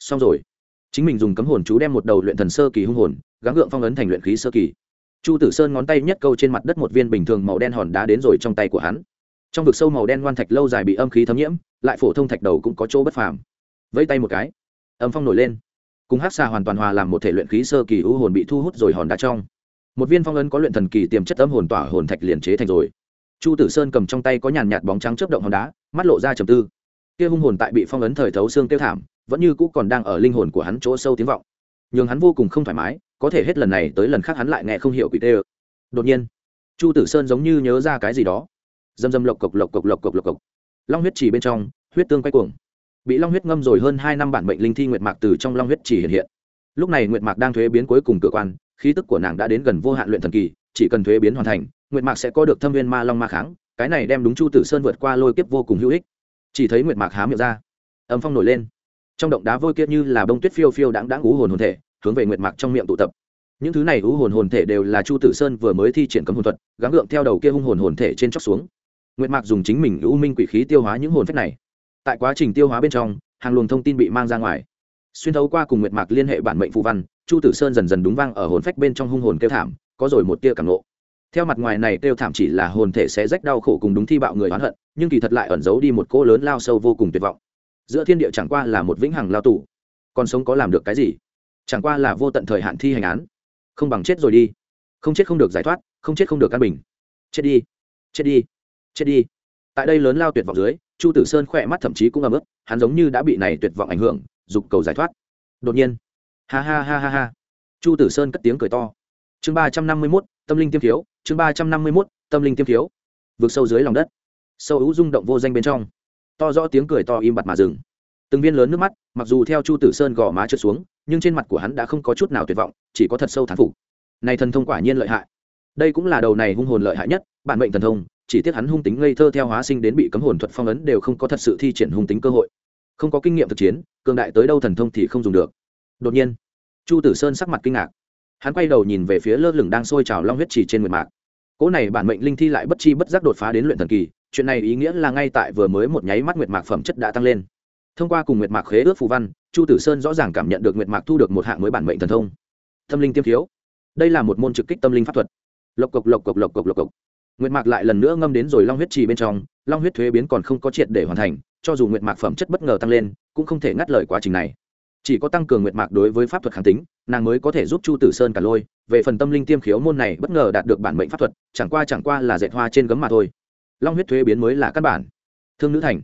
Xong rồi. Chính mình dùng cấm hồn chú đem một đầu luyện thần sơ kỳ hung hồn, gắng gượng phong ấn thành luyện khí sơ kỳ. Chu tử sơn ngón tay nhất câu trên mặt đất một viên bình thường màu đen hòn đá đến rồi trong tay của hắn. Trong vực sâu màu đen ngoan thạch lâu dài bị âm khí thấm nhiễm, lại phổ thông thạch đầu cũng có chỗ bất phàm vẫy tay một cái. Âm phong nổi lên. Cùng hát xà hoàn toàn hòa làm một thể luyện khí sơ kỳ u hồn bị thu hút rồi hòn đá trong. Một viên phong ấn có luyện thần kỳ tiềm chất âm hồn tỏa hồn thạch liền chế thành rồi. Chu tử sơn cầm trong tay có nhàn nhạt bóng trắng chớp động hòn đá, mắt lộ ra trầm tư. Kia hung hồn tại bị phong ấn thời thấu xương tiêu thảm, vẫn như cũ còn đang ở linh hồn của hắn chỗ sâu tiếng vọng. Nhưng hắn vô cùng không thoải mái, có thể hết lần này tới lần khác hắn lại nghe không hiểu quỷ tê ơ. Đột nhiên, chu tử sơn giống như nhớ ra cái gì đó. Dầm dầm lộc cộc lộc cộc lộc cộc lộc cộc. Long huyết chỉ bên trong, huyết tương quay cuồng bị long huyết ngâm rồi hơn hai năm bản bệnh linh thi nguyệt mạc từ trong long huyết chỉ hiện hiện. Lúc này nguyệt mạc đang thuế biến cuối cùng cửa quan, khí tức của nàng đã đến gần vô hạn luyện thần kỳ, chỉ cần thuế biến hoàn thành, nguyệt mạc sẽ có được thâm viên ma long ma kháng, cái này đem đúng chu tử sơn vượt qua lôi kiếp vô cùng hữu ích. Chỉ thấy nguyệt mạc há miệng ra, âm phong nổi lên. Trong động đá vôi kiếp như là bông tuyết phiêu phiêu đáng đáng ú hồn hồn thể, hướng về nguyệt mạc trong miệng tụ tập. Những thứ này ú hồn hồn thể đều là chu tử sơn vừa mới thi triển cấm hồn thuật, gắng gượng theo đầu kia hung hồn hồn thể trên chóc xuống. Nguyệt mạc dùng chính mình u minh quỷ khí tiêu hóa những hồn phách này tại quá trình tiêu hóa bên trong, hàng luồng thông tin bị mang ra ngoài. Xuyên thấu qua cùng nguyệt mạc liên hệ bản mệnh phù văn, chu tử sơn dần dần đúng vang ở hồn phách bên trong hung hồn kêu thảm, có rồi một tia cảm lộ theo mặt ngoài này kêu thảm chỉ là hồn thể sẽ rách đau khổ cùng đúng thi bạo người oán hận, nhưng kỳ thật lại ẩn giấu đi một cỗ lớn lao sâu vô cùng tuyệt vọng. Giữa thiên địa chẳng qua là một vĩnh hằng lao tù. Còn sống có làm được cái gì? Chẳng qua là vô tận thời hạn thi hành án. Không bằng chết rồi đi. Không chết không được giải thoát, không chết không được căn bình. Chết đi. Chết đi. Chết đi tại đây lớn lao tuyệt vọng dưới, chu tử sơn khỏe mắt thậm chí cũng ấm ức, hắn giống như đã bị này tuyệt vọng ảnh hưởng, dục cầu giải thoát. Đột nhiên, ha ha ha ha ha. Chu tử sơn cất tiếng cười to. Chương ba trăm năm mươi mốt, tâm linh tiêm thiếu chương ba trăm năm mươi mốt, tâm linh tiêm thiếu vượt sâu dưới lòng đất, sâu hữu rung động vô danh bên trong. To rõ tiếng cười to im bặt mà dừng. Từng viên lớn nước mắt, mặc dù theo chu tử sơn gò má trượt xuống, nhưng trên mặt của hắn đã không có chút nào tuyệt vọng, chỉ có thật sâu thán phục. Này thần thông quả nhiên lợi hại. Đây cũng là đầu này hung hồn lợi hại nhất, bản mệnh thần thông chỉ tiếc hắn hung tính ngây thơ theo hóa sinh đến bị cấm hồn thuật phong ấn đều không có thật sự thi triển hung tính cơ hội. Không có kinh nghiệm thực chiến, cường đại tới đâu thần thông thì không dùng được. Đột nhiên, chu tử sơn sắc mặt kinh ngạc. Hắn quay đầu nhìn về phía lơ lửng đang sôi trào long huyết chỉ trên nguyệt mạc. Cỗ này bản mệnh linh thi lại bất chi bất giác đột phá đến luyện thần kỳ, chuyện này ý nghĩa là ngay tại vừa mới một nháy mắt nguyệt mạc phẩm chất đã tăng lên. Thông qua cùng nguyệt mạc khế ước phù văn, chu tử sơn rõ ràng cảm nhận được nguyệt mạc thu được một hạng mới bản mệnh thần thông. Tâm linh tiêm thiếu đây là một môn trực kích tâm linh pháp thuật. Lộc cộc lộc cộc lộc cộc lộc cộc nguyệt mạc lại lần nữa ngâm đến rồi long huyết trì bên trong, long huyết thuế biến còn không có triệt để hoàn thành, cho dù nguyệt mạc phẩm chất bất ngờ tăng lên, cũng không thể ngắt lời quá trình này. Chỉ có tăng cường nguyệt mạc đối với pháp thuật kháng tính, nàng mới có thể giúp chu tử sơn cả lôi, về phần tâm linh tiêm khiếu môn này bất ngờ đạt được bản mệnh pháp thuật, chẳng qua chẳng qua là dệt hoa trên gấm mà thôi. Long huyết thuế biến mới là căn bản. Thương nữ thành.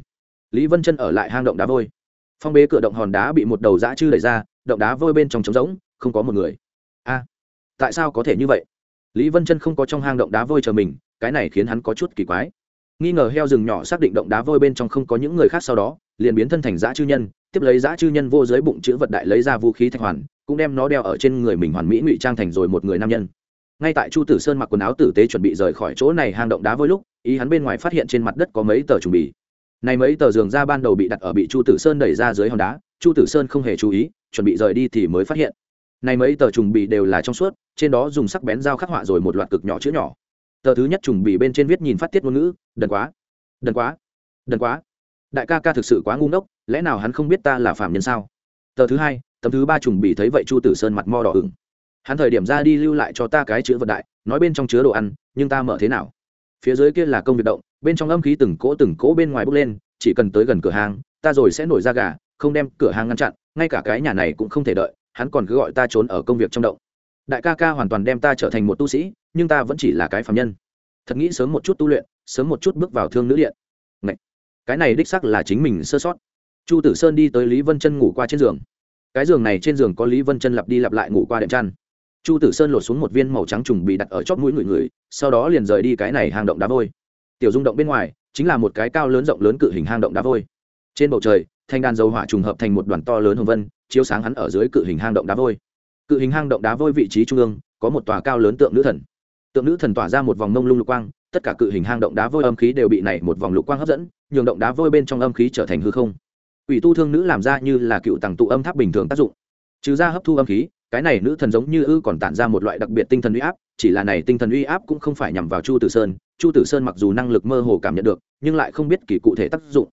Lý vân chân ở lại hang động đá vôi. Phong bế cửa động hòn đá bị một đầu dã chư đẩy ra, động đá vôi bên trong trống rỗng, không có một người. A, tại sao có thể như vậy? Lý vân chân không có trong hang động đá vôi chờ mình cái này khiến hắn có chút kỳ quái. Nghi ngờ heo rừng nhỏ xác định động đá vôi bên trong không có những người khác sau đó, liền biến thân thành dã chư nhân, tiếp lấy dã chư nhân vô giới bụng chữ vật đại lấy ra vũ khí thạch hoàn, cũng đem nó đeo ở trên người mình hoàn mỹ ngụy trang thành rồi một người nam nhân. Ngay tại chu tử sơn mặc quần áo tử tế chuẩn bị rời khỏi chỗ này hang động đá vôi lúc, ý hắn bên ngoài phát hiện trên mặt đất có mấy tờ trùng bì. Này mấy tờ giường ra ban đầu bị đặt ở bị chu tử sơn đẩy ra dưới hòn đá, chu tử sơn không hề chú ý, chuẩn bị rời đi thì mới phát hiện. Này mấy tờ trùng bì đều là trong suốt, trên đó dùng sắc bén dao khắc họa rồi một loạt cực nhỏ chữ nhỏ tờ thứ nhất trùng bì bên trên viết nhìn phát tiết ngôn ngữ, đần quá đần quá đần quá. Đại ca ca thực sự quá ngu ngốc, lẽ nào hắn không biết ta là phạm nhân sao? Tờ thứ hai, tấm thứ ba trùng bì thấy vậy chu tử sơn mặt mo đỏ ửng. Hắn thời điểm ra đi lưu lại cho ta cái chữ vật đại, nói bên trong chứa đồ ăn, nhưng ta mở thế nào? Phía dưới kia là công việc động, bên trong âm khí từng cỗ từng cỗ bên ngoài bốc lên, chỉ cần tới gần cửa hàng, ta rồi sẽ nổi ra gà, không đem cửa hàng ngăn chặn, ngay cả cái nhà này cũng không thể đợi, hắn còn cứ gọi ta trốn ở công việc trong động đại ca ca hoàn toàn đem ta trở thành một tu sĩ, nhưng ta vẫn chỉ là cái phạm nhân. Thật nghĩ sớm một chút tu luyện, sớm một chút bước vào thương nữ điện. Ngậy! cái này đích sắc là chính mình sơ sót. Chu tử sơn đi tới lý vân chân ngủ qua trên giường. Cái giường này trên giường có lý vân chân lặp đi lặp lại ngủ qua đệm chăn. Chu tử sơn lột xuống một viên màu trắng trùng bị đặt ở chóp mũi người người, sau đó liền rời đi cái này hang động đá vôi. Tiểu dung động bên ngoài, chính là một cái cao lớn rộng lớn cự hình hang động đá vôi. Trên bầu trời, thanh đàn dầu hỏa trùng hợp thành một đoàn to lớn hồng vân, chiếu sáng hắn ở dưới cự hình hang động đá vôi cự hình hang động đá vôi vị trí trung ương, có một tòa cao lớn tượng nữ thần. Tượng nữ thần tỏa ra một vòng mông lung lục quang, tất cả cự hình hang động đá vôi âm khí đều bị này một vòng lục quang hấp dẫn, nhường động đá vôi bên trong âm khí trở thành hư không. Ủy tu thương nữ làm ra như là cựu tàng tụ âm tháp bình thường tác dụng. Trừ ra hấp thu âm khí, cái này nữ thần giống như ư còn tản ra một loại đặc biệt tinh thần uy áp, chỉ là này tinh thần uy áp cũng không phải nhằm vào chu tử sơn, chu tử sơn mặc dù năng lực mơ hồ cảm nhận được, nhưng lại không biết kỳ cụ thể tác dụng.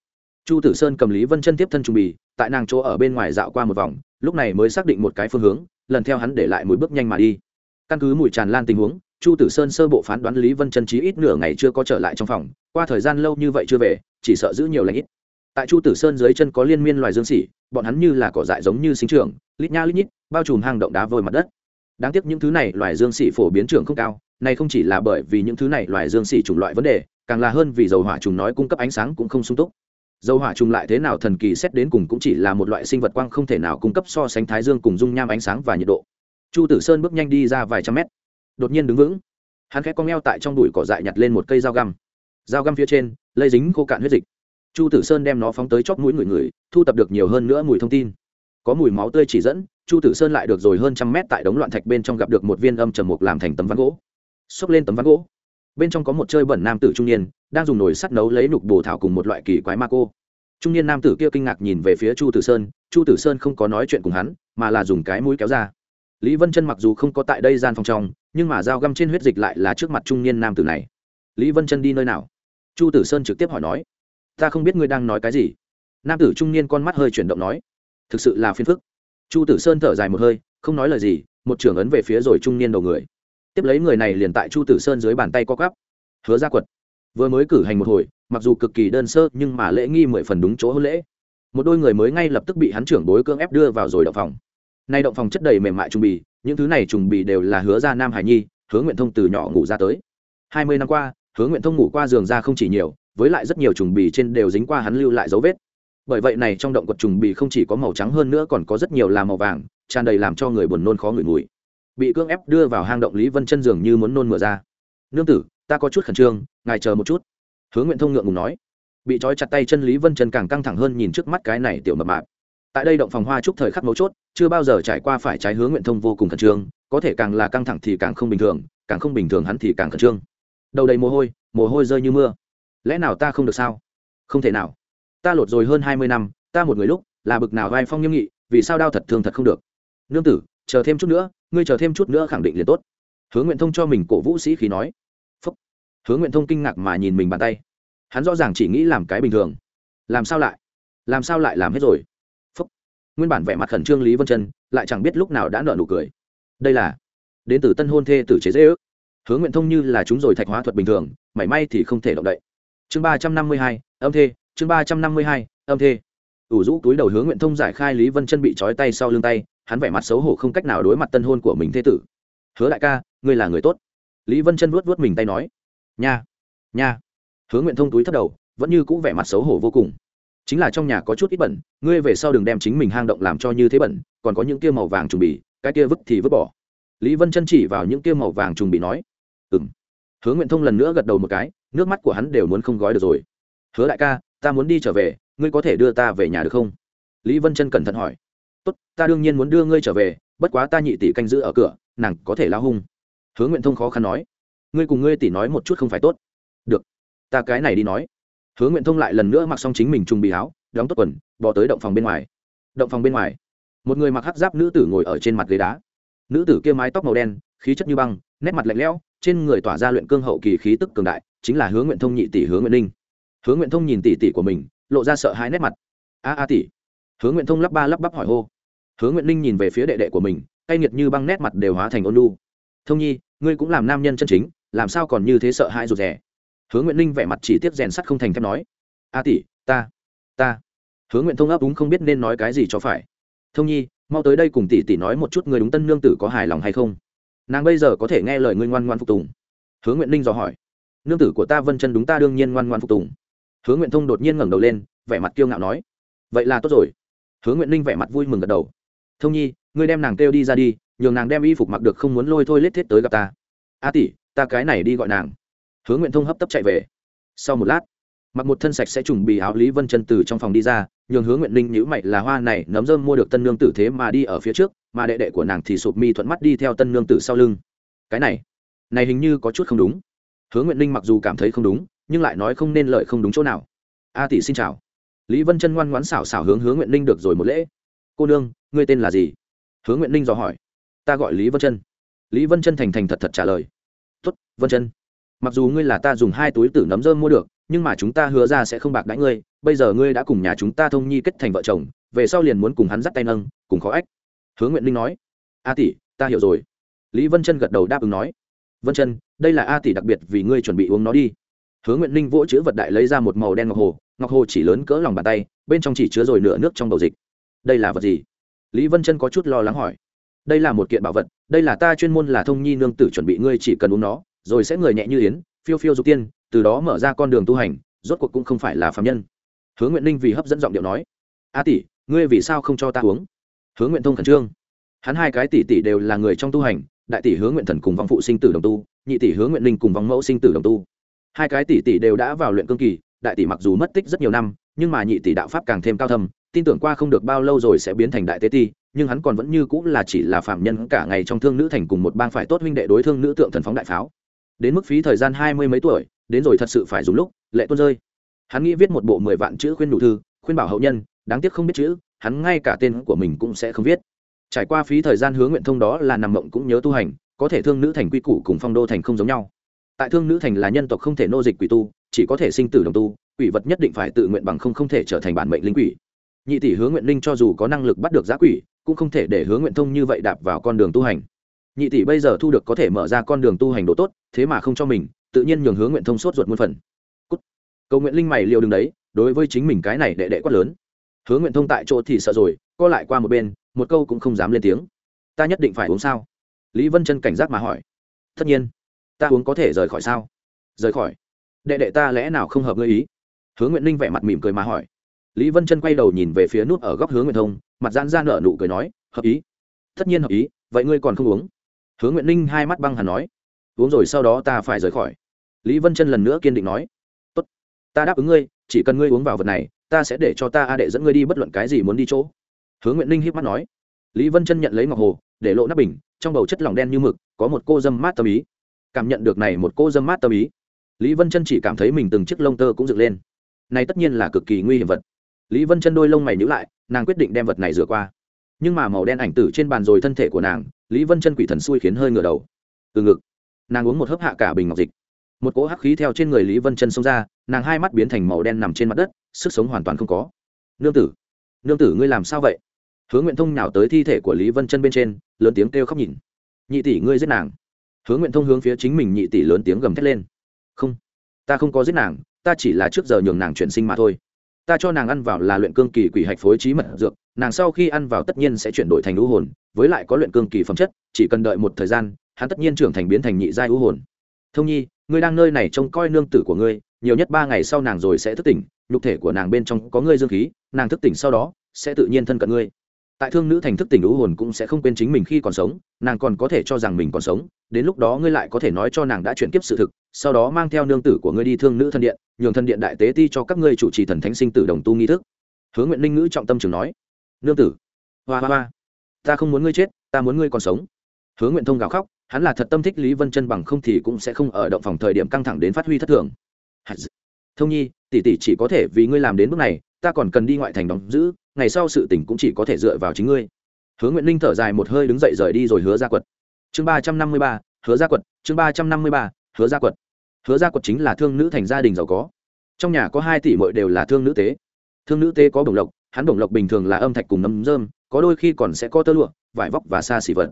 Chu tử sơn cầm lý vân chân tiếp thân trung bì, tại nàng chỗ ở bên ngoài dạo qua một vòng, lúc này mới xác định một cái phương hướng lần theo hắn để lại mùi bước nhanh mà đi. Căn cứ mùi tràn lan tình huống, chu tử sơn sơ bộ phán đoán lý vân chân trí ít nửa ngày chưa có trở lại trong phòng, qua thời gian lâu như vậy chưa về, chỉ sợ giữ nhiều lãnh ít. Tại chu tử sơn dưới chân có liên miên loài dương xỉ bọn hắn như là cỏ dại giống như sinh trưởng, lít nha lít nhít, bao trùm hang động đá vôi mặt đất. Đáng tiếc những thứ này loài dương xỉ phổ biến trưởng không cao, này không chỉ là bởi vì những thứ này loài dương xỉ chủng loại vấn đề, càng là hơn vì dầu hỏa trùng nói cung cấp ánh sáng cũng không sung túc dầu hỏa trùng lại thế nào thần kỳ xét đến cùng cũng chỉ là một loại sinh vật quang không thể nào cung cấp so sánh thái dương cùng dung nham ánh sáng và nhiệt độ. Chu tử sơn bước nhanh đi ra vài trăm mét, đột nhiên đứng vững. Hắn khẽ cong e o tại trong đùi cỏ dại nhặt lên một cây dao găm. Dao găm phía trên, lây dính khô cạn huyết dịch. Chu tử sơn đem nó phóng tới chóp mũi người người, thu tập được nhiều hơn nữa mùi thông tin. Có mùi máu tươi chỉ dẫn, chu tử sơn lại được rồi hơn trăm mét tại đống loạn thạch bên trong gặp được một viên âm trầm mục làm thành tấm ván gỗ. Xốc lên tấm ván gỗ. Bên trong có một chơi bẩn nam tử trung niên đang dùng nồi sắt nấu lấy nục bồ thảo cùng một loại kỳ quái ma cô. Trung niên nam tử kia kinh ngạc nhìn về phía chu tử sơn, chu tử sơn không có nói chuyện cùng hắn, mà là dùng cái mũi kéo ra. Lý vân chân mặc dù không có tại đây gian phòng trong, nhưng mà dao găm trên huyết dịch lại là trước mặt trung niên nam tử này. Lý vân chân đi nơi nào? Chu tử sơn trực tiếp hỏi nói. Ta không biết ngươi đang nói cái gì. Nam tử trung niên con mắt hơi chuyển động nói. Thực sự là phiền phức. Chu tử sơn thở dài một hơi, không nói lời gì, một trưởng ấn về phía rồi trung niên đầu người. Tiếp lấy người này liền tại chu tử sơn dưới bàn tay co cắp hứa ra quật vừa mới cử hành một hồi, mặc dù cực kỳ đơn sơ, nhưng mà lễ nghi mười phần đúng chỗ hôn lễ. Một đôi người mới ngay lập tức bị hắn trưởng bối cưỡng ép đưa vào rồi động phòng. Nay động phòng chất đầy mềm mại trùng bì, những thứ này trùng bì đều là hứa ra nam hải nhi, hứa nguyện thông từ nhỏ ngủ ra tới. Hai mươi năm qua, hứa nguyện thông ngủ qua giường ra không chỉ nhiều, với lại rất nhiều trùng bì trên đều dính qua hắn lưu lại dấu vết. Bởi vậy này trong động quật trùng bì không chỉ có màu trắng hơn nữa còn có rất nhiều là màu vàng, tràn đầy làm cho người buồn nôn khó ngửi mùi. Bị cưỡng ép đưa vào hang động lý vân chân giường như muốn nôn mửa ra. Nương tử, ta có chút khẩn trương ngài chờ một chút. Hứa nguyện thông ngượng ngùng nói. Bị trói chặt tay chân lý vân trần càng căng thẳng hơn nhìn trước mắt cái này tiểu mập mạp. Tại đây động phòng hoa chúc thời khắc mấu chốt, chưa bao giờ trải qua phải trái hướng nguyện thông vô cùng khẩn trương, có thể càng là căng thẳng thì càng không bình thường, càng không bình thường hắn thì càng khẩn trương. Đầu đầy mồ hôi mồ hôi rơi như mưa. Lẽ nào ta không được sao? Không thể nào. Ta lột rồi hơn hai mươi năm, ta một người lúc, là bực nào vai phong nghiêm nghị, vì sao đau thật thương thật không được? Nương tử, chờ thêm chút nữa, ngươi chờ thêm chút nữa khẳng định liền tốt. Hứa nguyện thông cho mình cổ vũ sĩ khí nói hứa nguyện thông kinh ngạc mà nhìn mình bàn tay. Hắn rõ ràng chỉ nghĩ làm cái bình thường. Làm sao lại? Làm sao lại làm hết rồi? Phúc. nguyên bản vẻ mặt khẩn trương lý vân chân, lại chẳng biết lúc nào đã nợ nụ cười. Đây là đến từ tân hôn thê tử chế dễ ước. Hứa nguyện thông như là chúng rồi thạch hóa thuật bình thường, mảy may thì không thể động đậy. Chương ba trăm năm mươi hai, âm thê, chương ba trăm năm mươi hai, âm thê. Ủ rũ túi đầu hướng nguyện thông giải khai lý vân chân bị trói tay sau lưng tay, hắn vẻ mặt xấu hổ không cách nào đối mặt tân hôn của mình thế tử. Hứa đại ca, ngươi là người tốt. Lý vân chân vuốt vuốt mình tay nói nha nha. Hứa nguyện thông túi thấp đầu, vẫn như cũ vẻ mặt xấu hổ vô cùng. Chính là trong nhà có chút ít bẩn, ngươi về sau đừng đem chính mình hang động làm cho như thế bẩn, còn có những kia màu vàng trùng bì, cái kia vứt thì vứt bỏ. Lý vân chân chỉ vào những kia màu vàng trùng bì nói ừ m hứa nguyện thông lần nữa gật đầu một cái, nước mắt của hắn đều muốn không gói được rồi. Hứa đại ca, ta muốn đi trở về, ngươi có thể đưa ta về nhà được không? Lý vân chân cẩn thận hỏi. Tốt, ta đương nhiên muốn đưa ngươi trở về, bất quá ta nhị tỷ canh giữ ở cửa, nàng có thể lao hung. Hứa nguyện thông khó khăn nói ngươi cùng ngươi tỷ nói một chút không phải tốt. Được, ta cái này đi nói. Hứa nguyện thông lại lần nữa mặc xong chính mình trùng bị áo, đóng tốt quần, bỏ tới động phòng bên ngoài. Động phòng bên ngoài, một người mặc hắc giáp nữ tử ngồi ở trên mặt ghế đá. Nữ tử kia mái tóc màu đen, khí chất như băng, nét mặt lạnh lẽo, trên người tỏa ra luyện cương hậu kỳ khí tức cường đại, chính là hứa nguyện thông nhị tỷ hứa nguyện ninh. Hứa nguyện thông nhìn tỷ tỷ của mình, lộ ra sợ hãi nét mặt. A a tỷ. Hứa nguyện thông lắp ba lắp bắp hỏi hô. Hứa nguyện ninh nhìn về phía đệ đệ của mình, cay nghiệt như băng nét mặt đều hóa thành ôn lu thông nhi, ngươi cũng làm nam nhân chân chính làm sao còn như thế sợ hãi rụt rè? Hướng nguyện ninh vẻ mặt chỉ tiếp rèn sắt không thành thép nói, a tỷ, ta ta. Hướng nguyện thông ấp đúng không biết nên nói cái gì cho phải. Thông nhi, mau tới đây cùng tỷ tỷ nói một chút người đúng tân nương tử có hài lòng hay không? Nàng bây giờ có thể nghe lời ngươi ngoan ngoan phục tùng. Hướng nguyện ninh dò hỏi, nương tử của ta vân chân đúng ta đương nhiên ngoan ngoan phục tùng. Hướng nguyện thông đột nhiên ngẩng đầu lên, vẻ mặt kiêu ngạo nói, vậy là tốt rồi. Hướng nguyện ninh vẻ mặt vui mừng gật đầu, thông nhi, ngươi đem nàng kêu đi ra đi, nhường nàng đem y phục mặc được không muốn lôi thôi lết thiết tới gặp ta. A tỷ ta cái này đi gọi nàng. Hứa nguyện thông hấp tấp chạy về. Sau một lát, mặc một thân sạch sẽ trùng bị áo lý vân chân từ trong phòng đi ra, nhường hứa nguyện ninh nhữ mày là hoa này, nấm rơm mua được tân nương tử thế mà đi ở phía trước, mà đệ đệ của nàng thì sụp mi thuận mắt đi theo tân nương tử sau lưng. Cái này này hình như có chút không đúng. Hứa nguyện ninh mặc dù cảm thấy không đúng, nhưng lại nói không nên lợi không đúng chỗ nào. A tỷ xin chào. Lý vân chân ngoan ngoãn xảo xảo hướng hứa nguyện ninh được rồi một lễ. Cô nương, ngươi tên là gì? Hứa nguyện ninh dò hỏi. Ta gọi lý vân chân. Lý vân chân thành thành thật thật trả lời tốt, vân chân. Mặc dù ngươi là ta dùng hai túi tử nấm rơm mua được, nhưng mà chúng ta hứa ra sẽ không bạc đãi ngươi. Bây giờ ngươi đã cùng nhà chúng ta thông nhi kết thành vợ chồng, về sau liền muốn cùng hắn dắt tay nâng, cùng khó ách. Hứa nguyện Linh nói. A tỷ, ta hiểu rồi. Lý vân chân gật đầu đáp ứng nói. Vân chân, đây là a tỷ đặc biệt vì ngươi chuẩn bị uống nó đi. Hứa nguyện Linh vỗ chữ vật đại lấy ra một màu đen ngọc hồ ngọc hồ chỉ lớn cỡ lòng bàn tay, bên trong chỉ chứa rồi nửa nước trong đầu dịch. Đây là vật gì? Lý vân chân có chút lo lắng hỏi đây là một kiện bảo vật, đây là ta chuyên môn là thông nhi nương tử chuẩn bị, ngươi chỉ cần uống nó, rồi sẽ người nhẹ như yến, phiêu phiêu dục tiên, từ đó mở ra con đường tu hành, rốt cuộc cũng không phải là phạm nhân. Hứa nguyện ninh vì hấp dẫn giọng điệu nói, a tỷ, ngươi vì sao không cho ta uống? Hứa nguyện thông khẩn trương, hắn hai cái tỷ tỷ đều là người trong tu hành, đại tỷ hứa nguyện thần cùng vong phụ sinh tử đồng tu, nhị tỷ hứa nguyện ninh cùng vong mẫu sinh tử đồng tu. Hai cái tỷ tỷ đều đã vào luyện cương kỳ, đại tỷ mặc dù mất tích rất nhiều năm, nhưng mà nhị tỷ đạo pháp càng thêm cao thâm, tin tưởng qua không được bao lâu rồi sẽ biến thành đại tế ti nhưng hắn còn vẫn như cũng là chỉ là phạm nhân cả ngày trong thương nữ thành cùng một bang phải tốt huynh đệ đối thương nữ tượng thần phóng đại pháo. Đến mức phí thời gian hai mươi mấy tuổi, đến rồi thật sự phải dùng lúc, lệ tuôn rơi. Hắn nghĩ viết một bộ mười vạn chữ khuyên đủ thư, khuyên bảo hậu nhân, đáng tiếc không biết chữ, hắn ngay cả tên của mình cũng sẽ không viết. Trải qua phí thời gian hứa nguyện thông đó là nằm mộng cũng nhớ tu hành, có thể thương nữ thành quy củ cùng phong đô thành không giống nhau. Tại thương nữ thành là nhân tộc không thể nô dịch quỷ tu, chỉ có thể sinh tử đồng tu, quỷ vật nhất định phải tự nguyện bằng không không thể trở thành bản mệnh linh quỷ. Nhị tỷ hứa nguyện linh cho dù có năng lực bắt được giá quỷ cũng không thể để hứa nguyện thông như vậy đạp vào con đường tu hành. Nhị tỷ bây giờ thu được có thể mở ra con đường tu hành độ tốt, thế mà không cho mình, tự nhiên nhường hứa nguyện thông sốt ruột muôn phần. Cút. cầu nguyện linh mày liều đường đấy, đối với chính mình cái này đệ đệ quát lớn. Hứa nguyện thông tại chỗ thì sợ rồi, co lại qua một bên, một câu cũng không dám lên tiếng. Ta nhất định phải uống sao? Lý vân chân cảnh giác mà hỏi. Tất nhiên, ta uống có thể rời khỏi sao? Rời khỏi? Đệ đệ ta lẽ nào không hợp ngươi ý? Hứa nguyện linh vẻ mặt mỉm cười mà hỏi lý vân chân quay đầu nhìn về phía nút ở góc hướng nguyện thông, mặt giãn ra nở nụ cười nói, hợp ý. Tất nhiên hợp ý, vậy ngươi còn không uống? Hướng nguyện ninh hai mắt băng hẳn nói, uống rồi sau đó ta phải rời khỏi. Lý vân chân lần nữa kiên định nói, tốt, ta đáp ứng ngươi, chỉ cần ngươi uống vào vật này, ta sẽ để cho ta a đệ dẫn ngươi đi bất luận cái gì muốn đi chỗ. Hướng nguyện ninh hiếp mắt nói, lý vân chân nhận lấy ngọc hồ, để lộ nắp bình, trong bầu chất lỏng đen như mực, có một cô dâm mát tâm ý. Cảm nhận được này một cô dâm mát tâm ý, lý vân chân chỉ cảm thấy mình từng chiếc lông tơ cũng dựng lên. Này tất nhiên là cực kỳ nguy hiểm vật lý vân chân đôi lông mày nhữ lại, nàng quyết định đem vật này rửa qua. Nhưng mà màu đen ảnh tử trên bàn rồi thân thể của nàng, lý vân chân quỷ thần xui khiến hơi ngửa đầu. Từ ngực, nàng uống một hớp hạ cả bình ngọc dịch. Một cỗ hắc khí theo trên người lý vân chân xông ra, nàng hai mắt biến thành màu đen nằm trên mặt đất, sức sống hoàn toàn không có. Nương tử nương tử ngươi làm sao vậy? Hứa nguyện thông nào tới thi thể của lý vân chân bên trên, lớn tiếng kêu khóc nhìn. Nhị tỷ ngươi giết nàng. Hứa nguyện thông hướng phía chính mình nhị tỷ lớn tiếng gầm thét lên. Không, ta không có giết nàng, ta chỉ là trước giờ nhường nàng chuyển sinh mà thôi ta cho nàng ăn vào là luyện cương kỳ quỷ hạch phối trí mật dược, nàng sau khi ăn vào tất nhiên sẽ chuyển đổi thành lũ hồn, với lại có luyện cương kỳ phẩm chất, chỉ cần đợi một thời gian, hắn tất nhiên trưởng thành biến thành nhị giai lũ hồn. Thông nhi, ngươi đang nơi này trông coi nương tử của ngươi, nhiều nhất ba ngày sau nàng rồi sẽ thức tỉnh, nhục thể của nàng bên trong có ngươi dương khí, nàng thức tỉnh sau đó, sẽ tự nhiên thân cận ngươi tại thương nữ thành thức tỉnh ưu hồn cũng sẽ không quên chính mình khi còn sống, nàng còn có thể cho rằng mình còn sống, đến lúc đó ngươi lại có thể nói cho nàng đã chuyển kiếp sự thực, sau đó mang theo nương tử của ngươi đi thương nữ thân điện, nhường thân điện đại tế ti cho các ngươi chủ trì thần thánh sinh tử đồng tu nghi thức. Hứa nguyện linh ngữ trọng tâm trường nói. Nương tử, hoa hoa hoa, ta không muốn ngươi chết, ta muốn ngươi còn sống. Hứa nguyện thông gào khóc, hắn là thật tâm thích lý vân chân bằng không thì cũng sẽ không ở động phòng thời điểm căng thẳng đến phát huy thất thường. Thông nhi, tỷ tỷ chỉ có thể vì ngươi làm đến bước này ta còn cần đi ngoại thành đóng giữ, ngày sau sự tình cũng chỉ có thể dựa vào chính ngươi. Hứa nguyện linh thở dài một hơi đứng dậy rời đi rồi hứa ra quật. Chương ba trăm năm mươi ba, hứa ra quật, chương ba trăm năm mươi ba, hứa ra quật. Hứa ra quật chính là thương nữ thành gia đình giàu có. Trong nhà có hai tỷ mội đều là thương nữ tế. Thương nữ tế có bổng lộc, hắn bổng lộc bình thường là âm thạch cùng nấm dơm có đôi khi còn sẽ có tơ lụa, vải vóc và xa xỉ vật.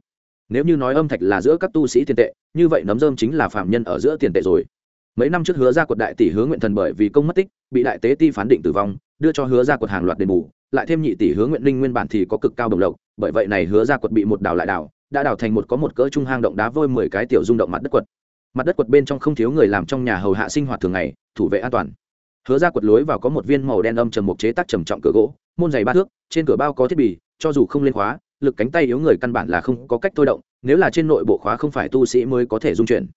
Nếu như nói âm thạch là giữa các tu sĩ tiền tệ, như vậy nấm dơm chính là phạm nhân ở giữa tiền tệ rồi. Mấy năm trước hứa ra quật đại tỷ hứa nguyện thần bởi vì công mất tích, bị đại tế ti phán định tử vong đưa cho hứa ra quật hàng loạt đền bù, lại thêm nhị tỷ hứa nguyện linh nguyên bản thì có cực cao đồng lộc, bởi vậy này hứa ra quật bị một đào lại đào đã đào thành một có một cỡ trung hang động đá vôi mười cái tiểu rung động mặt đất quật. Mặt đất quật bên trong không thiếu người làm trong nhà hầu hạ sinh hoạt thường ngày, thủ vệ an toàn. Hứa ra quật lối vào có một viên màu đen âm trầm mục chế tác trầm trọng cửa gỗ, môn dày ba thước, trên cửa bao có thiết bị, cho dù không lên khóa, lực cánh tay yếu người căn bản là không có cách thôi động, nếu là trên nội bộ khóa không phải tu sĩ mới có thể dung chuyển.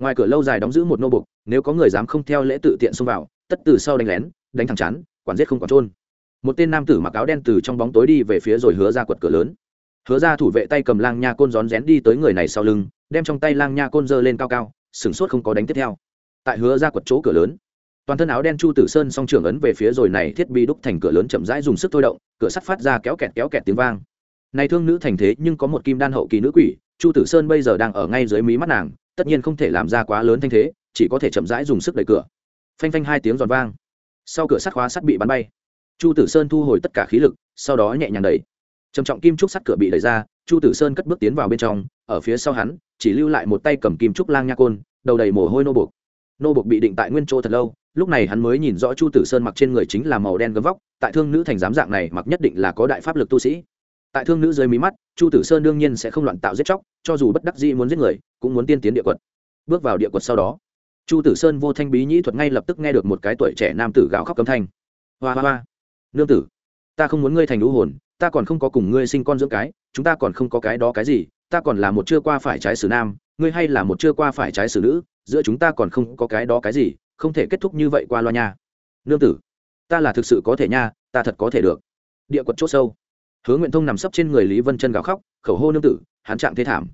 Ngoài cửa lâu dài đóng giữ một nô bục, nếu có người dám không theo lễ tự tiện xông vào, tất từ sau đánh lén, đánh thẳng chán quản giết không còn trôn một tên nam tử mặc áo đen từ trong bóng tối đi về phía rồi hứa ra quật cửa lớn. Hứa ra thủ vệ tay cầm lang nha côn rón rén đi tới người này sau lưng, đem trong tay lang nha côn dơ lên cao cao, sửng sốt không có đánh tiếp theo. Tại hứa ra quật chỗ cửa lớn, toàn thân áo đen chu tử sơn song trưởng ấn về phía rồi này thiết bị đúc thành cửa lớn chậm rãi dùng sức thôi động, cửa sắt phát ra kéo kẹt kéo kẹt tiếng vang. Này thương nữ thành thế nhưng có một kim đan hậu kỳ nữ quỷ, chu tử sơn bây giờ đang ở ngay dưới mí mắt nàng, tất nhiên không thể làm ra quá lớn thanh thế, chỉ có thể chậm rãi dùng sức đẩy cửa. Phanh phanh hai tiếng giòn vang sau cửa sắt khóa sắt bị bắn bay. Chu tử sơn thu hồi tất cả khí lực, sau đó nhẹ nhàng đẩy. Trầm trọng kim trúc sắt cửa bị đẩy ra, chu tử sơn cất bước tiến vào bên trong, ở phía sau hắn, chỉ lưu lại một tay cầm kim trúc lang nha côn, đầu đầy mồ hôi nô buộc. Nô buộc bị định tại nguyên chỗ thật lâu, lúc này hắn mới nhìn rõ chu tử sơn mặc trên người chính là màu đen gấm vóc, tại thương nữ thành giám dạng này mặc nhất định là có đại pháp lực tu sĩ. Tại thương nữ dưới mí mắt, chu tử sơn đương nhiên sẽ không loạn tạo giết chóc, cho dù bất đắc dĩ muốn giết người, cũng muốn tiên tiến địa quật. Bước vào địa quật sau đó chu tử sơn vô thanh bí nhĩ thuật ngay lập tức nghe được một cái tuổi trẻ nam tử gào khóc cấm thanh. Hoa hoa hoa, nương tử, ta không muốn ngươi thành lũ hồn, ta còn không có cùng ngươi sinh con dưỡng cái, chúng ta còn không có cái đó cái gì, ta còn là một chưa qua phải trái xử nam, ngươi hay là một chưa qua phải trái xử nữ, giữa chúng ta còn không có cái đó cái gì, không thể kết thúc như vậy qua loa nha. Nương tử, ta là thực sự có thể nha, ta thật có thể được. Địa quật chốt sâu. Hứa nguyện thông nằm sấp trên người lý vân chân gào khóc, khẩu hô nương tử, hắn trạng thế thảm.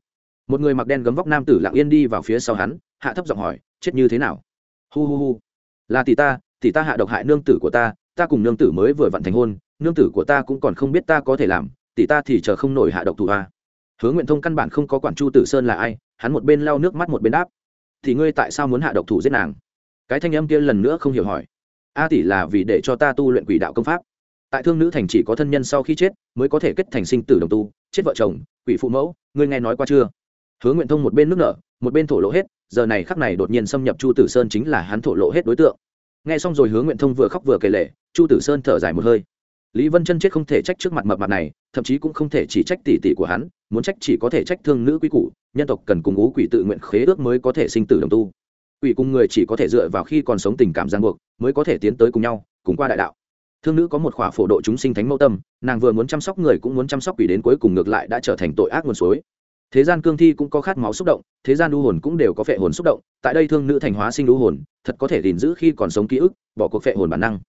Một người mặc đen gấm vóc nam tử lặng yên đi vào phía sau hắn, hạ thấp giọng hỏi chết như thế nào? Hu hu hu. Là tỷ ta tỷ ta hạ độc hại nương tử của ta ta cùng nương tử mới vừa vặn thành hôn, nương tử của ta cũng còn không biết ta có thể làm, tỷ ta thì chờ không nổi hạ độc thủ a. Hứa nguyện thông căn bản không có quản chu tử sơn là ai, hắn một bên lau nước mắt một bên đáp. Thì ngươi tại sao muốn hạ độc thủ giết nàng? Cái thanh âm kia lần nữa không hiểu hỏi. A tỷ là vì để cho ta tu luyện quỷ đạo công pháp. Tại thương nữ thành chỉ có thân nhân sau khi chết mới có thể kết thành sinh tử đồng tu, chết vợ chồng, quỷ phụ mẫu, ngươi nghe nói qua chưa? Hứa nguyện thông một bên nước nở, một bên thổ lộ hết giờ này khắc này đột nhiên xâm nhập chu tử sơn chính là hắn thổ lộ hết đối tượng. Nghe xong rồi hứa nguyện thông vừa khóc vừa kể lể chu tử sơn thở dài một hơi. Lý vân chân chết không thể trách trước mặt mập mặt này, thậm chí cũng không thể chỉ trách tỷ tỷ của hắn, muốn trách chỉ có thể trách thương nữ quý củ, nhân tộc cần cùng ú quỷ tự nguyện khế ước mới có thể sinh tử đồng tu. Quỷ cùng người chỉ có thể dựa vào khi còn sống tình cảm giang buộc, mới có thể tiến tới cùng nhau, cùng qua đại đạo. Thương nữ có một khỏa phổ độ chúng sinh thánh mẫu tâm, nàng vừa muốn chăm sóc người cũng muốn chăm sóc quỷ đến cuối cùng ngược lại đã trở thành tội ác nguồn suối thế gian cương thi cũng có khát máu xúc động, thế gian đu hồn cũng đều có phệ hồn xúc động, tại đây thương nữ thành hóa sinh đu hồn, thật có thể gìn giữ khi còn sống ký ức, bỏ cuộc phệ hồn bản năng.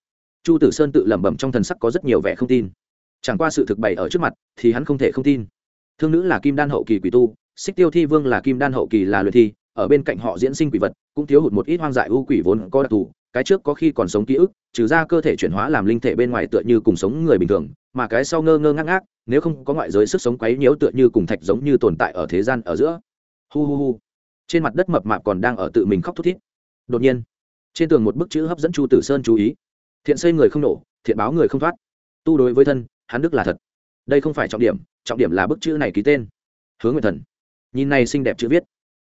Chu tử sơn tự lẩm bẩm trong thần sắc có rất nhiều vẻ không tin. Chẳng qua sự thực bày ở trước mặt, thì hắn không thể không tin. Thương nữ là kim đan hậu kỳ quỷ tu, xích tiêu thi vương là kim đan hậu kỳ là luyện thi, ở bên cạnh họ diễn sinh quỷ vật, cũng thiếu hụt một ít hoang dại ưu quỷ vốn có đặc thù, cái trước có khi còn sống ký ức trừ ra cơ thể chuyển hóa làm linh thể bên ngoài tựa như cùng sống người bình thường, mà cái sau ngơ ngơ ngác ngác, nếu không có ngoại giới sức sống quấy nhiễu tựa như cùng thạch giống như tồn tại ở thế gian ở giữa. Hu hu hu. Trên mặt đất mập mạp còn đang ở tự mình khóc thút thít. Đột nhiên, trên tường một bức chữ hấp dẫn chu tử sơn chú ý. Thiện xây người không nổ, thiện báo người không thoát. Tu đối với thân, hắn đức là thật. Đây không phải trọng điểm trọng điểm là bức chữ này ký tên. Hướng nguyện thần. Nhìn này xinh đẹp chữ viết.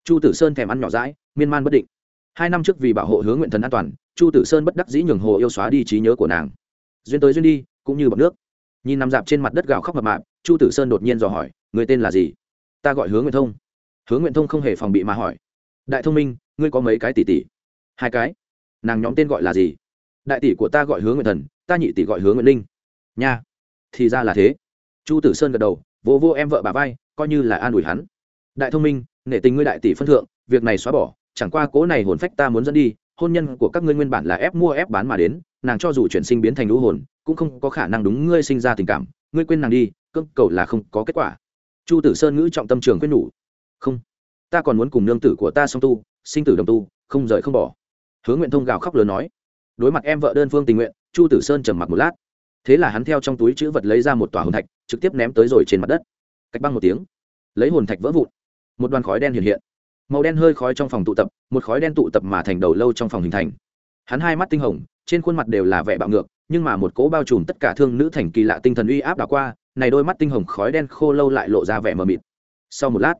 Chu tử sơn thèm ăn nhỏ rãi miên man bất định. Hai năm trước vì bảo hộ hướng nguyện thần an toàn chu tử sơn bất đắc dĩ nhường hồ yêu xóa đi trí nhớ của nàng. Duyên tới duyên đi, cũng như bọc nước. Nhìn nằm dạp trên mặt đất gào khóc mập mạp, chu tử sơn đột nhiên dò hỏi, người tên là gì? Ta gọi hướng nguyện thông. Hướng nguyện thông không hề phòng bị mà hỏi, đại thông minh, ngươi có mấy cái tỷ tỷ? Hai cái. Nàng nhóm tên gọi là gì? Đại tỷ của ta gọi hướng nguyện thần, ta nhị tỷ gọi hướng nguyện linh. Nha, thì ra là thế. Chu tử sơn gật đầu, vô vô em vợ bà vai, coi như là an ủi hắn. Đại thông minh, nể tình ngươi đại tỷ phân thượng, việc này xóa bỏ, chẳng qua cố này hồn phách ta muốn dẫn đi hôn nhân của các ngươi nguyên bản là ép mua ép bán mà đến, nàng cho dù chuyển sinh biến thành lũ hồn, cũng không có khả năng đúng ngươi sinh ra tình cảm, ngươi quên nàng đi, cưỡng cầu là không có kết quả. Chu tử sơn ngữ trọng tâm trường quyết nhủ. Không, ta còn muốn cùng nương tử của ta song tu, sinh tử đồng tu, không rời không bỏ. Hứa nguyện thông gào khóc lớn nói. Đối mặt em vợ đơn phương tình nguyện, chu tử sơn trầm mặc một lát. Thế là hắn theo trong túi chữ vật lấy ra một tòa hồn thạch, trực tiếp ném tới rồi trên mặt đất. Cách băng một tiếng, lấy hồn thạch vỡ vụn. Một đoàn khói đen hiện hiện màu đen hơi khói trong phòng tụ tập, một khói đen tụ tập mà thành đầu lâu trong phòng hình thành. Hắn hai mắt tinh hồng, trên khuôn mặt đều là vẻ bạo ngược, nhưng mà một cỗ bao trùm tất cả thương nữ thành kỳ lạ tinh thần uy áp đảo qua, này đôi mắt tinh hồng khói đen khô lâu lại lộ ra vẻ mờ mịt. Sau một lát,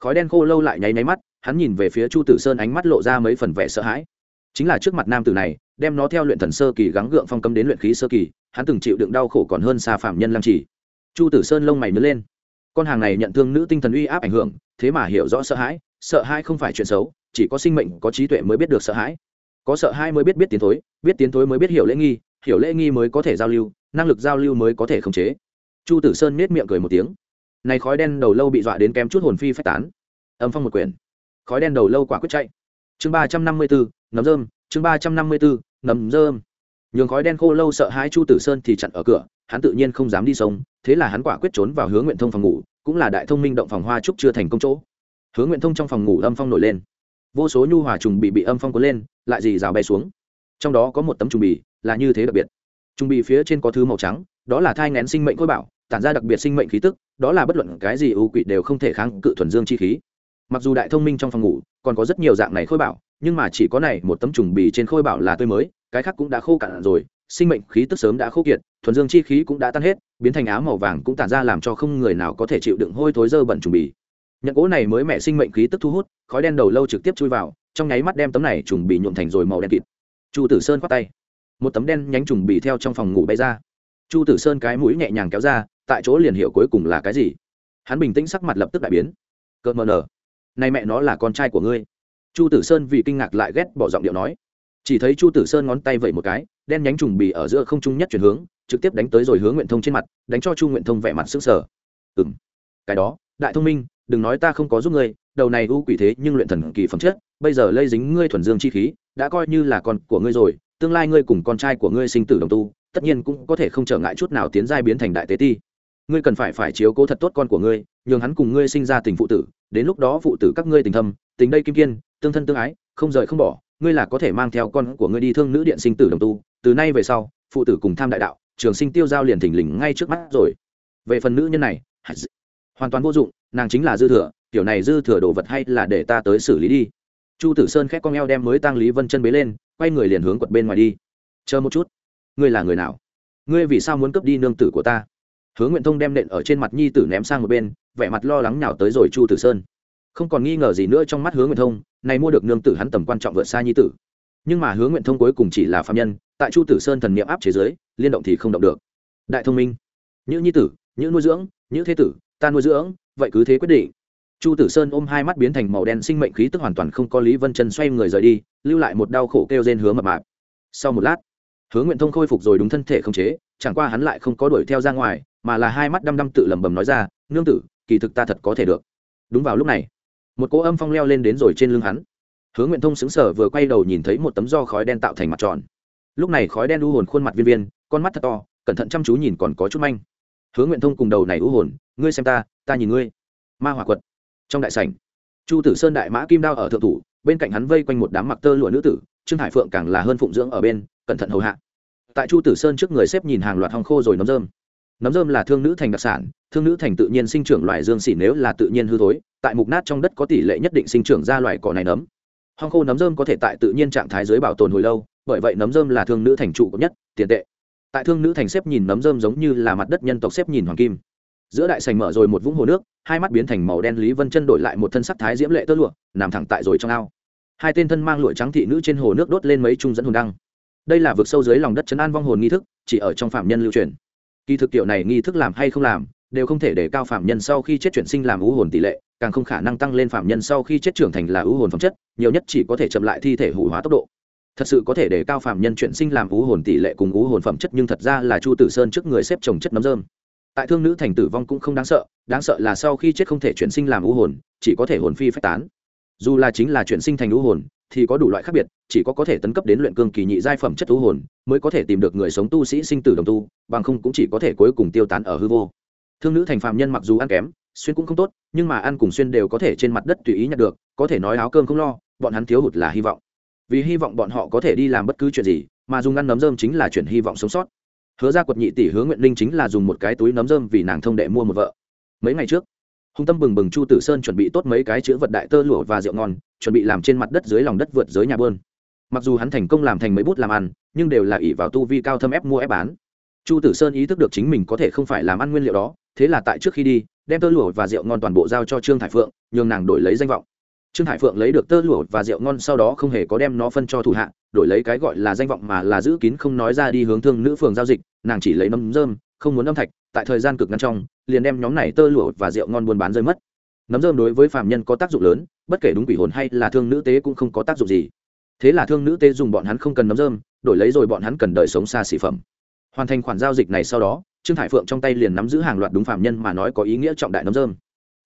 khói đen khô lâu lại nháy nháy mắt, hắn nhìn về phía chu tử sơn ánh mắt lộ ra mấy phần vẻ sợ hãi. Chính là trước mặt nam tử này, đem nó theo luyện thần sơ kỳ gắng gượng phong cấm đến luyện khí sơ kỳ, hắn từng chịu đựng đau khổ còn hơn xa phạm nhân lăng trì. Chu tử sơn lông mày mới lên. Con hàng này nhận thương nữ tinh thần uy áp ảnh hưởng, thế mà hiểu rõ sợ hãi sợ hãi không phải chuyện xấu, chỉ có sinh mệnh có trí tuệ mới biết được sợ hãi. Có sợ hãi mới biết biết tiến thối, biết tiến thối mới biết hiểu lễ nghi, hiểu lễ nghi mới có thể giao lưu, năng lực giao lưu mới có thể khống chế. Chu tử sơn nết miệng cười một tiếng. Này khói đen đầu lâu bị dọa đến kém chút hồn phi phách tán. Âm phong một quyển. Khói đen đầu lâu quả quyết chạy. Chương ba trăm năm mươi bốn nấm rơm, chương ba trăm năm mươi bốn nấm rơm. Nhường khói đen khô lâu sợ hãi chu tử sơn thì chặn ở cửa, hắn tự nhiên không dám đi sông, thế là hắn quả quyết trốn vào hướng nguyện thông phòng ngủ, cũng là đại thông minh động phòng hoa trúc chưa thành công chỗ hướng nguyện thông trong phòng ngủ âm phong nổi lên. Vô số nhu hòa trùng bị bị âm phong cuốn lên, lại dì rào bay xuống. Trong đó có một tấm trùng bì, là như thế đặc biệt. Trùng bì phía trên có thứ màu trắng, đó là thai ngén sinh mệnh khôi bảo, tản ra đặc biệt sinh mệnh khí tức, đó là bất luận cái gì ưu quỷ đều không thể kháng cự thuần dương chi khí. Mặc dù đại thông minh trong phòng ngủ, còn có rất nhiều dạng này khôi bảo, nhưng mà chỉ có này một tấm trùng bì trên khôi bảo là tươi mới, cái khác cũng đã khô cạn rồi, sinh mệnh khí tức sớm đã khô kiệt, thuần dương chi khí cũng đã tan hết, biến thành áo màu vàng cũng tản ra làm cho không người nào có thể chịu đựng hôi thối dơ bẩn trùng bì nhận gỗ này mới mẹ sinh mệnh khí tức thu hút, khói đen đầu lâu trực tiếp chui vào, trong nháy mắt đem tấm này trùng bì nhuộm thành rồi màu đen kịt. Chu tử sơn khoát tay. Một tấm đen nhánh trùng bì theo trong phòng ngủ bay ra. Chu tử sơn cái mũi nhẹ nhàng kéo ra, tại chỗ liền hiểu cuối cùng là cái gì. Hắn bình tĩnh sắc mặt lập tức đại biến. Cợt mờ nở. Nay mẹ nó là con trai của ngươi. Chu tử sơn vì kinh ngạc lại ghét bỏ giọng điệu nói. Chỉ thấy chu tử sơn ngón tay vẩy một cái, đen nhánh trùng bì ở giữa không trung nhất chuyển hướng, trực tiếp đánh tới rồi hướng nguyện thông trên mặt, đánh cho chu nguyện thông vẻ mặt s ư sở ừng cái đó, đại thông minh đừng nói ta không có giúp ngươi, đầu này u quỷ thế nhưng luyện thần kỳ phẩm chất, bây giờ lây dính ngươi thuần dương chi khí, đã coi như là con của ngươi rồi, tương lai ngươi cùng con trai của ngươi sinh tử đồng tu, tất nhiên cũng có thể không trở ngại chút nào tiến giai biến thành đại tế ti. Ngươi cần phải phải chiếu cố thật tốt con của ngươi, nhường hắn cùng ngươi sinh ra tình phụ tử, đến lúc đó phụ tử các ngươi tình thâm, tình đây kim kiên, tương thân tương ái, không rời không bỏ, ngươi là có thể mang theo con của ngươi đi thương nữ điện sinh tử đồng tu, từ nay về sau, phụ tử cùng tham đại đạo, trường sinh tiêu giao liền thình lình ngay trước mắt rồi. Về phần nữ nhân này hoàn toàn vô dụng nàng chính là dư thừa, kiểu này dư thừa đồ vật hay là để ta tới xử lý đi. Chu tử sơn khét con eo đem mới tăng lý vân chân bế lên, quay người liền hướng quật bên ngoài đi. Chờ một chút. Ngươi là người nào? Ngươi vì sao muốn cướp đi nương tử của ta? Hướng nguyện thông đem nện ở trên mặt nhi tử ném sang một bên, vẻ mặt lo lắng nào tới rồi chu tử sơn. Không còn nghi ngờ gì nữa trong mắt hướng nguyện thông, này mua được nương tử hắn tầm quan trọng vượt xa nhi tử. Nhưng mà hướng nguyện thông cuối cùng chỉ là phạm nhân, tại chu tử sơn thần niệm áp chế giới liên động thì không động được. Đại thông minh. Những nhi tử những nuôi dưỡng những thế tử ta nuôi dưỡng, vậy cứ thế quyết định. Chu tử sơn ôm hai mắt biến thành màu đen sinh mệnh khí tức hoàn toàn không có lý vân chân xoay người rời đi, lưu lại một đau khổ kêu rên hứa mập mạp. Sau một lát, hứa nguyện thông khôi phục rồi đúng thân thể không chế, chẳng qua hắn lại không có đuổi theo ra ngoài, mà là hai mắt đăm đăm tự lẩm bẩm nói ra, nương tử, kỳ thực ta thật có thể được. Đúng vào lúc này, một cỗ âm phong leo lên đến rồi trên lưng hắn. Hướng nguyện thông xứng sở vừa quay đầu nhìn thấy một tấm do khói đen tạo thành mặt tròn. Lúc này khói đen u hồn khuôn mặt viên viên, con mắt thật to, cẩn thận chăm chú nhìn còn có chút manh. Hướng nguyện thông cùng đầu này u hồn ngươi xem ta ta nhìn ngươi. Ma hỏa quật. Trong đại sảnh, chu tử sơn đại mã kim đao ở thượng thủ, bên cạnh hắn vây quanh một đám mặc tơ lụa nữ tử, trương hải phượng càng là hơn phụng dưỡng ở bên, cẩn thận hầu hạ. Tại chu tử sơn trước người xếp nhìn hàng loạt hong khô rồi nấm dơm nấm dơm là thương nữ thành đặc sản, thương nữ thành tự nhiên sinh trưởng loại dương xỉ nếu là tự nhiên hư thối, tại mục nát trong đất có tỷ lệ nhất định sinh trưởng ra loại cỏ này nấm. Hong khô nấm dơm có thể tại tự nhiên trạng thái dưới bảo tồn hồi lâu, bởi vậy nấm dơm là thương nữ thành trụ cấp nhất, tiền tệ. Tại thương nữ thành xếp nhìn nấm dơm giống như là mặt đất nhân tộc xếp nhìn hoàng kim giữa đại sành mở rồi một vũng hồ nước, hai mắt biến thành màu đen lý vân chân đổi lại một thân sắc thái diễm lệ tơ lụa, nằm thẳng tại rồi trong ao. Hai tên thân mang lụa trắng thị nữ trên hồ nước đốt lên mấy trung dẫn hồn đăng. Đây là vực sâu dưới lòng đất chấn an vong hồn nghi thức, chỉ ở trong phạm nhân lưu truyền. Kỳ thực tiểu này nghi thức làm hay không làm, đều không thể để cao phạm nhân sau khi chết chuyển sinh làm ưu hồn tỷ lệ, càng không khả năng tăng lên phạm nhân sau khi chết trưởng thành là ưu hồn phẩm chất, nhiều nhất chỉ có thể chậm lại thi thể hủ hóa tốc độ. Thật sự có thể để cao phạm nhân chuyển sinh làm ưu hồn tỷ lệ cùng ưu hồn phẩm chất nhưng thật ra là chu tử sơn trước người xếp trồng chất nấm dơm tại thương nữ thành tử vong cũng không đáng sợ đáng sợ là sau khi chết không thể chuyển sinh làm ưu hồn, chỉ có thể hồn phi phách tán. Dù là chính là chuyển sinh thành ưu hồn, thì có đủ loại khác biệt, chỉ có có thể tấn cấp đến luyện cương kỳ nhị giai phẩm chất ưu hồn, mới có thể tìm được người sống tu sĩ sinh tử đồng tu, bằng không cũng chỉ có thể cuối cùng tiêu tán ở hư vô. Thương nữ thành phạm nhân mặc dù ăn kém, xuyên cũng không tốt, nhưng mà ăn cùng xuyên đều có thể trên mặt đất tùy ý nhặt được, có thể nói áo cơm không lo, bọn hắn thiếu hụt là hy vọng. Vì hy vọng bọn họ có thể đi làm bất cứ chuyện gì, mà dùng ăn nấm rơm chính là chuyển hy vọng sống sót hứa ra quật nhị tỷ hứa nguyện linh chính là dùng một cái túi nấm dơm vì nàng thông đệ mua một vợ. Mấy ngày trước, hùng tâm bừng bừng chu tử sơn chuẩn bị tốt mấy cái chữ vật đại tơ lụa và rượu ngon, chuẩn bị làm trên mặt đất dưới lòng đất vượt giới nhà bơn. Mặc dù hắn thành công làm thành mấy bút làm ăn, nhưng đều là ỷ vào tu vi cao thâm ép mua ép bán. Chu tử sơn ý thức được chính mình có thể không phải làm ăn nguyên liệu đó, thế là tại trước khi đi, đem tơ lụa và rượu ngon toàn bộ giao cho trương thải phượng, nhường nàng đổi lấy danh vọng trương hải phượng lấy được tơ lụa và rượu ngon sau đó không hề có đem nó phân cho thủ hạ, đổi lấy cái gọi là danh vọng mà là giữ kín không nói ra đi hướng thương nữ phường giao dịch, nàng chỉ lấy nấm dơm không muốn âm thạch, tại thời gian cực ngắn trong, liền đem nhóm này tơ lụa và rượu ngon buôn bán rơi mất. Nấm dơm đối với phạm nhân có tác dụng lớn, bất kể đúng quỷ hồn hay là thương nữ tế cũng không có tác dụng gì. Thế là thương nữ tế dùng bọn hắn không cần nấm dơm đổi lấy rồi bọn hắn cần đời sống xa xỉ phẩm. Hoàn thành khoản giao dịch này sau đó, trương hải phượng trong tay liền nắm giữ hàng loạt đúng phạm nhân mà nói có ý nghĩa trọng đại nấm dơm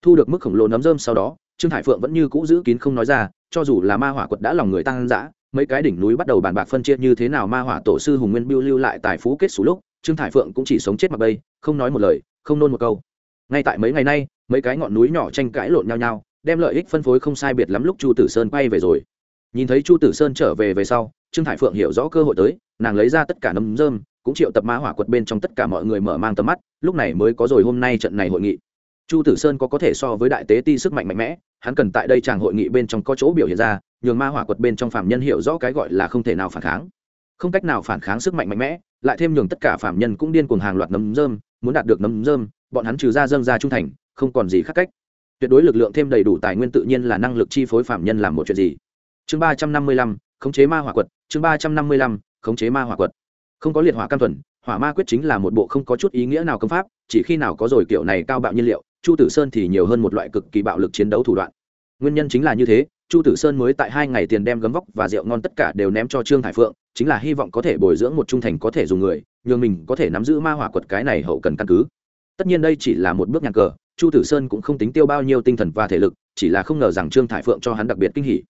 thu được mức khổng lồ nấm dơm sau đó trương hải phượng vẫn như cũ giữ kín không nói ra, cho dù là ma hỏa quật đã lòng người tăng dã, mấy cái đỉnh núi bắt đầu bàn bạc phân chia như thế nào ma hỏa tổ sư hùng nguyên biêu lưu lại tài phú kết xù lúc, trương hải phượng cũng chỉ sống chết mặc bây, không nói một lời, không nôn một câu. Ngay tại mấy ngày nay, mấy cái ngọn núi nhỏ tranh cãi lộn nhau nhau, đem lợi ích phân phối không sai biệt lắm lúc chu tử sơn quay về rồi. Nhìn thấy chu tử sơn trở về về sau, trương hải phượng hiểu rõ cơ hội tới, nàng lấy ra tất cả nấm dơm cũng triệu tập ma hỏa quật bên trong tất cả mọi người mở mang tầm mắt, lúc này mới có rồi hôm nay trận này hội nghị. Chu tử sơn có có thể so với đại tế ti sức mạnh mạnh mẽ hắn cần tại đây chàng hội nghị bên trong có chỗ biểu hiện ra, nhường ma hỏa quật bên trong phạm nhân hiểu rõ cái gọi là không thể nào phản kháng. Không cách nào phản kháng sức mạnh mạnh mẽ, lại thêm nhường tất cả phạm nhân cũng điên cuồng hàng loạt nấm dơm muốn đạt được nấm dơm bọn hắn trừ ra dâng ra trung thành, không còn gì khác cách. Tuyệt đối lực lượng thêm đầy đủ tài nguyên tự nhiên là năng lực chi phối phạm nhân làm một chuyện gì. Chương ba trăm năm mươi lăm, khống chế ma hỏa quật, chương ba trăm năm mươi lăm, khống chế ma hỏa quật. Không có liệt hỏa cam thuần, hỏa ma quyết chính là một bộ không có chút ý nghĩa nào công pháp, chỉ khi nào có rồi kiểu này cao bạo nhiên liệu chu tử sơn thì nhiều hơn một loại cực kỳ bạo lực chiến đấu thủ đoạn. Nguyên nhân chính là như thế, chu tử sơn mới tại hai ngày tiền đem gấm vóc và rượu ngon tất cả đều ném cho trương hải phượng, chính là hy vọng có thể bồi dưỡng một trung thành có thể dùng người, nhường mình có thể nắm giữ ma hỏa quật cái này hậu cần căn cứ. Tất nhiên đây chỉ là một bước nhạc cờ, chu tử sơn cũng không tính tiêu bao nhiêu tinh thần và thể lực, chỉ là không ngờ rằng trương thải phượng cho hắn đặc biệt kinh hỉ.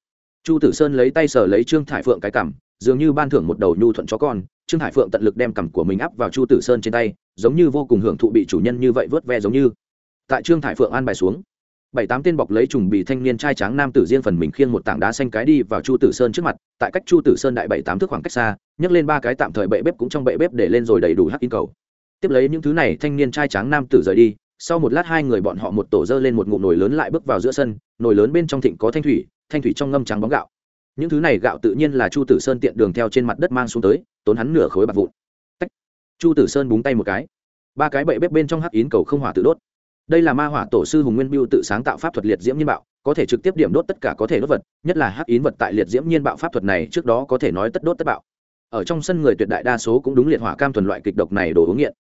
Chu tử sơn lấy tay sờ lấy trương thải phượng cái cằm, dường như ban thưởng một đầu nhu thuận chó con, trương thải phượng tận lực đem cằm của mình áp vào chu tử sơn trên tay, giống như vô cùng hưởng thụ bị chủ nhân như vậy vớt ve giống như tại trương thải phượng an bài xuống bảy tám tên bọc lấy trùng bị thanh niên trai tráng nam tử riêng phần mình khiêng một tảng đá xanh cái đi vào chu tử sơn trước mặt tại cách chu tử sơn đại bảy tám thước khoảng cách xa nhấc lên ba cái tạm thời bệ bếp cũng trong bệ bếp để lên rồi đầy đủ hắc in cầu tiếp lấy những thứ này thanh niên trai tráng nam tử rời đi sau một lát hai người bọn họ một tổ dơ lên một ngụm nồi lớn lại bước vào giữa sân nồi lớn bên trong thịnh có thanh thủy thanh thủy trong ngâm trắng bóng gạo những thứ này gạo tự nhiên là chu tử sơn tiện đường theo trên mặt đất mang xuống tới tốn hắn nửa khối bạc vụn Tách. chu tử sơn búng tay một cái ba cái bệ bếp bên trong hắc yến cầu không hỏa tự đốt đây là ma hỏa tổ sư hùng nguyên biêu tự sáng tạo pháp thuật liệt diễm nhiên bạo, có thể trực tiếp điểm đốt tất cả có thể đốt vật, nhất là hắc yến vật tại liệt diễm nhiên bạo pháp thuật này trước đó có thể nói tất đốt tất bạo. Ở trong sân người tuyệt đại đa số cũng đúng liệt hỏa cam thuần loại kịch độc này đồ uống nghiện.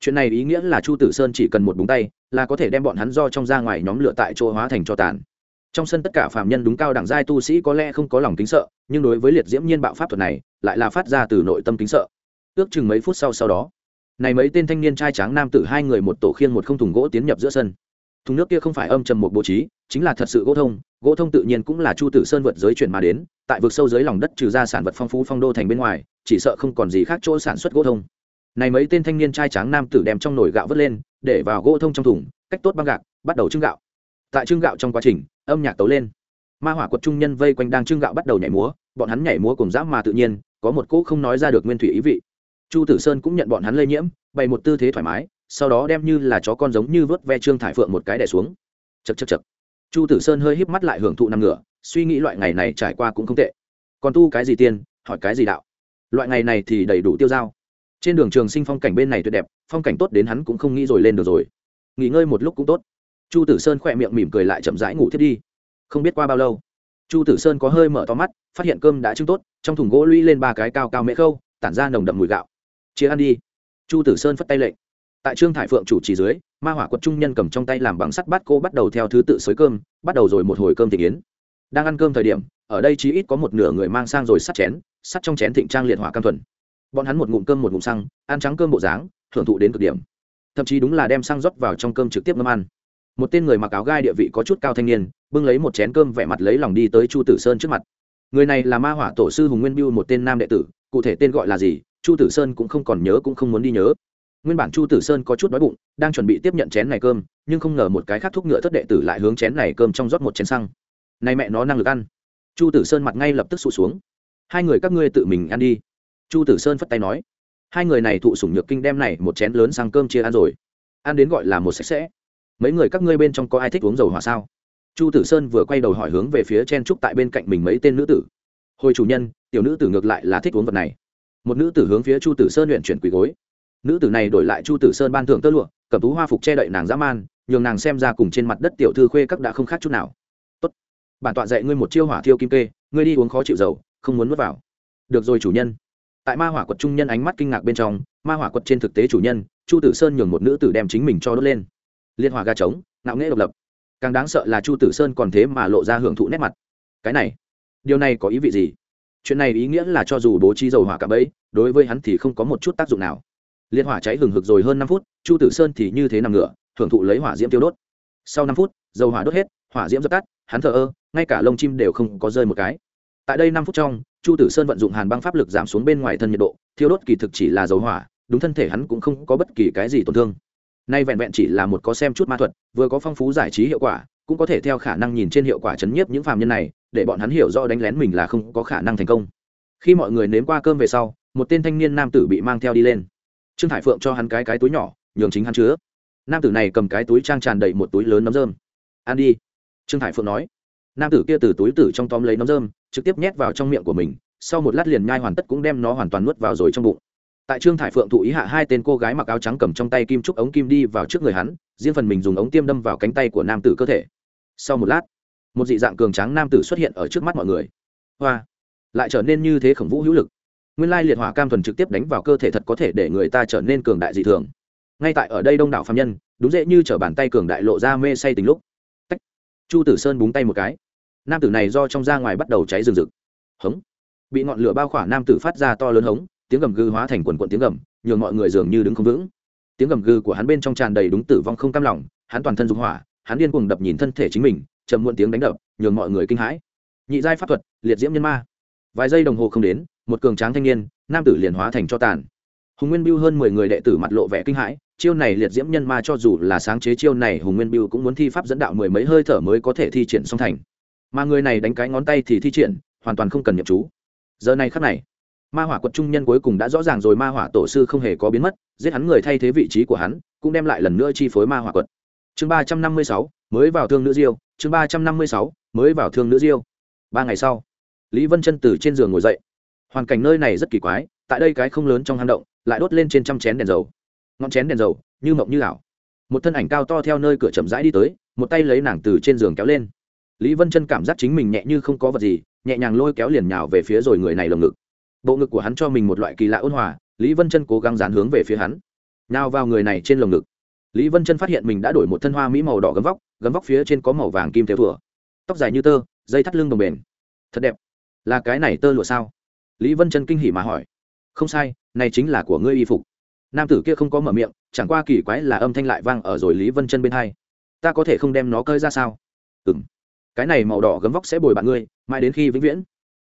Chuyện này ý nghĩa là chu tử sơn chỉ cần một búng tay, là có thể đem bọn hắn do trong ra ngoài nhóm lửa tại chỗ hóa thành cho tàn. Trong sân tất cả phạm nhân đúng cao đẳng giai tu sĩ có lẽ không có lòng kính sợ, nhưng đối với liệt diễm nhiên bạo pháp thuật này, lại là phát ra từ nội tâm kính sợ. Ước chừng mấy phút sau sau đó này mấy tên thanh niên trai tráng nam tử hai người một tổ khiêng một không thùng gỗ tiến nhập giữa sân. Thùng nước kia không phải âm trầm một bố trí, chính là thật sự gỗ thông gỗ thông tự nhiên cũng là chu tử sơn vượt giới chuyển mà đến, tại vực sâu dưới lòng đất trừ ra sản vật phong phú phong đô thành bên ngoài, chỉ sợ không còn gì khác chỗ sản xuất gỗ thông. Này mấy tên thanh niên trai tráng nam tử đem trong nồi gạo vớt lên, để vào gỗ thông trong thùng, cách tốt băng gạc, bắt đầu trưng gạo. Tại trưng gạo trong quá trình, âm nhạc tấu lên. Ma hỏa quật trung nhân vây quanh đang trưng gạo bắt đầu nhảy múa, bọn hắn nhảy múa cùng dã mà tự nhiên, có một cỗ không nói ra được nguyên thủy ý vị chu tử sơn cũng nhận bọn hắn lây nhiễm, bày một tư thế thoải mái, sau đó đem như là chó con giống như vớt ve trương thải phượng một cái đẻ xuống. Chật chật chật chu tử sơn hơi híp mắt lại hưởng thụ nằm ngửa suy nghĩ loại ngày này trải qua cũng không tệ. Còn tu cái gì tiên, hỏi cái gì đạo? Loại ngày này thì đầy đủ tiêu dao. Trên đường trường sinh phong cảnh bên này tuyệt đẹp, phong cảnh tốt đến hắn cũng không nghĩ rồi lên được rồi. Nghỉ ngơi một lúc cũng tốt. Chu tử sơn khỏe miệng mỉm cười lại chậm rãi ngủ thiết đi. Không biết qua bao lâu, chu tử sơn có hơi mở to mắt, phát hiện cơm đã trưng tốt, trong thùng gỗ lũy lên ba cái cao cao mễ khâu, tản ra nồng đậm mùi gạo chia ăn đi. Chu tử sơn phất tay lệnh. Tại trương thải phượng chủ trì dưới, ma hỏa quật trung nhân cầm trong tay làm bằng sắt bát cô bắt đầu theo thứ tự xới cơm, bắt đầu rồi một hồi cơm thị yến đang ăn cơm thời điểm, ở đây chỉ ít có một nửa người mang sang rồi sắt chén, sắt trong chén thịnh trang liệt hỏa cam thuần. Bọn hắn một ngụm cơm một ngụm xăng, ăn trắng cơm bộ dáng thưởng thụ đến cực điểm. Thậm chí đúng là đem xăng rót vào trong cơm trực tiếp ngâm ăn. Một tên người mặc áo gai địa vị có chút cao thanh niên, bưng lấy một chén cơm vẻ mặt lấy lòng đi tới chu tử sơn trước mặt. Người này là ma hỏa tổ sư hùng nguyên biêu một tên nam đệ tử, cụ thể tên gọi là gì chu tử sơn cũng không còn nhớ cũng không muốn đi nhớ. Nguyên bản chu tử sơn có chút đói bụng, đang chuẩn bị tiếp nhận chén này cơm, nhưng không ngờ một cái khác thuốc ngựa thất đệ tử lại hướng chén này cơm trong rót một chén xăng. Này mẹ nó năng lực ăn. Chu tử sơn mặt ngay lập tức sụt xuống. Hai người các ngươi tự mình ăn đi. Chu tử sơn phất tay nói. Hai người này thụ sủng nhược kinh đem này một chén lớn sang cơm chia ăn rồi. Ăn đến gọi là một sạch sẽ. Mấy người các ngươi bên trong có ai thích uống dầu hỏa sao? Chu tử sơn vừa quay đầu hỏi hướng về phía chen trúc tại bên cạnh mình mấy tên nữ tử. Hồi chủ nhân, tiểu nữ tử ngược lại là thích uống vật này một nữ tử hướng phía chu tử sơn luyện chuyển quỳ gối. Nữ tử này đổi lại chu tử sơn ban thưởng tơ lụa, cầm tú hoa phục che đậy nàng dã man, nhường nàng xem ra cùng trên mặt đất tiểu thư khuê các đã không khác chút nào. Tốt, bản tọa dạy ngươi một chiêu hỏa thiêu kim kê, ngươi đi uống khó chịu dầu, không muốn mất vào. Được rồi chủ nhân. Tại ma hỏa quật trung nhân ánh mắt kinh ngạc bên trong, ma hỏa quật trên thực tế chủ nhân, chu tử sơn nhường một nữ tử đem chính mình cho đốt lên. Liên hỏa ga trống nạo nghễ độc lập. Càng đáng sợ là chu tử sơn còn thế mà lộ ra hưởng thụ nét mặt. Cái này, điều này có ý vị gì? Chuyện này ý nghĩa là cho dù bố trí dầu hỏa cả bấy đối với hắn thì không có một chút tác dụng nào. Liên hỏa cháy hừng hực rồi hơn năm phút, chu tử sơn thì như thế nằm ngửa hưởng thụ lấy hỏa diễm tiêu đốt. Sau năm phút, dầu hỏa đốt hết, hỏa diễm dập tắt, hắn thờ ơ, ngay cả lông chim đều không có rơi một cái. Tại đây năm phút trong, chu tử sơn vận dụng hàn băng pháp lực giảm xuống bên ngoài thân nhiệt độ, thiêu đốt kỳ thực chỉ là dầu hỏa, đúng thân thể hắn cũng không có bất kỳ cái gì tổn thương. Nay vẹn vẹn chỉ là một có xem chút ma thuật, vừa có phong phú giải trí hiệu quả cũng có thể theo khả năng nhìn trên hiệu quả chấn nhiếp những phàm nhân này, để bọn hắn hiểu rõ đánh lén mình là không có khả năng thành công. Khi mọi người nếm qua cơm về sau, một tên thanh niên nam tử bị mang theo đi lên. Trương thải phượng cho hắn cái cái túi nhỏ, nhường chính hắn chứa. Nam tử này cầm cái túi trang tràn đầy một túi lớn nấm rơm. Ăn đi. Trương thải phượng nói. Nam tử kia từ túi tử trong tóm lấy nấm rơm, trực tiếp nhét vào trong miệng của mình, sau một lát liền nhai hoàn tất cũng đem nó hoàn toàn nuốt vào rồi trong bụng. Tại trương thải phượng thụ ý hạ hai tên cô gái mặc áo trắng cầm trong tay kim trúc ống kim đi vào trước người hắn, riêng phần mình dùng ống tiêm đâm vào cánh tay của nam tử cơ thể sau một lát, một dị dạng cường tráng nam tử xuất hiện ở trước mắt mọi người. Hoa! Lại trở nên như thế khổng vũ hữu lực. Nguyên lai liệt hỏa cam thuần trực tiếp đánh vào cơ thể thật có thể để người ta trở nên cường đại dị thường. Ngay tại ở đây đông đảo phạm nhân, đúng dễ như t r ở bàn tay cường đại lộ ra mê say tình lúc. Tách. chu tử sơn búng tay một cái. Nam tử này do trong ra ngoài bắt đầu cháy rừng rực. Hống! Bị ngọn lửa bao khỏa nam tử phát ra to lớn hống, tiếng gầm gừ hóa thành quần quận tiếng gầm, nhường mọi người dường như đứng không vững. Tiếng gầm gừ của hắn bên trong tràn đầy đúng tử vong không cam lòng, hắn toàn thân dùng hỏa hắn điên cuồng đập nhìn thân thể chính mình chầm muộn tiếng đánh đập, nhường mọi người kinh hãi. Nhị giai pháp thuật, liệt diễm nhân ma. Vài giây đồng hồ không đến, một cường tráng thanh niên, nam tử liền hóa thành cho tàn. Hùng nguyên biêu hơn mười người đệ tử mặt lộ vẻ kinh hãi, chiêu này liệt diễm nhân ma cho dù là sáng chế chiêu này, hùng nguyên biêu cũng muốn thi pháp dẫn đạo mười mấy hơi thở mới có thể thi triển song thành. Mà người này đánh cái ngón tay thì thi triển, hoàn toàn không cần nhập chú. Giờ này khắc này, ma hỏa quật trung nhân cuối cùng đã rõ ràng rồi, ma hỏa tổ sư không hề có biến mất, giết hắn người thay thế vị trí của hắn, cũng đem lại lần nữa chi phối ma hỏa quật chương ba trăm năm mươi sáu, mới vào thương nữ diêu. Chương ba trăm năm mươi sáu, mới vào thương nữ diêu. Ba ngày sau, lý vân chân từ trên giường ngồi dậy. Hoàn cảnh nơi này rất kỳ quái, tại đây cái không lớn trong hang động, lại đốt lên trên trăm chén đèn dầu. Ngọn chén đèn dầu, như mộng như ảo. Một thân ảnh cao to theo nơi cửa chậm rãi đi tới, một tay lấy nàng từ trên giường kéo lên. Lý vân chân cảm giác chính mình nhẹ như không có vật gì, nhẹ nhàng lôi kéo liền nhào về phía rồi người này lồng ngực. Bộ ngực của hắn cho mình một loại kỳ lạ ôn hòa, lý vân chân cố gắng dán hướng về phía hắn. Nào vào người này trên lồng ngực lý vân chân phát hiện mình đã đổi một thân hoa mỹ màu đỏ gấm vóc gấm vóc phía trên có màu vàng kim theo thủa tóc dài như tơ, dây thắt lưng đồng bền. Thật đẹp. Là cái này tơ lụa sao? Lý vân chân kinh hỉ mà hỏi. Không sai, này chính là của ngươi y phục. Nam tử kia không có mở miệng, chẳng qua kỳ quái là âm thanh lại vang ở rồi lý vân chân bên hai. Ta có thể không đem nó cơi ra sao? Ừ m cái này màu đỏ gấm vóc sẽ bồi bạn ngươi, mãi đến khi vĩnh viễn.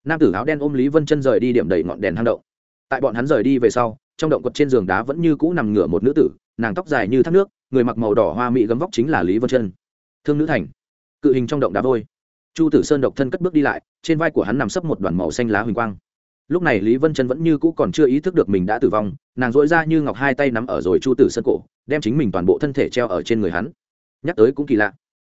Nam tử áo đen ôm lý vân chân rời đi điểm đầy ngọn đèn hang động. Tại bọn hắn rời đi về sau, trong động quật trên giường đá vẫn như cũ nằm ngửa một nữ tử, nàng tóc dài như thác nước người mặc màu đỏ hoa mỹ gấm vóc chính là lý vân chân. Thương nữ thành. Cự hình trong động đá vôi. Chu tử sơn độc thân cất bước đi lại, trên vai của hắn nằm sấp một đoàn màu xanh lá huỳnh quang. Lúc này lý vân chân vẫn như cũ còn chưa ý thức được mình đã tử vong, nàng dỗi ra như ngọc hai tay nắm ở rồi chu tử sơn cổ, đem chính mình toàn bộ thân thể treo ở trên người hắn. Nhắc tới cũng kỳ lạ.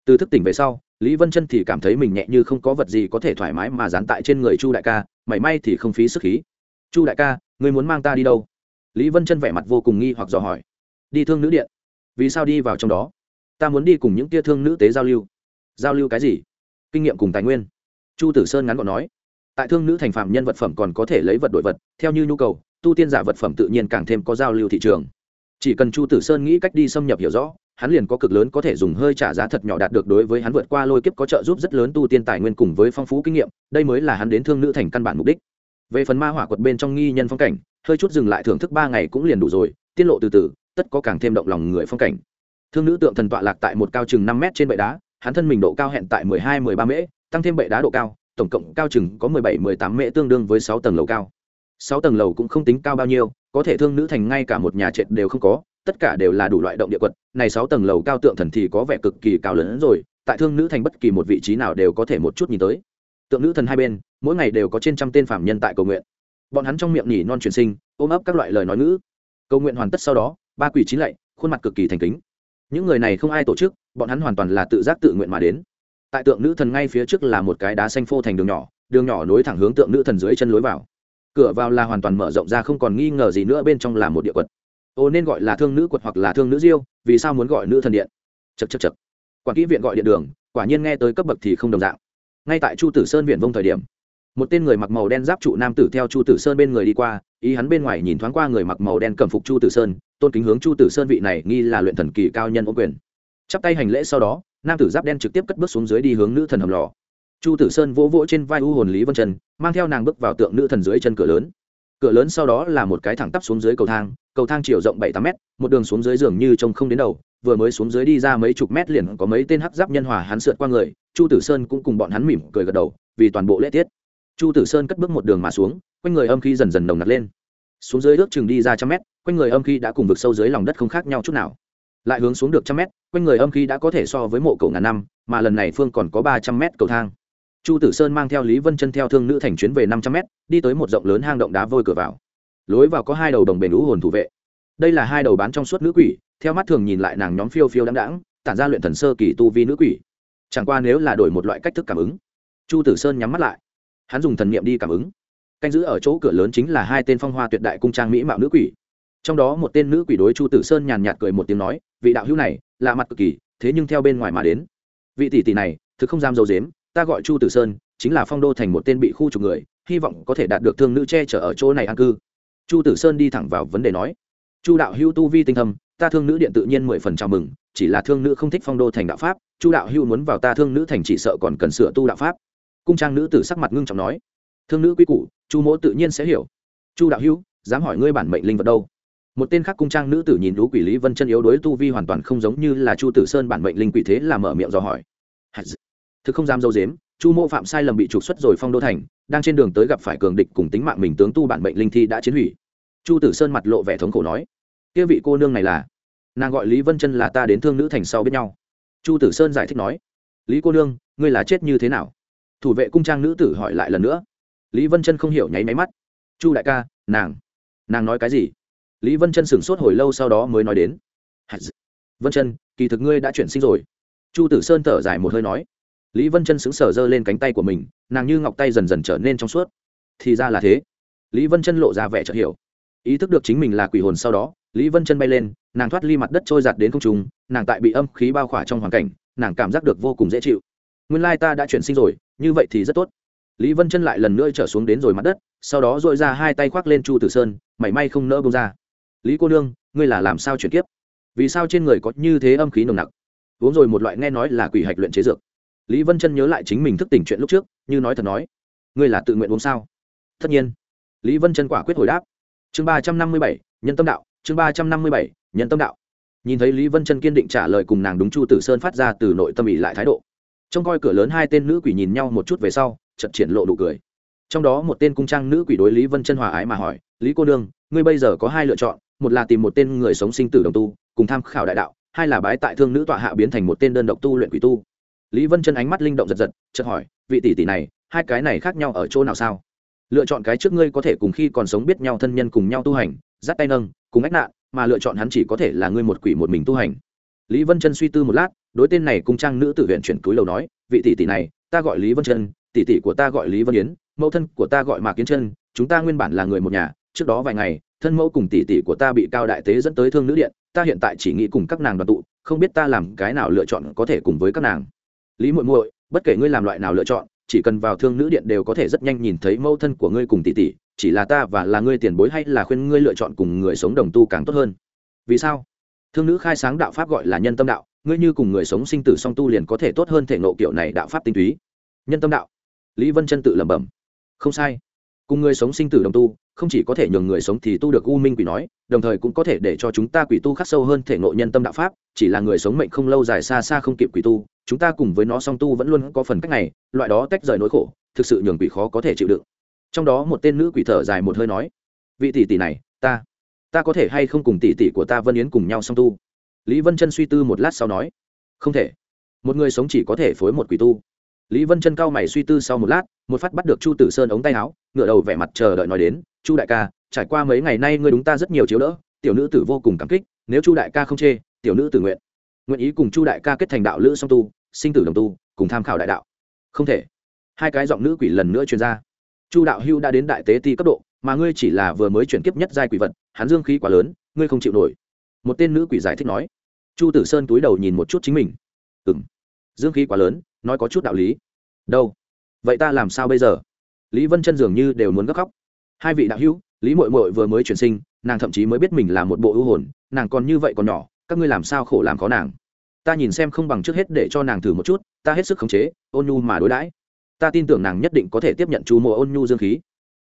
Từ thức tỉnh về sau, lý vân chân thì cảm thấy mình nhẹ như không có vật gì có thể thoải mái mà dán tại trên người chu đại ca, mảy may thì không phí sức khí. Chu đại ca người muốn mang ta đi đâu? Lý vân chân vẻ mặt vô cùng nghi hoặc dò hỏi. Đi thương nữ điện vì sao đi vào trong đó? Ta muốn đi cùng những tia thương nữ tế giao lưu. Giao lưu cái gì? Kinh nghiệm cùng tài nguyên. Chu tử sơn ngắn gọn nói. Tại thương nữ thành phạm nhân vật phẩm còn có thể lấy vật đổi vật, theo như nhu cầu, tu tiên giả vật phẩm tự nhiên càng thêm có giao lưu thị trường. Chỉ cần chu tử sơn nghĩ cách đi xâm nhập hiểu rõ, hắn liền có cực lớn có thể dùng hơi trả giá thật nhỏ đạt được đối với hắn vượt qua lôi kiếp có trợ giúp rất lớn tu tiên tài nguyên cùng với phong phú kinh nghiệm, đây mới là hắn đến thương nữ thành căn bản mục đích. Về phần ma hỏa quật bên trong nghi nhân phong cảnh, hơi chút dừng lại thưởng thức ba ngày cũng liền đủ rồi, tiết lộ từ từ tất có càng thêm động lòng người phong cảnh. Thương nữ tượng thần tọa lạc tại một cao chừng năm mét trên bệ đá, hắn thân mình độ cao hẹn tại mười hai, mười ba mễ, tăng thêm bệ đá độ cao, tổng cộng cao chừng có mười bảy, mười tám mễ tương đương với sáu tầng lầu cao. Sáu tầng lầu cũng không tính cao bao nhiêu, có thể thương nữ thành ngay cả một nhà trệt đều không có, tất cả đều là đủ loại động địa quật, này sáu tầng lầu cao tượng thần thì có vẻ cực kỳ cao lớn hơn rồi, tại thương nữ thành bất kỳ một vị trí nào đều có thể một chút nhìn tới. Tượng nữ thần hai bên, mỗi ngày đều có trên trăm tên phạm nhân tại cầu nguyện. Bọn hắn trong miệng nhỉ non truyền sinh, ôm ấp các loại lời nói ngữ cầu nguyện hoàn tất sau đó, ba quỷ chín lạy, khuôn mặt cực kỳ thành kính. Những người này không ai tổ chức, bọn hắn hoàn toàn là tự giác tự nguyện mà đến. Tại tượng nữ thần ngay phía trước là một cái đá xanh phô thành đường nhỏ đường nhỏ nối thẳng hướng tượng nữ thần dưới chân lối vào. Cửa vào là hoàn toàn mở rộng ra không còn nghi ngờ gì nữa, bên trong là một địa quật. Ô, nên gọi là thương nữ quật hoặc là thương nữ diêu, vì sao muốn gọi nữ thần điện? Chật chật chật quản kỹ viện gọi điện đường, quả nhiên nghe tới cấp bậc thì không đồng dạng. Ngay tại chu tử sơn viện vông thời điểm một tên người mặc màu đen giáp trụ nam tử theo chu tử sơn bên người đi qua, ý hắn bên ngoài nhìn thoáng qua người mặc màu đen cầm phục chu tử sơn, tôn kính hướng chu tử sơn vị này nghi là luyện thần kỳ cao nhân ô quyền. Chắp tay hành lễ sau đó, nam tử giáp đen trực tiếp cất bước xuống dưới đi hướng nữ thần hầm lò. Chu tử sơn vỗ vỗ trên vai u hồn lý vân trần, mang theo nàng bước vào tượng nữ thần dưới chân cửa lớn. Cửa lớn sau đó là một cái thẳng tắp xuống dưới cầu thang cầu thang chiều rộng bảy tám mét, một đường xuống dưới giường như trông không đến đầu, vừa mới xuống dưới đi ra mấy chục mét liền có mấy tên hắc giáp nhân hòa hắn sượt qua người, chu tử sơn cũng cùng bọn hắn mỉm cười gật đầu, vì toàn bộ lễ tiết chu tử sơn cất bước một đường mà xuống, quanh người âm khí dần dần nồng nặc lên. Xuống dưới ước chừng đi ra trăm mét, quanh người âm khí đã cùng vực sâu dưới lòng đất không khác nhau chút nào. Lại hướng xuống được trăm mét, quanh người âm khí đã có thể so với mộ cầu ngàn năm, mà lần này phương còn có ba trăm mét cầu thang. Chu tử sơn mang theo lý vân chân theo thương nữ thành chuyến về năm trăm mét, đi tới một rộng lớn hang động đá vôi cửa vào. Lối vào có hai đầu đồng bền lũ hồn thủ vệ. Đây là hai đầu bán trong suốt nữ quỷ, theo mắt thường nhìn lại nàng nhóm phiêu phiêu đáng đáng tản ra luyện thần sơ kỳ tu vi nữ quỷ. Chẳng qua nếu là đổi một loại cách thức cảm ứng, chu tử sơn nhắm mắt lại hắn dùng thần niệm đi cảm ứng. Canh giữ ở chỗ cửa lớn chính là hai tên phong hoa tuyệt đại cung trang mỹ mạo nữ quỷ. Trong đó một tên nữ quỷ đối chu tử sơn nhàn nhạt cười một tiếng nói, vị đạo hữu này, lạ mặt cực kỳ, thế nhưng theo bên ngoài mà đến. Vị tỷ tỷ này, thực không dám dầu dếm, ta gọi chu tử sơn, chính là phong đô thành một tên bị khu trục người, hy vọng có thể đạt được thương nữ che chở ở chỗ này an cư. Chu tử sơn đi thẳng vào vấn đề nói, chu đạo hữu tu vi tinh thâm, ta thương nữ điện tự nhiên mười phần chào mừng, chỉ là thương nữ không thích phong đô thành đạo pháp, chu đạo hữu muốn vào ta thương nữ thành chỉ sợ còn cần sửa tu đạo pháp cung trang nữ tử sắc mặt ngưng trọng nói, thương nữ quy củ, chu mỗ tự nhiên sẽ hiểu. Chu đạo hữu, dám hỏi ngươi bản mệnh linh vật đâu? Một tên khác cung trang nữ tử nhìn lũ quỷ lý vân chân yếu đối tu vi hoàn toàn không giống như là chu tử sơn bản mệnh linh quỷ thế là mở miệng dò hỏi. Thực không dám dâu dếm, chu mô phạm sai lầm bị trục xuất rồi phong đô thành, đang trên đường tới gặp phải cường địch cùng tính mạng mình tướng tu bản mệnh linh thi đã chiến hủy. Chu tử sơn mặt lộ vẻ thống khổ nói, kia vị cô nương này là, nàng gọi lý vân chân là ta đến thương nữ thành sau bên nhau. Chu tử sơn giải thích nói, lý cô nương, ngươi là chết như thế nào? Thủ vệ cung trang nữ tử hỏi lại lần nữa. Lý vân chân không hiểu nháy máy mắt. Chu đại ca, nàng nàng nói cái gì? Lý vân chân sửng sốt hồi lâu sau đó mới nói đến. Vân chân, kỳ thực ngươi đã chuyển sinh rồi. Chu tử sơn thở dài một hơi nói. Lý vân chân sững sờ giơ lên cánh tay của mình, nàng như ngọc tay dần dần trở nên trong suốt. Thì ra là thế. Lý vân chân lộ ra vẻ chợt hiểu. Ý thức được chính mình là quỷ hồn sau đó, lý vân chân bay lên, nàng thoát ly mặt đất trôi giặt đến không trùng nàng tại bị âm khí bao khỏa trong hoàn cảnh, nàng cảm giác được vô cùng dễ chịu. Nguyên lai ta đã chuyển sinh rồi như vậy thì rất tốt. Lý vân chân lại lần nữa trở xuống đến rồi mặt đất, sau đó dội ra hai tay khoác lên chu tử sơn, mảy may không nỡ bông ra. Lý cô nương, ngươi là làm sao chuyển kiếp? Vì sao trên người có như thế âm khí nồng nặc? Uống rồi một loại nghe nói là quỷ hạch luyện chế dược. Lý vân chân nhớ lại chính mình thức tỉnh chuyện lúc trước, như nói thật nói. Ngươi là tự nguyện uống sao? Tất nhiên. Lý vân chân quả quyết hồi đáp. Chương ba trăm năm mươi bảy, nhân tâm đạo, chương ba trăm năm mươi bảy, nhân tâm đạo. Nhìn thấy lý vân chân kiên định trả lời cùng nàng đúng chu tử sơn phát ra từ nội tâm ỉ lại thái độ trông coi cửa lớn hai tên nữ quỷ nhìn nhau một chút về sau chật triển lộ nụ cười. Trong đó một tên cung trang nữ quỷ đối lý vân chân hòa ái mà hỏi, lý cô nương, ngươi bây giờ có hai lựa chọn, một là tìm một tên người sống sinh tử đồng tu, cùng tham khảo đại đạo, hai là bái tại thương nữ tọa hạ biến thành một tên đơn độc tu luyện quỷ tu. Lý vân chân ánh mắt linh động giật giật, chợt hỏi, vị tỷ tỷ này, hai cái này khác nhau ở chỗ nào sao? Lựa chọn cái trước ngươi có thể cùng khi còn sống biết nhau thân nhân cùng nhau tu hành, dắt tay nâng, cùng ách nạn, mà lựa chọn hắn chỉ có thể là ngươi một quỷ một mình tu hành. Lý vân chân suy tư một lát đối tên này cung trang nữ tử huyện chuyển túi lầu nói, vị tỷ tỷ này, ta gọi lý vân chân tỷ tỷ của ta gọi lý vân yến, mẫu thân của ta gọi mạc kiến chân chúng ta nguyên bản là người một nhà, trước đó vài ngày, thân mẫu cùng tỷ tỷ của ta bị cao đại tế dẫn tới thương nữ điện, ta hiện tại chỉ nghĩ cùng các nàng đoàn tụ, không biết ta làm cái nào lựa chọn có thể cùng với các nàng. Lý muội muội, bất kể ngươi làm loại nào lựa chọn, chỉ cần vào thương nữ điện đều có thể rất nhanh nhìn thấy mẫu thân của ngươi cùng tỷ tỷ, chỉ là ta và là ngươi tiền bối hay là khuyên ngươi lựa chọn cùng người sống đồng tu càng tốt hơn. Vì sao? Thương nữ khai sáng đạo pháp gọi là nhân tâm đạo ngươi như cùng người sống sinh tử song tu liền có thể tốt hơn thể ngộ kiểu này đạo pháp tinh túy. Nhân tâm đạo. Lý vân chân tự lẩm bẩm. Không sai. Cùng người sống sinh tử đồng tu, không chỉ có thể nhường người sống thì tu được u minh quỷ nói, đồng thời cũng có thể để cho chúng ta quỷ tu khắc sâu hơn thể ngộ nhân tâm đạo pháp, chỉ là người sống mệnh không lâu dài xa xa không kịp quỷ tu, chúng ta cùng với nó song tu vẫn luôn có phần cách này, loại đó tách rời nỗi khổ, thực sự nhường quỷ khó có thể chịu đựng. Trong đó một tên nữ quỷ thở dài một hơi nói, vị tỷ tỷ này, ta ta có thể hay không cùng tỷ tỷ của ta vân yến cùng nhau song tu? Lý vân chân suy tư một lát sau nói, không thể. Một người sống chỉ có thể phối một quỷ tu. Lý vân chân cao mày suy tư sau một lát, một phát bắt được chu tử sơn ống tay áo ngựa đầu vẻ mặt chờ đợi nói đến, chu đại ca, trải qua mấy ngày nay ngươi đúng ta rất nhiều chiếu đỡ, tiểu nữ tử vô cùng cảm kích, nếu chu đại ca không chê, tiểu nữ tử nguyện. Nguyện ý cùng chu đại ca kết thành đạo lữ song tu, sinh tử đồng tu, cùng tham khảo đại đạo. Không thể. Hai cái giọng nữ quỷ lần nữa truyền ra. Chu đạo hưu đã đến đại tế ti cấp độ, mà ngươi chỉ là vừa mới chuyển kiếp nhất giai quỷ vật, hắn dương khí quá lớn, ngươi không chịu nổi. Một tên nữ quỷ giải thích nói chu tử sơn túi đầu nhìn một chút chính mình. Ừ m dương khí quá lớn, nói có chút đạo lý. Đâu? Vậy ta làm sao bây giờ? Lý vân chân dường như đều muốn gấp khóc. Hai vị đạo hữu, lý mội mội vừa mới chuyển sinh, nàng thậm chí mới biết mình là một bộ ưu hồn, nàng còn như vậy còn nhỏ, các ngươi làm sao khổ làm khó nàng? Ta nhìn xem không bằng trước hết để cho nàng thử một chút, ta hết sức khống chế, ôn nhu mà đối đãi. Ta tin tưởng nàng nhất định có thể tiếp nhận chu mộ ôn nhu dương khí.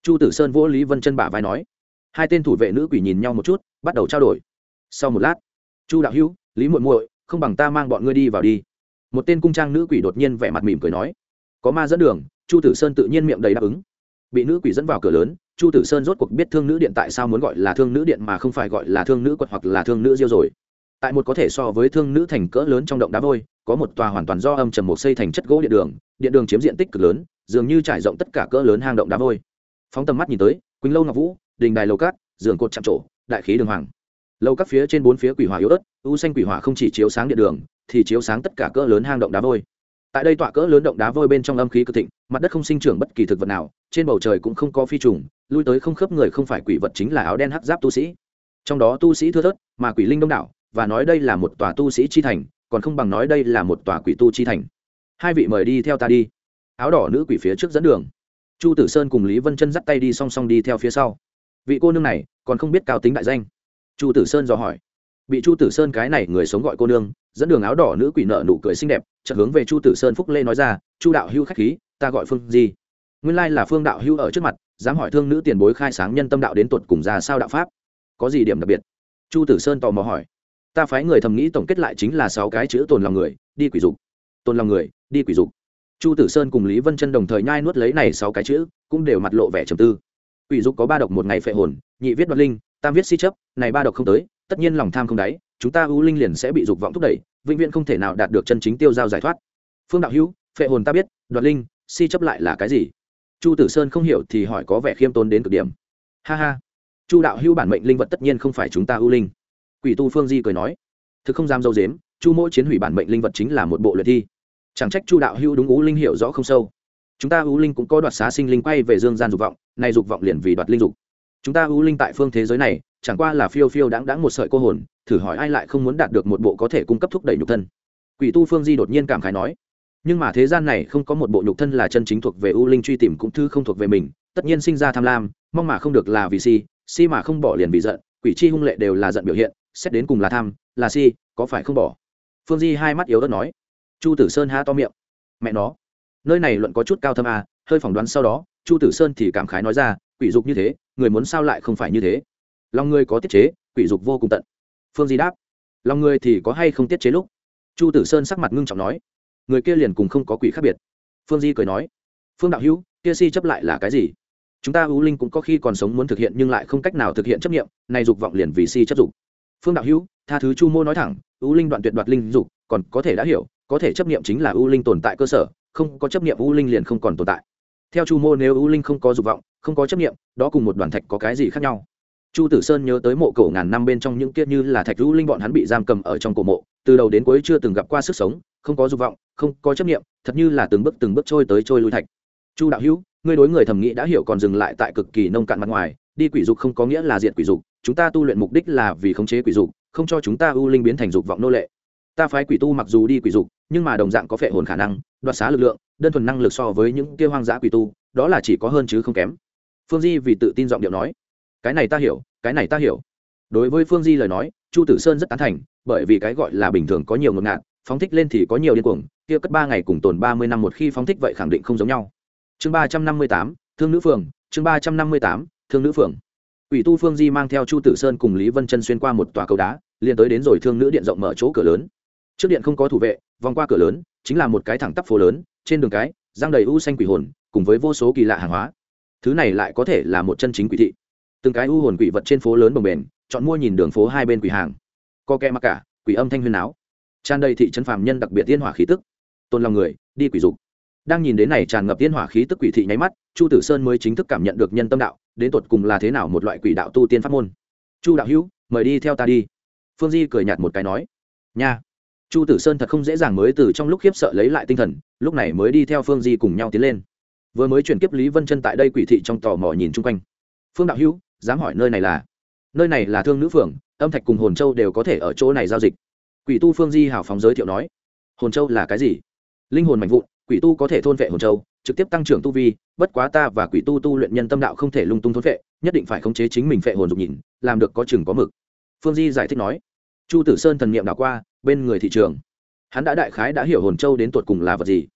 Chu tử sơn vỗ lý vân chân bả vai nói. Hai tên thủ vệ nữ quỷ nhìn nhau một chút, bắt đầu trao đổi. Sau một lát, chu đạo hữu lý muội muội, không bằng ta mang bọn ngươi đi vào đi. Một tên cung trang nữ quỷ đột nhiên vẻ mặt mỉm cười nói. Có ma dẫn đường, chu tử sơn tự nhiên miệng đầy đáp ứng. Bị nữ quỷ dẫn vào cửa lớn, chu tử sơn rốt cuộc biết thương nữ điện tại sao muốn gọi là thương nữ điện mà không phải gọi là thương nữ quật hoặc là thương nữ diêu rồi. Tại một có thể so với thương nữ thành cỡ lớn trong động đá vôi, có một tòa hoàn toàn do âm trầm một xây thành chất gỗ điện đường điện đường chiếm diện tích cực lớn, dường như trải rộng tất cả cỡ lớn hang động đá vôi. Phóng tầm mắt nhìn tới, quỳnh lâu ngọc vũ, đình đài lầu cát, giường cột chạm trổ, đại khí đường hoàng lâu các phía trên bốn phía quỷ hỏa yếu ớt, u xanh quỷ hỏa không chỉ chiếu sáng điện đường, thì chiếu sáng tất cả cỡ lớn hang động đá vôi. Tại đây tọa cỡ lớn động đá vôi bên trong âm khí cực thịnh, mặt đất không sinh trưởng bất kỳ thực vật nào, trên bầu trời cũng không có phi trùng, lui tới không khớp người không phải quỷ vật chính là áo đen hắc giáp tu sĩ. Trong đó tu sĩ thưa thớt, mà quỷ linh đông đảo, và nói đây là một tòa tu sĩ chi thành, còn không bằng nói đây là một tòa quỷ tu chi thành. Hai vị mời đi theo ta đi. Áo đỏ nữ quỷ phía trước dẫn đường. Chu tử sơn cùng lý vân chân dắt tay đi song song đi theo phía sau. Vị cô nương này còn không biết cao tính đại danh chu tử sơn dò hỏi. Bị chu tử sơn cái này người sống gọi cô nương, dẫn đường áo đỏ nữ quỷ nợ nụ cười xinh đẹp, chợt hướng về chu tử sơn phúc lê nói ra, chu đạo hưu khách khí, ta gọi phương gì nguyên lai là phương đạo hưu ở trước mặt, dám hỏi thương nữ tiền bối khai sáng nhân tâm đạo đến tuột cùng ra sao đạo pháp. Có gì điểm đặc biệt? Chu tử sơn tò mò hỏi. Ta phái người thầm nghĩ tổng kết lại chính là sáu cái chữ tồn lòng người, đi quỷ dục. Tồn lòng người, đi quỷ dục. Chu tử sơn cùng lý vân chân đồng thời nhai nuốt lấy này sáu cái chữ, cũng đều mặt lộ vẻ trầm tư. Quỷ dục có ba độc một ngày phệ hồn, nhị viết đoạt linh, tam viết si chấp này ba độc không tới, tất nhiên lòng tham không đáy, chúng ta ưu linh liền sẽ bị dục vọng thúc đẩy, vĩnh viễn không thể nào đạt được chân chính tiêu giao giải thoát. Phương đạo hữu, phệ hồn ta biết, đoạt linh, si chấp lại là cái gì? Chu tử sơn không hiểu thì hỏi có vẻ khiêm tốn đến cực điểm. Ha ha. Chu đạo hữu bản mệnh linh vật tất nhiên không phải chúng ta ưu linh. Quỷ tu phương di cười nói. Thực không dám dâu dếm, chu mỗi chiến hủy bản mệnh linh vật chính là một bộ luyện thi. Chẳng trách chu đạo hữu đúng ưu linh hiểu rõ không sâu. Chúng ta ưu linh cũng có đoạt xá sinh linh quay về dương gian dục vọng, nay dục vọng liền vì đoạt linh dục chúng ta ưu linh tại phương thế giới này, chẳng qua là phiêu phiêu đáng đáng một sợi cô hồn, thử hỏi ai lại không muốn đạt được một bộ có thể cung cấp thúc đẩy nhục thân. Quỷ tu phương di đột nhiên cảm khái nói. Nhưng mà thế gian này không có một bộ nhục thân là chân chính thuộc về u linh truy tìm cũng thư không thuộc về mình, tất nhiên sinh ra tham lam, mong mà không được là vì si si mà không bỏ liền vì giận, quỷ chi hung lệ đều là giận biểu hiện, xét đến cùng là tham, là si, có phải không bỏ? Phương di hai mắt yếu ớt nói. Chu tử sơn há to miệng. Mẹ nó. Nơi này luận có chút cao thâm à hơi phỏng đoán sau đó, chu tử sơn thì cảm khái nói ra, quỷ dục như thế người muốn sao lại không phải như thế? Lòng người có tiết chế, quỷ dục vô cùng tận. Phương di đáp, lòng người thì có hay không tiết chế lúc? Chu tử sơn sắc mặt ngưng trọng nói, người kia liền cùng không có quỷ khác biệt. Phương di cười nói, phương đạo hữu, kia si chấp lại là cái gì? Chúng ta ưu linh cũng có khi còn sống muốn thực hiện nhưng lại không cách nào thực hiện chấp nghiệm này dục vọng liền vì si chấp dục. Phương đạo hữu, tha thứ chu mô nói thẳng ưu linh đoạn tuyệt đoạt linh dục, còn có thể đã hiểu, có thể chấp nghiệm chính là ưu linh tồn tại cơ sở, không có chấp nghiệm ưu linh liền không còn tồn tại. Theo chu mô nếu ưu linh không có dục vọng không có chấp nghiệm đó cùng một đoàn thạch có cái gì khác nhau? Chu tử sơn nhớ tới mộ cổ ngàn năm bên trong những kia như là thạch ưu linh bọn hắn bị giam cầm ở trong cổ mộ, từ đầu đến cuối chưa từng gặp qua sức sống, không có dục vọng, không có chấp nghiệm thật như là từng bước từng bước trôi tới trôi lui thạch. Chu đạo hữu, ngươi đối người thẩm nghĩ đã hiểu còn dừng lại tại cực kỳ nông cạn mặt ngoài, đi quỷ dục không có nghĩa là diện quỷ dục, chúng ta tu luyện mục đích là vì khống chế quỷ dục, không cho chúng ta ưu linh biến thành dục vọng nô lệ. Ta phái quỷ tu mặc dù đi quỷ dục, nhưng mà đồng dạng có phệ hồn khả năng, đoạt xá lực lượng, đơn thuần năng lực so với những kia hoang dã quỷ tu, đó là chỉ có hơn chứ không kém phương di vì tự tin giọng điệu nói, cái này ta hiểu, cái này ta hiểu. Đối với phương di lời nói, chu tử sơn rất tán thành, bởi vì cái gọi là bình thường có nhiều ngột ngạt, phóng thích lên thì có nhiều điên cuồng, kia cất ba ngày cùng tồn ba mươi năm một khi phóng thích vậy khẳng định không giống nhau. Chương ba trăm năm mươi tám, thương nữ phường, chương ba trăm năm mươi tám, thương nữ phường. Ủy tu phương di mang theo chu tử sơn cùng lý vân chân xuyên qua một tòa cầu đá, liền tới đến rồi thương nữ điện rộng mở chỗ cửa lớn. Trước điện không có thủ vệ, vòng qua cửa lớn, chính là một cái thẳng tắp phố lớn, trên đường cái giang đầy u xanh quỷ hồn, cùng với vô số kỳ lạ hàng hóa thứ này lại có thể là một chân chính quỷ thị. Từng cái u hồn quỷ vật trên phố lớn bồng bềnh, chọn mua nhìn đường phố hai bên quỷ hàng. Co kẹ mặc cả, quỷ âm thanh huyên áo tràn đầy thị trấn phàm nhân đặc biệt tiên hỏa khí tức. Tôn lòng người, đi quỷ dục. Đang nhìn đến này tràn ngập tiên hỏa khí tức quỷ thị nháy mắt, chu tử sơn mới chính thức cảm nhận được nhân tâm đạo, đến tột cùng là thế nào một loại quỷ đạo tu tiên pháp môn. Chu đạo hữu, mời đi theo ta đi. Phương di cười nhạt một cái nói. Nha. Chu tử sơn thật không dễ dàng mới từ trong lúc khiếp sợ lấy lại tinh thần, lúc này mới đi theo phương di cùng nhau tiến lên vừa mới chuyển kiếp lý vân chân tại đây quỷ thị trong tò mò nhìn chung quanh. Phương đạo hữu, dám hỏi nơi này là? Nơi này là thương nữ phường, âm thạch cùng hồn châu đều có thể ở chỗ này giao dịch. Quỷ tu phương di hào phóng giới thiệu nói. Hồn châu là cái gì? Linh hồn mạnh vụn, quỷ tu có thể thôn vệ hồn châu, trực tiếp tăng trưởng tu vi, bất quá ta và quỷ tu tu luyện nhân tâm đạo không thể lung tung thôn vệ, nhất định phải khống chế chính mình phệ hồn dục nhìn, làm được có chừng có mực. Phương di giải thích nói. Chu tử sơn thần nghiệm i qua, bên người thị trường. Hắn đã đại khái đã hiểu hồn châu đến tột cùng là vật gì.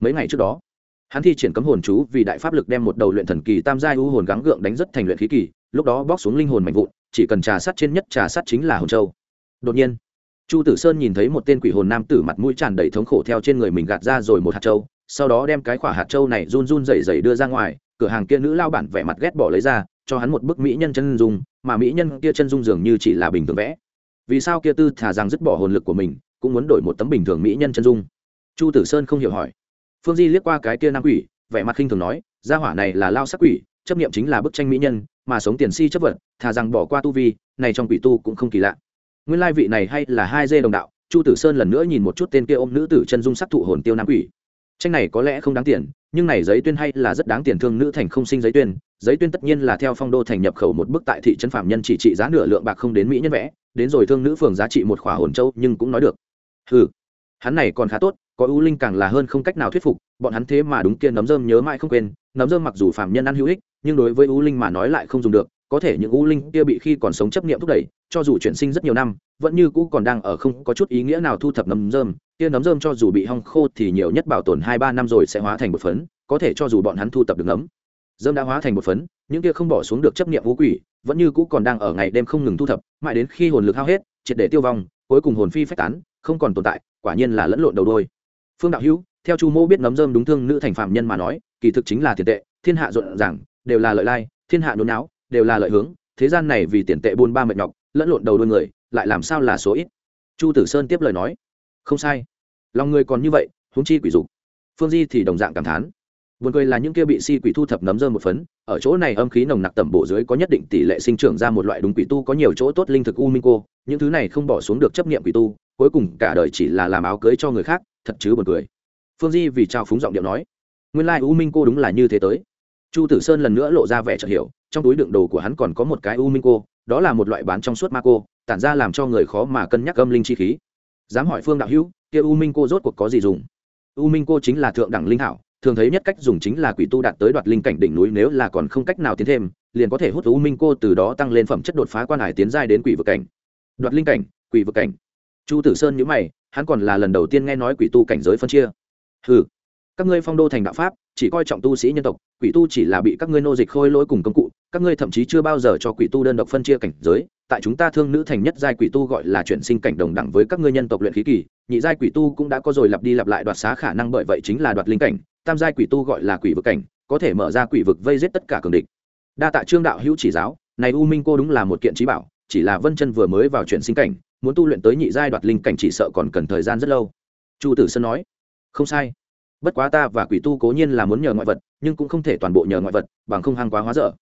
Mấy ngày trước đó hắn thi triển cấm hồn chú vì đại pháp lực đem một đầu luyện thần kỳ tam giai u hồn gắng gượng đánh rất thành luyện khí kỳ, lúc đó bóc xuống linh hồn mạnh vụn, chỉ cần trà sát trên nhất trà sát chính là hồn châu. Đột nhiên, chu tử sơn nhìn thấy một tên quỷ hồn nam tử mặt mũi tràn đầy thống khổ theo trên người mình gạt ra rồi một hạt châu, sau đó đem cái quả hạt châu này run run rẩy rẩy đưa ra ngoài, cửa hàng kia nữ lao bản vẻ mặt ghét bỏ lấy ra, cho hắn một bức mỹ nhân chân dung, mà mỹ nhân kia chân dung dường như chỉ là bình thường vẽ. Vì sao kia tư thả rằng dứt bỏ hồn lực của mình, cũng muốn đổi một tấm bình thường mỹ nhân chân dung? Chu tử sơn không hiểu hỏi phương di liếc qua cái kia nam quỷ, vẻ mặt khinh thường nói, gia hỏa này là lao sắc quỷ, chấp nghiệm chính là bức tranh mỹ nhân, mà sống tiền si chấp vật, thà rằng bỏ qua tu vi, này trong quỷ tu cũng không kỳ lạ. Nguyên lai vị này hay là hai dê đồng đạo, chu tử sơn lần nữa nhìn một chút tên kia ôm nữ tử chân dung sắc thụ hồn tiêu nam quỷ. Tranh này có lẽ không đáng tiền, nhưng này giấy tuyên hay là rất đáng tiền thương nữ thành không sinh giấy tuyên giấy tuyên tất nhiên là theo phong đô thành nhập khẩu một bức tại thị trấn phạm nhân chỉ trị giá nửa lượng bạc không đến mỹ nhân vẽ, đến rồi thương nữ phường giá trị một khỏa hồn châu nhưng cũng nói được. Ừ hắn này còn khá tốt có ưu linh càng là hơn không cách nào thuyết phục, bọn hắn thế mà đúng kia nấm dơm nhớ mãi không quên, nấm dơm mặc dù phạm nhân ăn hữu ích, nhưng đối với ưu linh mà nói lại không dùng được, có thể những ưu linh kia bị khi còn sống chấp niệm thúc đẩy, cho dù chuyển sinh rất nhiều năm, vẫn như cũ còn đang ở không có chút ý nghĩa nào thu thập nấm dơm kia nấm dơm cho dù bị hong khô thì nhiều nhất bảo tồn hai ba năm rồi sẽ hóa thành một phấn, có thể cho dù bọn hắn thu thập được nấm dơm đã hóa thành một phấn, những kia không bỏ xuống được chấp niệm vũ quỷ, vẫn như cũ còn đang ở ngày đêm không ngừng thu thập, mãi đến khi hồn lực hao hết, triệt để tiêu vong, cuối cùng hồn phi phách tán, không còn tồn tại, quả nhiên là lẫn lộn đầu đôi phương đạo hữu, theo chu mô biết nấm dơm đúng thương nữ thành phạm nhân mà nói, kỳ thực chính là tiền tệ, thiên hạ rộn ràng, đều là lợi lai, thiên hạ nôn não đều là lợi hướng, thế gian này vì tiền tệ buôn ba mệt nhọc, lẫn lộn đầu đôi người, lại làm sao là số ít? Chu tử sơn tiếp lời nói, không sai, lòng người còn như vậy, huống chi quỷ dục. Phương di thì đồng dạng cảm thán, buồn cười là những kia bị si quỷ thu thập nấm dơm một phấn, ở chỗ này âm khí nồng nặc tẩm bổ dưới có nhất định tỷ lệ sinh trưởng ra một loại đúng quỷ tu có nhiều chỗ tốt linh thực u minh cô, những thứ này không bỏ xuống được chấp niệm quỷ tu, cuối cùng cả đời chỉ là làm áo cưới cho người khác thật chứ buồn cười. Phương di vì trao phúng giọng điệu nói, nguyên lai u minh cô đúng là như thế tới. Chu tử sơn lần nữa lộ ra vẻ chợt hiểu, trong túi đựng đồ của hắn còn có một cái u minh cô, đó là một loại bán trong suốt ma cô, tản ra làm cho người khó mà cân nhắc âm linh chi khí. Dám hỏi phương đạo hữu, kia u minh cô rốt cuộc có gì dùng? U minh cô chính là thượng đẳng linh hảo, thường thấy nhất cách dùng chính là quỷ tu đạt tới đoạt linh cảnh đỉnh núi nếu là còn không cách nào tiến thêm, liền có thể hút u minh cô từ đó tăng lên phẩm chất đột phá quan hải tiến giai đến quỷ vực cảnh. Đoạt linh cảnh, quỷ vực cảnh. Chu tử sơn nhữ mày hắn còn là lần đầu tiên nghe nói quỷ tu cảnh giới phân chia. Ừ các ngươi phong đô thành đạo pháp, chỉ coi trọng tu sĩ nhân tộc, quỷ tu chỉ là bị các ngươi nô dịch khôi lỗi cùng công cụ, các ngươi thậm chí chưa bao giờ cho quỷ tu đơn độc phân chia cảnh giới, tại chúng ta thương nữ thành nhất giai quỷ tu gọi là chuyển sinh cảnh đồng đẳng với các ngươi nhân tộc luyện khí kỳ, nhị giai quỷ tu cũng đã có rồi lặp đi lặp lại đoạt xá khả năng bởi vậy chính là đoạt linh cảnh, tam giai quỷ tu gọi là quỷ vực cảnh, có thể mở ra quỷ vực vây giết tất cả cường địch. Đa tạ trương đạo hữu chỉ giáo, này u minh cô đúng là một kiện trí bảo, chỉ là vân chân vừa mới vào chuyển sinh cảnh muốn tu luyện tới nhị giai đoạt linh cảnh chỉ sợ còn cần thời gian rất lâu. Chu tử sơn nói, không sai. Bất quá ta và quỷ tu cố nhiên là muốn nhờ ngoại vật, nhưng cũng không thể toàn bộ nhờ ngoại vật, bằng không hăng quá hóa dở.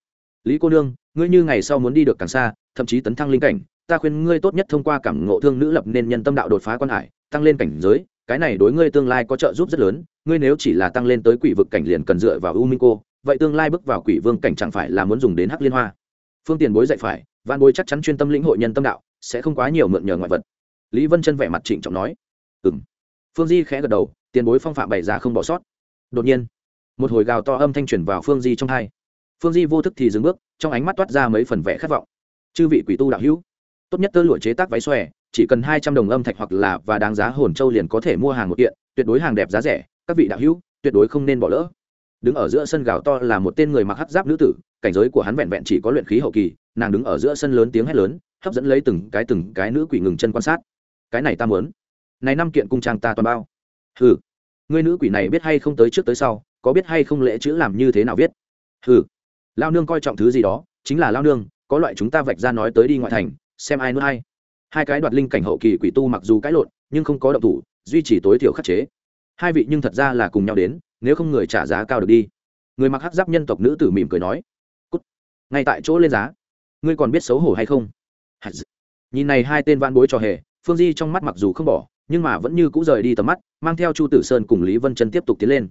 Lý cô nương, ngươi như ngày sau muốn đi được càng xa, thậm chí tấn thăng linh cảnh, ta khuyên ngươi tốt nhất thông qua cảm ngộ thương nữ lập nên nhân tâm đạo đột phá quan hải, tăng lên cảnh giới, cái này đối ngươi tương lai có trợ giúp rất lớn, ngươi nếu chỉ là tăng lên tới quỷ vực cảnh liền cần dựa vào u minh cô, vậy tương lai bước vào quỷ vương cảnh chẳng phải là muốn dùng đến hắc liên hoa. Phương tiền bối dạy phải văn bối chắc chắn chuyên tâm lĩnh hội nhân tâm đạo sẽ không quá nhiều mượn nhờ ngoại vật. Lý vân chân vẻ mặt trịnh trọng nói. Ừ m phương di khẽ gật đầu, tiền bối phong phạm bày ra không bỏ sót. Đột nhiên, một hồi gào to âm thanh truyền vào phương di trong hai. Phương di vô thức thì dừng bước, trong ánh mắt toát ra mấy phần vẻ khát vọng. Chư vị quỷ tu đạo hữu, tốt nhất tơ lụa chế tác váy xòe, chỉ cần hai trăm đồng âm thạch hoặc là và đáng giá hồn châu liền có thể mua hàng một kiện, tuyệt đối hàng đẹp giá rẻ, các vị đạo hữu, tuyệt đối không nên bỏ lỡ. Đứng ở giữa sân gào to là một tên người mặc hắc giáp nữ tử, cảnh giới của hắn vẹn vẹn chỉ có luyện khí hậu kỳ, nàng đứng ở giữa sân lớn tiếng hét lớn hấp dẫn lấy từng cái từng cái nữ quỷ ngừng chân quan sát. Cái này ta muốn. Này năm kiện cung trang ta toàn bao. Hừ. Ngươi nữ quỷ này biết hay không tới trước tới sau, có biết hay không lễ chữ làm như thế nào viết? Hừ. Lao nương coi trọng thứ gì đó, chính là lao nương, có loại chúng ta vạch ra nói tới đi ngoại thành, xem ai nữa hay hai cái đoạt linh cảnh hậu kỳ quỷ tu mặc dù cãi lộn, nhưng không có động thủ, duy trì tối thiểu khắc chế. Hai vị nhưng thật ra là cùng nhau đến, nếu không người trả giá cao được đi. Người mặc hắc giáp nhân tộc nữ tử mỉm cười nói, Cút. ngay tại chỗ lên giá. Ngươi còn biết xấu hổ hay không? Nhìn này hai tên van bối trò hề, phương di trong mắt mặc dù không bỏ, nhưng mà vẫn như cũ rời đi tầm mắt, mang theo chu tử sơn cùng lý vân chân tiếp tục tiến lên.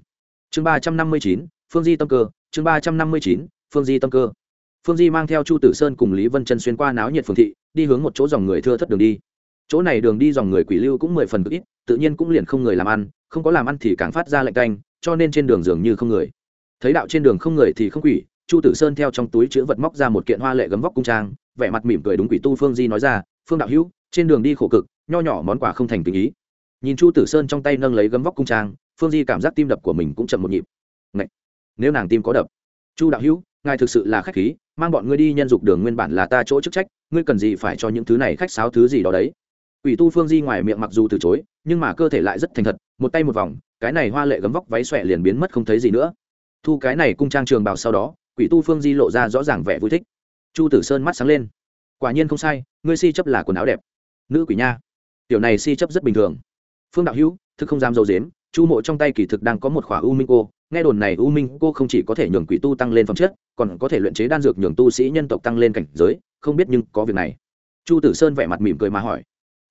Chương ba trăm năm mươi chín, phương di tâm cơ, chương ba trăm năm mươi chín, phương di tâm cơ. Phương di mang theo chu tử sơn cùng lý vân chân xuyên qua náo nhiệt phương thị, đi hướng một chỗ dòng người thưa thất đường đi. Chỗ này đường đi dòng người quỷ lưu cũng mười phần cực ít, tự nhiên cũng liền không người làm ăn, không có làm ăn thì càng phát ra lạnh canh, cho nên trên đường dường như không người. Thấy đạo trên đường không người thì không quỷ, chu tử sơn theo trong túi chữ vật móc ra một kiện hoa lệ gấm vóc cung trang vẻ mặt mỉm cười đúng quỷ tu phương di nói ra phương đạo hữu trên đường đi khổ cực nho nhỏ món quà không thành tình ý nhìn chu tử sơn trong tay nâng lấy gấm vóc cung trang phương di cảm giác tim đập của mình cũng chậm một nhịp Ngậy! nếu nàng tim có đập chu đạo hữu ngài thực sự là khách khí mang bọn ngươi đi nhân dục đường nguyên bản là ta chỗ chức trách ngươi cần gì phải cho những thứ này khách sáo thứ gì đó đấy Quỷ tu Phương Di ngoài miệng mặc dù từ chối, nhưng mà cơ thể lại rất thành thật, một tay một vòng, cái này hoa lệ gấm vóc váy xòe liền biến mất không thấy gì nữa. Thu cái này cung trang trường bào sau đó, Quỷ tu Phương Di lộ ra rõ ràng vẻ vui thích. Chu Tử Sơn mắt sáng lên. Quả nhiên không sai, ngươi si chấp là quần áo đẹp. Nữ quỷ nha. Tiểu này si chấp rất bình thường. Phương đạo hữu, thực không dám dâu dếm, Chu Mộ trong tay kỳ thực đang có một khỏa U Minh cô, nghe đồn này U Minh cô không chỉ có thể nhường quỷ tu tăng lên phẩm chất, còn có thể luyện chế đan dược nhường tu sĩ nhân tộc tăng lên cảnh giới, không biết nhưng có việc này. Chu Tử Sơn vẻ mặt mỉm cười mà hỏi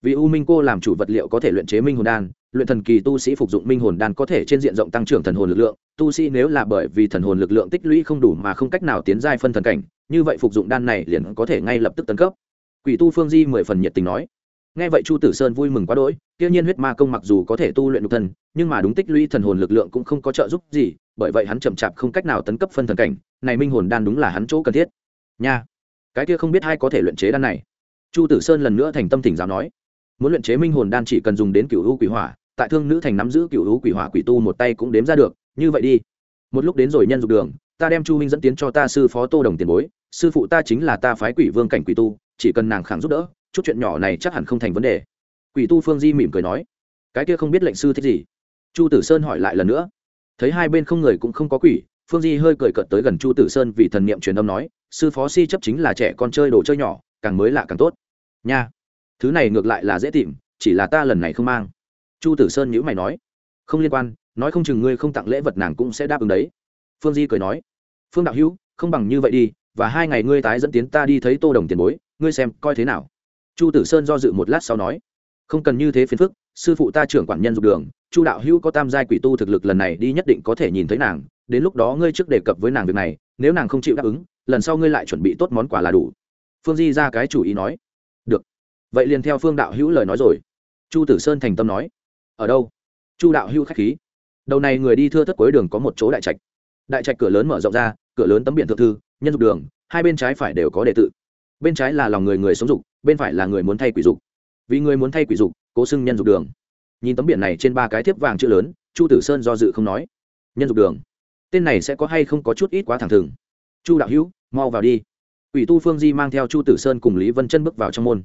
vì u minh cô làm chủ vật liệu có thể luyện chế minh hồn đan luyện thần kỳ tu sĩ phục dụng minh hồn đan có thể trên diện rộng tăng trưởng thần hồn lực lượng, tu sĩ nếu là bởi vì thần hồn lực lượng tích lũy không đủ mà không cách nào tiến giai phân thần cảnh, như vậy phục dụng đan này liền có thể ngay lập tức tấn cấp. Quỷ tu phương di mười phần nhiệt tình nói. Nghe vậy chu tử sơn vui mừng quá đỗi, kia nhiên huyết ma công mặc dù có thể tu luyện nhục thần nhưng mà đúng tích lũy thần hồn lực lượng cũng không có trợ giúp gì, bởi vậy hắn chậm chạp không cách nào tấn cấp phân thần cảnh, này minh hồn đan đúng là hắn chỗ cần thiết. Nha, cái kia không biết ai có thể luyện chế đan này. Chu tử sơn lần nữa thành tâm thỉnh giáo nói. Muốn luyện chế minh hồn đan chỉ cần dùng đến cựu u quỷ hỏa tại thương nữ thành nắm giữ cựu hữu quỷ hỏa quỷ tu một tay cũng đếm ra được, như vậy đi. Một lúc đến rồi nhân dục đường, ta đem chu minh dẫn tiến cho ta sư phó tô đồng tiền bối, sư phụ ta chính là ta phái quỷ vương cảnh quỷ tu, chỉ cần nàng khẳng giúp đỡ, chút chuyện nhỏ này chắc hẳn không thành vấn đề. Quỷ tu phương di mỉm cười nói, cái kia không biết lệnh sư thích gì. Chu tử sơn hỏi lại lần nữa, thấy hai bên không người cũng không có quỷ, phương di hơi cười cợt tới gần chu tử sơn vì thần niệm truyền âm nói, sư phó si chấp chính là trẻ con chơi đồ chơi nhỏ, càng mới lạ càng tốt. Nha, thứ này ngược lại là dễ tìm, chỉ là ta lần này không mang chu tử sơn nhữ mày nói, không liên quan, nói không chừng ngươi không tặng lễ vật nàng cũng sẽ đáp ứng đấy. Phương di cười nói, phương đạo hữu, không bằng như vậy đi, và hai ngày ngươi tái dẫn tiến ta đi thấy tô đồng tiền bối, ngươi xem coi thế nào. Chu tử sơn do dự một lát sau nói, không cần như thế phiền phức, sư phụ ta trưởng quản nhân dục đường, chu đạo hữu có tam giai quỷ tu thực lực lần này đi nhất định có thể nhìn thấy nàng, đến lúc đó ngươi trước đề cập với nàng việc này, nếu nàng không chịu đáp ứng, lần sau ngươi lại chuẩn bị tốt món quà là đủ. Phương di ra cái chủ ý nói, được. Vậy liền theo phương đạo hữu lời nói rồi. Chu tử sơn thành tâm nói ở đâu? Chu đạo Hưu k h á c h khí. Đầu này người đi thưa thất cuối đường có một chỗ đại trạch. Đại trạch cửa lớn mở rộng ra, cửa lớn tấm biển thượng thư, nhân dục đường, hai bên trái phải đều có đệ tự. Bên trái là lòng người người sống dục, bên phải là người muốn thay quỷ dục. Vì người muốn thay quỷ dục, cố xưng nhân dục đường. Nhìn tấm biển này trên ba cái thiếp vàng chữ lớn, chu tử sơn do dự không nói. Nhân dục đường. Tên này sẽ có hay không có chút ít quá thẳng thừng. Chu đạo hữu mau vào đi. Quỷ tu phương di mang theo chu tử sơn cùng lý vân chân bước vào trong môn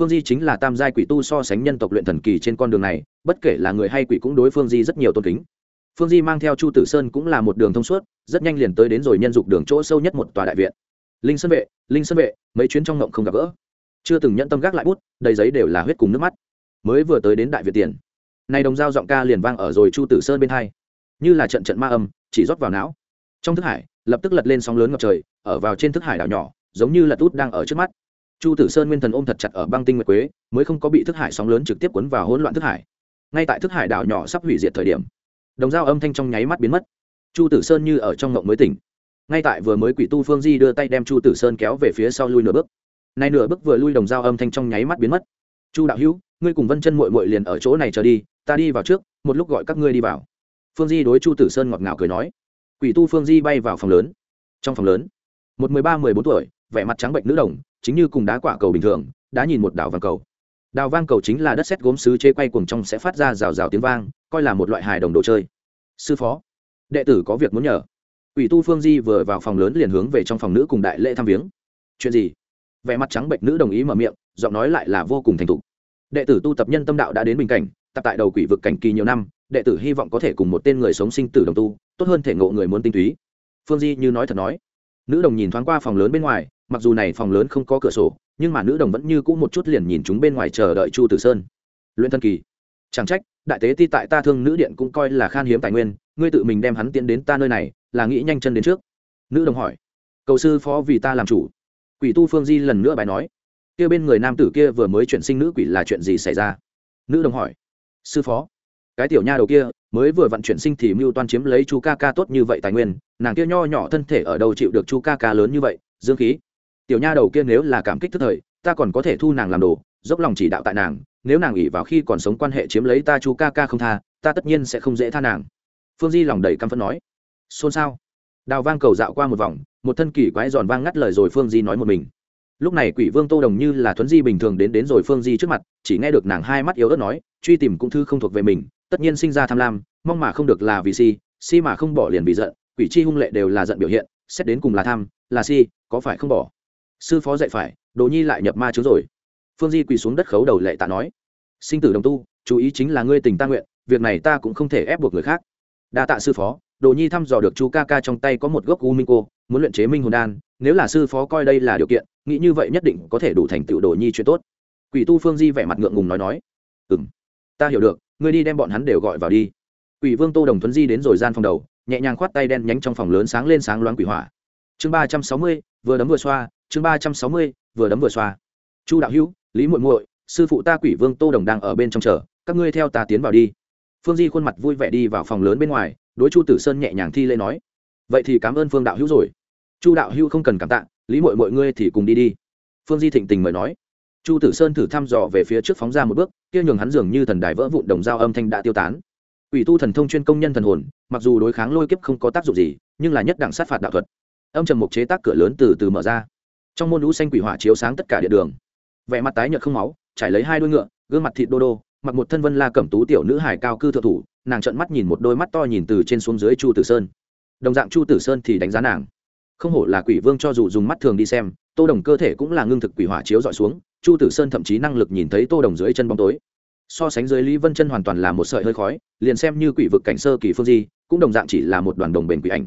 phương di chính là tam giai quỷ tu so sánh nhân tộc luyện thần kỳ trên con đường này, bất kể là người hay quỷ cũng đối phương di rất nhiều tôn kính. Phương di mang theo chu tử sơn cũng là một đường thông suốt, rất nhanh liền tới đến rồi nhân dục đường chỗ sâu nhất một tòa đại viện. Linh sơn vệ, linh sơn vệ, mấy chuyến trong ngộng không gặp gỡ. Chưa từng nhận tâm gác lại bút, đầy giấy đều là huyết cùng nước mắt. Mới vừa tới đến đại việt tiền. Nay đồng dao giọng ca liền vang ở rồi chu tử sơn bên hai. Như là trận trận ma âm, chỉ rót vào não. Trong thức hải, lập tức lật lên sóng lớn ngập trời, ở vào trên thức hải đảo nhỏ, giống như lật út đang ở trước mắt chu tử sơn nguyên thần ôm thật chặt ở băng tinh nguyệt quế, mới không có bị thức hải sóng lớn trực tiếp cuốn vào hỗn loạn thức hải. Ngay tại thức hải đảo nhỏ sắp hủy diệt thời điểm, đồng dao âm thanh trong nháy mắt biến mất. Chu tử sơn như ở trong ngộng mới tỉnh. Ngay tại vừa mới quỷ tu phương di đưa tay đem chu tử sơn kéo về phía sau lui nửa bước. Nay nửa bước vừa lui đồng dao âm thanh trong nháy mắt biến mất. Chu đạo hữu, ngươi cùng vân chân mội mội liền ở chỗ này chờ đi, ta đi vào trước, một lúc gọi các ngươi đi vào. Phương di đối chu tử sơn ngọt ngào cười nói. Quỷ tu phương di bay vào phòng lớn. Trong phòng lớn, một mười ba, mười bốn tuổi, vẻ mặt trắng bệnh nữ đồng chính như cùng đá quả cầu bình thường đã nhìn một đảo vàng cầu. Đào vang cầu chính là đất sét gốm sứ chế quay cuồng trong sẽ phát ra rào rào tiếng vang, coi là một loại hài đồng đồ chơi. Sư phó, đệ tử có việc muốn nhờ. Ủy tu phương di vừa vào phòng lớn liền hướng về trong phòng nữ cùng đại lễ thăm viếng. Chuyện gì? Vẻ mặt trắng bệnh nữ đồng ý mở miệng, giọng nói lại là vô cùng thành thục. Đệ tử tu tập nhân tâm đạo đã đến bình cảnh, tập tại đầu quỷ vực cảnh kỳ nhiều năm, đệ tử hy vọng có thể cùng một tên người sống sinh tử đồng tu, tốt hơn thể ngộ người muốn tinh túy. Phương di như nói thật nói. Nữ đồng nhìn thoáng qua phòng lớn bên ngoài mặc dù này phòng lớn không có cửa sổ, nhưng mà nữ đồng vẫn như cũ một chút liền nhìn chúng bên ngoài chờ đợi chu tử sơn. Luyện thân kỳ. Chẳng trách, đại tế ti tại ta thương nữ điện cũng coi là khan hiếm tài nguyên, ngươi tự mình đem hắn tiến đến ta nơi này, là nghĩ nhanh chân đến trước. Nữ đồng hỏi. Cầu sư phó vì ta làm chủ. Quỷ tu phương di lần nữa bài nói. Kia bên người nam tử kia vừa mới chuyển sinh nữ quỷ là chuyện gì xảy ra? Nữ đồng hỏi. Sư phó. Cái tiểu nha đầu kia, mới vừa vận chuyển sinh thì mưu toan chiếm lấy chu ca ca tốt như vậy tài nguyên, nàng kia nho nhỏ thân thể ở đâu chịu được chu ca ca lớn như vậy, dương khí tiểu nha đầu kia nếu là cảm kích tức thời, ta còn có thể thu nàng làm đồ, dốc lòng chỉ đạo tại nàng, nếu nàng ỉ vào khi còn sống quan hệ chiếm lấy ta chu ca ca không tha, ta tất nhiên sẽ không dễ tha nàng. Phương di lòng đầy căm phẫn nói. Xôn xao. Đào vang cầu dạo qua một vòng, một thân kỳ quái giòn vang ngắt lời rồi phương di nói một mình. Lúc này quỷ vương tô đồng như là thuấn di bình thường đến đến rồi phương di trước mặt, chỉ nghe được nàng hai mắt yếu ớt nói, truy tìm cũng thư không thuộc về mình, tất nhiên sinh ra tham lam, mong mà không được là vì si si mà không bỏ liền vì giận, quỷ chi hung lệ đều là giận biểu hiện, xét đến cùng là tham, là si, có phải không bỏ? Sư phó dạy phải, đồ nhi lại nhập ma chứ rồi. Phương di quỳ xuống đất khấu đầu lệ tạ nói, sinh tử đồng tu, chú ý chính là ngươi tình ta nguyện, việc này ta cũng không thể ép buộc người khác. Đa tạ sư phó, đồ nhi thăm dò được chú ca ca trong tay có một gốc u minh cô, muốn luyện chế minh hồn đan, nếu là sư phó coi đây là điều kiện, nghĩ như vậy nhất định có thể đủ thành tựu đồ nhi chuyện tốt. Quỷ tu phương di vẻ mặt ngượng ngùng nói nói ừ m ta hiểu được, ngươi đi đem bọn hắn đều gọi vào đi. Quỷ vương tô đồng thuấn di đến rồi gian phòng đầu, nhẹ nhàng khoát tay đen nhánh trong phòng lớn sáng lên sáng loáng quỷ hỏa. Chương ba trăm sáu mươi, vừa đấm vừa xoa chương ba trăm sáu mươi vừa đấm vừa xoa. Chu đạo hữu lý muội muội sư phụ ta quỷ vương tô đồng đang ở bên trong chờ các ngươi theo ta tiến vào đi. Phương di khuôn mặt vui vẻ đi vào phòng lớn bên ngoài đối chu tử sơn nhẹ nhàng thi lễ nói. Vậy thì cảm ơn phương đạo hữu rồi. Chu đạo hữu không cần cảm tạ lý muội muội ngươi thì cùng đi đi. Phương di thịnh tình mời nói. Chu tử sơn thử thăm dò về phía trước phóng ra một bước kia nhường hắn dường như thần đài vỡ vụn đồng dao âm thanh đã tiêu tán. Quỷ tu thần thông chuyên công nhân thần hồn, mặc dù đối kháng lôi kiếp không có tác dụng gì, nhưng là nhất đẳng sát phạt đạo thuật. Âm trầm mục chế tác cửa lớn từ từ mở ra. Trong môn lũ xanh quỷ hỏa chiếu sáng tất cả địa đường. Vẻ mặt tái nhợt không máu, trải lấy hai đuôi ngựa, gương mặt thịt đô đô, mặc một thân vân la cẩm tú tiểu nữ hải cao cư thượng thủ, nàng trợn mắt nhìn một đôi mắt to nhìn từ trên xuống dưới Chu Tử Sơn. Đồng dạng Chu Tử Sơn thì đánh giá nàng. Không hổ là quỷ vương cho dù dùng mắt thường đi xem, Tô Đồng cơ thể cũng là ngưng thực quỷ hỏa chiếu dọi xuống, Chu Tử Sơn thậm chí năng lực nhìn thấy Tô Đồng dưới chân bóng tối so sánh dưới lý vân chân hoàn toàn là một sợi hơi khói liền xem như quỷ vực cảnh sơ kỳ phương di cũng đồng dạng chỉ là một đoàn đồng bền quỷ ảnh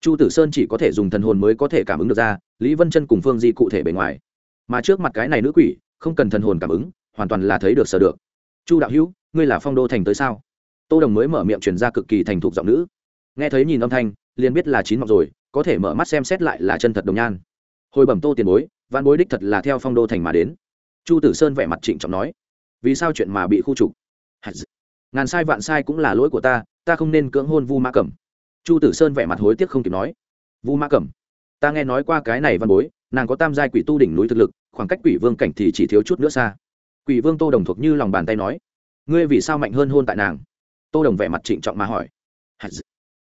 chu tử sơn chỉ có thể dùng thần hồn mới có thể cảm ứng được ra, lý vân chân cùng phương di cụ thể bề ngoài. Mà trước mặt cái này nữ quỷ, không cần thần hồn cảm ứng, hoàn toàn là thấy được sở được. Chu đạo hữu, ngươi là phong đô thành tới sao? Tô đồng mới mở miệng truyền ra cực kỳ thành thục giọng nữ. Nghe thấy nhìn âm thanh, liền biết là chín mọc rồi, có thể mở mắt xem xét lại là chân thật đồng nhan. Hồi bẩm tô tiền bối văn bối đích thật là theo phong đô thành mà đến. Chu tử sơn vẻ mặt trịnh trọng nói. Vì sao chuyện mà bị khu trục? Ngàn sai vạn sai cũng là lỗi của ta ta không nên cưỡng hôn vu ma cẩm chu tử sơn vẻ mặt hối tiếc không kịp nói. Vu ma cẩm ta nghe nói qua cái này văn bối nàng có tam giai quỷ tu đỉnh núi thực lực khoảng cách quỷ vương cảnh thì chỉ thiếu chút nữa xa. Quỷ vương tô đồng thuộc như lòng bàn tay nói. Ngươi vì sao mạnh hơn hôn tại nàng? Tô đồng vẻ mặt trịnh trọng mà hỏi.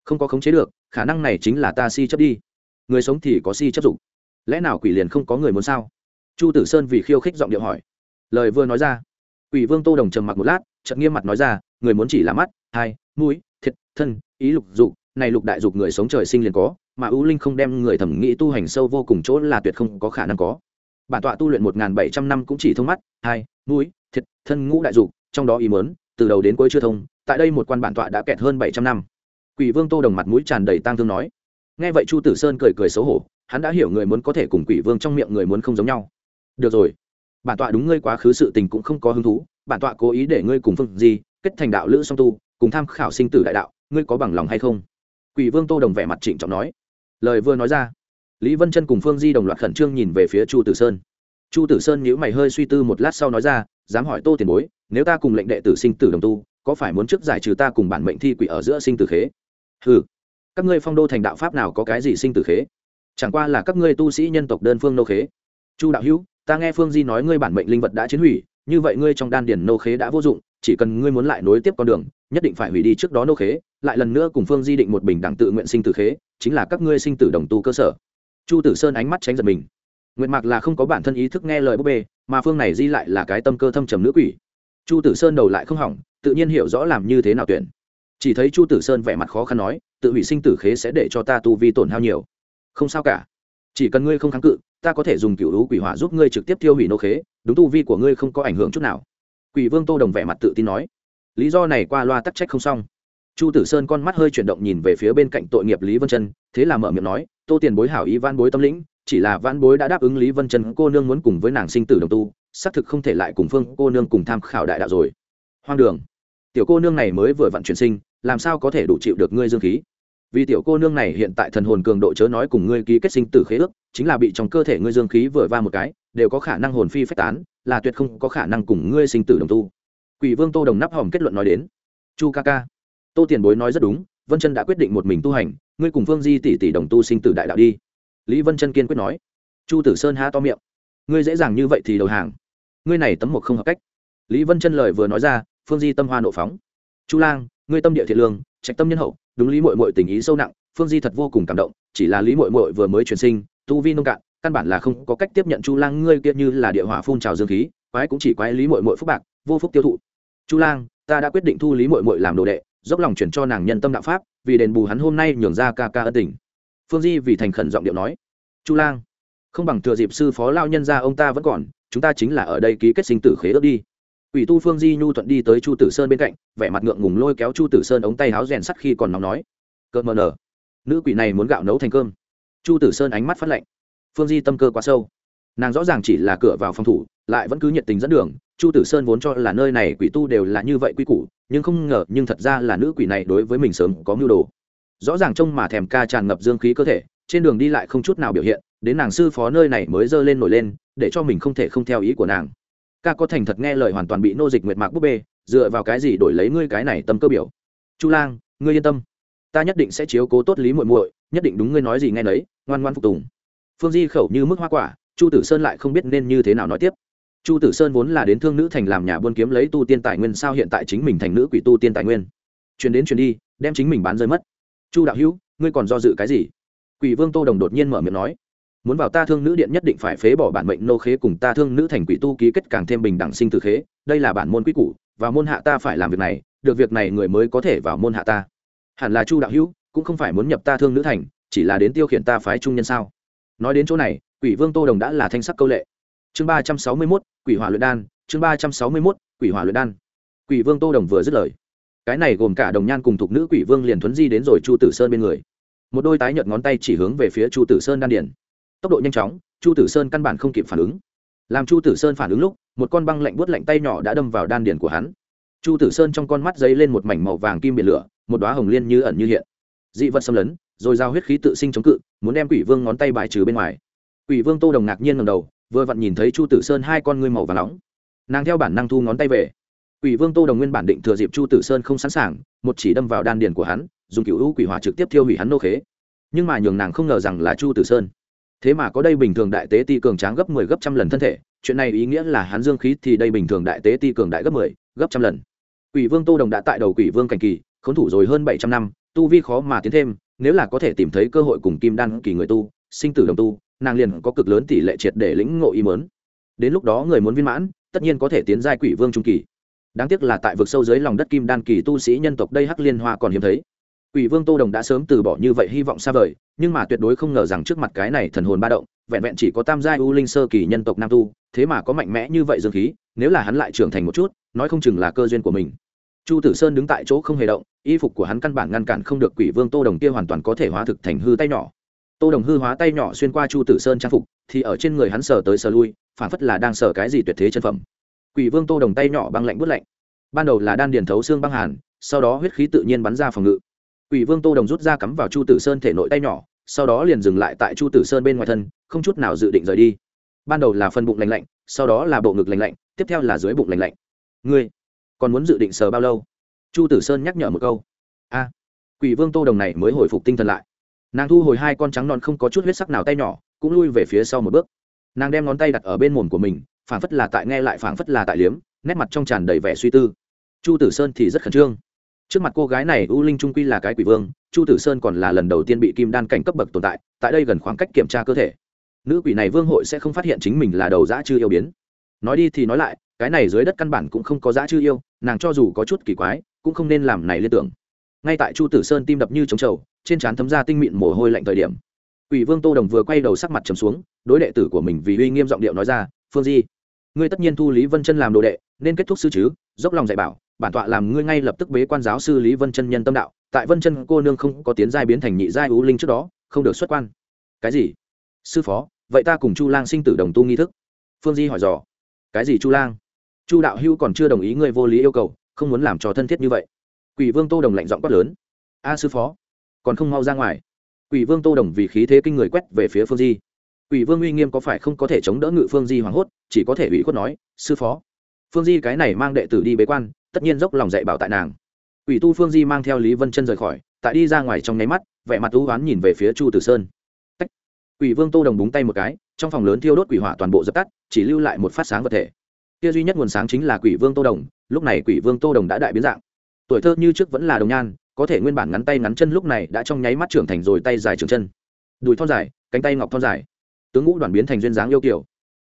Không có khống chế được khả năng này chính là ta si chấp đi. Người sống thì có si chấp dục. Lẽ nào quỷ liền không có người muốn sao? Chu tử sơn vì khiêu khích giọng điệu hỏi. Lời vừa nói ra Quỷ Vương Tô Đồng trầm mặc một lát, chợt nghiêm mặt nói ra, người muốn chỉ là mắt, hai, mũi, thịt, thân, ý lục dục này lục đại dục người sống trời sinh liền có, mà ưu linh không đem người thẩm nghĩ tu hành sâu vô cùng chỗ là tuyệt không có khả năng có. Bản tọa tu luyện một bảy trăm năm cũng chỉ thông mắt, hai, mũi thiệt thân ngũ đại dục, trong đó ý mớn từ đầu đến cuối chưa thông, tại đây một quan bản tọa đã kẹt hơn bảy trăm năm. Quỷ vương tô đồng mặt mũi tràn đầy tang thương nói. Nghe vậy chu tử sơn cười cười xấu hổ, hắn đã hiểu người muốn có thể cùng quỷ vương trong miệng người muốn không giống nhau. Được rồi, bản tọa đúng ngươi quá khứ sự tình cũng không có hứng thú, bản tọa cố ý để ngươi cùng phương gì kết thành đạo lữ song tu, cùng tham khảo sinh tử đại đạo, ngươi có bằng lòng hay không? Quỷ vương tô đồng vẻ mặt trịnh trọng nói. Lời vừa nói ra, lý vân chân cùng phương di đồng loạt khẩn trương nhìn về phía chu tử sơn. Chu tử sơn nhíu mày hơi suy tư một lát sau nói ra, dám hỏi tô tiền bối, nếu ta cùng lệnh đệ tử sinh tử đồng tu, có phải muốn trước giải trừ ta cùng bản mệnh thi quỷ ở giữa sinh tử khế? Ừ các ngươi phong đô thành đạo pháp nào có cái gì sinh tử khế? Chẳng qua là các ngươi tu sĩ nhân tộc đơn phương nô khế. Chu đạo hữu, ta nghe phương di nói ngươi bản mệnh linh vật đã chiến hủy, như vậy ngươi trong đan điển nô khế đã vô dụng, chỉ cần ngươi muốn lại nối tiếp con đường, nhất định phải hủy đi trước đó nô khế lại lần nữa cùng phương di định một bình đẳng tự nguyện sinh tử khế, chính là các ngươi sinh tử đồng tu cơ sở. Chu tử sơn ánh mắt tránh giật mình. Nguyện mạc là không có bản thân ý thức nghe lời búp bê, mà phương này di lại là cái tâm cơ thâm trầm nữ quỷ. Chu tử sơn đầu lại không hỏng, tự nhiên hiểu rõ làm như thế nào tuyển. Chỉ thấy chu tử sơn vẻ mặt khó khăn nói, tự hủy sinh tử khế sẽ để cho ta tu vi tổn hao nhiều. Không sao cả. Chỉ cần ngươi không kháng cự, ta có thể dùng cựu lũ quỷ hỏa giúp ngươi trực tiếp tiêu hủy nô khế, đúng tu vi của ngươi không có ảnh hưởng chút nào. Quỷ vương tô đồng vẻ mặt tự tin nói. Lý do này qua loa tắc trách không xong chu tử sơn con mắt hơi chuyển động nhìn về phía bên cạnh tội nghiệp lý vân chân, thế là mở miệng nói, tô tiền bối hảo ý van bối tâm lĩnh, chỉ là van bối đã đáp ứng lý vân chân cô nương muốn cùng với nàng sinh tử đồng tu, xác thực không thể lại cùng phương cô nương cùng tham khảo đại đạo rồi. Hoang đường, tiểu cô nương này mới vừa vặn chuyển sinh, làm sao có thể đủ chịu được ngươi dương khí? Vì tiểu cô nương này hiện tại thần hồn cường độ chớ nói cùng ngươi ký kết sinh tử khế ước, chính là bị trong cơ thể ngươi dương khí vừa va một cái, đều có khả năng hồn phi phách tán, là tuyệt không có khả năng cùng ngươi sinh tử đồng tu. Quỷ vương tô đồng nắp hòm kết luận nói đến. Chu ca ca tô tiền bối nói rất đúng, vân chân đã quyết định một mình tu hành, ngươi cùng phương di tỷ tỷ đồng tu sinh tử đại đạo đi. Lý vân chân kiên quyết nói. Chu tử sơn ha to miệng. Ngươi dễ dàng như vậy thì đầu hàng. Ngươi này tấm một không hợp cách. Lý vân chân lời vừa nói ra, phương di tâm hoa nộ phóng. Chu lang, ngươi tâm địa thiện lương, trạch tâm nhân hậu, đúng lý mội mội tình ý sâu nặng, phương di thật vô cùng cảm động, chỉ là lý mội mội vừa mới truyền sinh, tu vi nông cạn, căn bản là không có cách tiếp nhận chu lang, ngươi kia như là địa hỏa phun trào dương khí, quái cũng chỉ quái lý mội mội phúc bạc, vô phúc tiêu thụ. Chu lang, ta đã quyết định thu lý mội mội làm đồ đệ dốc lòng chuyển cho nàng nhân tâm đạo pháp, vì đền bù hắn hôm nay nhường ra ca ca ân tình. Phương di vì thành khẩn giọng điệu nói, chu lang, không bằng thừa dịp sư phó lao nhân ra ông ta vẫn còn, chúng ta chính là ở đây ký kết sinh tử khế ước đi. Ủy tu phương di nhu thuận đi tới chu tử sơn bên cạnh, vẻ mặt ngượng ngùng lôi kéo chu tử sơn ống tay háo rèn sắt khi còn nóng nói cợt mờ nở, nữ quỷ này muốn gạo nấu thành cơm. Chu tử sơn ánh mắt phát lạnh. Phương di tâm cơ quá sâu nàng rõ ràng chỉ là cửa vào phòng thủ, lại vẫn cứ nhiệt tình dẫn đường. Chu tử sơn vốn cho là nơi này quỷ tu đều là như vậy quy củ, nhưng không ngờ, nhưng thật ra là nữ quỷ này đối với mình sớm có mưu đồ. Rõ ràng trông mà thèm ca tràn ngập dương khí cơ thể, trên đường đi lại không chút nào biểu hiện, đến nàng sư phó nơi này mới dơ lên nổi lên, để cho mình không thể không theo ý của nàng. Ca có thành thật nghe lời hoàn toàn bị nô dịch nguyệt mạc búp bê, dựa vào cái gì đổi lấy ngươi cái này tâm cơ biểu? Chu lang, ngươi yên tâm. Ta nhất định sẽ chiếu cố tốt lý muội muội, nhất định đúng ngươi nói gì nghe nấy, ngoan ngoan phục tùng. Phương di khẩu như mức hoa quả chu tử sơn lại không biết nên như thế nào nói tiếp. Chu tử sơn vốn là đến thương nữ thành làm nhà buôn kiếm lấy tu tiên tài nguyên, sao hiện tại chính mình thành nữ quỷ tu tiên tài nguyên? Chuyển đến chuyển đi, đem chính mình bán rơi mất. Chu đạo hữu, ngươi còn do dự cái gì? Quỷ vương tô đồng đột nhiên mở miệng nói, muốn vào ta thương nữ điện nhất định phải phế bỏ bản mệnh nô khế cùng ta thương nữ thành quỷ tu ký kết càng thêm bình đẳng sinh từ khế, đây là bản môn quy củ và môn hạ ta phải làm việc này, được việc này người mới có thể vào môn hạ ta. Hẳn là chu đạo hữu, cũng không phải muốn nhập ta thương nữ thành, chỉ là đến tiêu khiển ta phái trung nhân sao? Nói đến chỗ này quỷ vương tô đồng đã là thanh sắc câu lệ. Chương ba trăm sáu mươi mốt, quỷ hỏa luyện đan, chương ba trăm sáu mươi mốt, quỷ hỏa luyện đan. Quỷ vương tô đồng vừa dứt lời, cái này gồm cả đồng nhan cùng thục nữ quỷ vương liền thuấn di đến rồi chu tử sơn bên người. Một đôi tái nhợt ngón tay chỉ hướng về phía chu tử sơn đan điển tốc độ nhanh chóng, chu tử sơn căn bản không kịp phản ứng. Làm chu tử sơn phản ứng lúc, một con băng lạnh buốt lạnh tay nhỏ đã đâm vào đan điển của hắn. Chu tử sơn trong con mắt dấy lên một mảnh màu vàng kim biển lửa, một đoá hồng liên như ẩn như hiện. Dị vật xâm lấn, rồi giao huyết khí tự sinh chống cự, muốn đem quỷ vương ngón tay bài trừ bên ngoài quỷ vương tô đồng ngạc nhiên ngầm đầu vừa vặn nhìn thấy chu tử sơn hai con ngươi màu và nóng. Nàng theo bản năng thu ngón tay về. Quỷ vương tô đồng nguyên bản định thừa dịp chu tử sơn không sẵn sàng một chỉ đâm vào đan điền của hắn dùng cựu hữu quỷ hỏa trực tiếp thiêu hủy hắn nô khế. Nhưng mà nhường nàng không ngờ rằng là chu tử sơn. Thế mà có đây bình thường đại tế ti cường tráng gấp mười 10 gấp trăm lần thân thể chuyện này ý nghĩa là hắn dương khí thì đây bình thường đại tế ti cường đại gấp mười 10, gấp trăm lần. Quỷ vương tô đồng đã tại đầu quỷ vương cảnh kỳ khốn thủ rồi hơn bảy trăm năm tu vi khó mà tiến thêm nếu là có thể tìm thấy cơ hội cùng kim đan kỳ người tu sinh tử đồng tu nàng liền có cực lớn tỷ lệ triệt để lĩnh ngộ ý mớn. Đến lúc đó người muốn viên mãn, tất nhiên có thể tiến giai quỷ vương trung kỳ. Đáng tiếc là tại vực sâu dưới lòng đất kim đan kỳ tu sĩ nhân tộc đây hắc liên hoa còn hiếm thấy. Quỷ vương tô đồng đã sớm từ bỏ như vậy hy vọng xa vời, nhưng mà tuyệt đối không ngờ rằng trước mặt cái này thần hồn ba động, vẹn vẹn chỉ có tam giai u linh sơ kỳ nhân tộc nam tu, thế mà có mạnh mẽ như vậy dương khí, nếu là hắn lại trưởng thành một chút, nói không chừng là cơ duyên của mình. Chu tử sơn đứng tại chỗ không hề động, y phục của hắn căn bản ngăn cản không được quỷ vương tô đồng kia hoàn toàn có thể hóa thực thành hư tay nhỏ tô đồng hư hóa tay nhỏ xuyên qua chu tử sơn trang phục, thì ở trên người hắn sờ tới sờ lui, phản phất là đang sờ cái gì tuyệt thế chân phẩm. Quỷ vương tô đồng tay nhỏ băng lạnh bút lạnh. Ban đầu là đan điền thấu xương băng hàn, sau đó huyết khí tự nhiên bắn ra phòng ngự. Quỷ vương tô đồng rút ra cắm vào chu tử sơn thể nội tay nhỏ, sau đó liền dừng lại tại chu tử sơn bên ngoài thân, không chút nào dự định rời đi. Ban đầu là phần bụng lành lạnh, sau đó là bộ ngực lành lạnh, tiếp theo là dưới bụng lành lạnh. Ngươi còn muốn dự định sờ bao lâu? Chu tử sơn nhắc nhở một câu. A. Quỷ vương tô đồng này mới hồi phục tinh thần lại nàng thu hồi hai con trắng non không có chút huyết sắc nào tay nhỏ, cũng lui về phía sau một bước. Nàng đem ngón tay đặt ở bên mồm của mình, phảng phất là tại nghe lại, phảng phất là tại liếm, nét mặt trong tràn đầy vẻ suy tư. Chu tử sơn thì rất khẩn trương. Trước mặt cô gái này, u linh trung quy là cái quỷ vương, chu tử sơn còn là lần đầu tiên bị kim đan cảnh cấp bậc tồn tại tại đây gần khoảng cách kiểm tra cơ thể. Nữ quỷ này vương hội sẽ không phát hiện chính mình là đầu dã chư yêu biến. Nói đi thì nói lại, cái này dưới đất căn bản cũng không có dã chư yêu, nàng cho dù có chút kỳ quái, cũng không nên làm này liên tưởng. Ngay tại chu tử sơn tim đập như trống trầu trên trán thấm ra tinh mịn mồ hôi lạnh thời điểm. Quỷ vương tô đồng vừa quay đầu sắc mặt trầm xuống, đối đệ tử của mình vì uy nghiêm giọng điệu nói ra, phương di, ngươi tất nhiên thu lý vân chân làm đồ đệ, nên kết thúc sư chứ, dốc lòng dạy bảo, bản tọa làm ngươi ngay lập tức bế quan giáo sư lý vân chân nhân tâm đạo. Tại vân chân cô nương không có tiến giai biến thành nhị giai ú linh trước đó, không được xuất quan. Cái gì? Sư phó, vậy ta cùng chu lang sinh tử đồng tu nghi thức. Phương di hỏi dò. Cái gì chu lang? Chu đạo hưu còn chưa đồng ý ngươi vô lý yêu cầu, không muốn làm cho thân thiết như vậy. Quỷ vương tô đồng lạnh giọng quát lớn. A sư phó còn không mau ra ngoài. Quỷ vương tô đồng vì khí thế kinh người quét về phía phương di. Quỷ vương uy nghiêm có phải không có thể chống đỡ ngự phương di hoảng hốt, chỉ có thể ủy khuất nói, sư phó. Phương di cái này mang đệ tử đi bế quan, tất nhiên dốc lòng dạy bảo tại nàng. Quỷ tu phương di mang theo lý vân chân rời khỏi, tại đi ra ngoài trong nháy mắt, vẻ mặt thú oán nhìn về phía chu tử sơn. Tách. quỷ vương tô đồng búng tay một cái, trong phòng lớn thiêu đốt quỷ hỏa toàn bộ dập tắt, chỉ lưu lại một phát sáng vật thể. Kia duy nhất nguồn sáng chính là quỷ vương tô đồng, lúc này quỷ vương tô đồng đã đại biến dạng. Tuổi thơ như trước vẫn là đồng nhan có thể nguyên bản ngắn tay ngắn chân lúc này đã trong nháy mắt trưởng thành rồi tay dài trường chân. Đùi thon dài, cánh tay ngọc thon dài. Tướng ngũ đoàn biến thành duyên dáng yêu kiểu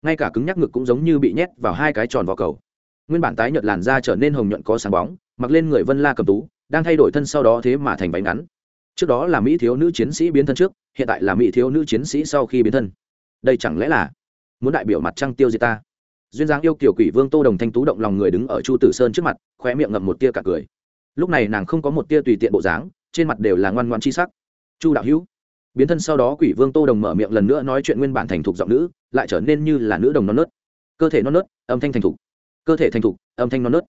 ngay cả cứng nhắc ngực cũng giống như bị nhét vào hai cái tròn vào cầu. Nguyên bản tái nhợt làn da trở nên hồng nhuận có sáng bóng, mặc lên người vân la cầm tú, đang thay đổi thân sau đó thế mà thành váy ngắn. Trước đó là mỹ thiếu nữ chiến sĩ biến thân trước, hiện tại là mỹ thiếu nữ chiến sĩ sau khi biến thân. Đây chẳng lẽ là muốn đại biểu mặt trăng tiêu diệt ta? Duyên dáng yêu kiểu quỷ vương tô đồng thanh tú động lòng người đứng ở chu tử sơn trước mặt, khóe miệng ngậm một tia cả cười lúc này nàng không có một tia tùy tiện bộ dáng, trên mặt đều là ngoan ngoan chi sắc. Chu đạo hữu, biến thân sau đó quỷ vương tô đồng mở miệng lần nữa nói chuyện nguyên bản thành thục giọng nữ, lại trở nên như là nữ đồng non nớt. Cơ thể non nớt, âm thanh thành thục. Cơ thể thành thục, âm thanh non nớt.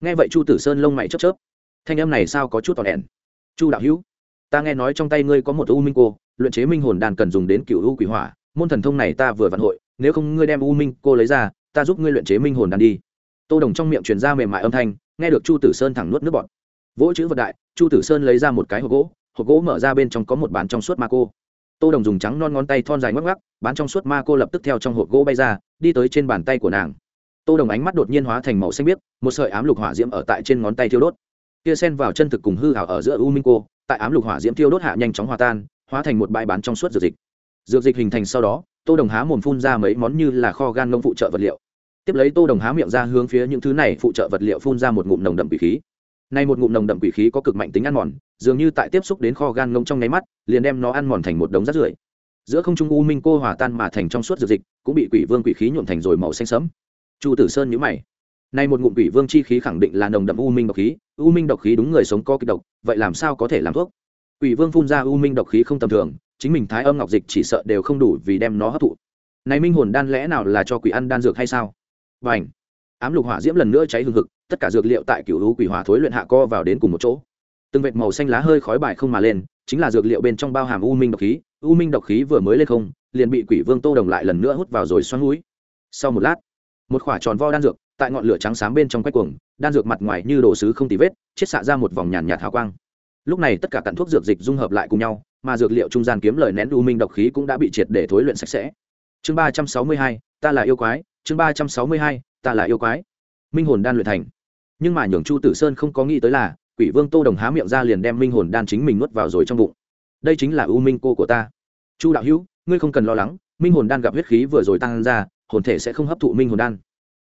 Nghe vậy chu tử sơn lông mày chớp chớp. Thanh âm này sao có chút tỏ đèn chu đạo hữu, ta nghe nói trong tay ngươi có một u minh cô, luyện chế minh hồn đàn cần dùng đến cựu u quỷ hỏa, môn thần thông này ta vừa vạn hội, nếu không ngươi đem u minh cô lấy ra, ta giúp ngươi luyện chế minh hồn đàn đi. Tô đồng trong miệng truyền ra mềm mại âm thanh, nghe được chu tử sơn thẳng nuốt nước bọt vỗ chữ vật đại, chu tử sơn lấy ra một cái hộp gỗ hộp gỗ mở ra bên trong có một bán trong suốt ma cô. Tô đồng dùng trắng non ngón tay thon dài ngoắc ngoắc, bán trong suốt ma cô lập tức theo trong hộp gỗ bay ra, đi tới trên bàn tay của nàng. Tô đồng ánh mắt đột nhiên hóa thành màu xanh biếc, một sợi ám lục hỏa diễm ở tại trên ngón tay thiêu đốt. Kia sen vào chân thực cùng hư hảo ở giữa u minh cô, tại ám lục hỏa diễm thiêu đốt hạ nhanh chóng hòa tan, hóa thành một bãi bán trong suốt dược dịch. Dược dịch hình thành sau đó, tô đồng há mồm phun ra mấy món như là kho gan ngông phụ trợ vật liệu. Tiếp lấy tô đồng há miệng ra hướng phía những thứ này phụ trợ vật liệu phun ra một ngụm nồng đậm bị khí nay một ngụm nồng đậm quỷ khí có cực mạnh tính ăn mòn, dường như tại tiếp xúc đến kho gan ngông trong nháy mắt, liền đem nó ăn mòn thành một đống rác rưởi. Giữa không trung u minh cô hòa tan mà thành trong suốt dược dịch, cũng bị quỷ vương quỷ khí nhuộm thành rồi màu xanh sẫm. Chu tử sơn nhíu mày. Nay một ngụm quỷ vương chi khí khẳng định là nồng đậm u minh độc khí, u minh độc khí đúng người sống có kịch độc, vậy làm sao có thể làm thuốc? Quỷ vương phun ra u minh độc khí không tầm thường, chính mình thái âm ngọc dịch chỉ sợ đều không đủ vì đem nó hấp thụ. Này minh hồn đan lẽ nào là cho quỷ ăn đan dược hay sao? Vành ám lục hỏa diễm lần nữa cháy hừng hực, tất cả dược liệu tại cựu lũ quỷ hỏa thối luyện hạ co vào đến cùng một chỗ. Từng vệt màu xanh lá hơi khói bài không mà lên, chính là dược liệu bên trong bao hàm u minh độc khí, u minh độc khí vừa mới lên không, liền bị quỷ vương tô đồng lại lần nữa hút vào rồi xoắn núi. Sau một lát, một quả tròn vo đan dược tại ngọn lửa trắng sáng bên trong quay cuồng, đan dược mặt ngoài như đồ sứ không tì vết chiết xạ ra một vòng nhàn nhạt hào quang. Lúc này tất cả cặn thuốc dược dịch dung hợp lại cùng nhau, mà dược liệu trung gian kiếm lời nén u minh độc khí cũng đã bị triệt để thối luyện sạch sẽ. Chương ba trăm sáu mươi hai, ta là yêu quái, chương ba trăm sáu mươi hai ta là yêu quái. Minh hồn đan luyện thành. Nhưng mà nhường chu tử sơn không có nghĩ tới là, quỷ vương tô đồng há miệng ra liền đem minh hồn đan chính mình nuốt vào rồi trong bụng. Đây chính là ưu minh cô của ta. Chu đạo hữu, ngươi không cần lo lắng, minh hồn đan gặp huyết khí vừa rồi tăng ra, hồn thể sẽ không hấp thụ minh hồn đan.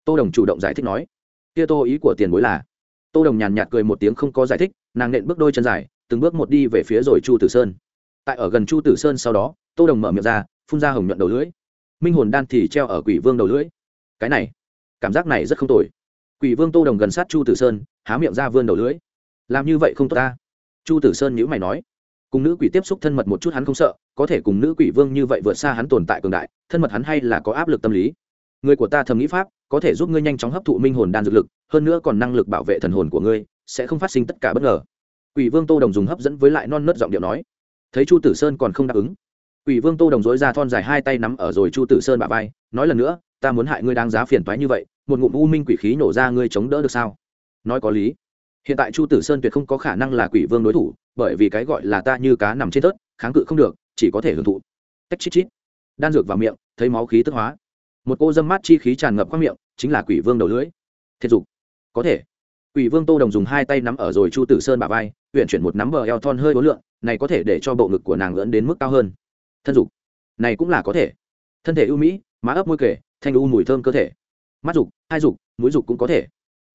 Tô đồng chủ động giải thích nói. Kia tô ý của tiền bối là. Tô đồng nhàn nhạt cười một tiếng không có giải thích, nàng nện bước đôi chân dài, từng bước một đi về phía rồi chu tử sơn. Tại ở gần chu tử sơn sau đó, tô đồng mở miệng ra, phun ra hồng nhuận đầu lưỡi. Minh hồn đan thì treo ở quỷ vương đầu lưỡi. Cái này cảm giác này rất không tồi. Quỷ vương tô đồng gần sát chu tử sơn, há miệng ra vươn đầu lưỡi. Làm như vậy không tốt ta. Chu tử sơn nhữ mày nói. Cùng nữ quỷ tiếp xúc thân mật một chút hắn không sợ, có thể cùng nữ quỷ vương như vậy vượt xa hắn tồn tại cường đại, thân mật hắn hay là có áp lực tâm lý. Người của ta thầm nghĩ pháp, có thể giúp ngươi nhanh chóng hấp thụ minh hồn đan dược lực, hơn nữa còn năng lực bảo vệ thần hồn của ngươi, sẽ không phát sinh tất cả bất ngờ. Quỷ vương tô đồng dùng hấp dẫn với lại non nớt giọng điệu nói. Thấy chu tử sơn còn không đáp ứng, quỷ vương tô đồng dối ra thon dài hai tay nắm ở rồi chu tử sơn bả vai, nói lần nữa ta muốn hại ngươi đáng giá phiền toái như vậy, một ngụm u minh quỷ khí nổ ra ngươi chống đỡ được sao? Nói có lý. Hiện tại chu tử sơn tuyệt không có khả năng là quỷ vương đối thủ, bởi vì cái gọi là ta như cá nằm trên tớt kháng cự không được, chỉ có thể hưởng thụ. Tách chít chít. Đan dược vào miệng, thấy máu khí tức hóa. Một cô dâm mát chi khí tràn ngập qua miệng, chính là quỷ vương đầu lưỡi. Thiệt dục. Có thể. Quỷ vương tô đồng dùng hai tay nắm ở rồi chu tử sơn bà vai huyện chuyển một nắm bờ eo thon hơi ố lượng, này có thể để cho bộ ngực của nàng lẫn đến mức cao hơn. Thân dục. Này cũng là có thể. Thân thể ưu mỹ, má ấp môi kể thanh u mùi thơm cơ thể. Mắt dục, hai dục, mũi dục cũng có thể.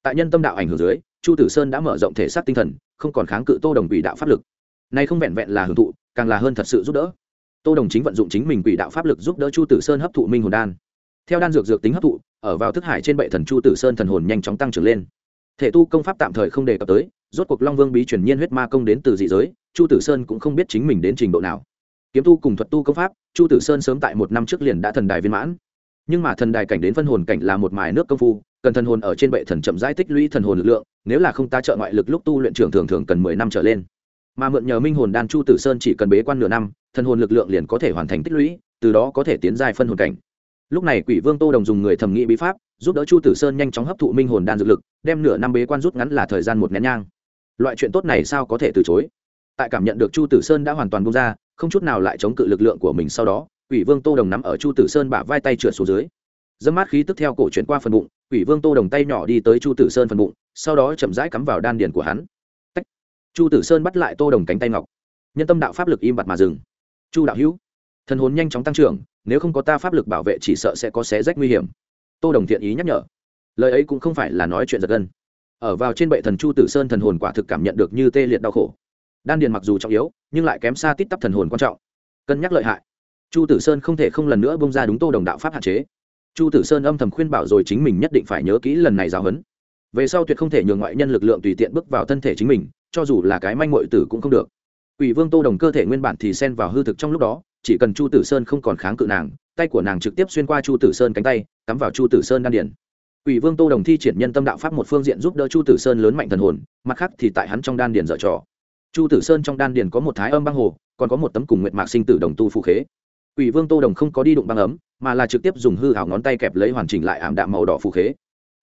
Tại nhân tâm đạo ảnh hưởng dưới, chu tử sơn đã mở rộng thể xác tinh thần, không còn kháng cự tô đồng quỷ đạo pháp lực. Nay không vẹn vẹn là hưởng thụ, càng là hơn thật sự giúp đỡ. Tô đồng chính vận dụng chính mình quỷ đạo pháp lực giúp đỡ chu tử sơn hấp thụ minh hồn đan. Theo đan dược dược tính hấp thụ, ở vào thức hải trên bệ thần chu tử sơn thần hồn nhanh chóng tăng trưởng lên. Thể tu công pháp tạm thời không đề cập tới, rốt cuộc long vương bí truyền nhiên huyết ma công đến từ dị giới, chu tử sơn cũng không biết chính mình đến trình độ nào. Kiếm tu cùng thuật tu công pháp, chu tử sơn sớm tại một năm trước liền đã thần đài viên mãn nhưng mà thần đài cảnh đến phân hồn cảnh là một mài nước công phu, cần thần hồn ở trên bệ thần chậm rãi tích lũy thần hồn lực lượng, nếu là không ta trợ ngoại lực lúc tu luyện trưởng thường thường cần mười năm trở lên. Mà mượn nhờ minh hồn đan chu tử sơn chỉ cần bế quan nửa năm, thần hồn lực lượng liền có thể hoàn thành tích lũy, từ đó có thể tiến dài phân hồn cảnh. Lúc này quỷ vương tô đồng dùng người thẩm nghĩ bí pháp, giúp đỡ chu tử sơn nhanh chóng hấp thụ minh hồn đan dược lực, đem nửa năm bế quan rút ngắn là thời gian một nén nhang. Loại chuyện tốt này sao có thể từ chối? Tại cảm nhận được chu tử sơn đã hoàn toàn bung ra, không chút nào lại chống cự lực lượng của mình sau đó quỷ vương tô đồng nắm ở chu tử sơn bả vai tay trượt xuống dưới. Dâm mát khí tức theo cổ chuyển qua phần bụng, quỷ vương tô đồng tay nhỏ đi tới chu tử sơn phần bụng, sau đó chậm rãi cắm vào đan điền của hắn. Tách. chu tử sơn bắt lại tô đồng cánh tay ngọc. Nhân tâm đạo pháp lực im bặt mà dừng. Chu đạo hữu, thần hồn nhanh chóng tăng trưởng, nếu không có ta pháp lực bảo vệ chỉ sợ sẽ có xé rách nguy hiểm. Tô đồng thiện ý nhắc nhở. Lời ấy cũng không phải là nói chuyện giật gân. Ở vào trên bệ thần chu tử sơn thần hồn quả thực cảm nhận được như tê liệt đau khổ. Đan điền mặc dù trọng yếu, nhưng lại kém xa tít tắp thần hồn quan trọng. Cân nhắc lợi hại chu tử sơn không thể không lần nữa bông ra đúng tô đồng đạo pháp hạn chế chu tử sơn âm thầm khuyên bảo rồi chính mình nhất định phải nhớ kỹ lần này giáo huấn về sau tuyệt không thể nhường ngoại nhân lực lượng tùy tiện bước vào thân thể chính mình cho dù là cái manh mội tử cũng không được Quỷ Vương Tô Đồng cơ thể nguyên bản thì xen vào hư thực trong lúc đó, chỉ cần Chu Tử Sơn không còn kháng cự nàng, tay của nàng trực tiếp xuyên qua Chu Tử Sơn cánh tay, cắm vào Chu Tử Sơn đan điển. Quỷ Vương Tô Đồng thi triển nhân tâm đạo pháp một phương diện giúp đỡ Chu Tử Sơn lớn mạnh thần hồn, mặt khác thì tại hắn trong đan điển dở trò. Chu Tử Sơn trong đan điển có một thái âm băng hồ, còn có một tấm cùng nguyệt mạc sinh tử đồng tu phù khế. Quỷ Vương Tô Đồng không có đi đụng băng ấm, mà là trực tiếp dùng hư hảo ngón tay kẹp lấy hoàn chỉnh lại ảm đạm màu đỏ phù khế.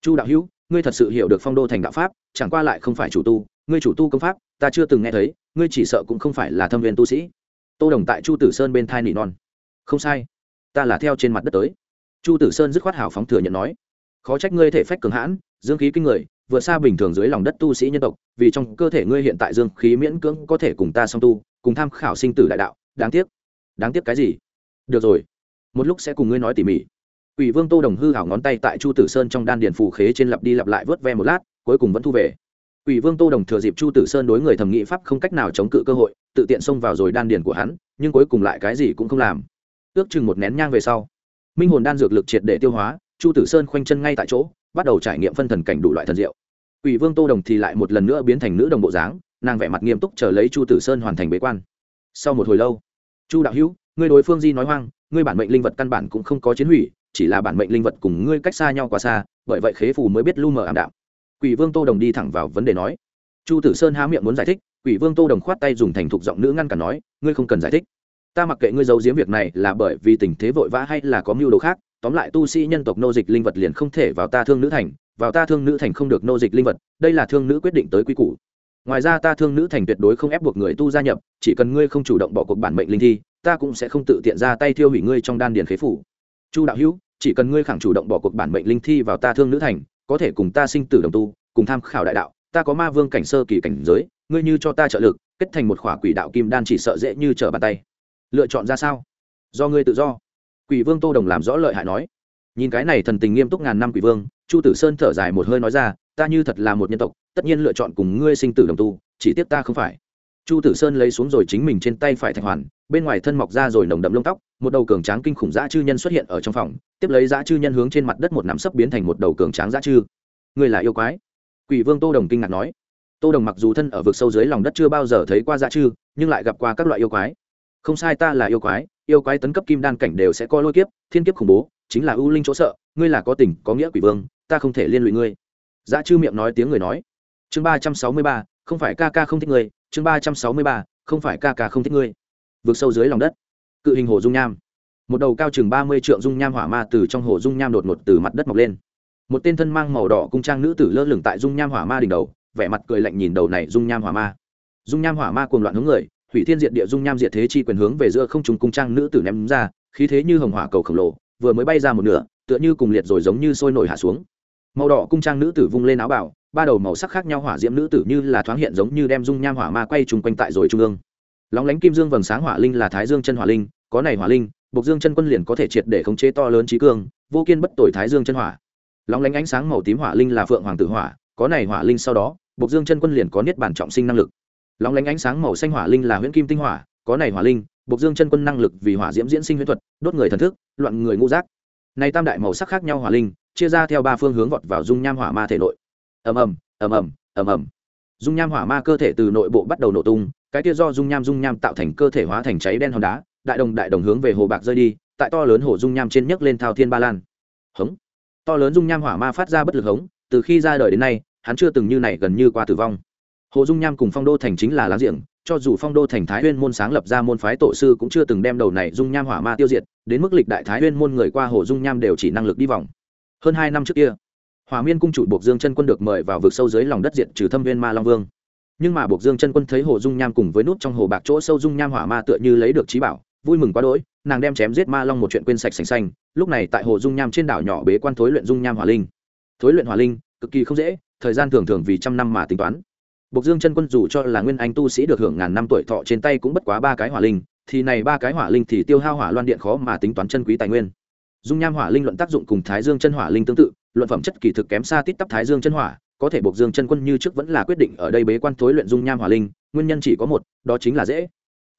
Chu đạo hữu, ngươi thật sự hiểu được phong đô thành đạo pháp, chẳng qua lại không phải chủ tu, ngươi chủ tu công pháp, ta chưa từng nghe thấy, ngươi chỉ sợ cũng không phải là thâm viên tu sĩ. Tô Đồng tại Chu Tử Sơn bên thai nỉ non. Không sai, ta là theo trên mặt đất tới. Chu Tử Sơn dứt khoát hảo phóng thừa nhận nói, khó trách ngươi thể phách cường hãn, dương khí kinh người, vượt xa bình thường dưới lòng đất tu sĩ nhân tộc, vì trong cơ thể ngươi hiện tại dương khí miễn cưỡng có thể cùng ta song tu, cùng tham khảo sinh tử đại đạo, đáng tiếc. Đáng tiếc cái gì? Được rồi, một lúc sẽ cùng ngươi nói tỉ mỉ Quỷ Vương Tô Đồng hư hảo ngón tay tại Chu Tử Sơn trong đan điền phù khế trên lặp đi lặp lại vớt ve một lát, cuối cùng vẫn thu về. Quỷ Vương Tô Đồng thừa dịp Chu Tử Sơn đối người thẩm nghị pháp không cách nào chống cự cơ hội, tự tiện xông vào rồi đan điền của hắn, nhưng cuối cùng lại cái gì cũng không làm. Ước chừng một nén nhang về sau, minh hồn đan dược lực triệt để tiêu hóa, Chu Tử Sơn khoanh chân ngay tại chỗ, bắt đầu trải nghiệm phân thần cảnh đủ loại thần diệu. Quỷ Vương Tô Đồng thì lại một lần nữa biến thành nữ đồng bộ dáng, nàng vẻ mặt nghiêm túc chờ lấy Chu Tử Sơn hoàn thành bế quan. Sau một hồi lâu, Chu đạo hữu, ngươi đối phương di nói hoang, ngươi bản mệnh linh vật căn bản cũng không có chiến hủy chỉ là bản mệnh linh vật cùng ngươi cách xa nhau quá xa bởi vậy khế phù mới biết lu mờ ảm đạm. Quỷ vương tô đồng đi thẳng vào vấn đề nói. Chu tử sơn há miệng muốn giải thích quỷ vương tô đồng khoát tay dùng thành thục giọng nữ ngăn cản nói ngươi không cần giải thích. Ta mặc kệ ngươi giấu giếm việc này là bởi vì tình thế vội vã hay là có mưu đồ khác tóm lại tu sĩ nhân tộc nô dịch linh vật liền không thể vào ta thương nữ thành vào ta thương nữ thành không được nô dịch linh vật đây là thương nữ quyết định tới quy củ. Ngoài ra ta thương nữ thành tuyệt đối không ép buộc người tu gia nhập chỉ cần ngươi không chủ động bỏ cuộc bản mệnh linh thi ta cũng sẽ không tự tiện ra tay thiêu hủy ngươi trong đan điền khế phủ. Chu đạo hữu, chỉ cần ngươi khẳng chủ động bỏ cuộc bản mệnh linh thi vào ta thương nữ thành, có thể cùng ta sinh tử đồng tu, cùng tham khảo đại đạo, ta có ma vương cảnh sơ kỳ cảnh giới, ngươi như cho ta trợ lực, kết thành một khỏa quỷ đạo kim đan chỉ sợ dễ như trở bàn tay. Lựa chọn ra sao? Do ngươi tự do. Quỷ vương tô đồng làm rõ lợi hại nói. Nhìn cái này thần tình nghiêm túc ngàn năm quỷ vương, chu tử sơn thở dài một hơi nói ra, ta như thật là một nhân tộc, tất nhiên lựa chọn cùng ngươi sinh tử đồng tu, chỉ tiếc ta không phải. Chu tử sơn lấy xuống rồi chính mình trên tay phải thạch hoàn bên ngoài thân mọc ra rồi nồng đậm lông tóc, một đầu cường tráng kinh khủng dã chư nhân xuất hiện ở trong phòng, tiếp lấy dã chư nhân hướng trên mặt đất một nắm sấp biến thành một đầu cường tráng dã chư. Người là yêu quái. Quỷ vương tô đồng kinh ngạc nói. Tô đồng mặc dù thân ở vực sâu dưới lòng đất chưa bao giờ thấy qua dã chư, nhưng lại gặp qua các loại yêu quái. Không sai ta là yêu quái yêu quái tấn cấp kim đan cảnh đều sẽ có lôi kiếp, thiên kiếp khủng bố, chính là ưu linh chỗ sợ, ngươi là có tình, có nghĩa quỷ vương, ta không thể liên lụy ngươi. Dã chư miệng nói tiếng người nói. Chương ba trăm sáu mươi ba, không phải ca ca không thích ngươi. Chương ba trăm sáu mươi ba, không phải ca ca không thích ngươi vượt sâu dưới lòng đất. Cự hình hồ dung nham. Một đầu cao chừng ba mươi trượng dung nham hỏa ma từ trong hồ dung nham đột ngột từ mặt đất mọc lên. Một tên thân mang màu đỏ cung trang nữ tử lơ lửng tại dung nham hỏa ma đỉnh đầu, vẻ mặt cười lạnh nhìn đầu này dung nham hỏa ma. Dung nham hỏa ma cuồng loạn hướng người, hủy thiên diệt địa dung nham diệt thế chi quyền hướng về giữa không trùng cung trang nữ tử ném ra, khí thế như hồng hỏa cầu khổng lồ, vừa mới bay ra một nửa, tựa như cùng liệt rồi giống như sôi nổi hạ xuống. Màu đỏ cung trang nữ tử vung lên áo bảo ba đầu màu sắc khác nhau hỏa diễm nữ tử như là thoáng hiện giống như đem dung nham hỏa ma quay trùng quanh tại rồi trung ương lóng lánh kim dương vầng sáng hỏa linh là thái dương chân hỏa linh, có này hỏa linh, bộc dương chân quân liền có thể triệt để khống chế to lớn trí cương vô kiên bất tội thái dương chân hỏa. Lóng lánh ánh sáng màu tím hỏa linh là phượng hoàng tử hỏa, có này hỏa linh sau đó, bộc dương chân quân liền có niết bản trọng sinh năng lực. Lóng lánh ánh sáng màu xanh hỏa linh là huyễn kim tinh hỏa, có này hỏa linh, bộc dương chân quân năng lực vì hỏa diễm diễn sinh huyễn thuật, đốt người thần thức, loạn người ngũ giác. Này tam đại màu sắc khác nhau hỏa linh, chia ra theo ba phương hướng vọt vào dung nham hỏa ma thể nội. Ầm ầm ầm ầm ầm ầm. Dung nham hỏa ma cơ thể từ nội bộ bắt đầu nổ tung cái kia do dung nham dung nham tạo thành cơ thể hóa thành cháy đen hòn đá, đại đồng đại đồng hướng về hồ bạc rơi đi, tại to lớn hồ dung nham trên nhấc lên thao thiên ba lan. Hống. To lớn dung nham hỏa ma phát ra bất lực hống, từ khi ra đời đến nay, hắn chưa từng như này gần như qua tử vong. Hồ dung nham cùng phong đô thành chính là láng giềng, cho dù phong đô thành thái huyên môn sáng lập ra môn phái tổ sư cũng chưa từng đem đầu này dung nham hỏa ma tiêu diệt, đến mức lịch đại thái huyên môn người qua hồ dung nham đều chỉ năng lực đi vòng. Hơn hai năm trước kia hòa miên cung chủ buộc dương chân quân được mời vào vực sâu dưới lòng đất diện trừ thâm viên ma long vương nhưng mà buộc dương chân quân thấy hồ dung nham cùng với nút trong hồ bạc chỗ sâu dung nham hỏa ma tựa như lấy được trí bảo vui mừng quá đỗi nàng đem chém giết ma long một chuyện quên sạch sành xanh lúc này tại hồ dung nham trên đảo nhỏ bế quan thối luyện dung nham hỏa linh thối luyện hỏa linh cực kỳ không dễ thời gian thường thường vì trăm năm mà tính toán Bộc Dương chân quân dù cho là nguyên anh tu sĩ được hưởng ngàn năm tuổi thọ trên tay cũng bất quá ba cái hỏa linh, thì này ba cái hỏa linh thì tiêu hao hỏa loan điện khó mà tính toán chân quý tài nguyên. Dung nham hỏa linh luận tác dụng cùng Thái Dương chân hỏa linh tương tự, luận phẩm chất kỳ thực kém xa tít tắp Thái Dương chân hỏa, có thể buộc Dương chân quân như trước vẫn là quyết định ở đây bế quan thối luyện dung nham hỏa linh, nguyên nhân chỉ có một, đó chính là dễ.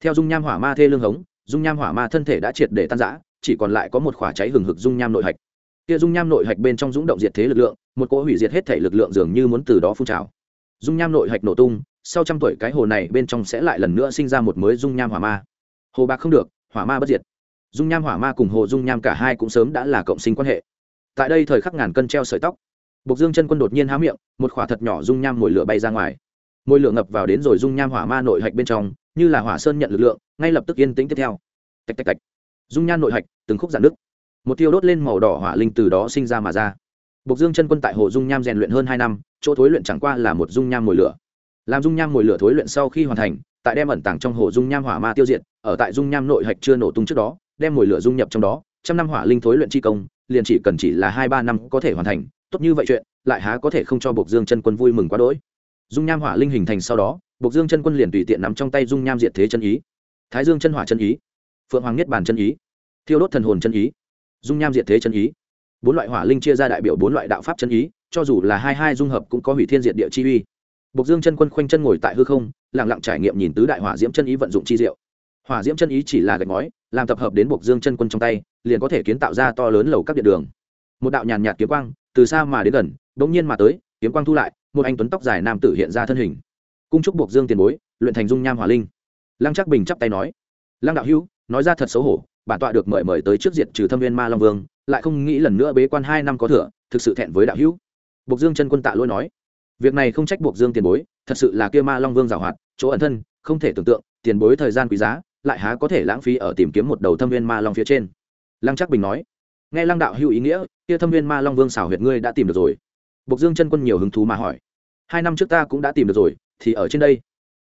Theo dung nham hỏa ma thê lương hống, dung nham hỏa ma thân thể đã triệt để tan rã, chỉ còn lại có một khỏa cháy hừng hực dung nham nội hạch. Kia dung nham nội hạch bên trong dũng động diệt thế lực lượng, một cỗ hủy diệt hết thể lực lượng dường như muốn từ đó phun trào. Dung nham nội hạch nổ tung, sau trăm tuổi cái hồ này bên trong sẽ lại lần nữa sinh ra một mới dung nham hỏa ma hồ bạc không được hỏa ma bất diệt dung nham hỏa ma cùng hồ dung nham cả hai cũng sớm đã là cộng sinh quan hệ tại đây thời khắc ngàn cân treo sợi tóc bộc dương chân quân đột nhiên há miệng, một khỏa thật nhỏ dung nham mồi lửa bay ra ngoài. Mồi lửa ngập vào đến rồi dung nham hỏa ma nội hạch bên trong, như là hỏa sơn nhận lực lượng, ngay lập tức yên tĩnh tiếp theo. Tạch tạch tạch. Dung nham nội hạch, từng khúc giãn nước một tiêu đốt lên màu đỏ hỏa linh từ đó sinh ra mà ra. Bộc dương chân quân tại hồ dung nham rèn luyện hơn hai năm, chỗ thối luyện chẳng qua là một dung nham mồi lửa. Làm dung nham mồi lửa thối luyện sau khi hoàn thành, tại đem ẩn tàng trong hồ dung nham hỏa ma tiêu diệt, ở tại dung nham nội hạch chưa nổ tung trước đó, đem mồi lửa dung nhập trong đó, trăm năm hỏa linh thối luyện chi công, liền chỉ cần chỉ là hai ba năm có thể hoàn thành tốt như vậy chuyện lại há có thể không cho bộc dương chân quân vui mừng quá đỗi. Dung nham hỏa linh hình thành sau đó bộc dương chân quân liền tùy tiện nắm trong tay dung nham diệt thế chân ý. Thái dương chân hỏa chân ý. Phượng hoàng nhất bàn chân ý. Thiêu đốt thần hồn chân ý. Dung nham diệt thế chân ý. Bốn loại hỏa linh chia ra đại biểu bốn loại đạo pháp chân ý cho dù là hai hai dung hợp cũng có hủy thiên diệt địa chi uy. Bộc Dương chân quân khoanh chân ngồi tại hư không, lặng lặng trải nghiệm nhìn tứ đại hỏa diễm chân ý vận dụng chi diệu. Hỏa diễm chân ý chỉ là gạch ngói, làm tập hợp đến Bộc Dương chân quân trong tay, liền có thể kiến tạo ra to lớn lầu các điện đường. Một đạo nhàn nhạt kiếm quang, từ xa mà đến gần, đột nhiên mà tới, kiếm quang thu lại, một anh tuấn tóc dài nam tử hiện ra thân hình. Cung trúc buộc Dương tiền bối, luyện thành dung nham hỏa linh. Lăng Trắc Bình chắp tay nói: "Lăng đạo hữu, nói ra thật xấu hổ, bản tọa được mời mời tới trước diện trừ Thâm Viên Ma Long Vương, lại không nghĩ lần nữa bế quan hai năm có thừa, thực sự thẹn với đạo hữu." Bộc Dương chân quân tạ lỗi nói: việc này không trách buộc dương tiền bối thật sự là kia ma long vương giảo hoạt chỗ ẩn thân không thể tưởng tượng tiền bối thời gian quý giá lại há có thể lãng phí ở tìm kiếm một đầu thâm viên ma long phía trên lăng Trắc bình nói nghe lăng đạo hữu ý nghĩa, kia thâm viên ma long vương xảo huyệt ngươi đã tìm được rồi. Bộc dương chân quân nhiều hứng thú mà hỏi. Hai năm trước ta cũng đã tìm được rồi, thì ở trên đây.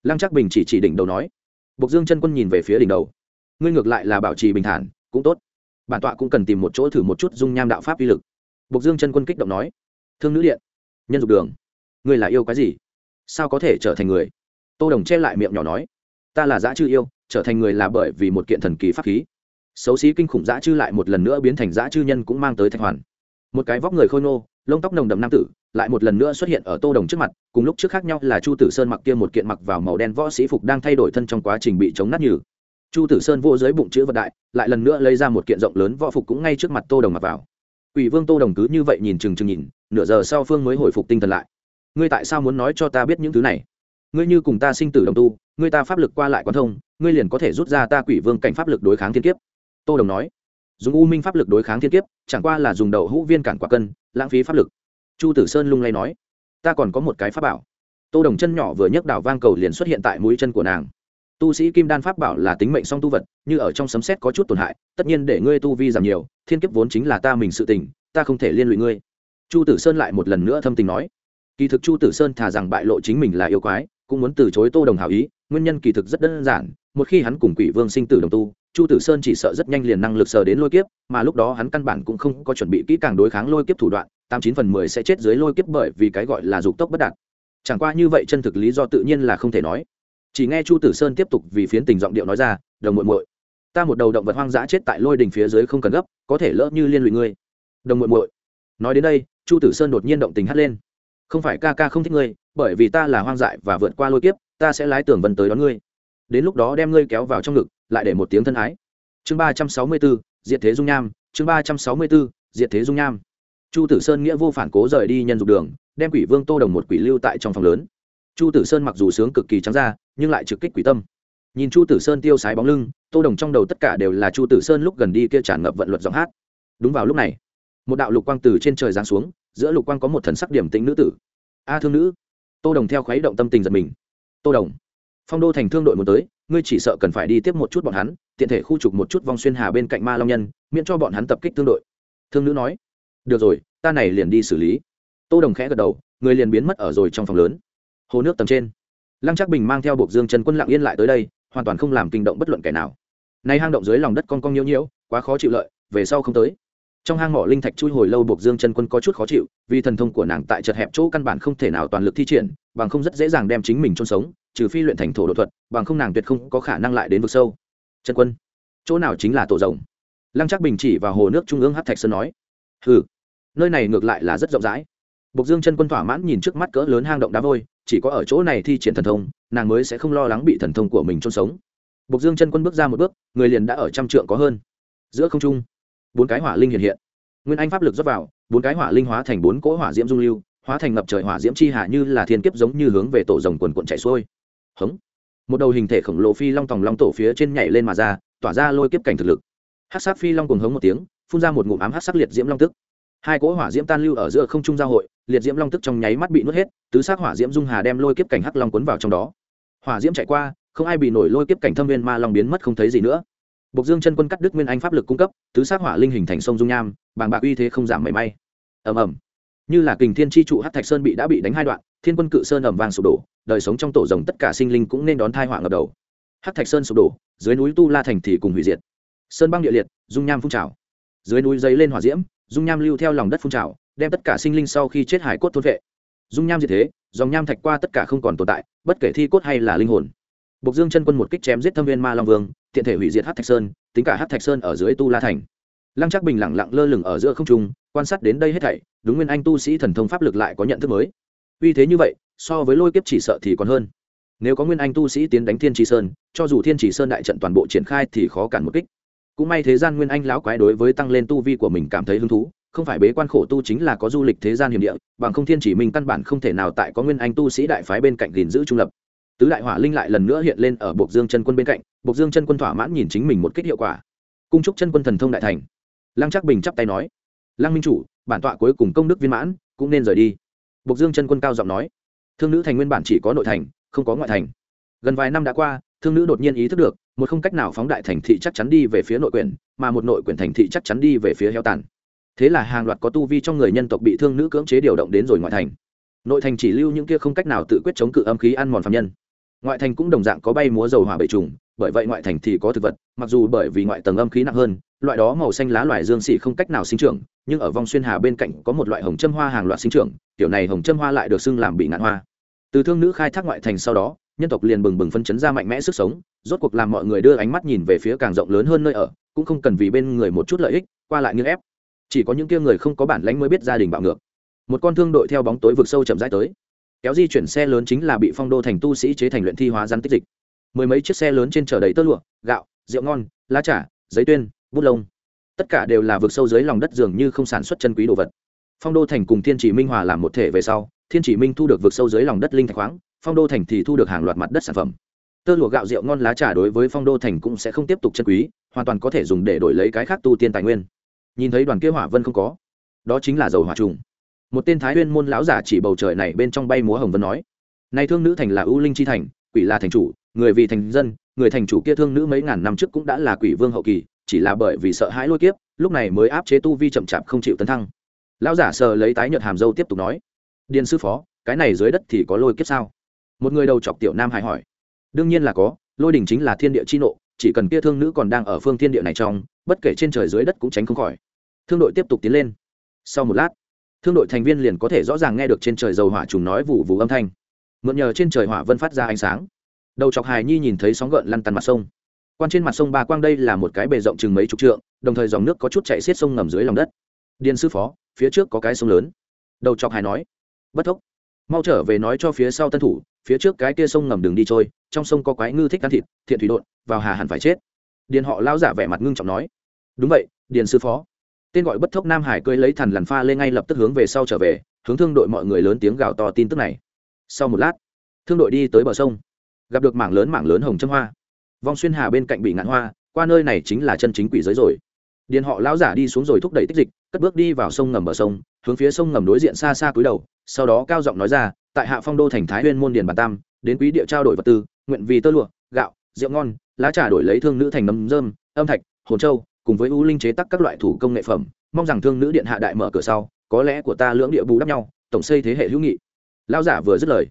Lăng chắc bình chỉ chỉ đỉnh đầu nói. Bộc dương chân quân nhìn về phía đỉnh đầu. Ngươi ngược lại là bảo trì bình thản, cũng tốt. Bản tọa cũng cần tìm một chỗ thử một chút dung nham đạo pháp uy lực. Bộc dương chân quân kích động nói. Thương nữ điện. Nhân dục đường. Ngươi là yêu cái gì? Sao có thể trở thành người? Tô đồng che lại miệng nhỏ nói. Ta là dã chư yêu, trở thành người là bởi vì một kiện thần kỳ pháp khí xấu xí kinh khủng dã chư lại một lần nữa biến thành dã chư nhân cũng mang tới thạch hoàn một cái vóc người khôi nô lông tóc nồng đậm nam tử lại một lần nữa xuất hiện ở tô đồng trước mặt cùng lúc trước khác nhau là chu tử sơn mặc kia một kiện mặc vào màu đen võ sĩ phục đang thay đổi thân trong quá trình bị chống nát nhừ chu tử sơn vô dưới bụng chữ vật đại lại lần nữa lấy ra một kiện rộng lớn võ phục cũng ngay trước mặt tô đồng mặc vào Quỷ Vương Tô Đồng cứ như vậy nhìn chừng chừng nhìn, nửa giờ sau Phương mới hồi phục tinh thần lại. Ngươi tại sao muốn nói cho ta biết những thứ này? Ngươi như cùng ta sinh tử đồng tu, ngươi ta pháp lực qua lại quan thông, ngươi liền có thể rút ra ta Quỷ Vương cảnh pháp lực đối kháng thiên kiếp. Tô Đồng nói, dùng u minh pháp lực đối kháng thiên kiếp, chẳng qua là dùng đầu hũ viên cản quả cân, lãng phí pháp lực. Chu Tử Sơn lung lay nói, ta còn có một cái pháp bảo. Tô Đồng chân nhỏ vừa nhấc đảo vang cầu liền xuất hiện tại mũi chân của nàng tu sĩ kim đan pháp bảo là tính mệnh song tu vật như ở trong sấm xét có chút tổn hại tất nhiên để ngươi tu vi giảm nhiều thiên kiếp vốn chính là ta mình sự tình ta không thể liên lụy ngươi chu tử sơn lại một lần nữa thâm tình nói kỳ thực chu tử sơn thà rằng bại lộ chính mình là yêu quái cũng muốn từ chối tô đồng hảo ý nguyên nhân kỳ thực rất đơn giản một khi hắn cùng quỷ vương sinh tử đồng tu chu tử sơn chỉ sợ rất nhanh liền năng lực sờ đến lôi kiếp, mà lúc đó hắn căn bản cũng không có chuẩn bị kỹ càng đối kháng lôi kiếp thủ đoạn, tám chín phần mười sẽ chết dưới lôi kiếp bởi vì cái gọi là dục tốc bất đạt. Chẳng qua như vậy chân thực lý do tự nhiên là không thể nói. Chỉ nghe chu tử sơn tiếp tục vì phiến tình giọng điệu nói ra, đồng muội muội, ta một đầu động vật hoang dã chết tại lôi đình phía dưới không cần gấp, có thể lỡ như liên lụy ngươi. Đồng muội muội. Nói đến đây, chu tử sơn đột nhiên động tình hắt lên. Không phải ca ca không thích ngươi, bởi vì ta là hoang dại và vượt qua lôi kiếp, ta sẽ lái tường vân tới đón ngươi đến lúc đó đem ngươi kéo vào trong ngực, lại để một tiếng thân ái. Chương ba trăm sáu mươi bốn, diệt thế dung nham, chương ba trăm sáu mươi bốn, diệt thế dung nham. Chu tử sơn nghĩa vô phản cố rời đi nhân dục đường, đem quỷ vương tô đồng một quỷ lưu tại trong phòng lớn. Chu tử sơn mặc dù sướng cực kỳ trắng ra, nhưng lại trực kích quỷ tâm. Nhìn chu tử sơn tiêu sái bóng lưng, tô đồng trong đầu tất cả đều là chu tử sơn lúc gần đi kia tràn ngập vận luật giọng hát. Đúng vào lúc này, một đạo lục quang từ trên trời giáng xuống, giữa lục quang có một thần sắc điểm tĩnh nữ tử. A thương nữ. Tô đồng theo khuấy động tâm tình giật mình. Tô đồng phong đô thành thương đội muốn tới, ngươi chỉ sợ cần phải đi tiếp một chút bọn hắn, tiện thể khu trục một chút vong xuyên hà bên cạnh ma long nhân, miễn cho bọn hắn tập kích thương đội. Thương nữ nói. Được rồi, ta này liền đi xử lý. Tô đồng khẽ gật đầu, người liền biến mất ở rồi trong phòng lớn. Hồ nước tầm trên. Lăng trác bình mang theo buộc dương chân quân lặng yên lại tới đây, hoàn toàn không làm kinh động bất luận kẻ nào. Nay hang động dưới lòng đất con con nhiễu nhiễu, quá khó chịu lợi, về sau không tới. Trong hang mỏ linh thạch chui hồi lâu buộc dương chân quân có chút khó chịu, vì thần thông của nàng tại chật hẹp chỗ căn bản không thể nào toàn lực thi triển, bằng không rất dễ dàng đem chính mình chôn sống trừ phi luyện thành thổ đột thuật bằng không nàng tuyệt không có khả năng lại đến vực sâu chân quân chỗ nào chính là tổ rồng lăng chắc bình chỉ vào hồ nước trung ương hát thạch sơn nói ừ nơi này ngược lại là rất rộng rãi Bộc Dương chân quân thỏa mãn nhìn trước mắt cỡ lớn hang động đá vôi, chỉ có ở chỗ này thi triển thần thông, nàng mới sẽ không lo lắng bị thần thông của mình chôn sống. Bộc Dương chân quân bước ra một bước, người liền đã ở trăm trượng có hơn. Giữa không trung, bốn cái hỏa linh hiện hiện. Nguyên anh pháp lực dốc vào, bốn cái hỏa linh hóa thành bốn cỗ hỏa diễm dung lưu, hóa thành ngập trời hỏa diễm chi hạ như là thiên kiếp giống như hướng về tổ rồng quần quần chạy xuôi hống Một đầu hình thể khổng lồ phi long tòng long tổ phía trên nhảy lên mà ra, tỏa ra lôi kiếp cảnh thực lực. Hắc sát phi long cùng hống một tiếng, phun ra một ngụm ám hắc sắc liệt diễm long tức hai cỗ hỏa diễm tan lưu ở giữa không trung giao hội liệt diễm long tức trong nháy mắt bị nuốt hết tứ xác hỏa diễm dung hà đem lôi kiếp cảnh hắc long cuốn vào trong đó hỏa diễm chạy qua không ai bị nổi lôi kiếp cảnh thâm viên ma long biến mất không thấy gì nữa Bộc Dương chân quân cắt đứt nguyên anh pháp lực cung cấp, tứ sát hỏa linh hình thành sông dung nham, bàng bạc uy thế không giảm mảy may. Ầm ầm. Như là kình thiên chi trụ Hắc Thạch Sơn bị đã bị đánh hai đoạn, Thiên Quân Cự Sơn ầm vang sụp đổ, đời sống trong tổ rồng tất cả sinh linh cũng nên đón tai họa ngập đầu. Hắc Thạch Sơn sụp đổ, dưới núi Tu La thành thì cùng hủy diệt. Sơn băng địa liệt, dung nham phun trào. Dưới núi dấy lên hỏa diễm, dung nham lưu theo lòng đất phun trào, đem tất cả sinh linh sau khi chết hải cốt thôn vệ dung nham diệt thế dòng nham thạch qua tất cả không còn tồn tại bất kể thi cốt hay là linh hồn Bộc Dương chân quân một kích chém giết thâm viên ma long vương, tiện thể hủy diệt Hắc Thạch Sơn, tính cả Hắc Thạch Sơn ở dưới Tu La thành. Lăng Trác Bình lặng lặng lơ lửng ở giữa không trung, quan sát đến đây hết thảy, đúng nguyên anh tu sĩ thần thông pháp lực lại có nhận thức mới. Uy thế như vậy, so với lôi kiếp chỉ sợ thì còn hơn. Nếu có nguyên anh tu sĩ tiến đánh Thiên Trì Sơn, cho dù Thiên Trì Sơn đại trận toàn bộ triển khai thì khó cản một kích. Cũng may thế gian nguyên anh lão quái đối với tăng lên tu vi của mình cảm thấy hứng thú, không phải bế quan khổ tu chính là có du lịch thế gian hiểm địa bằng không thiên chỉ mình căn bản không thể nào tại có nguyên anh tu sĩ đại phái bên cạnh gìn giữ trung lập tứ đại hỏa linh lại lần nữa hiện lên ở bộc dương chân quân bên cạnh bộc dương chân quân thỏa mãn nhìn chính mình một kích hiệu quả cung trúc chân quân thần thông đại thành lăng chắc bình chắp tay nói lăng minh chủ bản tọa cuối cùng công đức viên mãn cũng nên rời đi bộc dương chân quân cao giọng nói, thương nữ thành nguyên bản chỉ có nội thành, không có ngoại thành. Gần vài năm đã qua, thương nữ đột nhiên ý thức được, một không cách nào phóng đại thành thị chắc chắn đi về phía nội quyển mà một nội quyển thành thị chắc chắn đi về phía heo tàn. Thế là hàng loạt có tu vi trong người nhân tộc bị thương nữ cưỡng chế điều động đến rồi ngoại thành. Nội thành chỉ lưu những kia không cách nào tự quyết chống cự âm khí ăn mòn phạm nhân. Ngoại thành cũng đồng dạng có bay múa dầu hỏa bể trùng, bởi vậy ngoại thành thì có thực vật, mặc dù bởi vì ngoại tầng âm khí nặng hơn, loại đó màu xanh lá loài dương sĩ không cách nào sinh trưởng nhưng ở vòng xuyên hà bên cạnh có một loại hồng châm hoa hàng loạt sinh trưởng, kiểu này hồng châm hoa lại được xưng làm bị ngạn hoa. Từ thương nữ khai thác ngoại thành sau đó, nhân tộc liền bừng bừng phân chấn ra mạnh mẽ sức sống, rốt cuộc làm mọi người đưa ánh mắt nhìn về phía càng rộng lớn hơn nơi ở, cũng không cần vì bên người một chút lợi ích, qua lại nghiêng ép. Chỉ có những kia người không có bản lãnh mới biết gia đình bạo ngược. Một con thương đội theo bóng tối vực sâu chậm rãi tới. Kéo di chuyển xe lớn chính là bị phong đô thành tu sĩ chế thành luyện thi hóa rắn tích dịch. Mười mấy chiếc xe lớn trên chở đầy tơ lụa, gạo, rượu ngon, lá trà, giấy tuyên, bút lông tất cả đều là vực sâu dưới lòng đất dường như không sản xuất chân quý đồ vật. Phong đô thành cùng thiên chỉ minh hòa làm một thể về sau, thiên chỉ minh thu được vực sâu dưới lòng đất linh thạch khoáng, phong đô thành thì thu được hàng loạt mặt đất sản phẩm. Tơ lụa gạo rượu ngon lá trà đối với phong đô thành cũng sẽ không tiếp tục chân quý, hoàn toàn có thể dùng để đổi lấy cái khác tu tiên tài nguyên. Nhìn thấy đoàn kia hỏa vân không có, đó chính là dầu hỏa trùng. Một tên thái huyên môn lão giả chỉ bầu trời này bên trong bay múa hồng vân nói nay thương nữ thành là ưu linh chi thành, quỷ là thành chủ, người vì thành dân, người thành chủ kia thương nữ mấy ngàn năm trước cũng đã là quỷ vương hậu kỳ chỉ là bởi vì sợ hãi lôi kiếp, lúc này mới áp chế tu vi chậm chạp không chịu tấn thăng. Lão giả sờ lấy tái nhợt hàm dâu tiếp tục nói, điền sư phó, cái này dưới đất thì có lôi kiếp sao? Một người đầu chọc tiểu nam hải hỏi, đương nhiên là có, lôi đình chính là thiên địa chi nộ, chỉ cần kia thương nữ còn đang ở phương thiên địa này trong, bất kể trên trời dưới đất cũng tránh không khỏi. Thương đội tiếp tục tiến lên. Sau một lát, thương đội thành viên liền có thể rõ ràng nghe được trên trời dầu hỏa trùng nói vụ vụ âm thanh. Mượn nhờ trên trời hỏa vân phát ra ánh sáng. Đầu chọc hài nhi nhìn thấy sóng gợn lăn tăn mặt sông quan trên mặt sông ba quang đây là một cái bề rộng chừng mấy chục trượng, đồng thời dòng nước có chút chạy xiết sông ngầm dưới lòng đất. Điền sư phó, phía trước có cái sông lớn. Đầu chọc hải nói. Bất thốc. Mau trở về nói cho phía sau tân thủ, phía trước cái kia sông ngầm đường đi trôi, trong sông có quái ngư thích ăn thịt, thiện thủy đột vào hà hẳn phải chết. Điền họ lao giả vẻ mặt ngưng trọng nói. Đúng vậy, điền sư phó. Tên gọi bất thốc nam hải cưới lấy thằn lằn pha lên ngay lập tức hướng về sau trở về, hướng thương đội mọi người lớn tiếng gào to tin tức này. Sau một lát, thương đội đi tới bờ sông. Gặp được mảng lớn mảng lớn hồng châm hoa vong xuyên hà bên cạnh bị ngạn hoa, qua nơi này chính là chân chính quỷ giới rồi. Điền họ lão giả đi xuống rồi thúc đẩy tích dịch, cất bước đi vào sông ngầm bờ sông, hướng phía sông ngầm đối diện xa xa cúi đầu, sau đó cao giọng nói ra, tại hạ phong đô thành thái huyên môn điền bản tam, đến quý địa trao đổi vật tư, nguyện vì tơ lụa, gạo, rượu ngon, lá trà đổi lấy thương nữ thành nấm dơm âm thạch, hồn châu, cùng với u linh chế tắc các loại thủ công nghệ phẩm, mong rằng thương nữ điện hạ đại mở cửa sau, có lẽ của ta lưỡng địa bù đắp nhau, tổng xây thế hệ hữu nghị. Lão giả vừa dứt lời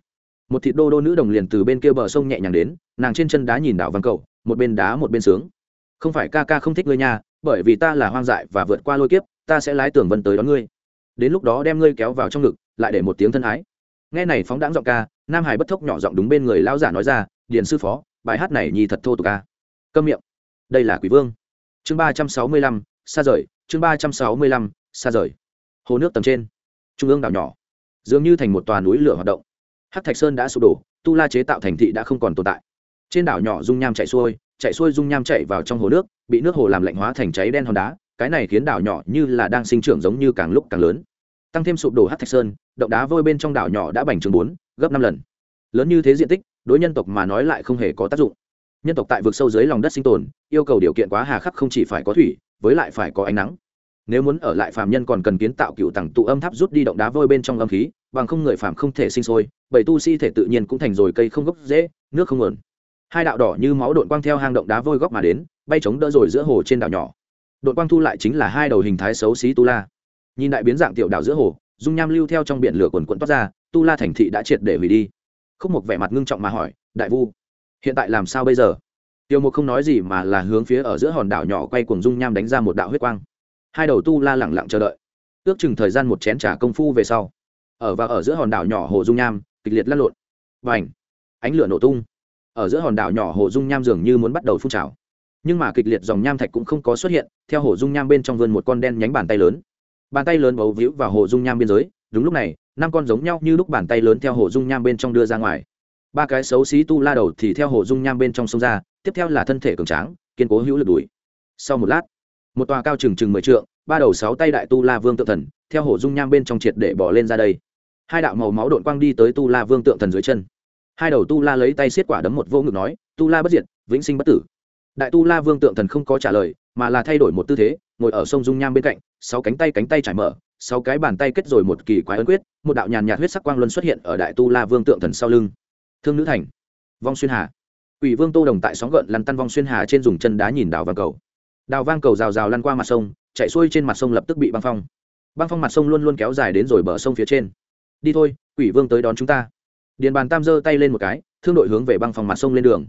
một thịt đô đô nữ đồng liền từ bên kia bờ sông nhẹ nhàng đến, nàng trên chân đá nhìn đảo văn cầu, một bên đá một bên sướng. Không phải ca ca không thích ngươi nha, bởi vì ta là hoang dại và vượt qua lôi kiếp, ta sẽ lái tường vân tới đón ngươi. Đến lúc đó đem ngươi kéo vào trong ngực, lại để một tiếng thân ái. Nghe này phóng đãng giọng ca, nam hải bất thốc nhỏ giọng đúng bên người lão giả nói ra, điền sư phó, bài hát này nhi thật thô tục ca câm miệng. Đây là quỷ vương. Chương ba trăm sáu mươi lăm, xa rời, chương ba trăm sáu mươi lăm, xa rời. Hồ nước tầm trên. Trung ương đảo nhỏ. Dường như thành một tòa núi lửa hoạt động hát thạch sơn đã sụp đổ, tu la chế tạo thành thị đã không còn tồn tại. Trên đảo nhỏ dung nham chạy xuôi chạy xuôi dung nham chạy vào trong hồ nước, bị nước hồ làm lạnh hóa thành cháy đen hòn đá, cái này khiến đảo nhỏ như là đang sinh trưởng giống như càng lúc càng lớn. Tăng thêm sụp đổ hát thạch sơn, động đá vôi bên trong đảo nhỏ đã bành trướng bốn, gấp năm lần. Lớn như thế diện tích, đối nhân tộc mà nói lại không hề có tác dụng. Nhân tộc tại vực sâu dưới lòng đất sinh tồn, yêu cầu điều kiện quá hà khắc không chỉ phải có thủy, với lại phải có ánh nắng. Nếu muốn ở lại phàm nhân còn cần kiến tạo cựu tầng tụ âm tháp rút đi động đá vôi bên trong âm khí, bằng không người phàm không thể sinh sôi bảy tu sĩ thể tự nhiên cũng thành rồi cây không gốc dễ, nước không nguồn. Hai đạo đỏ như máu đội quang theo hang động đá vôi góc mà đến, bay chống đỡ rồi giữa hồ trên đảo nhỏ. Đội quang thu lại chính là hai đầu hình thái xấu xí tu la. Nhìn đại biến dạng tiểu đảo giữa hồ, dung nham lưu theo trong biển lửa quần quận toát ra, tu la thành thị đã triệt để hủy đi. Khúc một vẻ mặt ngưng trọng mà hỏi, đại vu, hiện tại làm sao bây giờ? Tiêu mục không nói gì mà là hướng phía ở giữa hòn đảo nhỏ quay cuồng dung nham đánh ra một đạo huyết quang. Hai đầu tu la lẳng lặng chờ đợi. Ước chừng thời gian một chén trà công phu về sau, ở và ở giữa hòn đảo nhỏ hồ dung nham kịch liệt lăn lộn. Và ảnh ánh lửa nổ tung. Ở giữa hòn đảo nhỏ hồ dung nham dường như muốn bắt đầu phun trào. Nhưng mà kịch liệt dòng nham thạch cũng không có xuất hiện, theo hồ dung nham bên trong vườn một con đen nhánh bàn tay lớn. Bàn tay lớn bấu víu vào hồ dung nham biên giới, đúng lúc này, năm con giống nhau như lúc bàn tay lớn theo hồ dung nham bên trong đưa ra ngoài. Ba cái xấu xí tu la đầu thì theo hồ dung nham bên trong sông ra, tiếp theo là thân thể cường tráng, kiên cố hữu lực đuổi. Sau một lát, một tòa cao chừng chừng mười trượng, ba đầu sáu tay đại tu la vương tự thần, theo hồ dung nham bên trong triệt để bỏ lên ra đây hai đạo màu máu đột quang đi tới tu la vương tượng thần dưới chân hai đầu tu la lấy tay xiết quả đấm một vô ngực nói tu la bất diệt vĩnh sinh bất tử đại tu la vương tượng thần không có trả lời mà là thay đổi một tư thế ngồi ở sông dung nham bên cạnh sáu cánh tay cánh tay trải mở sáu cái bàn tay kết rồi một kỳ quái ấn quyết một đạo nhàn nhạt huyết sắc quang luân xuất hiện ở đại tu la vương tượng thần sau lưng thương nữ thành vong xuyên hà Quỷ Vương Tô Đồng tại sóng gợn lăn tăn vong xuyên hà trên dùng chân đá nhìn đào vang cầu. Đào vang cầu rào rào lăn qua mặt sông, chạy xuôi trên mặt sông lập tức bị băng phong. Băng phong mặt sông luôn luôn kéo dài đến rồi bờ sông phía trên. Đi thôi, Quỷ Vương tới đón chúng ta. Điền Bàn Tam giơ tay lên một cái, thương đội hướng về băng phòng mặt sông lên đường.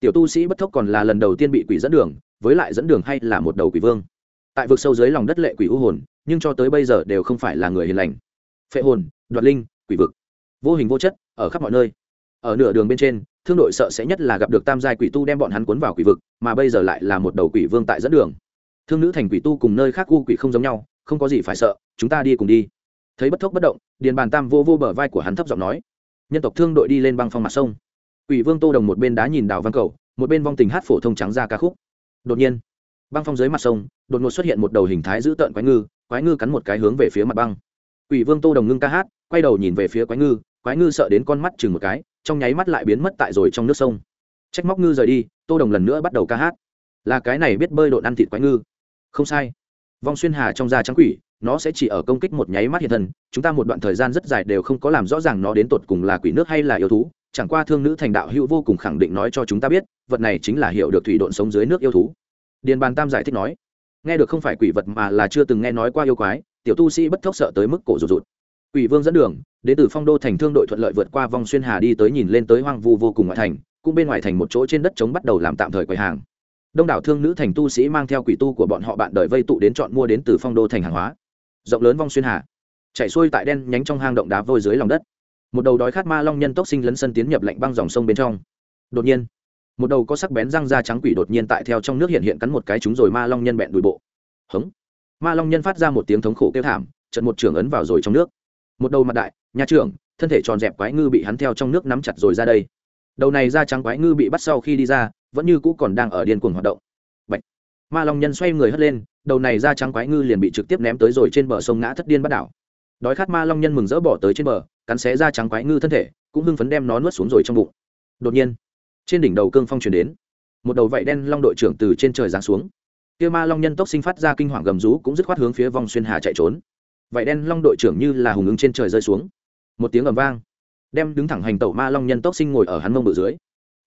Tiểu tu sĩ bất thốc còn là lần đầu tiên bị quỷ dẫn đường, với lại dẫn đường hay là một đầu quỷ vương. Tại vực sâu dưới lòng đất lệ quỷ u hồn, nhưng cho tới bây giờ đều không phải là người hiền lành. Phệ hồn, đoạt linh, quỷ vực, vô hình vô chất, ở khắp mọi nơi. Ở nửa đường bên trên, thương đội sợ sẽ nhất là gặp được tam giai quỷ tu đem bọn hắn cuốn vào quỷ vực mà bây giờ lại là một đầu quỷ vương tại dẫn đường thương nữ thành quỷ tu cùng nơi khác u quỷ không giống nhau không có gì phải sợ chúng ta đi cùng đi thấy bất thốc bất động điền bàn tam vô vô bờ vai của hắn thấp giọng nói nhân tộc thương đội đi lên băng phong mặt sông Quỷ Vương Tô Đồng một bên đá nhìn Đào Văn Cầu, một bên vong tình hát phổ thông trắng ra ca khúc. Đột nhiên, băng phong dưới mặt sông, đột ngột xuất hiện một đầu hình thái dữ tợn quái ngư, quái ngư cắn một cái hướng về phía mặt băng. Quỷ Vương Tô Đồng ngưng ca hát, quay đầu nhìn về phía quái ngư, quái ngư sợ đến con mắt chừng một cái, trong nháy mắt lại biến mất tại rồi trong nước sông. Trách móc ngư rời đi, Tô Đồng lần nữa bắt đầu ca hát. Là cái này biết bơi độn ăn thịt quái ngư. Không sai. Vong xuyên hà trong da trắng quỷ, nó sẽ chỉ ở công kích một nháy mắt hiện thân, chúng ta một đoạn thời gian rất dài đều không có làm rõ ràng nó đến tột cùng là quỷ nước hay là yêu thú, chẳng qua thương nữ thành đạo hữu vô cùng khẳng định nói cho chúng ta biết vật này chính là hiểu được thủy độn sống dưới nước yêu thú. Điền bàn tam giải thích nói nghe được không phải quỷ vật mà là chưa từng nghe nói qua yêu quái tiểu tu sĩ bất thốc sợ tới mức cổ rụt rụt. Quỷ vương dẫn đường đến từ phong đô thành thương đội thuận lợi vượt qua vòng xuyên hà đi tới nhìn lên tới hoang vu vô cùng ngoại thành cũng bên ngoài thành một chỗ trên đất trống bắt đầu làm tạm thời quầy hàng. Đông đảo thương nữ thành tu sĩ mang theo quỷ tu của bọn họ bạn đợi vây tụ đến chọn mua đến từ phong đô thành hàng hóa rộng lớn vong xuyên hà chạy xuôi tại đen nhánh trong hang động đá vôi dưới lòng đất. Một đầu đói khát ma long nhân tốc sinh lấn sân tiến nhập lạnh băng dòng sông bên trong. Đột nhiên, một đầu có sắc bén răng da trắng quỷ đột nhiên tại theo trong nước hiện hiện cắn một cái chúng rồi ma long nhân bẹn đùi bộ. Hống! Ma long nhân phát ra một tiếng thống khổ kêu thảm trận một trưởng ấn vào rồi trong nước. Một đầu mặt đại, nhà trưởng, thân thể tròn dẹp quái ngư bị hắn theo trong nước nắm chặt rồi ra đây. Đầu này da trắng quái ngư bị bắt sau khi đi ra, vẫn như cũ còn đang ở điên cuồng hoạt động ma long nhân xoay người hất lên, đầu này da trắng quái ngư liền bị trực tiếp ném tới rồi trên bờ sông ngã thất điên bắt đảo. Đói khát ma long nhân mừng rỡ bỏ tới trên bờ, cắn xé ra trắng quái ngư thân thể, cũng hưng phấn đem nó nuốt xuống rồi trong bụng. Đột nhiên, trên đỉnh đầu cương phong chuyển đến. Một đầu vạy đen long đội trưởng từ trên trời giáng xuống. Kia ma long nhân tốc sinh phát ra kinh hoàng gầm rú cũng dứt khoát hướng phía vòng xuyên hà chạy trốn. Vạy đen long đội trưởng như là hùng ứng trên trời rơi xuống. Một tiếng ầm vang, đem đứng thẳng hành tẩu ma long nhân tốc sinh ngồi ở hắn mông bự dưới.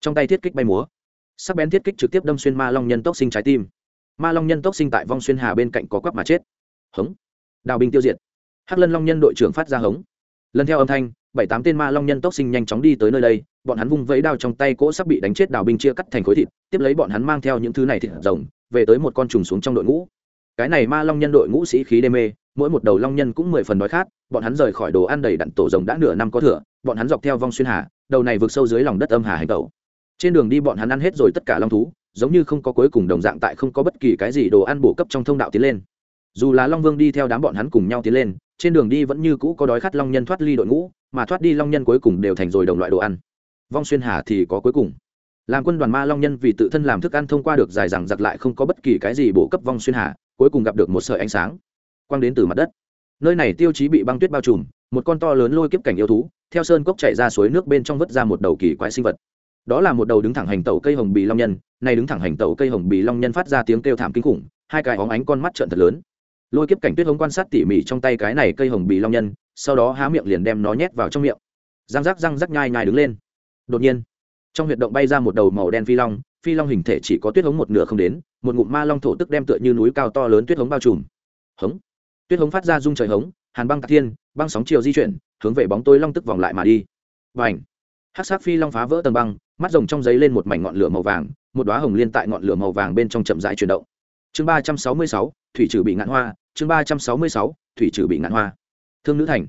Trong tay thiết kích bay múa, sắc bén thiết kích trực tiếp đâm xuyên ma long nhân tốc sinh trái tim ma long nhân tốc sinh tại vong xuyên hà bên cạnh có quắp mà chết. Hống. Đào binh tiêu diệt. Hắc lân long nhân đội trưởng phát ra hống. Lần theo âm thanh, bảy tám tên ma long nhân tốc sinh nhanh chóng đi tới nơi đây, bọn hắn vung vẫy đao trong tay cỗ sắp bị đánh chết đào binh chia cắt thành khối thịt, tiếp lấy bọn hắn mang theo những thứ này thịt rồng, về tới một con trùng xuống trong đội ngũ. Cái này ma long nhân đội ngũ sĩ khí đê mê, mỗi một đầu long nhân cũng mười phần đói khát, bọn hắn rời khỏi đồ ăn đầy đặn tổ rồng đã nửa năm có thừa, bọn hắn dọc theo vong xuyên hà, đầu này vượt sâu dưới lòng đất âm hà hành tẩu. Trên đường đi bọn hắn ăn hết rồi tất cả long thú giống như không có cuối cùng đồng dạng tại không có bất kỳ cái gì đồ ăn bổ cấp trong thông đạo tiến lên. Dù là long vương đi theo đám bọn hắn cùng nhau tiến lên, trên đường đi vẫn như cũ có đói khát long nhân thoát ly đội ngũ, mà thoát đi long nhân cuối cùng đều thành rồi đồng loại đồ ăn. Vong xuyên hà thì có cuối cùng. Làm quân đoàn ma long nhân vì tự thân làm thức ăn thông qua được dài dằng giặc lại không có bất kỳ cái gì bổ cấp vong xuyên hà, cuối cùng gặp được một sợi ánh sáng. Quang đến từ mặt đất. Nơi này tiêu chí bị băng tuyết bao trùm, một con to lớn lôi kiếp cảnh yêu thú, theo sơn cốc chạy ra suối nước bên trong vứt ra một đầu kỳ quái sinh vật đó là một đầu đứng thẳng hành tẩu cây hồng bì long nhân, này đứng thẳng hành tẩu cây hồng bì long nhân phát ra tiếng kêu thảm kinh khủng, hai cái óng ánh con mắt trợn thật lớn. Lôi kiếp cảnh tuyết hống quan sát tỉ mỉ trong tay cái này cây hồng bì long nhân, sau đó há miệng liền đem nó nhét vào trong miệng. Răng rắc răng rắc nhai nhai đứng lên. Đột nhiên, trong huyệt động bay ra một đầu màu đen phi long phi long hình thể chỉ có tuyết hống một nửa không đến, một ngụm ma long thổ tức đem tựa như núi cao to lớn tuyết hống bao trùm. Hống! Tuyết hống phát ra rung trời hống, hàn băng tạc thiên, băng sóng chiều di chuyển, hướng về bóng tối long tức vòng lại mà đi. Và ảnh hát sát phi long phá vỡ tầng băng mắt rồng trong giấy lên một mảnh ngọn lửa màu vàng, một đoá hồng liên tại ngọn lửa màu vàng bên trong chậm rãi chuyển động. Chương ba trăm sáu mươi sáu, thủy trừ bị ngạn hoa, chương ba trăm sáu mươi sáu, thủy trừ bị ngạn hoa. Thương nữ thành,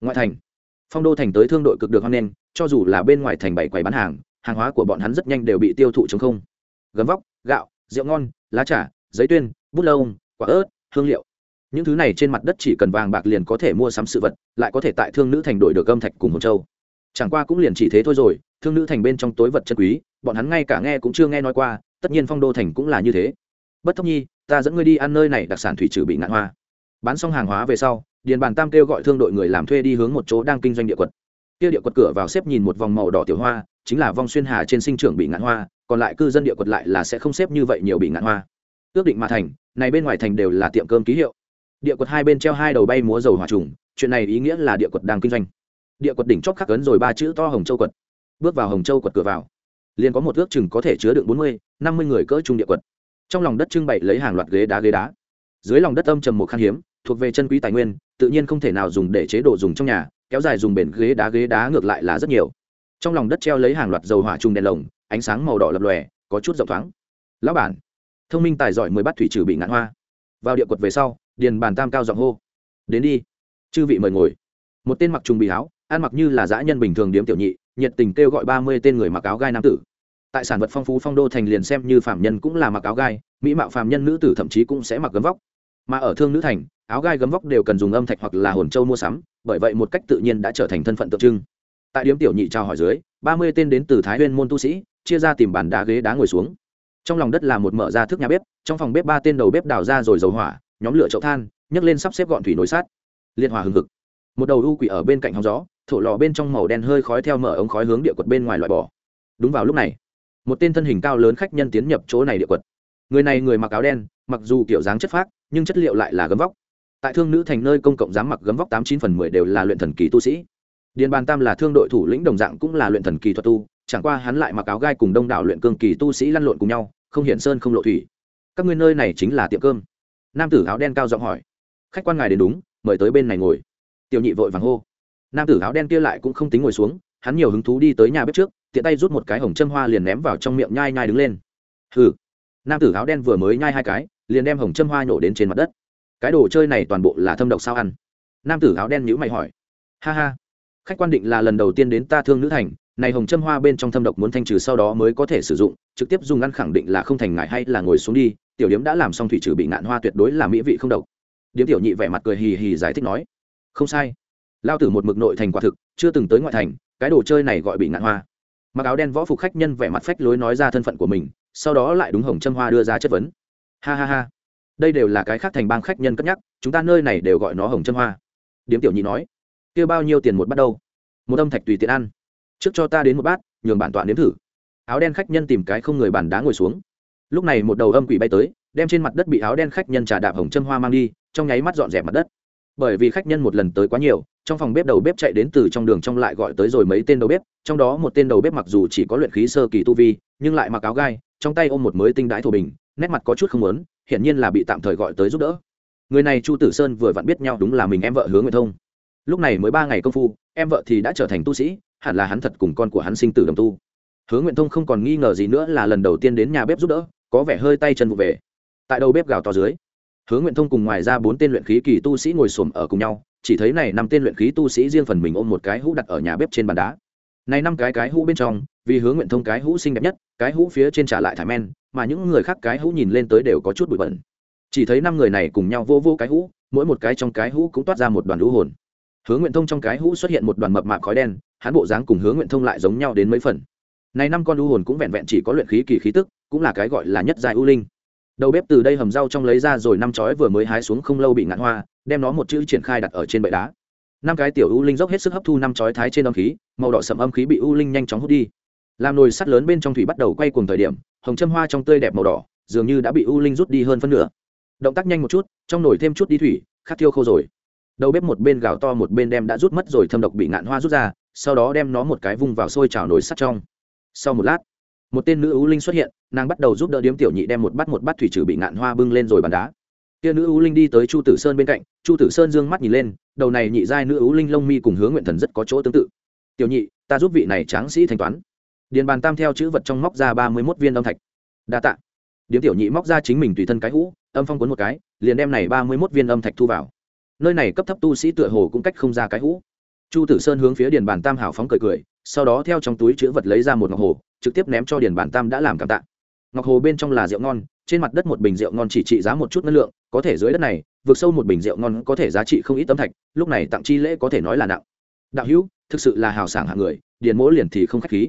ngoại thành. Phong đô thành tới thương đội cực được hoan nghênh, cho dù là bên ngoài thành bảy quầy bán hàng hàng hóa của bọn hắn rất nhanh đều bị tiêu thụ chống không. Gấm vóc, gạo, rượu ngon, lá trà, giấy tuyên, bút lông, quả ớt, hương liệu. Những thứ này trên mặt đất chỉ cần vàng bạc liền có thể mua sắm sự vật, lại có thể tại thương nữ thành đổi được âm thạch cùng hồn châu. Chẳng qua cũng liền chỉ thế thôi rồi thương nữ thành bên trong tối vật chân quý, bọn hắn ngay cả nghe cũng chưa nghe nói qua, tất nhiên phong đô thành cũng là như thế. Bất thốc nhi, ta dẫn ngươi đi ăn nơi này, đặc sản thủy trừ bị ngạn hoa. Bán xong hàng hóa về sau, điền bàn tam kêu gọi thương đội người làm thuê đi hướng một chỗ đang kinh doanh địa quật. Kia địa quật cửa vào xếp nhìn một vòng màu đỏ tiểu hoa, chính là vong xuyên hà trên sinh trưởng bị ngạn hoa, còn lại cư dân địa quật lại là sẽ không xếp như vậy nhiều bị ngạn hoa. Ước định mà thành, này bên ngoài thành đều là tiệm cơm ký hiệu. Địa quật hai bên treo hai đầu bay múa dầu hỏa trùng, chuyện này ý nghĩa là địa quật đang kinh doanh. Địa quật đỉnh chóp khắc ấn rồi ba chữ to hồng châu quật bước vào hồng châu quật cửa vào. Liền có một ước chừng có thể chứa được bốn mươi, năm mươi người cỡ trung địa quật. Trong lòng đất trưng bày lấy hàng loạt ghế đá ghế đá. Dưới lòng đất âm trầm một khan hiếm, thuộc về chân quý tài nguyên, tự nhiên không thể nào dùng để chế độ dùng trong nhà, kéo dài dùng bền ghế đá ghế đá ngược lại là rất nhiều. Trong lòng đất treo lấy hàng loạt dầu hỏa trùng đèn lồng, ánh sáng màu đỏ lập lòe, có chút rộng thoáng. Lão bản, thông minh tài giỏi mới bắt thủy trừ bị ngạn hoa. Vào địa quật về sau, điền bàn tam cao giọng hô. Đến đi, chư vị mời ngồi. Một tên mặc trùng bị áo, ăn mặc như là dã nhân bình thường điếm tiểu nhị nhiệt tình kêu gọi ba mươi tên người mặc áo gai nam tử. Tại sản vật phong phú phong đô thành liền xem như phạm nhân cũng là mặc áo gai, mỹ mạo phạm nhân nữ tử thậm chí cũng sẽ mặc gấm vóc. Mà ở thương nữ thành, áo gai gấm vóc đều cần dùng âm thạch hoặc là hồn châu mua sắm, bởi vậy một cách tự nhiên đã trở thành thân phận tượng trưng. Tại điếm tiểu nhị trao hỏi dưới, ba mươi tên đến từ thái nguyên môn tu sĩ chia ra tìm bàn đá ghế đá ngồi xuống. Trong lòng đất là một mở ra thức nhà bếp, trong phòng bếp ba tên đầu bếp đào ra rồi dầu hỏa, nhóm lửa chậu than, nhấc lên sắp xếp gọn thủy nồi sát liên hòa hừng hực. Một đầu u quỷ ở bên cạnh hóng gió thổ lò bên trong màu đen hơi khói theo mở ống khói hướng địa quật bên ngoài loại bỏ. Đúng vào lúc này, một tên thân hình cao lớn khách nhân tiến nhập chỗ này địa quật. Người này người mặc áo đen, mặc dù kiểu dáng chất phác, nhưng chất liệu lại là gấm vóc. Tại thương nữ thành nơi công cộng dám mặc gấm vóc tám chín phần mười đều là luyện thần kỳ tu sĩ. Điền bàn tam là thương đội thủ lĩnh đồng dạng cũng là luyện thần kỳ thuật tu, chẳng qua hắn lại mặc áo gai cùng đông đảo luyện cương kỳ tu sĩ lăn lộn cùng nhau, không hiển sơn không lộ thủy. Các ngươi nơi này chính là tiệm cơm. Nam tử áo đen cao giọng hỏi. Khách quan ngài đến đúng, mời tới bên này ngồi. Tiểu nhị vội vàng hô nam tử áo đen kia lại cũng không tính ngồi xuống, hắn nhiều hứng thú đi tới nhà bếp trước, tiện tay rút một cái hồng châm hoa liền ném vào trong miệng nhai nhai đứng lên. Hừ. Nam tử áo đen vừa mới nhai hai cái, liền đem hồng châm hoa nhổ đến trên mặt đất. Cái đồ chơi này toàn bộ là thâm độc sao ăn? Nam tử áo đen nhữ mày hỏi. Ha ha. Khách quan định là lần đầu tiên đến ta thương nữ thành, này hồng châm hoa bên trong thâm độc muốn thanh trừ sau đó mới có thể sử dụng, trực tiếp dùng ăn khẳng định là không thành ngại hay là ngồi xuống đi, tiểu điếm đã làm xong thủy trừ bị ngạn hoa tuyệt đối là mỹ vị không độc. Điếm tiểu nhị vẻ mặt cười hì hì giải thích nói. Không sai lao tử một mực nội thành quả thực, chưa từng tới ngoại thành, cái đồ chơi này gọi bị ngạn hoa. Mặc áo đen võ phục khách nhân vẻ mặt phách lối nói ra thân phận của mình, sau đó lại đúng hồng châm hoa đưa ra chất vấn. Ha ha ha. Đây đều là cái khác thành bang khách nhân cất nhắc, chúng ta nơi này đều gọi nó hồng châm hoa. Điếm tiểu nhị nói, kia bao nhiêu tiền một bát đâu? Một âm thạch tùy tiện ăn. Trước cho ta đến một bát, nhường bản tọa nếm thử. Áo đen khách nhân tìm cái không người bàn đá ngồi xuống. Lúc này một đầu âm quỷ bay tới, đem trên mặt đất bị áo đen khách nhân trà đạp hồng châm hoa mang đi, trong nháy mắt dọn dẹp mặt đất bởi vì khách nhân một lần tới quá nhiều, trong phòng bếp đầu bếp chạy đến từ trong đường trong lại gọi tới rồi mấy tên đầu bếp, trong đó một tên đầu bếp mặc dù chỉ có luyện khí sơ kỳ tu vi, nhưng lại mặc áo gai, trong tay ôm một mới tinh đái thổ bình, nét mặt có chút không lớn hiển nhiên là bị tạm thời gọi tới giúp đỡ. Người này chu tử sơn vừa vặn biết nhau đúng là mình em vợ hướng nguyệt thông. Lúc này mới ba ngày công phu, em vợ thì đã trở thành tu sĩ, hẳn là hắn thật cùng con của hắn sinh tử đồng tu. Hứa nguyện thông không còn nghi ngờ gì nữa là lần đầu tiên đến nhà bếp giúp đỡ, có vẻ hơi tay chân vụ về. Tại đầu bếp gào to dưới hướng nguyện thông cùng ngoài ra bốn tên luyện khí kỳ tu sĩ ngồi xổm ở cùng nhau, chỉ thấy này năm tên luyện khí tu sĩ riêng phần mình ôm một cái hũ đặt ở nhà bếp trên bàn đá. Này năm cái cái hũ bên trong, vì hướng nguyện thông cái hũ xinh đẹp nhất, cái hũ phía trên trả lại thải men, mà những người khác cái hũ nhìn lên tới đều có chút bụi bẩn. Chỉ thấy năm người này cùng nhau vô vô cái hũ, mỗi một cái trong cái hũ cũng toát ra một đoàn lũ hồn. Hướng nguyện thông trong cái hũ xuất hiện một đoàn mập mạp khói đen, hắn bộ dáng cùng hướng nguyện thông lại giống nhau đến mấy phần. Này năm con u hồn cũng vẹn vẹn chỉ có luyện khí kỳ khí tức, cũng là cái gọi là nhất giai ưu linh đầu bếp từ đây hầm rau trong lấy ra rồi năm chói vừa mới hái xuống không lâu bị ngạn hoa, đem nó một chữ triển khai đặt ở trên bệ đá. Năm cái tiểu u linh dốc hết sức hấp thu năm chói thái trên âm khí, màu đỏ sầm âm khí bị u linh nhanh chóng hút đi. Làm nồi sắt lớn bên trong thủy bắt đầu quay cùng thời điểm, hồng châm hoa trong tươi đẹp màu đỏ, dường như đã bị u linh rút đi hơn phân nửa. Động tác nhanh một chút, trong nồi thêm chút đi thủy khát tiêu khô rồi. Đầu bếp một bên gào to một bên đem đã rút mất rồi thâm độc bị ngạn hoa rút ra, sau đó đem nó một cái vung vào sôi chảo nồi sắt trong. Sau một lát một tên nữ ưu linh xuất hiện, nàng bắt đầu giúp đỡ điếm tiểu nhị đem một bát một bát thủy trừ bị ngạn hoa bưng lên rồi bàn đá. Kia nữ ưu linh đi tới chu tử sơn bên cạnh, chu tử sơn dương mắt nhìn lên, đầu này nhị giai nữ ưu linh lông mi cùng hướng nguyện thần rất có chỗ tương tự. Tiểu nhị, ta giúp vị này tráng sĩ thanh toán. Điền bàn tam theo chữ vật trong móc ra ba mươi mốt viên âm thạch. Đa tạ. Điếm tiểu nhị móc ra chính mình tùy thân cái hũ, âm phong cuốn một cái, liền đem này ba mươi mốt viên âm thạch thu vào. Nơi này cấp thấp tu sĩ tựa hồ cũng cách không ra cái hũ. Chu tử sơn hướng phía điền bàn tam hảo phóng cười cười sau đó theo trong túi chữ vật lấy ra một ngọc hồ, trực tiếp ném cho điền bàn tam đã làm cảm tạ. Ngọc hồ bên trong là rượu ngon, trên mặt đất một bình rượu ngon chỉ trị giá một chút năng lượng, có thể dưới đất này, vượt sâu một bình rượu ngon có thể giá trị không ít tấm thạch, lúc này tặng chi lễ có thể nói là nặng. Đạo hữu, thực sự là hào sảng hạng người, điền mỗ liền thì không khách khí.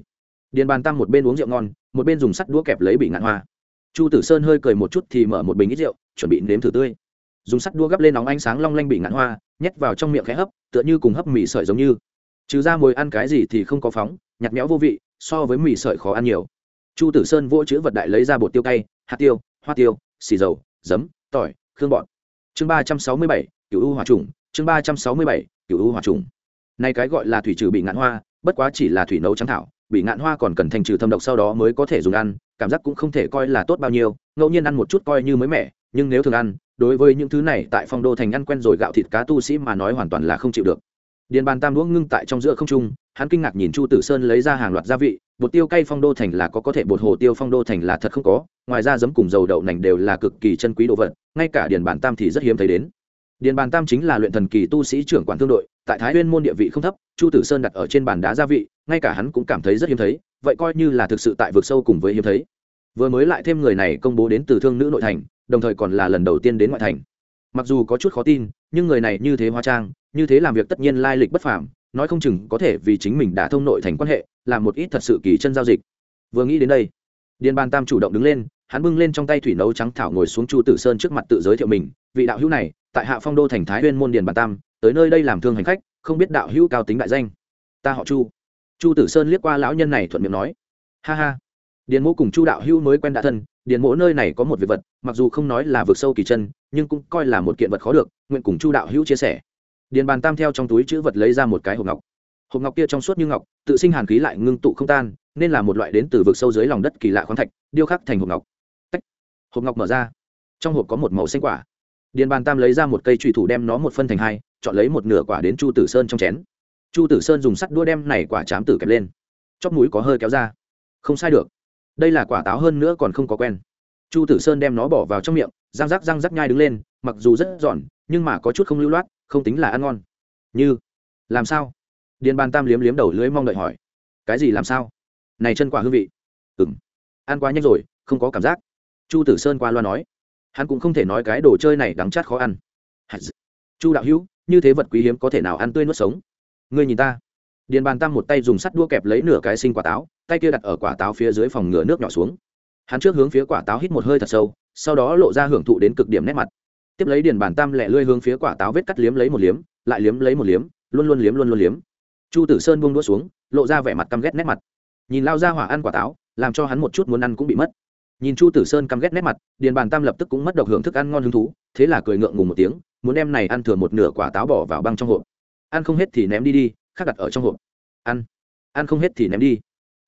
Điền bàn tam một bên uống rượu ngon, một bên dùng sắt đũa kẹp lấy bị ngạn hoa. Chu tử sơn hơi cười một chút thì mở một bình ít rượu, chuẩn bị nếm thử tươi. Dùng sắt đũa gắp lên nóng ánh sáng long lanh bị ngạn hoa, nhét vào trong miệng khẽ hấp, tựa như cùng hấp mì sợi giống như trừ ra mồi ăn cái gì thì không có phóng, nhạt méo vô vị, so với mì sợi khó ăn nhiều. Chu tử sơn vỗ chữ vật đại lấy ra bột tiêu cay, hạt tiêu, hoa tiêu, xì dầu, giấm, tỏi, khương bọn chương ba trăm sáu mươi bảy cựu u hòa trùng, chương ba trăm sáu mươi bảy cựu u hòa trùng. Nay cái gọi là thủy trừ bị ngạn hoa, bất quá chỉ là thủy nấu trắng thảo, bị ngạn hoa còn cần thành trừ thâm độc sau đó mới có thể dùng ăn, cảm giác cũng không thể coi là tốt bao nhiêu, ngẫu nhiên ăn một chút coi như mới mẻ, nhưng nếu thường ăn, đối với những thứ này tại phong đô thành ăn quen rồi gạo thịt cá tu sĩ mà nói hoàn toàn là không chịu được điền bàn tam đũa ngưng tại trong giữa không trung, hắn kinh ngạc nhìn chu tử sơn lấy ra hàng loạt gia vị, bột tiêu cay phong đô thành là có có thể, bột hồ tiêu phong đô thành là thật không có, ngoài ra giấm cùng dầu đậu nành đều là cực kỳ chân quý đồ vật, ngay cả điền bàn tam thì rất hiếm thấy đến. Điền bàn tam chính là luyện thần kỳ tu sĩ trưởng quản thương đội, tại thái nguyên môn địa vị không thấp, chu tử sơn đặt ở trên bàn đá gia vị, ngay cả hắn cũng cảm thấy rất hiếm thấy, vậy coi như là thực sự tại vực sâu cùng với hiếm thấy. Vừa mới lại thêm người này công bố đến từ thương nữ nội thành, đồng thời còn là lần đầu tiên đến ngoại thành. Mặc dù có chút khó tin, nhưng người này như thế hóa trang như thế làm việc tất nhiên lai lịch bất phàm, nói không chừng có thể vì chính mình đã thông nội thành quan hệ, làm một ít thật sự kỳ chân giao dịch. Vừa nghĩ đến đây, điền bàn tam chủ động đứng lên, hắn bưng lên trong tay thủy nấu trắng thảo ngồi xuống chu tử sơn trước mặt tự giới thiệu mình, vị đạo hữu này, tại hạ phong đô thành thái huyên môn điền bàn tam, tới nơi đây làm thương hành khách, không biết đạo hữu cao tính đại danh. Ta họ chu. Chu tử sơn liếc qua lão nhân này thuận miệng nói. Ha ha. Điền mỗ cùng chu đạo hữu mới quen đã thân, điền mỗ nơi này có một việc vật, mặc dù không nói là vực sâu kỳ chân, nhưng cũng coi là một kiện vật khó được, nguyện cùng chu đạo hữu chia sẻ điền bàn tam theo trong túi chữ vật lấy ra một cái hộp ngọc. Hộp ngọc kia trong suốt như ngọc, tự sinh hàn khí lại ngưng tụ không tan, nên là một loại đến từ vực sâu dưới lòng đất kỳ lạ khoáng thạch, điêu khắc thành hộp ngọc. Tách. hộp ngọc mở ra. Trong hộp có một màu xanh quả. Điền bàn tam lấy ra một cây trùy thủ đem nó một phân thành hai, chọn lấy một nửa quả đến chu tử sơn trong chén. Chu tử sơn dùng sắt đua đem này quả chám tử kẹp lên. Chóp mũi có hơi kéo ra. Không sai được. Đây là quả táo hơn nữa còn không có quen. Chu tử sơn đem nó bỏ vào trong miệng, răng rắc răng rắc nhai đứng lên, mặc dù rất giòn, nhưng mà có chút không lưu loát không tính là ăn ngon. Như, làm sao? Điền bàn tam liếm liếm đầu lưới mong đợi hỏi. Cái gì làm sao? Này chân quả hương vị. Ừng ăn quá nhanh rồi, không có cảm giác. Chu tử sơn qua loa nói. Hắn cũng không thể nói cái đồ chơi này đắng chát khó ăn. Chu đạo hữu, như thế vật quý hiếm có thể nào ăn tươi nuốt sống? Ngươi nhìn ta. Điền bàn tam một tay dùng sắt đua kẹp lấy nửa cái sinh quả táo, tay kia đặt ở quả táo phía dưới phòng ngừa nước nhỏ xuống. Hắn trước hướng phía quả táo hít một hơi thật sâu, sau đó lộ ra hưởng thụ đến cực điểm nét mặt tiếp lấy điền bản tam lẹ lươi hướng phía quả táo vết cắt liếm lấy một liếm, lại liếm lấy một liếm, luôn luôn liếm luôn luôn liếm. Chu tử sơn buông đũa xuống, lộ ra vẻ mặt căm ghét nét mặt. Nhìn lao ra hỏa ăn quả táo, làm cho hắn một chút muốn ăn cũng bị mất. Nhìn chu tử sơn căm ghét nét mặt, điền bàn tam lập tức cũng mất độc hưởng thức ăn ngon hứng thú, thế là cười ngượng ngùng một tiếng, muốn đem này ăn thừa một nửa quả táo bỏ vào băng trong hộp. Ăn không hết thì ném đi đi, khác đặt ở trong hộp. Ăn ăn không hết thì ném đi.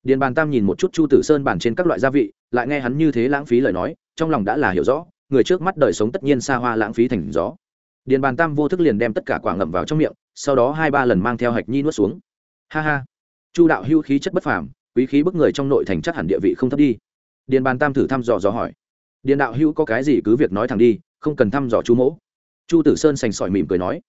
Điền bàn tam nhìn một chút chu tử sơn bàn trên các loại gia vị, lại nghe hắn như thế lãng phí lời nói, trong lòng đã là hiểu rõ người trước mắt đời sống tất nhiên xa hoa lãng phí thành gió. Điền bàn tam vô thức liền đem tất cả quả ngậm vào trong miệng, sau đó hai ba lần mang theo hạch nhi nuốt xuống. Ha ha. Chu đạo hưu khí chất bất phàm, quý khí bức người trong nội thành chắc hẳn địa vị không thấp đi. Điền bàn tam thử thăm dò dò hỏi. Điền đạo hưu có cái gì cứ việc nói thẳng đi, không cần thăm dò chu mỗ. Chu tử sơn sành sỏi mỉm cười nói.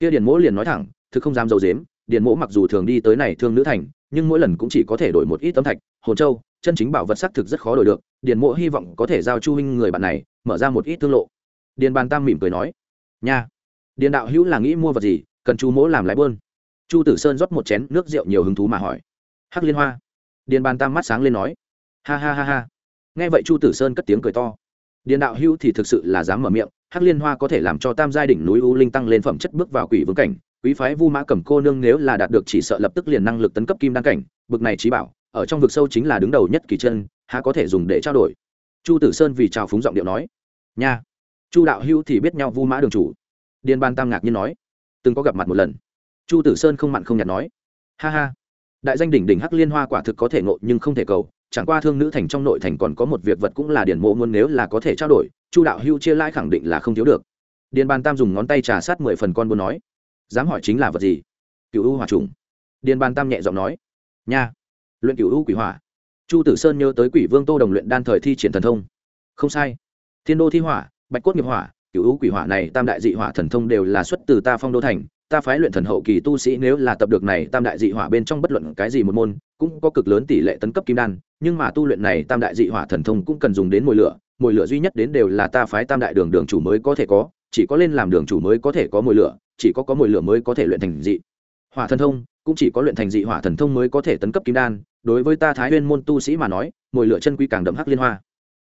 Kia điền mỗ liền nói thẳng, thực không dám dầu dếm điền mỗ mặc dù thường đi tới này thương nữ thành, nhưng mỗi lần cũng chỉ có thể đổi một ít tấm thạch, hồn châu chân chính bảo vật xác thực rất khó đổi được, điền Mộ hy vọng có thể giao chu huynh người bạn này, mở ra một ít thương lộ. Điền bàn tam mỉm cười nói, nha, điền đạo hữu là nghĩ mua vật gì, cần chu mỗ làm lái bơn. Chu tử sơn rót một chén nước rượu nhiều hứng thú mà hỏi, hắc liên hoa. Điền bàn tam mắt sáng lên nói, ha ha ha ha. Nghe vậy chu tử sơn cất tiếng cười to, điền đạo hữu thì thực sự là dám mở miệng, hắc liên hoa có thể làm cho tam giai đỉnh núi u linh tăng lên phẩm chất bước vào quỷ vương cảnh, quý phái vu mã cầm cô nương nếu là đạt được chỉ sợ lập tức liền năng lực tấn cấp kim đăng cảnh, bực này trí bảo ở trong vực sâu chính là đứng đầu nhất kỳ chân, há có thể dùng để trao đổi? Chu tử sơn vì trào phúng giọng điệu nói. Nha. Chu đạo hữu thì biết nhau vu mã đường chủ. Điền ban tam ngạc nhiên nói. Từng có gặp mặt một lần. Chu tử sơn không mặn không nhạt nói. Ha ha. Đại danh đỉnh đỉnh hắc liên hoa quả thực có thể ngộ nhưng không thể cầu. Chẳng qua thương nữ thành trong nội thành còn có một việc vật cũng là điển mộ muốn nếu là có thể trao đổi, chu đạo hưu chia lãi khẳng định là không thiếu được. Điền bàn tam dùng ngón tay trà sát mười phần con buôn nói. Dám hỏi chính là vật gì? Cựu u hỏa trùng. Điền bàn tam nhẹ giọng nói. Nha luyện cựu u quỷ hỏa. Chu tử sơn nhớ tới quỷ vương tô đồng luyện đan thời thi triển thần thông. Không sai. Thiên đô thi hỏa, bạch cốt nghiệp hỏa cựu u quỷ hỏa này, tam đại dị hỏa thần thông đều là xuất từ ta phong đô thành. Ta phái luyện thần hậu kỳ tu sĩ nếu là tập được này tam đại dị hỏa bên trong bất luận cái gì một môn, cũng có cực lớn tỷ lệ tấn cấp kim đan. Nhưng mà tu luyện này tam đại dị hỏa thần thông cũng cần dùng đến mồi lửa. Mồi lửa duy nhất đến đều là ta phái tam đại đường đường chủ mới có thể có. Chỉ có lên làm đường chủ mới có thể có mồi lửa, chỉ có có mồi lửa mới có thể luyện thành dị hỏa thần thông, cũng chỉ có luyện thành dị hỏa thần thông mới có thể tấn cấp kim đan đối với ta thái huyên môn tu sĩ mà nói, mồi lửa chân quy càng đậm hắc liên hoa.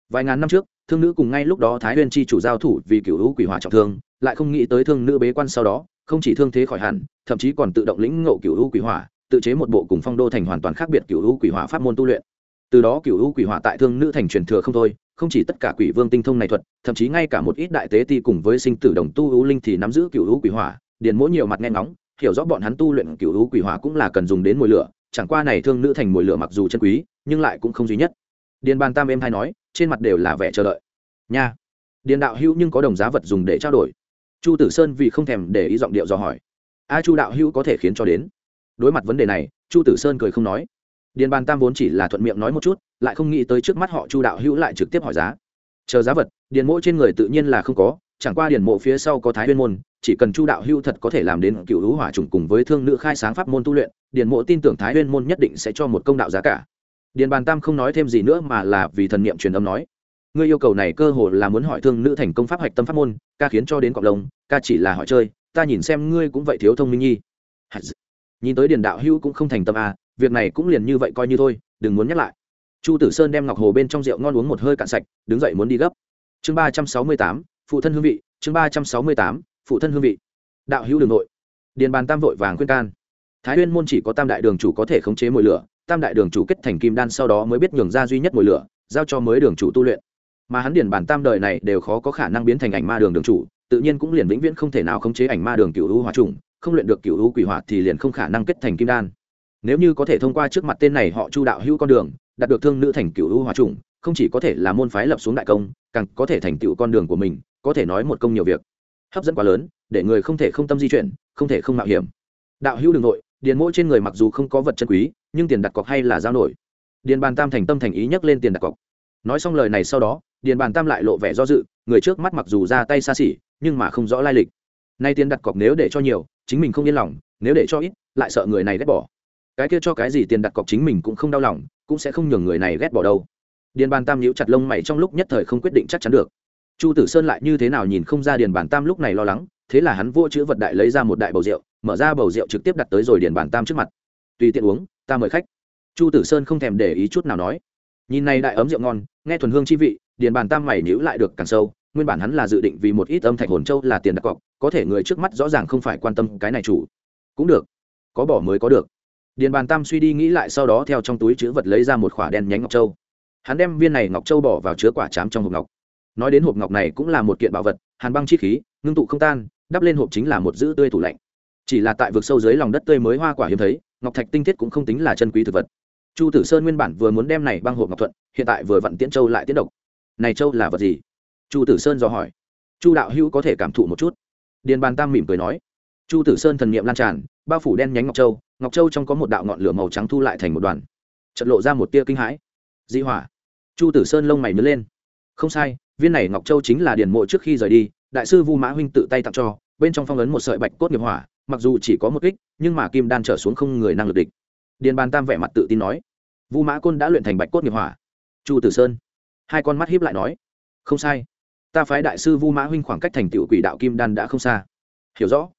Vài ngàn năm trước, thương nữ cùng ngay lúc đó thái huyên chi chủ giao thủ vì cựu hữu quỷ hỏa trọng thương, lại không nghĩ tới thương nữ bế quan sau đó, không chỉ thương thế khỏi hẳn, thậm chí còn tự động lĩnh ngộ cựu hữu quỷ hỏa, tự chế một bộ cùng phong đô thành hoàn toàn khác biệt cựu hữu quỷ hỏa pháp môn tu luyện. Từ đó cựu hữu quỷ hỏa tại thương nữ thành truyền thừa không thôi, không chỉ tất cả quỷ vương tinh thông này thuật, thậm chí ngay cả một ít đại tế ti cùng với sinh tử đồng tu hữu linh thì nắm giữ cựu hữu quỷ hỏa, điền mỗi nhiều mặt nghe ngóng, hiểu rõ bọn hắn tu luyện cựu hữu quỷ hỏa cũng là cần dùng đến mồi lửa chẳng qua này thương nữ thành mùi lửa mặc dù chân quý, nhưng lại cũng không duy nhất. Điền bàn tam em hay nói, trên mặt đều là vẻ chờ đợi. Nha. Điền đạo hữu nhưng có đồng giá vật dùng để trao đổi. Chu tử sơn vì không thèm để ý giọng điệu dò hỏi. A chu đạo hữu có thể khiến cho đến. Đối mặt vấn đề này, chu tử sơn cười không nói. Điền bàn tam vốn chỉ là thuận miệng nói một chút, lại không nghĩ tới trước mắt họ chu đạo hữu lại trực tiếp hỏi giá. Chờ giá vật, điền mỗi trên người tự nhiên là không có chẳng qua điển mộ phía sau có thái huyên môn chỉ cần chu đạo hưu thật có thể làm đến cựu hữu hỏa trùng cùng với thương nữ khai sáng pháp môn tu luyện điển mộ tin tưởng thái huyên môn nhất định sẽ cho một công đạo giá cả. Điền bàn tam không nói thêm gì nữa mà là vì thần niệm truyền âm nói ngươi yêu cầu này cơ hồ là muốn hỏi thương nữ thành công pháp hạch tâm pháp môn ca khiến cho đến cộng đồng, ca chỉ là hỏi chơi ta nhìn xem ngươi cũng vậy thiếu thông minh nhi. Nhìn tới điền đạo hưu cũng không thành tâm à việc này cũng liền như vậy coi như thôi đừng muốn nhắc lại. Chu tử sơn đem ngọc hồ bên trong rượu ngon uống một hơi cạn sạch đứng dậy muốn đi gấp. Chương ba trăm sáu mươi tám phụ thân hương vị, chương ba trăm sáu mươi tám, phụ thân hương vị. Đạo hữu đường nội. Điền bàn tam vội vàng khuyên can. Thái Huyên môn chỉ có tam đại đường chủ có thể khống chế mồi lửa, tam đại đường chủ kết thành kim đan sau đó mới biết nhường ra duy nhất mồi lửa, giao cho mới đường chủ tu luyện. Mà hắn điền bản tam đời này đều khó có khả năng biến thành ảnh ma đường đường chủ, tự nhiên cũng liền vĩnh viễn không thể nào khống chế ảnh ma đường cựu hữu hòa trùng, không luyện được cựu hữu quỷ hỏa thì liền không khả năng kết thành kim đan. Nếu như có thể thông qua trước mặt tên này họ chu đạo hữu con đường, đạt được thương nữ thành cựu hữu hòa trùng, không chỉ có thể là môn phái lập xuống đại công, càng có thể thành tựu con đường của mình có thể nói một công nhiều việc. Hấp dẫn quá lớn, để người không thể không tâm di chuyển, không thể không mạo hiểm. Đạo hữu đường nội, điền mỗi trên người mặc dù không có vật chân quý, nhưng tiền đặt cọc hay là giao nổi. Điền bàn tam thành tâm thành ý nhắc lên tiền đặt cọc. Nói xong lời này sau đó, điền bàn tam lại lộ vẻ do dự, người trước mắt mặc dù ra tay xa xỉ, nhưng mà không rõ lai lịch. Nay tiền đặt cọc nếu để cho nhiều, chính mình không yên lòng, nếu để cho ít, lại sợ người này ghét bỏ. Cái kia cho cái gì tiền đặt cọc chính mình cũng không đau lòng, cũng sẽ không nhường người này ghét bỏ đâu. Điền bàn tam nhíu chặt lông mày trong lúc nhất thời không quyết định chắc chắn được chu tử sơn lại như thế nào nhìn không ra điền bàn tam lúc này lo lắng, thế là hắn vô chữ vật đại lấy ra một đại bầu rượu, mở ra bầu rượu trực tiếp đặt tới rồi điền bàn tam trước mặt. Tùy tiện uống, ta mời khách. Chu tử sơn không thèm để ý chút nào nói. Nhìn này đại ấm rượu ngon, nghe thuần hương chi vị, điền bàn tam mày nhữ lại được càng sâu, nguyên bản hắn là dự định vì một ít âm thạch hồn châu là tiền đặt cọc, có thể người trước mắt rõ ràng không phải quan tâm cái này chủ. Cũng được, có bỏ mới có được. Điền bàn tam suy đi nghĩ lại sau đó theo trong túi chữ vật lấy ra một khỏa đen nhánh ngọc châu. Hắn đem viên này ngọc châu bỏ vào chứa quả chám trong hộp ngọc nói đến hộp ngọc này cũng là một kiện bảo vật, hàn băng chi khí, ngưng tụ không tan, đắp lên hộp chính là một giữ tươi tủ lạnh. Chỉ là tại vực sâu dưới lòng đất tươi mới hoa quả hiếm thấy, ngọc thạch tinh thiết cũng không tính là chân quý thực vật. Chu tử sơn nguyên bản vừa muốn đem này băng hộp ngọc thuận, hiện tại vừa vặn tiễn châu lại tiễn độc. Này châu là vật gì? Chu tử sơn dò hỏi. Chu đạo hữu có thể cảm thụ một chút. Điền bàn tam mỉm cười nói. Chu tử sơn thần niệm lan tràn, bao phủ đen nhánh ngọc châu ngọc châu trong có một đạo ngọn lửa màu trắng thu lại thành một đoàn. Trận lộ ra một tia kinh hãi. Dị hỏa. Chu tử sơn lông mày nứt lên. Không sai viên này ngọc châu chính là điền mộ trước khi rời đi, đại sư vu mã huynh tự tay tặng cho, bên trong phong ấn một sợi bạch cốt nghiệp hỏa, mặc dù chỉ có một kích, nhưng mà kim đan trở xuống không người năng lực địch. Điền bàn tam vẻ mặt tự tin nói, vu mã côn đã luyện thành bạch cốt nghiệp hỏa. Chu tử sơn, hai con mắt hiếp lại nói, không sai. Ta phái đại sư vu mã huynh khoảng cách thành tựu quỷ đạo kim đan đã không xa. Hiểu rõ.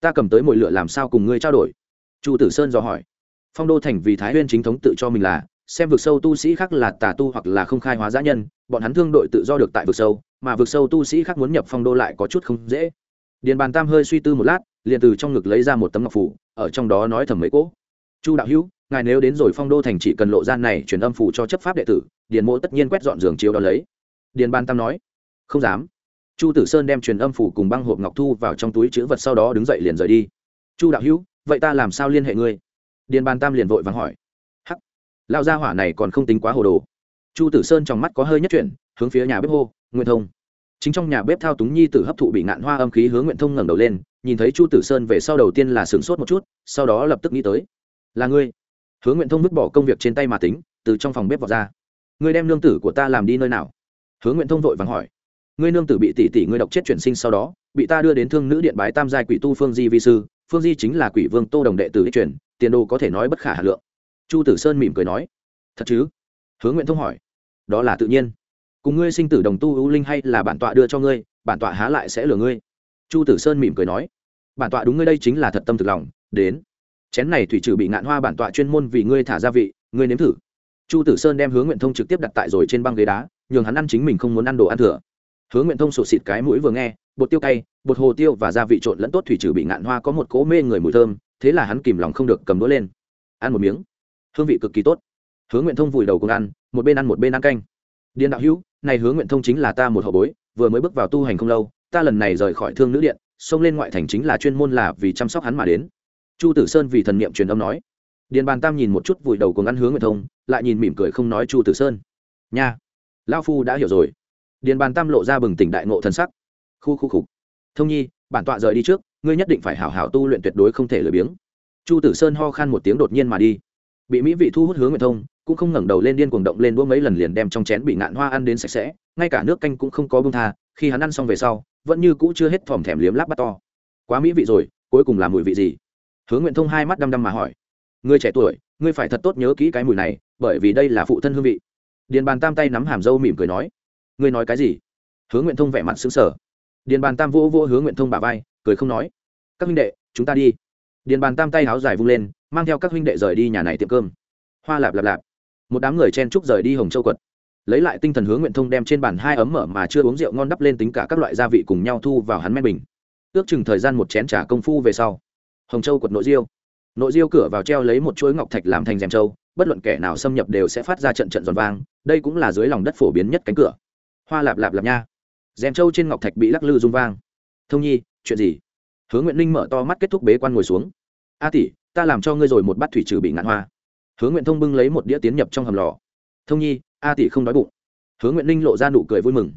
Ta cầm tới mồi lửa làm sao cùng ngươi trao đổi? Chu tử sơn dò hỏi. Phong đô thành vì thái huyên chính thống tự cho mình là xem vực sâu tu sĩ khác là tà tu hoặc là không khai hóa giã nhân, bọn hắn thương đội tự do được tại vực sâu, mà vực sâu tu sĩ khác muốn nhập phong đô lại có chút không dễ. Điền bàn tam hơi suy tư một lát, liền từ trong ngực lấy ra một tấm ngọc phủ, ở trong đó nói thầm mấy cỗ. Chu đạo hữu, ngài nếu đến rồi phong đô thành chỉ cần lộ gian này truyền âm phủ cho chấp pháp đệ tử, điền mộ tất nhiên quét dọn giường chiếu đó lấy. Điền ban tam nói. Không dám. Chu tử sơn đem truyền âm phủ cùng băng hộp ngọc thu vào trong túi chữ vật sau đó đứng dậy liền rời đi. Chu đạo hữu, vậy ta làm sao liên hệ ngươi? Điền ban tam liền vội vàng hỏi lão gia hỏa này còn không tính quá hồ đồ. Chu tử sơn trong mắt có hơi nhất chuyển, hướng phía nhà bếp hô, nguyện thông. Chính trong nhà bếp thao túng nhi tử hấp thụ bị ngạn hoa âm khí hướng nguyện thông ngẩng đầu lên, nhìn thấy chu tử sơn về sau đầu tiên là sửng sốt một chút, sau đó lập tức nghĩ tới. Là ngươi. Hướng nguyện thông vứt bỏ công việc trên tay mà tính, từ trong phòng bếp vào ra. Ngươi đem nương tử của ta làm đi nơi nào? Hướng nguyện thông vội vàng hỏi. Ngươi nương tử bị tỷ tỷ ngươi độc chết chuyển sinh sau đó, bị ta đưa đến thương nữ điện bái tam giai quỷ tu phương di vi sư, phương di chính là quỷ vương tô đồng đệ tử ích truyền, tiền đồ có thể nói bất khả hà lượng chu tử sơn mỉm cười nói, thật chứ? Hướng nguyện thông hỏi, đó là tự nhiên. Cùng ngươi sinh tử đồng tu ưu linh hay là bản tọa đưa cho ngươi, bản tọa há lại sẽ lừa ngươi? Chu tử sơn mỉm cười nói, bản tọa đúng ngươi đây chính là thật tâm thực lòng, đến. Chén này thủy trừ bị ngạn hoa bản tọa chuyên môn vì ngươi thả gia vị, ngươi nếm thử. Chu tử sơn đem hướng nguyện thông trực tiếp đặt tại rồi trên băng ghế đá, nhường hắn ăn chính mình không muốn ăn đồ ăn thừa. Hướng nguyện thông sụt xịt cái mũi vừa nghe, bột tiêu cay, bột hồ tiêu và gia vị trộn lẫn tốt thủy trừ bị ngạn hoa có một cỗ mê người mùi thơm, thế là hắn kìm lòng không được cầm đũa lên. Ăn một miếng hương vị cực kỳ tốt. Hướng nguyện thông vùi đầu cùng ăn, một bên ăn một bên ăn canh. Điện đạo hữu, này hướng nguyện thông chính là ta một hậu bối, vừa mới bước vào tu hành không lâu, ta lần này rời khỏi thương nữ điện, xông lên ngoại thành chính là chuyên môn là vì chăm sóc hắn mà đến. Chu tử sơn vì thần niệm truyền âm nói. Điền bàn tam nhìn một chút vùi đầu cùng ăn hướng nguyện thông, lại nhìn mỉm cười không nói chu tử sơn. Nha lao phu đã hiểu rồi. Điền bàn tam lộ ra bừng tỉnh đại ngộ thân sắc. Khu khu khục thông nhi, bản tọa rời đi trước, ngươi nhất định phải hảo hảo tu luyện tuyệt đối không thể lười biếng. Chu tử sơn ho khan một tiếng đột nhiên mà đi bị mỹ vị thu hút hướng nguyện thông, cũng không ngẩng đầu lên điên cuồng động lên đũa mấy lần liền đem trong chén bị ngạn hoa ăn đến sạch sẽ, ngay cả nước canh cũng không có bông tha, khi hắn ăn xong về sau, vẫn như cũ chưa hết thòm thèm liếm láp bắt to. Quá mỹ vị rồi, cuối cùng là mùi vị gì? Hướng nguyện thông hai mắt đăm đăm mà hỏi. Người trẻ tuổi, ngươi phải thật tốt nhớ kỹ cái mùi này, bởi vì đây là phụ thân hương vị. Điền bàn tam tay nắm hàm dâu mỉm cười nói. Ngươi nói cái gì? Hứa nguyện thông vẻ mặt xứng sở điền bàn tam vô vô hứa nguyện thông bà vai, cười không nói. Các minh đệ, chúng ta đi. Điền bàn tam tay háo dài vung lên mang theo các huynh đệ rời đi nhà này tiệm cơm. Hoa lạp lạp lạp. Một đám người chen trúc rời đi hồng châu quật lấy lại tinh thần hướng nguyện thông đem trên bàn hai ấm mở mà chưa uống rượu ngon đắp lên tính cả các loại gia vị cùng nhau thu vào hắn men bình. Ước chừng thời gian một chén trả công phu về sau, hồng châu quật nội diêu. Nội diêu cửa vào treo lấy một chuỗi ngọc thạch làm thành rèm châu bất luận kẻ nào xâm nhập đều sẽ phát ra trận trận giòn vang, đây cũng là dưới lòng đất phổ biến nhất cánh cửa. Hoa lạp lạp lạp nha. Rèm châu trên ngọc thạch bị lắc lư rung vang. Thông nhi, chuyện gì? Hướng nguyện Ninh mở to mắt kết thúc bế quan ngồi xuống. A tỷ ta làm cho ngươi rồi một bát thủy trừ bị ngạn hoa. Hứa nguyện thông bưng lấy một đĩa tiến nhập trong hầm lò. Thông nhi, a tỷ không đói bụng. Hứa nguyện linh lộ ra nụ cười vui mừng.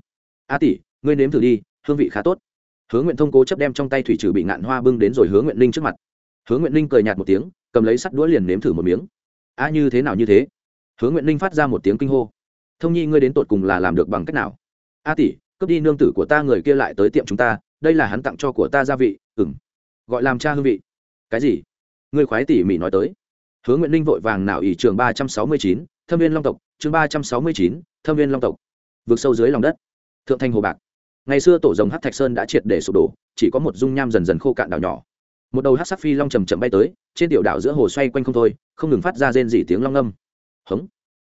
A tỷ, ngươi nếm thử đi, hương vị khá tốt. Hứa nguyện thông cố chấp đem trong tay thủy trừ bị ngạn hoa bưng đến rồi hứa nguyện linh trước mặt. Hứa nguyện linh cười nhạt một tiếng, cầm lấy sắt đũa liền nếm thử một miếng. A như thế nào như thế? Hứa nguyện linh phát ra một tiếng kinh hô. Thông nhi, ngươi đến tột cùng là làm được bằng cách nào? A tỷ, cướp đi nương tử của ta người kia lại tới tiệm chúng ta, đây là hắn tặng cho của ta gia vị ừng gọi làm cha hương vị. Cái gì? Ngươi khoái tỉ mỉ nói tới. Hứa nguyện linh vội vàng nào ỷ trường ba trăm sáu mươi chín, thâm viên long tộc, chương ba trăm sáu mươi chín, thâm viên long tộc. Vượt sâu dưới lòng đất. Thượng thanh hồ bạc. Ngày xưa tổ rồng hát thạch sơn đã triệt để sụp đổ, chỉ có một dung nham dần dần khô cạn đảo nhỏ. Một đầu hát sắc phi long chầm chậm bay tới, trên tiểu đảo giữa hồ xoay quanh không thôi, không ngừng phát ra rên dỉ tiếng long ngâm. Hống.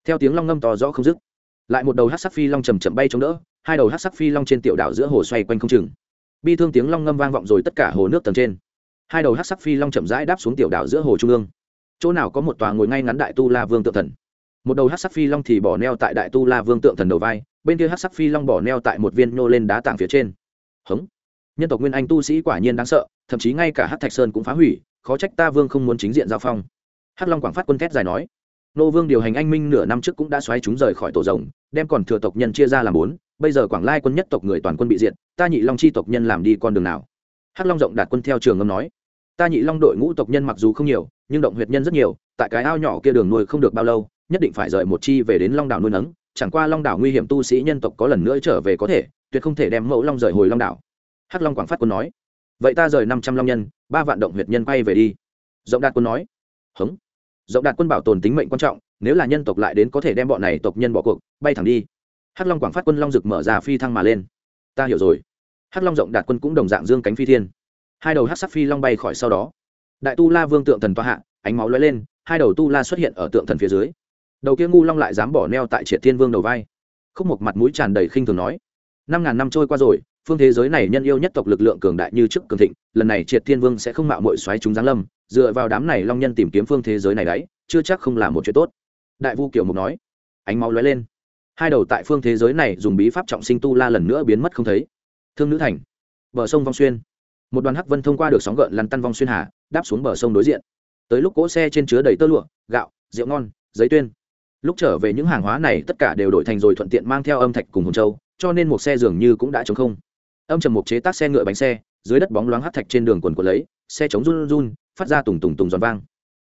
Theo tiếng long ngâm to rõ không dứt, lại một đầu hát sắc phi long chầm chậm bay chống đỡ, hai đầu hát sắc phi long trên tiểu đảo giữa hồ xoay quanh không chừng. Bi thương tiếng long ngâm vang vọng rồi tất cả hồ nước tầng trên hai đầu hát sắc phi long chậm rãi đáp xuống tiểu đảo giữa hồ trung ương. Chỗ nào có một tòa ngồi ngay ngắn đại tu la vương tượng thần? Một đầu hát sắc phi long thì bỏ neo tại đại tu la vương tượng thần đầu vai, bên kia hát sắc phi long bỏ neo tại một viên nhô lên đá tảng phía trên. Hống. Nhân tộc nguyên anh tu sĩ quả nhiên đáng sợ, thậm chí ngay cả hát thạch sơn cũng phá hủy, khó trách ta vương không muốn chính diện giao phong. Hắc long quảng phát quân thét dài nói. Nô vương điều hành anh minh nửa năm trước cũng đã xoáy chúng rời khỏi tổ rồng, đem còn thừa tộc nhân chia ra làm bốn, bây giờ quảng lai quân nhất tộc người toàn quân bị diệt, ta nhị long chi tộc nhân làm đi con đường nào? Hắc long rộng đạt quân theo trường ngâm nói. Ta nhị long đội ngũ tộc nhân mặc dù không nhiều, nhưng động huyệt nhân rất nhiều, tại cái ao nhỏ kia đường nuôi không được bao lâu, nhất định phải rời một chi về đến long đảo nuôi nấng. Chẳng qua long đảo nguy hiểm tu sĩ nhân tộc có lần nữa trở về có thể, tuyệt không thể đem mẫu long rời hồi long đảo. Hắc long quảng phát quân nói. Vậy ta rời năm trăm long nhân, ba vạn động huyệt nhân quay về đi. Rộng đạt quân nói. Hống. Rộng đạt quân bảo tồn tính mệnh quan trọng, nếu là nhân tộc lại đến có thể đem bọn này tộc nhân bỏ cuộc, bay thẳng đi. Hắc long quảng phát quân long rực mở ra phi thăng mà lên. Ta hiểu rồi hắc long rộng đạt quân cũng đồng dạng dương cánh phi thiên. Hai đầu hắc sắc phi long bay khỏi sau đó. Đại tu la vương tượng thần toa hạ, ánh máu lóe lên, hai đầu tu la xuất hiện ở tượng thần phía dưới. Đầu kia ngu long lại dám bỏ neo tại triệt thiên vương đầu vai. Khúc một mặt mũi tràn đầy khinh thường nói, năm ngàn năm trôi qua rồi, phương thế giới này nhân yêu nhất tộc lực lượng cường đại như trước cường thịnh, lần này triệt thiên vương sẽ không mạo mội xoáy chúng giáng lâm, dựa vào đám này long nhân tìm kiếm phương thế giới này đấy, chưa chắc không là một chuyện tốt. Đại vu kiều mục nói, ánh máu lóe lên. Hai đầu tại phương thế giới này dùng bí pháp trọng sinh tu la lần nữa biến mất không thấy thương nữ thành. Bờ sông vong xuyên. Một đoàn hắc vân thông qua được sóng gợn lăn tăn vong xuyên hà, đáp xuống bờ sông đối diện. Tới lúc cỗ xe trên chứa đầy tơ lụa, gạo, rượu ngon, giấy tuyên. Lúc trở về những hàng hóa này tất cả đều đổi thành rồi thuận tiện mang theo âm thạch cùng hồn châu, cho nên một xe dường như cũng đã chống không. Âm trầm một chế tác xe ngựa bánh xe, dưới đất bóng loáng hát thạch trên đường quần quần lấy, xe chống run run, phát ra tùng tùng tùng giòn vang.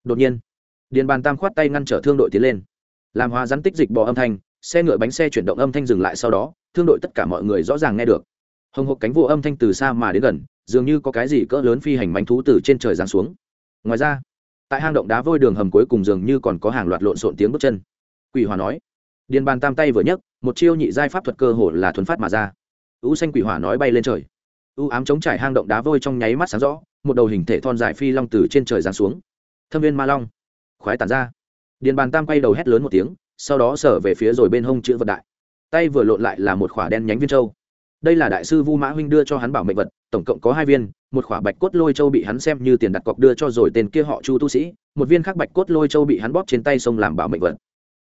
Đột nhiên, điền bàn tam khoát tay ngăn trở thương đội tiến lên. Làm hóa rắn tích dịch bỏ âm thanh, xe ngựa bánh xe chuyển động âm thanh dừng lại sau đó, thương đội tất cả mọi người rõ ràng nghe được hồng hộc cánh vô âm thanh từ xa mà đến gần, dường như có cái gì cỡ lớn phi hành bánh thú từ trên trời giáng xuống. Ngoài ra, tại hang động đá vôi đường hầm cuối cùng dường như còn có hàng loạt lộn xộn tiếng bước chân. Quỷ hòa nói, điền bàn tam tay vừa nhấc, một chiêu nhị giai pháp thuật cơ hồ là thuấn phát mà ra. U xanh quỷ hỏa nói bay lên trời. U ám chống trải hang động đá vôi trong nháy mắt sáng rõ, một đầu hình thể thon dài phi long từ trên trời giáng xuống. Thâm viên ma long, khoái tản ra. Điền bàn tam quay đầu hét lớn một tiếng, sau đó sở về phía rồi bên hông chữ vật đại. Tay vừa lộn lại là một khỏa đen nhánh viên châu đây là đại sư vu mã huynh đưa cho hắn bảo mệnh vật, tổng cộng có hai viên, một khỏa bạch cốt lôi châu bị hắn xem như tiền đặt cọc đưa cho rồi tên kia họ chu tu sĩ, một viên khác bạch cốt lôi châu bị hắn bóp trên tay sông làm bảo mệnh vật.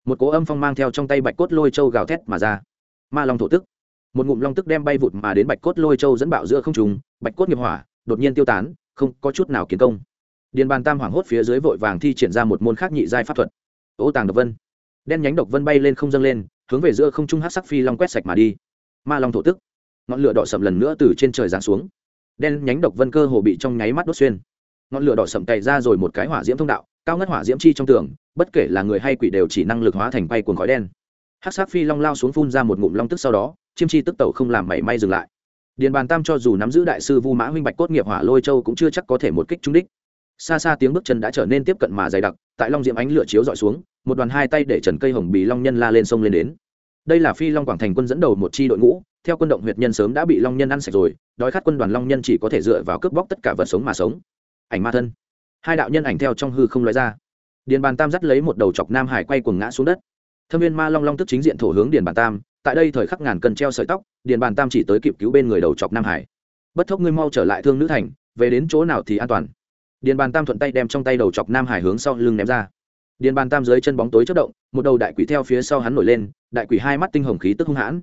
Một cố âm phong mang theo trong tay bạch cốt lôi châu gào thét mà ra. Ma long thổ tức. Một ngụm long tức đem bay vụt mà đến bạch cốt lôi châu dẫn bạo giữa không trùng bạch cốt nghiệp hỏa, đột nhiên tiêu tán, không có chút nào kiến công. Điền bàn tam hoảng hốt phía dưới vội vàng thi triển ra một môn khác nhị giai pháp thuật. Ô tàng độc vân. Đen nhánh độc vân bay lên không dâng lên, hướng về giữa không trung hát sắc phi long quét sạch mà đi. Ma long thổ tức ngọn lửa đỏ sậm lần nữa từ trên trời giáng xuống. Đen nhánh độc vân cơ hồ bị trong nháy mắt đốt xuyên. Ngọn lửa đỏ sậm cày ra rồi một cái hỏa diễm thông đạo, cao ngất hỏa diễm chi trong tường, bất kể là người hay quỷ đều chỉ năng lực hóa thành bay cuồng khói đen. Hát sát phi long lao xuống phun ra một ngụm long tức sau đó, chiêm chi tức tẩu không làm mảy may dừng lại. Điền bàn tam cho dù nắm giữ đại sư vu mã huynh bạch cốt nghiệp hỏa lôi châu cũng chưa chắc có thể một kích trúng đích. Xa xa tiếng bước chân đã trở nên tiếp cận mà dày đặc, tại long diễm ánh lửa chiếu dọi xuống, một đoàn hai tay để trần cây hồng bì long nhân la lên sông lên đến. Đây là phi long quảng thành quân dẫn đầu một chi đội ngũ theo quân động huyệt nhân sớm đã bị long nhân ăn sạch rồi, đói khát quân đoàn long nhân chỉ có thể dựa vào cướp bóc tất cả vật sống mà sống. Ảnh ma thân. Hai đạo nhân ảnh theo trong hư không nói ra. Điền bàn tam dắt lấy một đầu chọc nam hải quay cuồng ngã xuống đất. Thâm viên ma long long tức chính diện thổ hướng điền bàn tam, tại đây thời khắc ngàn cần treo sợi tóc, điền bàn tam chỉ tới kịp cứu bên người đầu chọc nam hải. Bất thốc ngươi mau trở lại thương nữ thành, về đến chỗ nào thì an toàn. Điền bàn tam thuận tay đem trong tay đầu chọc nam hải hướng sau lưng ném ra. Điền bàn tam dưới chân bóng tối chất động, một đầu đại quỷ theo phía sau hắn nổi lên, đại quỷ hai mắt tinh hồng khí tức hung hãn.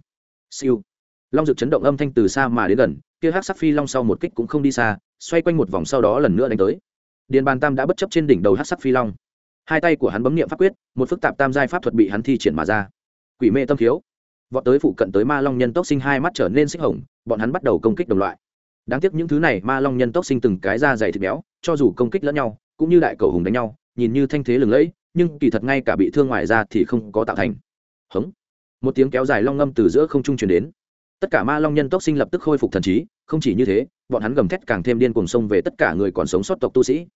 Siêu long dực chấn động âm thanh từ xa mà đến gần, kia hát sắc phi long sau một kích cũng không đi xa, xoay quanh một vòng sau đó lần nữa đánh tới. Điền bàn tam đã bất chấp trên đỉnh đầu hát sắc phi long. Hai tay của hắn bấm nghiệm pháp quyết, một phức tạp tam giai pháp thuật bị hắn thi triển mà ra. Quỷ mê tâm thiếu. Vọt tới phụ cận tới ma long nhân tốc sinh hai mắt trở nên xích hồng, bọn hắn bắt đầu công kích đồng loại. Đáng tiếc những thứ này ma long nhân tốc sinh từng cái da dày thịt béo, cho dù công kích lẫn nhau, cũng như đại cầu hùng đánh nhau, nhìn như thanh thế lừng lẫy, nhưng kỳ thật ngay cả bị thương ngoài ra thì không có tạo thành. Hống. Một tiếng kéo dài long ngâm từ giữa không trung truyền đến tất cả ma long nhân tốc sinh lập tức khôi phục thần trí, không chỉ như thế, bọn hắn gầm thét càng thêm điên cuồng sông về tất cả người còn sống sót tộc tu sĩ.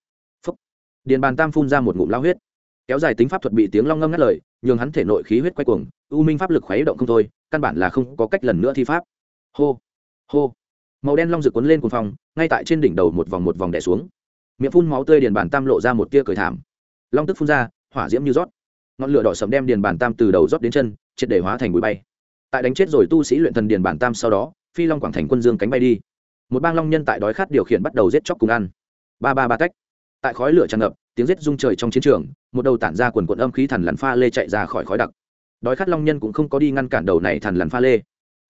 Phúc. điền bàn tam phun ra một ngụm lao huyết. Kéo dài tính pháp thuật bị tiếng long ngâm ngắt lời, nhường hắn thể nội khí huyết quay cuồng, u minh pháp lực khuấy động không thôi, căn bản là không có cách lần nữa thi pháp. Hô. Hô. Màu đen long rực cuốn lên cuồng phòng ngay tại trên đỉnh đầu một vòng một vòng đè xuống. Miệng phun máu tươi điền bàn tam lộ ra một tia cười thảm. Long tức phun ra, hỏa diễm như rót. Ngọn lửa đỏ sầm đem điền bàn tam từ đầu rót đến chân, triệt để hóa thành bụi bay tại đánh chết rồi tu sĩ luyện thần điền bản tam sau đó, phi long quảng thành quân dương cánh bay đi. Một bang long nhân tại đói khát điều khiển bắt đầu giết chóc cùng ăn. Ba ba ba cách tại khói lửa tràn ngập, tiếng giết rung trời trong chiến trường, một đầu tản ra quần quận âm khí thần lằn pha lê chạy ra khỏi khói đặc. Đói khát long nhân cũng không có đi ngăn cản đầu này thần lằn pha lê,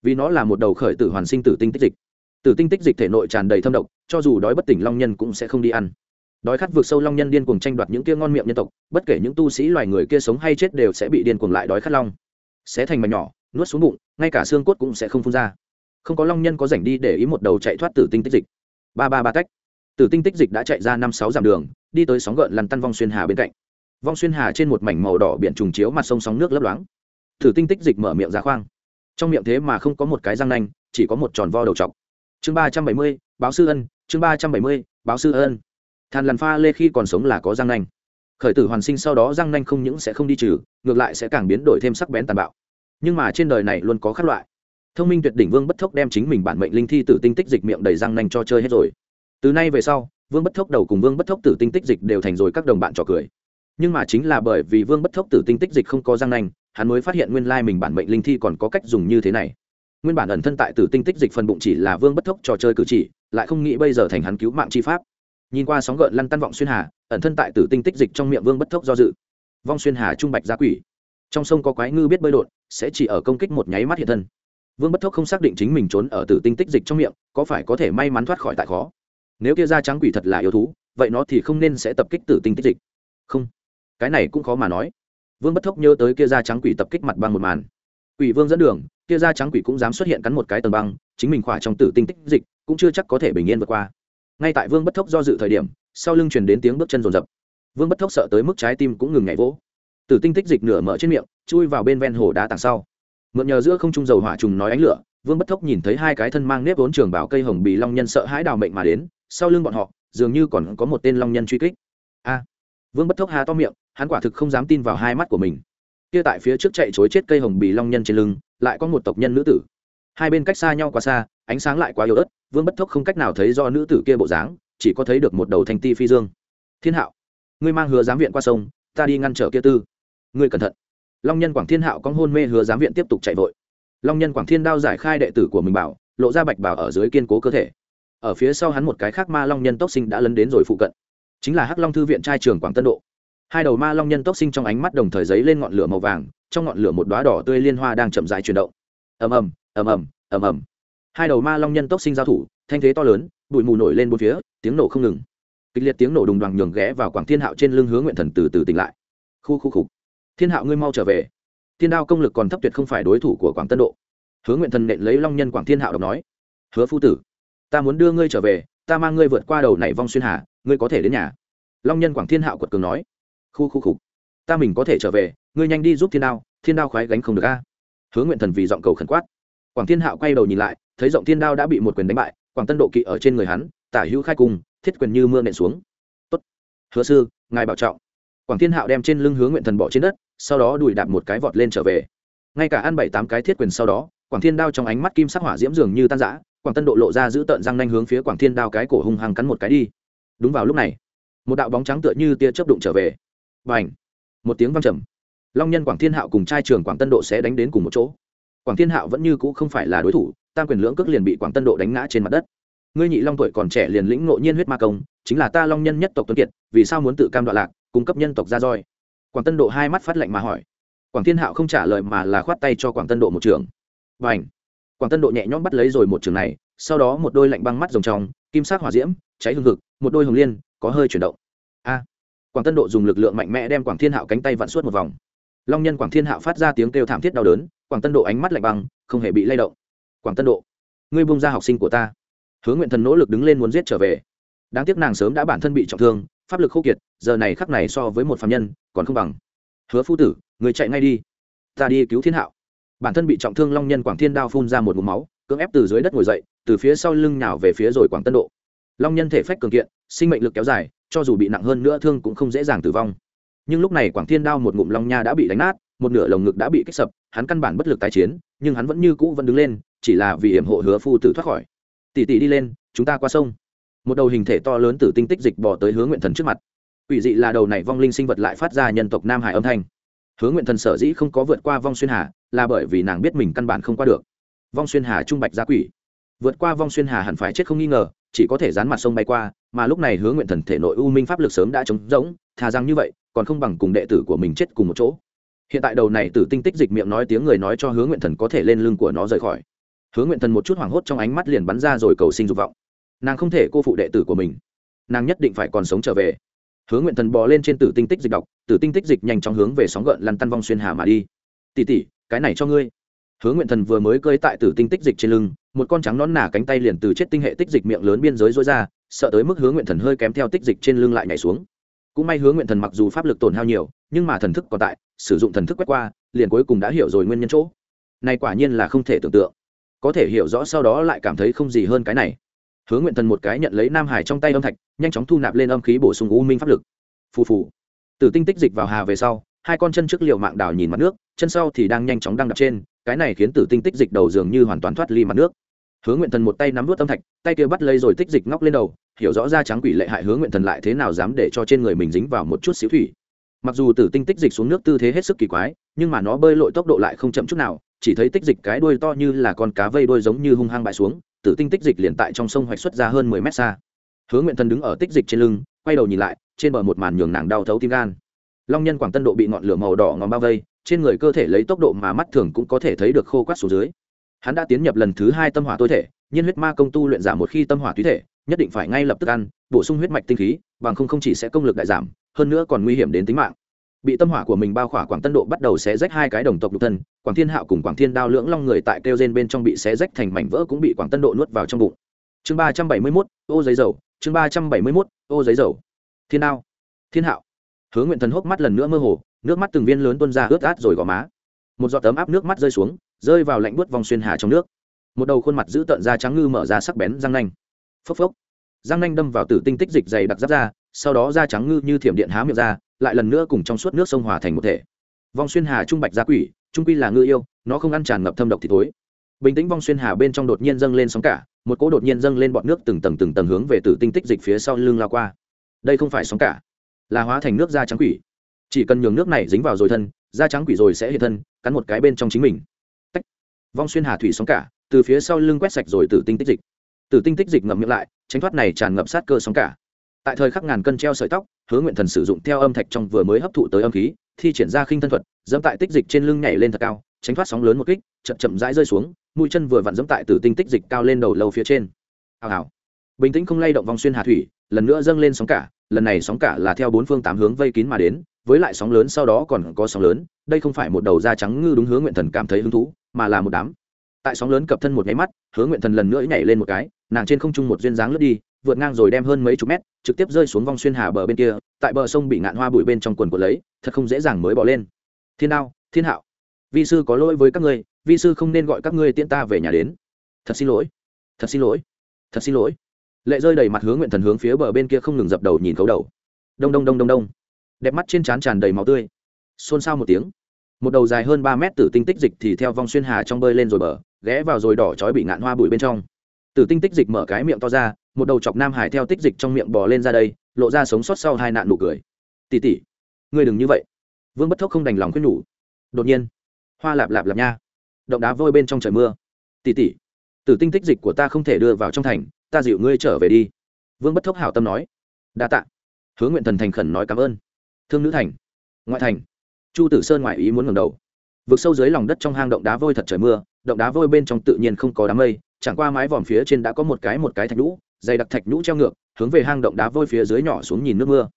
vì nó là một đầu khởi tử hoàn sinh tử tinh tích dịch. Tử tinh tích dịch thể nội tràn đầy thâm độc, cho dù đói bất tỉnh long nhân cũng sẽ không đi ăn. Đói khát vượt sâu long nhân điên cuồng tranh đoạt những kia ngon miệng nhân tộc, bất kể những tu sĩ loài người kia sống hay chết đều sẽ bị điên cuồng lại đói khát long. Sẽ thành mảnh nhỏ nuốt xuống bụng, ngay cả xương cốt cũng sẽ không phun ra. Không có long nhân có rảnh đi để ý một đầu chạy thoát tử tinh tích dịch. Ba ba ba tách. Tử tinh tích dịch đã chạy ra năm sáu dặm đường, đi tới sóng gợn lăn tăn vong xuyên hà bên cạnh. Vong xuyên hà trên một mảnh màu đỏ biển trùng chiếu mặt sông sóng nước lấp loáng. Tử tinh tích dịch mở miệng ra khoang. Trong miệng thế mà không có một cái răng nanh, chỉ có một tròn vo đầu t chương ba trăm bảy mươi, báo sư ân, chương ba trăm bảy mươi, báo sư ân. Than lằn pha lê khi còn sống là có răng nanh. Khởi tử hoàn sinh sau đó răng nanh không những sẽ không đi trừ, ngược lại sẽ càng biến đổi thêm sắc bén tàn bạo nhưng mà trên đời này luôn có các loại. Thông minh tuyệt đỉnh vương bất thốc đem chính mình bản mệnh linh thi tử tinh tích dịch miệng đầy răng nanh cho chơi hết rồi. Từ nay về sau, vương bất thốc đầu cùng vương bất thốc tử tinh tích dịch đều thành rồi các đồng bạn trò cười. Nhưng mà chính là bởi vì vương bất thốc tử tinh tích dịch không có răng nanh, hắn mới phát hiện nguyên lai mình bản mệnh linh thi còn có cách dùng như thế này. Nguyên bản ẩn thân tại tử tinh tích dịch phần bụng chỉ là vương bất thốc trò chơi cử chỉ, lại không nghĩ bây giờ thành hắn cứu mạng chi pháp. Nhìn qua sóng gợn lăn tăn vọng xuyên hà, ẩn thân tại tử tinh tích dịch trong miệng vương bất thốc do dự. Vong xuyên hà trung bạch gia quỷ trong sông có quái ngư biết bơi lội, sẽ chỉ ở công kích một nháy mắt hiện thân. Vương bất thốc không xác định chính mình trốn ở tử tinh tích dịch trong miệng, có phải có thể may mắn thoát khỏi tại khó? Nếu kia da trắng quỷ thật là yêu thú, vậy nó thì không nên sẽ tập kích tử tinh tích dịch. Không. Cái này cũng khó mà nói. Vương bất thốc nhớ tới kia da trắng quỷ tập kích mặt băng một màn. Quỷ vương dẫn đường, kia da trắng quỷ cũng dám xuất hiện cắn một cái tầng băng, chính mình khỏa trong tử tinh tích dịch, cũng chưa chắc có thể bình yên vượt qua. Ngay tại vương bất thốc do dự thời điểm, sau lưng truyền đến tiếng bước chân rồn rập. Vương bất thốc sợ tới mức trái tim cũng ngừng nhảy vỗ tử tinh tích dịch nửa mở trên miệng, chui vào bên ven hồ đá tàng sau. Mượn nhờ giữa không trung dầu hỏa trùng nói ánh lửa, vương bất thốc nhìn thấy hai cái thân mang nếp vốn trường bảo cây hồng bì long nhân sợ hãi đào mệnh mà đến, sau lưng bọn họ, dường như còn có một tên long nhân truy kích. A! Vương bất thốc há to miệng, hắn quả thực không dám tin vào hai mắt của mình. Kia tại phía trước chạy chối chết cây hồng bì long nhân trên lưng, lại có một tộc nhân nữ tử. Hai bên cách xa nhau quá xa, ánh sáng lại quá yếu ớt, vương bất thốc không cách nào thấy do nữ tử kia bộ dáng, chỉ có thấy được một đầu thanh ti phi dương. Thiên hạo, ngươi mang hứa giám viện qua sông, ta đi ngăn trở kia tư ngươi cẩn thận. Long nhân quảng thiên hạo có hôn mê hứa giám viện tiếp tục chạy vội. Long nhân quảng thiên đao giải khai đệ tử của mình bảo, lộ ra bạch bảo ở dưới kiên cố cơ thể. Ở phía sau hắn một cái khác ma long nhân tốc sinh đã lấn đến rồi phụ cận, chính là hắc long thư viện trai trường quảng tân độ. Hai đầu ma long nhân tốc sinh trong ánh mắt đồng thời giấy lên ngọn lửa màu vàng, trong ngọn lửa một đoá đỏ tươi liên hoa đang chậm dài chuyển động. Ầm ầm ầm ầm ầm ầm. Hai đầu ma long nhân tốc sinh giao thủ, thanh thế to lớn, bụi mù nổi lên bốn phía, tiếng nổ không ngừng. Kịch liệt tiếng nổ đùng đoàn nhường ghé vào quảng thiên hạo trên lưng hướng nguyện thần từ từ tỉnh lại. Khu khu khục thiên hạo ngươi mau trở về. Thiên đao công lực còn thấp tuyệt không phải đối thủ của quảng tân độ. Hứa nguyện thần nện lấy long nhân quảng thiên hạo đọc nói. Hứa phu tử ta muốn đưa ngươi trở về ta mang ngươi vượt qua đầu này vong xuyên hà ngươi có thể đến nhà. Long nhân quảng thiên hạo quật cường nói. Khu khu khục ta mình có thể trở về ngươi nhanh đi giúp thiên đao thiên đao khoái gánh không được a. Hứa nguyện thần vì giọng cầu khẩn quát. Quảng thiên hạo quay đầu nhìn lại thấy giọng thiên đao đã bị một quyền đánh bại quảng tân độ kỵ ở trên người hắn tả hữu khai cùng, thiết quyền như mưa nện xuống. Tốt. Hứa sư ngài bảo trọng quảng thiên hạo đem trên lưng hướng nguyện thần bỏ trên đất, sau đó đùi đạp một cái vọt lên trở về. Ngay cả ăn bảy tám cái thiết quyền sau đó, quảng thiên đao trong ánh mắt kim sắc hỏa diễm dường như tan rã, quảng tân độ lộ ra giữ tợn răng nanh hướng phía quảng thiên đao cái cổ hung hăng cắn một cái đi. Đúng vào lúc này, một đạo bóng trắng tựa như tia chớp đụng trở về. Và h một tiếng văng trầm. Long nhân quảng thiên hạo cùng trai trường quảng tân độ sẽ đánh đến cùng một chỗ. Quảng thiên hạo vẫn như cũ không phải là đối thủ, tam quyền lưỡng cước liền bị quảng tân độ đánh ngã trên mặt đất. Ngươi nhị long tuổi còn trẻ liền lĩnh ngộ nhiên huyết ma công, chính là ta long nhân nhất tộc tuấn kiệt, vì sao muốn tự cam đoạn lạc? Cung cấp nhân tộc ra roi. Quảng tân độ hai mắt phát lạnh mà hỏi. Quảng thiên hạo không trả lời mà là khoát tay cho quảng tân độ một trường. Và ảnh quảng tân độ nhẹ nhõm bắt lấy rồi một trường này, sau đó một đôi lạnh băng mắt rồng tròng kim sắc hỏa diễm, cháy hương thực một đôi hồng liên, có hơi chuyển động. A! Quảng tân độ dùng lực lượng mạnh mẽ đem quảng thiên hạo cánh tay vặn suốt một vòng. Long nhân quảng thiên hạo phát ra tiếng kêu thảm thiết đau đớn, quảng tân độ ánh mắt lạnh băng, không hề bị lay động. Quảng tân độ, ngươi bung ra học sinh của ta. Hứa nguyện thần nỗ lực đứng lên muốn giết trở về. Đáng tiếc nàng sớm đã bản thân bị trọng thương pháp lực khô kiệt, giờ này khắc này so với một phạm nhân, còn không bằng. Hứa phu tử, người chạy ngay đi. Ta đi cứu thiên hạo. Bản thân bị trọng thương long nhân quảng thiên đao phun ra một mụm máu, cưỡng ép từ dưới đất ngồi dậy, từ phía sau lưng nhào về phía rồi quảng tân độ. Long nhân thể phách cường kiện, sinh mệnh lực kéo dài, cho dù bị nặng hơn nữa thương cũng không dễ dàng tử vong. Nhưng lúc này quảng thiên đao một ngụm long nha đã bị đánh nát, một nửa lồng ngực đã bị kích sập, hắn căn bản bất lực tái chiến, nhưng hắn vẫn như cũ vẫn đứng lên, chỉ là vì hiểm hộ hứa phu tử thoát khỏi. Tỷ tỷ đi lên, chúng ta qua sông một đầu hình thể to lớn từ tinh tích dịch bỏ tới hướng nguyện thần trước mặt. Ủy dị là đầu này vong linh sinh vật lại phát ra nhân tộc nam hải âm thanh. Hướng nguyện thần sở dĩ không có vượt qua vong xuyên hà, là bởi vì nàng biết mình căn bản không qua được. Vong xuyên hà trung bạch gia quỷ. Vượt qua vong xuyên hà hẳn phải chết không nghi ngờ, chỉ có thể dán mặt sông bay qua, mà lúc này hướng nguyện thần thể nội u minh pháp lực sớm đã trống rỗng, thà rằng như vậy, còn không bằng cùng đệ tử của mình chết cùng một chỗ. Hiện tại đầu này tử tinh tích dịch miệng nói tiếng người nói cho hướng nguyện thần có thể lên lưng của nó rời khỏi. Hướng nguyện thần một chút hoảng hốt trong ánh mắt liền bắn ra rồi cầu sinh dục vọng nàng không thể cô phụ đệ tử của mình. Nàng nhất định phải còn sống trở về. Hướng nguyện thần bò lên trên tử tinh tích dịch đọc, tử tinh tích dịch nhanh chóng hướng về sóng gợn lăn tăn vong xuyên hà mà đi. Tỉ tỉ cái này cho ngươi. Hướng nguyện thần vừa mới cơi tại tử tinh tích dịch trên lưng, một con trắng nón nả cánh tay liền từ chết tinh hệ tích dịch miệng lớn biên giới dối ra, sợ tới mức hướng nguyện thần hơi kém theo tích dịch trên lưng lại nhảy xuống. Cũng may hướng nguyện thần mặc dù pháp lực tổn hao nhiều, nhưng mà thần thức còn tại, sử dụng thần thức quét qua, liền cuối cùng đã hiểu rồi nguyên nhân chỗ. Này quả nhiên là không thể tưởng tượng. Có thể hiểu rõ sau đó lại cảm thấy không gì hơn cái này hướng nguyện thần một cái nhận lấy nam hải trong tay âm thạch, nhanh chóng thu nạp lên âm khí bổ sung u minh pháp lực. Phù phù. Từ tinh tích dịch vào hà về sau, hai con chân trước liều mạng đảo nhìn mặt nước, chân sau thì đang nhanh chóng đăng đập trên, cái này khiến tử tinh tích dịch đầu dường như hoàn toàn thoát ly mặt nước. Hướng nguyện thần một tay nắm vút âm thạch, tay kia bắt lấy rồi tích dịch ngóc lên đầu, hiểu rõ ra trắng quỷ lệ hại hướng nguyện thần lại thế nào dám để cho trên người mình dính vào một chút xíu thủy. Mặc dù tử tinh tích dịch xuống nước tư thế hết sức kỳ quái, nhưng mà nó bơi lội tốc độ lại không chậm chút nào, chỉ thấy tích dịch cái đuôi to như là con cá vây đuôi giống như hung hăng bại xuống tử tinh tích dịch liền tại trong sông hoạch xuất ra hơn mười mét xa. Hướng nguyện thần đứng ở tích dịch trên lưng, quay đầu nhìn lại, trên bờ một màn nhường nàng đau thấu tim gan. Long nhân quảng tân độ bị ngọn lửa màu đỏ ngòm bao vây, trên người cơ thể lấy tốc độ mà mắt thường cũng có thể thấy được khô quát xuống dưới. Hắn đã tiến nhập lần thứ hai tâm hỏa tối thể, nhiên huyết ma công tu luyện giảm một khi tâm hỏa tùy thể, nhất định phải ngay lập tức ăn, bổ sung huyết mạch tinh khí, bằng không không chỉ sẽ công lực đại giảm, hơn nữa còn nguy hiểm đến tính mạng. Bị tâm hỏa của mình bao khỏa quảng tân độ bắt đầu xé rách hai cái đồng tộc lục thân quảng thiên hạo cùng quảng thiên đao lưỡng long người tại kêu gen bên trong bị xé rách thành mảnh vỡ cũng bị quảng tân độ nuốt vào trong bụng. Chương ba trăm bảy mươi mốt, ô giấy dầu, chương ba trăm bảy mươi mốt, ô giấy dầu. Thiên đao, thiên hạo. Hướng nguyện thần hốc mắt lần nữa mơ hồ, nước mắt từng viên lớn tuôn ra ướt át rồi gò má. Một giọt tấm áp nước mắt rơi xuống, rơi vào lạnh buốt vòng xuyên hà trong nước. Một đầu khuôn mặt giữ tợn da trắng ngư mở ra sắc bén răng nanh. Phốc phốc. Răng nanh đâm vào tử tinh tích dịch dày đặc giáp ra, sau đó da trắng ngư như thiểm điện há miệng ra, lại lần nữa cùng trong suốt nước sông hòa thành một thể. Vong xuyên hà trung bạch gia quỷ trung quy là ngư yêu, nó không ăn tràn ngập thâm độc thì thối. Bình tĩnh vong xuyên hà bên trong đột nhiên dâng lên sóng cả, một cỗ đột nhiên dâng lên bọt nước từng tầng từng tầng hướng về tử tinh tích dịch phía sau lưng lao qua. Đây không phải sóng cả, là hóa thành nước da trắng quỷ. Chỉ cần nhường nước này dính vào rồi thân, da trắng quỷ rồi sẽ hiện thân, cắn một cái bên trong chính mình. Tách. vong xuyên hà thủy sóng cả, từ phía sau lưng quét sạch rồi tử tinh tích dịch. Tử tinh tích dịch ngậm miệng lại, tránh thoát này tràn ngập sát cơ sóng cả. Tại thời khắc ngàn cân treo sợi tóc, hứa nguyện thần sử dụng theo âm thạch trong vừa mới hấp thụ tới âm khí thi triển ra khinh thân thuật, dẫm tại tích dịch trên lưng nhảy lên thật cao, tránh thoát sóng lớn một kích, chậm chậm rãi rơi xuống, mũi chân vừa vặn dẫm tại tử tinh tích dịch cao lên đầu lâu phía trên. Hào hào. Bình tĩnh không lay động vòng xuyên hà thủy, lần nữa dâng lên sóng cả, lần này sóng cả là theo bốn phương tám hướng vây kín mà đến, với lại sóng lớn sau đó còn có sóng lớn, đây không phải một đầu da trắng ngư đúng hướng nguyện thần cảm thấy hứng thú, mà là một đám. Tại sóng lớn cập thân một nháy mắt, hướng nguyện thần lần nữa nhảy lên một cái, nàng trên không trung một duyên dáng lướt đi vượt ngang rồi đem hơn mấy chục mét, trực tiếp rơi xuống vong xuyên hà bờ bên kia, tại bờ sông bị ngạn hoa bụi bên trong quần của lấy, thật không dễ dàng mới bỏ lên. Thiên đao, thiên hạo. Vi sư có lỗi với các ngươi, vi sư không nên gọi các ngươi tiễn ta về nhà đến. Thật xin lỗi, thật xin lỗi, thật xin lỗi. Lệ rơi đầy mặt hướng nguyện thần hướng phía bờ bên kia không ngừng dập đầu nhìn khấu đầu. Đông đông đông đông đông. Đẹp mắt trên trán tràn đầy máu tươi. Xôn xao một tiếng. Một đầu dài hơn ba mét tử tinh tích dịch thì theo vong xuyên hà trong bơi lên rồi bờ, ghé vào rồi đỏ chói bị ngạn hoa bụi bên trong. Tử tinh tích dịch mở cái miệng to ra một đầu chọc nam hải theo tích dịch trong miệng bò lên ra đây, lộ ra sống sót sau hai nạn nụ cười. Tỉ tỉ ngươi đừng như vậy. Vương bất thốc không đành lòng khuyên nhủ. Đột nhiên, hoa lạp lạp lạp nha, động đá vôi bên trong trời mưa. Tỉ tỉ tử tinh tích dịch của ta không thể đưa vào trong thành, ta dịu ngươi trở về đi. Vương bất thốc hảo tâm nói. Đa tạ. Hướng nguyện thần thành khẩn nói cảm ơn. Thương nữ thành, ngoại thành. Chu tử sơn ngoại ý muốn ngầm đầu. Vực sâu dưới lòng đất trong hang động đá vôi thật trời mưa, động đá vôi bên trong tự nhiên không có đám mây, chẳng qua mái vòm phía trên đã có một cái một cái thạch lũ dày đặc thạch nhũ treo ngược, hướng về hang động đá vôi phía dưới nhỏ xuống nhìn nước mưa.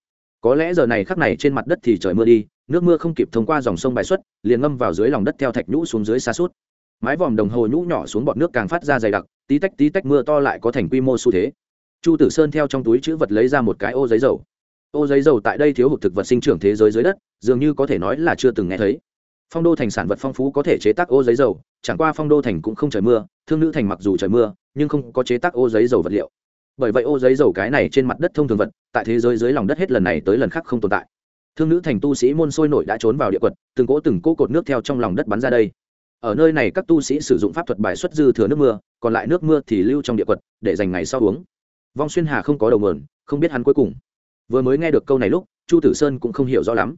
Có lẽ giờ này khắc này trên mặt đất thì trời mưa đi, nước mưa không kịp thông qua dòng sông bài xuất, liền ngâm vào dưới lòng đất theo thạch nhũ xuống dưới xa suốt. Mái vòm đồng hồ nhũ nhỏ xuống bọt nước càng phát ra dày đặc, tí tách tí tách mưa to lại có thành quy mô xu thế. Chu tử sơn theo trong túi chữ vật lấy ra một cái ô giấy dầu. Ô giấy dầu tại đây thiếu hụt thực vật sinh trưởng thế giới dưới đất, dường như có thể nói là chưa từng nghe thấy. Phong đô thành sản vật phong phú có thể chế tác ô giấy dầu, chẳng qua phong đô thành cũng không trời mưa, thương nữ thành mặc dù trời mưa, nhưng không có chế tác ô giấy dầu vật liệu bởi vậy ô giấy dầu cái này trên mặt đất thông thường vật, tại thế giới dưới lòng đất hết lần này tới lần khác không tồn tại. Thương nữ thành tu sĩ môn sôi nổi đã trốn vào địa quật, từng cỗ từng cỗ cột nước theo trong lòng đất bắn ra đây. Ở nơi này các tu sĩ sử dụng pháp thuật bài xuất dư thừa nước mưa, còn lại nước mưa thì lưu trong địa quật, để dành ngày sau uống. Vong xuyên hà không có đầu mườn không biết hắn cuối cùng. Vừa mới nghe được câu này lúc, chu tử sơn cũng không hiểu rõ lắm.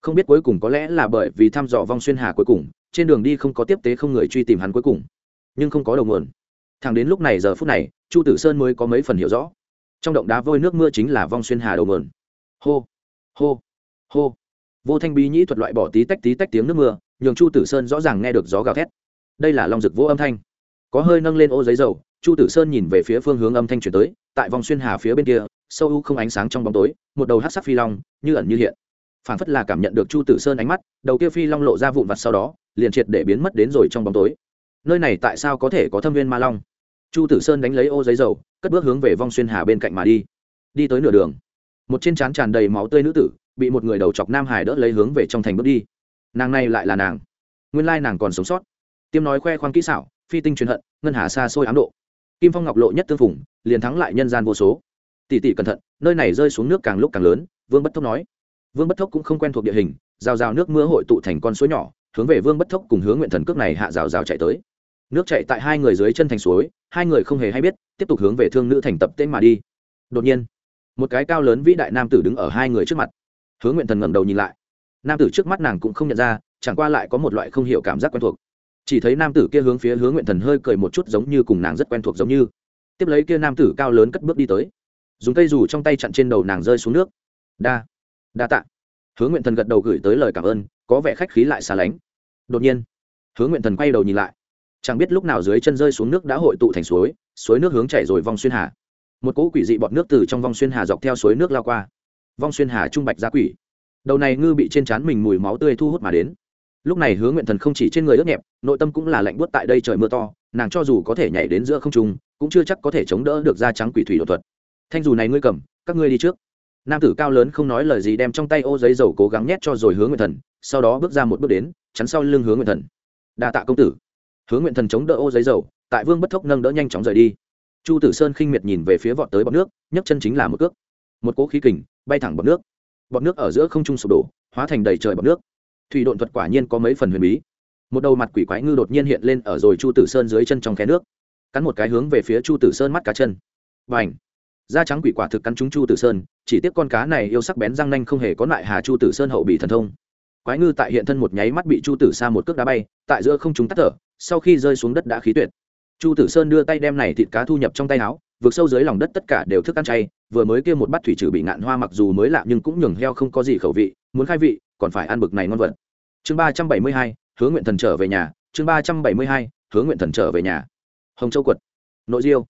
Không biết cuối cùng có lẽ là bởi vì thăm dò vong xuyên hà cuối cùng, trên đường đi không có tiếp tế không người truy tìm hắn cuối cùng. Nhưng không có đầu nguồn. Thẳng đến lúc này giờ phút này chu tử sơn mới có mấy phần hiểu rõ. Trong động đá vôi nước mưa chính là vong xuyên hà đầu nguồn. Hô hô hô. Vô thanh bí nhĩ thuật loại bỏ tí tách tí tách tiếng nước mưa, nhường chu tử sơn rõ ràng nghe được gió gào thét. Đây là long rực vô âm thanh. Có hơi nâng lên ô giấy dầu, chu tử sơn nhìn về phía phương hướng âm thanh chuyển tới, tại vòng xuyên hà phía bên kia, sâu u không ánh sáng trong bóng tối, một đầu hát sắc phi long, như ẩn như hiện. Phản phất là cảm nhận được chu tử sơn ánh mắt, đầu kia phi long lộ ra vụn vặt sau đó, liền triệt để biến mất đến rồi trong bóng tối. Nơi này tại sao có thể có thâm viên ma long? Chu tử sơn đánh lấy ô giấy dầu, cất bước hướng về vong xuyên hà bên cạnh mà đi. Đi tới nửa đường, một trên trán tràn đầy máu tươi nữ tử, bị một người đầu chọc nam hải đỡ lấy hướng về trong thành bước đi. Nàng này lại là nàng. Nguyên lai nàng còn sống sót. Tiêm nói khoe khoang kỹ xảo, phi tinh truyền hận, ngân hà xa xôi ám độ. Kim phong ngọc lộ nhất tương phùng, liền thắng lại nhân gian vô số. Tỷ tỷ cẩn thận, nơi này rơi xuống nước càng lúc càng lớn, vương bất thốc nói. Vương bất thốc cũng không quen thuộc địa hình, rào rào nước mưa hội tụ thành con suối nhỏ, hướng về vương bất thốc cùng hướng nguyện thần cước này hạ rào rào chạy tới. Nước chạy tại hai người dưới chân thành suối hai người không hề hay biết, tiếp tục hướng về thương nữ thành tập tên mà đi. Đột nhiên, một cái cao lớn vĩ đại nam tử đứng ở hai người trước mặt. Hướng nguyện thần ngẩng đầu nhìn lại. Nam tử trước mắt nàng cũng không nhận ra, chẳng qua lại có một loại không hiểu cảm giác quen thuộc. Chỉ thấy nam tử kia hướng phía hướng nguyện thần hơi cười một chút giống như cùng nàng rất quen thuộc giống như. Tiếp lấy kia nam tử cao lớn cất bước đi tới. Dùng cây dù trong tay chặn trên đầu nàng rơi xuống nước. Đa đa tạ. Hướng nguyện thần gật đầu gửi tới lời cảm ơn, có vẻ khách khí lại xa lánh. Đột nhiên, hướng nguyện thần quay đầu nhìn lại chẳng biết lúc nào dưới chân rơi xuống nước đã hội tụ thành suối suối nước hướng chảy rồi vòng xuyên hà. Một cỗ quỷ dị bọt nước từ trong vòng xuyên hà dọc theo suối nước lao qua. Vong xuyên hà trung bạch gia quỷ. Đầu này ngư bị trên trán mình mùi máu tươi thu hút mà đến. Lúc này hướng nguyện thần không chỉ trên người ướt nhẹp, nội tâm cũng là lạnh buốt tại đây trời mưa to, nàng cho dù có thể nhảy đến giữa không trung, cũng chưa chắc có thể chống đỡ được da trắng quỷ thủy đột thuật. Thanh dù này ngươi cầm, các ngươi đi trước. Nam tử cao lớn không nói lời gì đem trong tay ô giấy dầu cố gắng nhét cho rồi hướng nguyện thần, sau đó bước ra một bước đến, chắn sau lưng hướng nguyện thần. Đa tạ công tử hướng nguyện thần chống đỡ ô giấy dầu, tại vương bất thốc nâng đỡ nhanh chóng rời đi. Chu tử sơn khinh miệt nhìn về phía vọt tới bọc nước, nhấc chân chính là một cước. Một cỗ khí kình bay thẳng bọc nước. Bọt nước ở giữa không trung sụp đổ, hóa thành đầy trời bọt nước. Thủy độn thuật quả nhiên có mấy phần huyền bí. Một đầu mặt quỷ quái ngư đột nhiên hiện lên ở rồi chu tử sơn dưới chân trong khe nước. Cắn một cái hướng về phía chu tử sơn mắt cá chân. Và ảnh da trắng quỷ quả thực cắn trúng chu tử sơn, chỉ tiếc con cá này yêu sắc bén răng nanh không hề có lại hà chu tử sơn hậu bị thần thông. Quái ngư tại hiện thân một nháy mắt bị chu tử xa một cước đá bay, tại giữa không chúng tắt thở sau khi rơi xuống đất đã khí tuyệt. Chu tử sơn đưa tay đem này thịt cá thu nhập trong tay áo, vượt sâu dưới lòng đất tất cả đều thức ăn chay, vừa mới kia một bát thủy trừ bị ngạn hoa mặc dù mới lạ nhưng cũng nhường heo không có gì khẩu vị, muốn khai vị, còn phải ăn bực này ngon vật. Chương ba trăm bảy mươi hai hướng nguyện thần trở về nhà. Chương ba trăm bảy mươi hai hướng nguyện thần trở về nhà. Hồng châu quật. Nội diêu.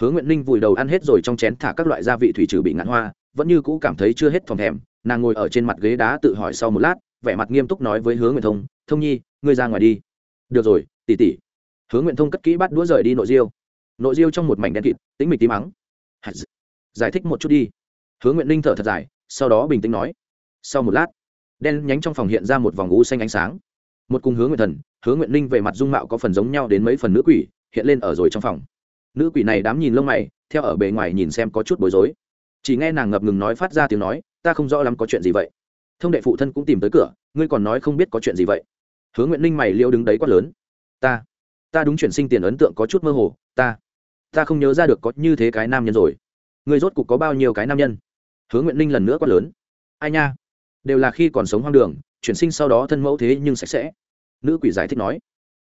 Hướng nguyện ninh vùi đầu ăn hết rồi trong chén thả các loại gia vị thủy trừ bị ngạn hoa, vẫn như cũ cảm thấy chưa hết thòng thèm, nàng ngồi ở trên mặt ghế đá tự hỏi sau một lát, vẻ mặt nghiêm túc nói với hướng nguyện thông thông nhi, ngươi ra ngoài đi. Được rồi. Tỷ tỷ, hướng nguyện thông cất kỹ bắt đũa rời đi nội diêu. Nội diêu trong một mảnh đen kịt tính mịch tím mắng. Giải thích một chút đi. Hướng nguyện Linh thở thật dài sau đó bình tĩnh nói. Sau một lát đen nhánh trong phòng hiện ra một vòng u xanh ánh sáng. Một cùng hướng nguyện thần hướng nguyện Linh về mặt dung mạo có phần giống nhau đến mấy phần nữ quỷ hiện lên ở rồi trong phòng. Nữ quỷ này đám nhìn lông mày theo ở bề ngoài nhìn xem có chút bối rối. Chỉ nghe nàng ngập ngừng nói phát ra tiếng nói ta không rõ lắm có chuyện gì vậy. Thông đệ phụ thân cũng tìm tới cửa ngươi còn nói không biết có chuyện gì vậy? Hướng nguyện Linh mày liêu đứng đấy quát lớn ta. Ta đúng chuyển sinh tiền ấn tượng có chút mơ hồ, ta. Ta không nhớ ra được có như thế cái nam nhân rồi. Người rốt cục có bao nhiêu cái nam nhân? Hướng nguyện ninh lần nữa quát lớn. Ai nha? Đều là khi còn sống hoang đường, chuyển sinh sau đó thân mẫu thế nhưng sạch sẽ. Nữ quỷ giải thích nói.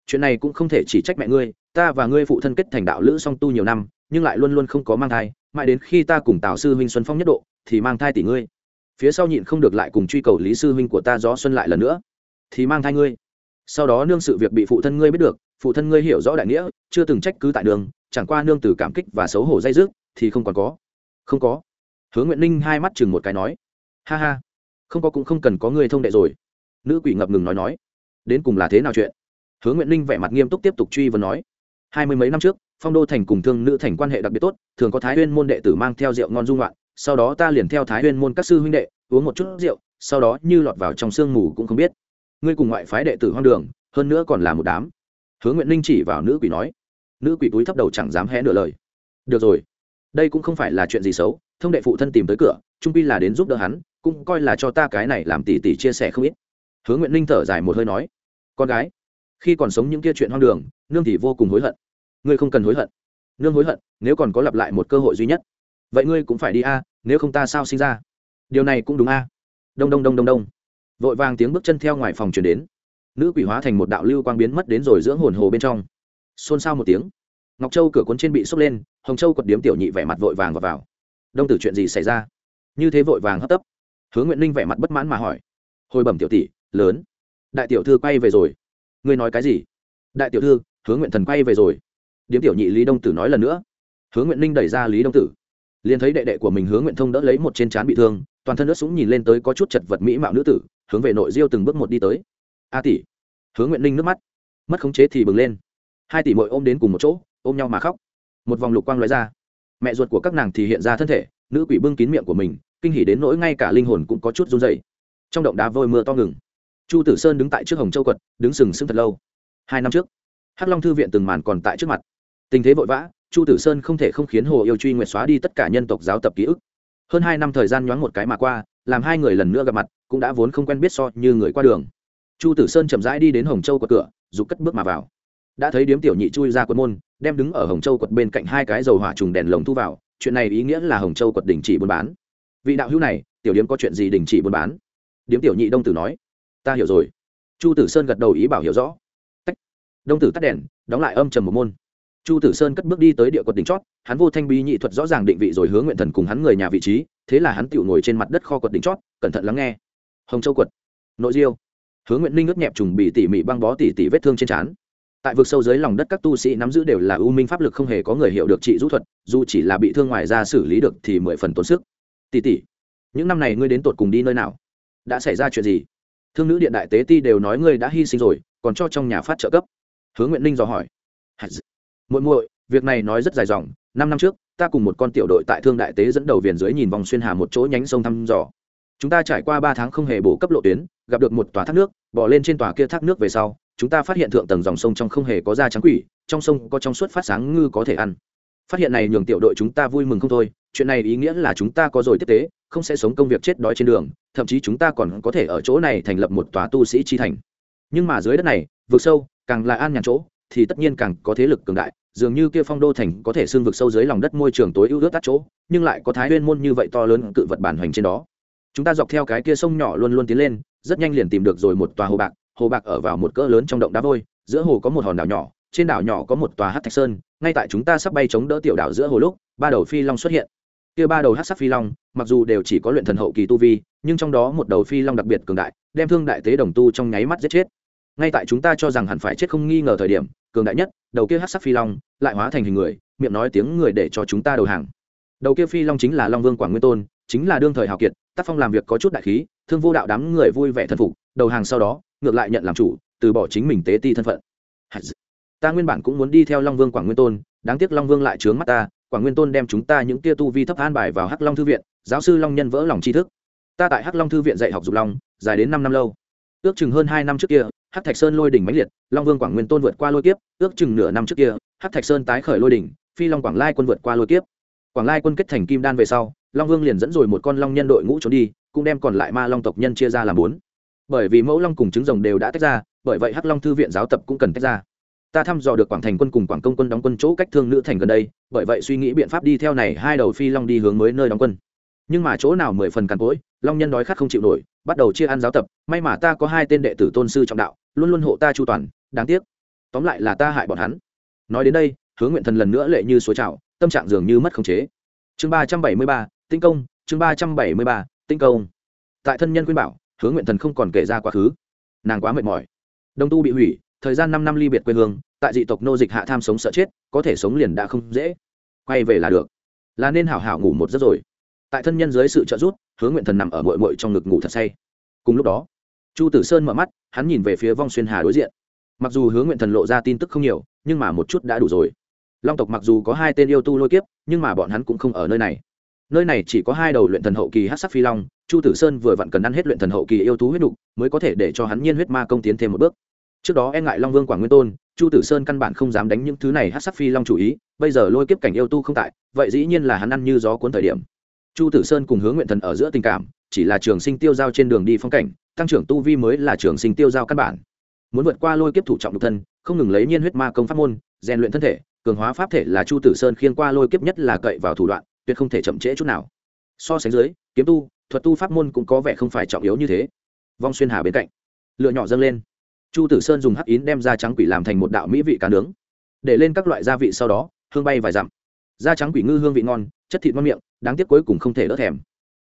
Chuyện này cũng không thể chỉ trách mẹ ngươi, ta và ngươi phụ thân kết thành đạo lữ song tu nhiều năm, nhưng lại luôn luôn không có mang thai, mãi đến khi ta cùng tào sư huynh xuân phong nhất độ, thì mang thai tỷ ngươi. Phía sau nhịn không được lại cùng truy cầu lý sư huynh của ta gió xuân lại lần nữa, thì mang thai ngươi sau đó nương sự việc bị phụ thân ngươi biết được, phụ thân ngươi hiểu rõ đại nghĩa, chưa từng trách cứ tại đường chẳng qua nương từ cảm kích và xấu hổ dây dứt, thì không còn có. Không có. Hứa nguyện ninh hai mắt chừng một cái nói, ha ha, không có cũng không cần có người thông đệ rồi. Nữ quỷ ngập ngừng nói nói, đến cùng là thế nào chuyện? Hứa nguyện ninh vẻ mặt nghiêm túc tiếp tục truy vấn nói, hai mươi mấy năm trước, phong đô thành cùng thương nữ thành quan hệ đặc biệt tốt, thường có thái huyên môn đệ tử mang theo rượu ngon dung loạn, sau đó ta liền theo thái huyên môn các sư huynh đệ, uống một chút rượu, sau đó như lọt vào trong sương mù cũng không biết ngươi cùng ngoại phái đệ tử hoang đường, hơn nữa còn là một đám. Hứa nguyện ninh chỉ vào nữ quỷ nói. Nữ quỷ túi thấp đầu chẳng dám hé nửa lời. Được rồi, đây cũng không phải là chuyện gì xấu, thông đệ phụ thân tìm tới cửa, trung pi là đến giúp đỡ hắn, cũng coi là cho ta cái này làm tỉ tỉ chia sẻ không ít. Hứa nguyện ninh thở dài một hơi nói. Con gái, khi còn sống những kia chuyện hoang đường, nương thì vô cùng hối hận. Ngươi không cần hối hận. Nương hối hận, nếu còn có lặp lại một cơ hội duy nhất, vậy ngươi cũng phải đi a, nếu không ta sao sinh ra? Điều này cũng đúng a. Đông đông đông đông đông vội vàng tiếng bước chân theo ngoài phòng chuyển đến. Nữ quỷ hóa thành một đạo lưu quang biến mất đến rồi dưỡng hồn hồ bên trong. Xôn xao một tiếng ngọc châu cửa cuốn trên bị sốc lên hồng châu quật điếm tiểu nhị vẻ mặt vội vàng vào, vào. đông tử chuyện gì xảy ra? Như thế vội vàng hấp tấp. Hướng nguyện ninh vẻ mặt bất mãn mà hỏi. Hồi bẩm tiểu tỷ lớn. Đại tiểu thư quay về rồi. Ngươi nói cái gì? Đại tiểu thư hướng nguyện thần quay về rồi. Điếm tiểu nhị lý đông tử nói lần nữa. Hướng nguyện ninh đẩy ra lý đông tử. Liền thấy đệ đệ của mình hướng nguyện thông đỡ lấy một trên trán bị thương toàn thân nước súng nhìn lên tới có chút chật vật mỹ mạo nữ tử hướng về nội diêu từng bước một đi tới. A tỷ. Hướng nguyện ninh nước mắt. Mất khống chế thì bừng lên. Hai tỷ mội ôm đến cùng một chỗ, ôm nhau mà khóc. Một vòng lục quang lóe ra. Mẹ ruột của các nàng thì hiện ra thân thể, nữ quỷ bưng kín miệng của mình, kinh hỉ đến nỗi ngay cả linh hồn cũng có chút run dày trong động đá vôi mưa to ngừng. Chu tử sơn đứng tại trước hồng châu quật, đứng sừng sững thật lâu. Hai năm trước, hắc long thư viện từng màn còn tại trước mặt. Tình thế vội vã, chu tử sơn không thể không khiến hồ yêu truy nguyệt xóa đi tất cả nhân tộc giáo tập ký ức. Hơn hai năm thời gian nhoáng một cái mà qua làm hai người lần nữa gặp mặt, cũng đã vốn không quen biết so như người qua đường. Chu tử sơn chậm rãi đi đến hồng châu quật cửa, dục cất bước mà vào. Đã thấy điếm tiểu nhị chui ra quật môn, đem đứng ở hồng châu quật bên cạnh hai cái dầu hỏa trùng đèn lồng thu vào, chuyện này ý nghĩa là hồng châu quật đình chỉ buôn bán. Vị đạo hữu này, tiểu điếm có chuyện gì đình chỉ buôn bán? Điếm tiểu nhị đông tử nói. Ta hiểu rồi. Chu tử sơn gật đầu ý bảo hiểu rõ. Tách. đông tử tắt đèn, đóng lại âm trầm một môn. Chu tử sơn cất bước đi tới địa quật đỉnh chót, hắn vô thanh bí nhị thuật rõ ràng định vị rồi hướng nguyện thần cùng hắn người nhà vị trí thế là hắn tựu ngồi trên mặt đất kho quật đỉnh chót, cẩn thận lắng nghe. Hồng châu quật. Nội diêu. Hướng nguyện ninh ướt nhẹp trùng bị tỉ mỉ băng bó tỉ tỉ vết thương trên trán. Tại vực sâu dưới lòng đất các tu sĩ nắm giữ đều là ưu minh pháp lực không hề có người hiểu được trị rũ thuật, dù chỉ là bị thương ngoài ra xử lý được thì mười phần tốn sức. Tỉ tỉ, những năm này ngươi đến tột cùng đi nơi nào? Đã xảy ra chuyện gì? Thương nữ điện đại tế ti đều nói ngươi đã hy sinh rồi, còn cho trong nhà phát trợ cấp. Hướng nguyện ninh dò hỏi. Muội muội, việc này nói rất dài dòng, năm năm trước ta cùng một con tiểu đội tại thương đại tế dẫn đầu viền dưới nhìn vòng xuyên hà một chỗ nhánh sông thăm dò. Chúng ta trải qua ba tháng không hề bổ cấp lộ tuyến, gặp được một tòa thác nước bỏ lên trên tòa kia thác nước về sau, chúng ta phát hiện thượng tầng dòng sông trong không hề có da trắng quỷ, trong sông có trong suốt phát sáng ngư có thể ăn. Phát hiện này nhường tiểu đội chúng ta vui mừng không thôi, chuyện này ý nghĩa là chúng ta có rồi tiếp tế, không sẽ sống công việc chết đói trên đường, thậm chí chúng ta còn có thể ở chỗ này thành lập một tòa tu sĩ chi thành. Nhưng mà dưới đất này vượt sâu, càng là an nhàn chỗ, thì tất nhiên càng có thế lực cường đại dường như kia phong đô thành có thể xương vực sâu dưới lòng đất môi trường tối ưu ướt tắt chỗ, nhưng lại có thái nguyên môn như vậy to lớn cự vật bản hoành trên đó. Chúng ta dọc theo cái kia sông nhỏ luôn luôn tiến lên, rất nhanh liền tìm được rồi một tòa hồ bạc hồ bạc ở vào một cỡ lớn trong động đá vôi, giữa hồ có một hòn đảo nhỏ, trên đảo nhỏ có một tòa hát thạch sơn, ngay tại chúng ta sắp bay chống đỡ tiểu đảo giữa hồ lúc, ba đầu phi long xuất hiện. Kia ba đầu hát sắc phi long, mặc dù đều chỉ có luyện thần hậu kỳ tu vi, nhưng trong đó một đầu phi long đặc biệt cường đại, đem thương đại tế đồng tu trong nháy mắt giết chết. Ngay tại chúng ta cho rằng hẳn phải chết không nghi ngờ thời điểm cường đại nhất, đầu kia hát sắc phi long, lại hóa thành hình người, miệng nói tiếng người để cho chúng ta đầu hàng. Đầu kia phi long chính là long vương quảng nguyên tôn, chính là đương thời hào kiệt, tác phong làm việc có chút đại khí, thương vô đạo đám người vui vẻ thân phục, đầu hàng sau đó, ngược lại nhận làm chủ, từ bỏ chính mình tế ti thân phận. Ta nguyên bản cũng muốn đi theo long vương quảng nguyên tôn, đáng tiếc long vương lại trướng mắt ta, quảng nguyên tôn đem chúng ta những tia tu vi thấp an bài vào hắc long thư viện, giáo sư long nhân vỡ lòng tri thức. Ta tại hắc long thư viện dạy học dục long, dài đến năm năm lâu. Ước chừng hơn hai năm trước kia hắc thạch sơn lôi đỉnh mãnh liệt, long vương quảng nguyên tôn vượt qua lôi kiếp, ước chừng nửa năm trước kia, hắc thạch sơn tái khởi lôi đỉnh, phi long quảng lai quân vượt qua lôi kiếp. Quảng lai quân kết thành kim đan về sau, long vương liền dẫn rồi một con long nhân đội ngũ trốn đi, cũng đem còn lại ma long tộc nhân chia ra làm bốn. Bởi vì mẫu long cùng trứng rồng đều đã tách ra, bởi vậy hắc long thư viện giáo tập cũng cần tách ra. Ta thăm dò được quảng thành quân cùng quảng công quân đóng quân chỗ cách thương nữ thành gần đây, bởi vậy suy nghĩ biện pháp đi theo này hai đầu phi long đi hướng mới nơi đóng quân. Nhưng mà chỗ nào mười phần càn cỗi, long nhân đói khát không chịu nổi, bắt đầu chia ăn giáo tập, may mà ta có hai tên đệ tử tôn sư trọng đạo luôn luôn hộ ta chu toàn, đáng tiếc. Tóm lại là ta hại bọn hắn. Nói đến đây hướng nguyện thần lần nữa lệ như suối trào, tâm trạng dường như mất khống chế. Chương ba trăm bảy mươi ba tinh công, chương ba trăm bảy mươi ba tinh công. Tại thân nhân khuyên bảo hướng nguyện thần không còn kể ra quá khứ. Nàng quá mệt mỏi. Đồng tu bị hủy, thời gian năm năm ly biệt quê hương, tại dị tộc nô dịch hạ tham sống sợ chết, có thể sống liền đã không dễ. Quay về là được. Là nên hảo hảo ngủ một giấc rồi. Tại thân nhân dưới sự trợ giúp hướng nguyện thần nằm ở mội mội trong ngực ngủ thật say. Cùng lúc đó, chu tử sơn mở mắt hắn nhìn về phía vong xuyên hà đối diện. Mặc dù hướng nguyện thần lộ ra tin tức không nhiều, nhưng mà một chút đã đủ rồi. Long tộc mặc dù có hai tên yêu tu lôi kiếp, nhưng mà bọn hắn cũng không ở nơi này. Nơi này chỉ có hai đầu luyện thần hậu kỳ hát sắc phi long, chu tử sơn vừa vặn cần ăn hết luyện thần hậu kỳ yêu tú huyết nục, mới có thể để cho hắn nhiên huyết ma công tiến thêm một bước. Trước đó e ngại long vương quảng nguyên tôn, chu tử sơn căn bản không dám đánh những thứ này hát sắc phi long chủ ý, bây giờ lôi kiếp cảnh yêu tu không tại, vậy dĩ nhiên là hắn ăn như gió cuốn thời điểm. Chu tử sơn cùng hướng nguyện thần ở giữa tình cảm chỉ là trường sinh tiêu giao trên đường đi phong cảnh, tăng trưởng tu vi mới là trường sinh tiêu giao căn bản. Muốn vượt qua lôi kiếp thủ trọng độc thân, không ngừng lấy nhiên huyết ma công pháp môn, rèn luyện thân thể, cường hóa pháp thể là chu tử sơn khiên qua lôi kiếp nhất là cậy vào thủ đoạn, tuyệt không thể chậm trễ chút nào. So sánh dưới, kiếm tu, thuật tu pháp môn cũng có vẻ không phải trọng yếu như thế. Vong xuyên hà bên cạnh lựa nhỏ dâng lên. Chu tử sơn dùng hắc ín đem da trắng quỷ làm thành một đạo mỹ vị cá nướng, để lên các loại gia vị sau đó, hương bay vài dặm. Da trắng quỷ ngư hương vị ngon, chất thịt ngon miệng, đáng tiếc cuối cùng không thể đỡ thèm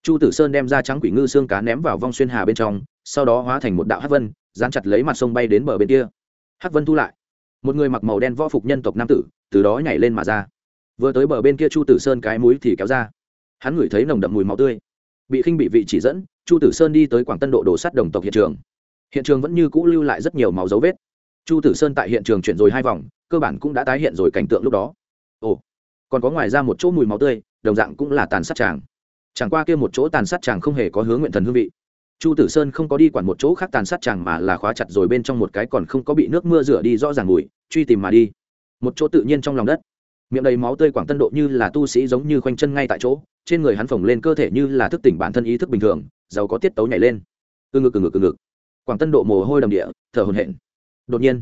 chu tử sơn đem ra trắng quỷ ngư xương cá ném vào vong xuyên hà bên trong, sau đó hóa thành một đạo hát vân, dán chặt lấy mặt sông bay đến bờ bên kia. Hát vân thu lại. Một người mặc màu đen võ phục nhân tộc nam tử, từ đó nhảy lên mà ra. Vừa tới bờ bên kia chu tử sơn cái mũi thì kéo ra. Hắn ngửi thấy nồng đậm mùi máu tươi. Bị khinh bị vị chỉ dẫn, chu tử sơn đi tới quảng tân độ đổ sắt đồng tộc hiện trường. Hiện trường vẫn như cũ lưu lại rất nhiều máu dấu vết. Chu tử sơn tại hiện trường chuyển rồi hai vòng, cơ bản cũng đã tái hiện rồi cảnh tượng lúc đó. Ồ, còn có ngoài ra một chỗ mùi máu tươi, đồng dạng cũng là tàn sát tràng chẳng qua kia một chỗ tàn sát tràng không hề có hướng nguyện thần hương vị. Chu tử sơn không có đi quản một chỗ khác tàn sát tràng mà là khóa chặt rồi bên trong một cái còn không có bị nước mưa rửa đi rõ ràng mùi, truy tìm mà đi. Một chỗ tự nhiên trong lòng đất. Miệng đầy máu tươi quảng tân độ như là tu sĩ giống như khoanh chân ngay tại chỗ, trên người hắn phồng lên cơ thể như là thức tỉnh bản thân ý thức bình thường, giàu có tiết tấu nhảy lên. Từ ngực từ ngực từ ngực. Quảng tân độ mồ hôi đầm địa, thở hồn hển. Đột nhiên,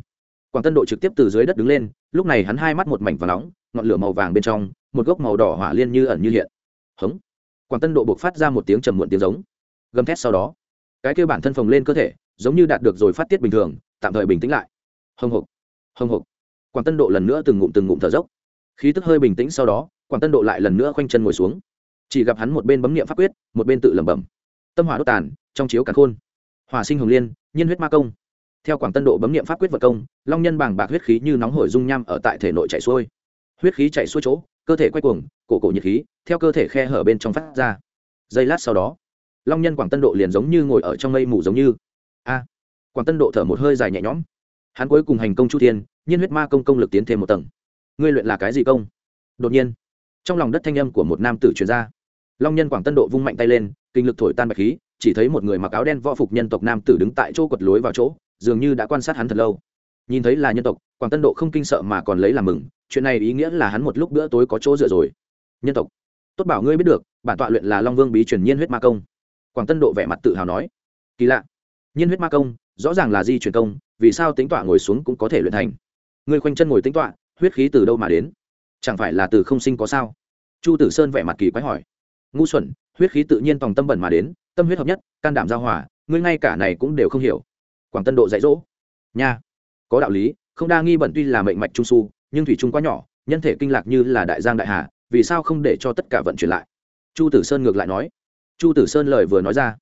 quảng tân độ trực tiếp từ dưới đất đứng lên, lúc này hắn hai mắt một mảnh và nóng, ngọn lửa màu vàng bên trong, một gốc màu đỏ hỏa liên như ẩn như hiện. Hống quảng tân độ buộc phát ra một tiếng trầm muộn tiếng giống. Gầm thét sau đó, cái kêu bản thân phồng lên cơ thể, giống như đạt được rồi phát tiết bình thường, tạm thời bình tĩnh lại. Hồng hộc hồng hộc. Quảng tân độ lần nữa từng ngụm từng ngụm thở dốc. Khí tức hơi bình tĩnh sau đó, quảng tân độ lại lần nữa khoanh chân ngồi xuống. Chỉ gặp hắn một bên bấm nghiệm pháp quyết, một bên tự lẩm bẩm. Tâm hỏa đốt tàn, trong chiếu càn khôn. Hòa sinh hồng liên, nhiên huyết ma công. Theo quảng tân độ bấm nghiệm pháp quyết vật công, long nhân bàng bạc huyết khí như nóng hổi dung nham ở tại thể nội chạy xuôi. Huyết khí chạy xuôi chỗ cơ thể quay cuồng, cổ cổ nhiệt khí, theo cơ thể khe hở bên trong phát ra. Giây lát sau đó, long nhân quảng tân độ liền giống như ngồi ở trong mây mù giống như. A! Quảng tân độ thở một hơi dài nhẹ nhõm. Hắn cuối cùng hành công chu thiên, nhiên huyết ma công công lực tiến thêm một tầng. Ngươi luyện là cái gì công? Đột nhiên, trong lòng đất thanh âm của một nam tử truyền ra. Long nhân quảng tân độ vung mạnh tay lên, kinh lực thổi tan bạch khí, chỉ thấy một người mặc áo đen võ phục nhân tộc nam tử đứng tại chỗ quật lối vào chỗ, dường như đã quan sát hắn thật lâu nhìn thấy là nhân tộc, quảng tân độ không kinh sợ mà còn lấy làm mừng, chuyện này ý nghĩa là hắn một lúc bữa tối có chỗ dựa rồi. Nhân tộc, tốt bảo ngươi biết được, bản tọa luyện là long vương bí truyền nhiên huyết ma công. Quảng tân độ vẻ mặt tự hào nói, kỳ lạ, nhiên huyết ma công, rõ ràng là di truyền công, vì sao tính tọa ngồi xuống cũng có thể luyện thành? Ngươi khoanh chân ngồi tính tọa, huyết khí từ đâu mà đến? Chẳng phải là từ không sinh có sao? Chu tử sơn vẻ mặt kỳ quái hỏi, ngu xuẩn, huyết khí tự nhiên tòng tâm bẩn mà đến, tâm huyết hợp nhất, can đảm giao hòa, ngươi ngay cả này cũng đều không hiểu. Quảng tân độ dạy dỗ, nha có đạo lý, không đa nghi bẩn tuy là mệnh mạch trung su, nhưng thủy trung quá nhỏ, nhân thể kinh lạc như là đại giang đại hà, vì sao không để cho tất cả vận chuyển lại? Chu tử sơn ngược lại nói. Chu tử sơn lời vừa nói ra,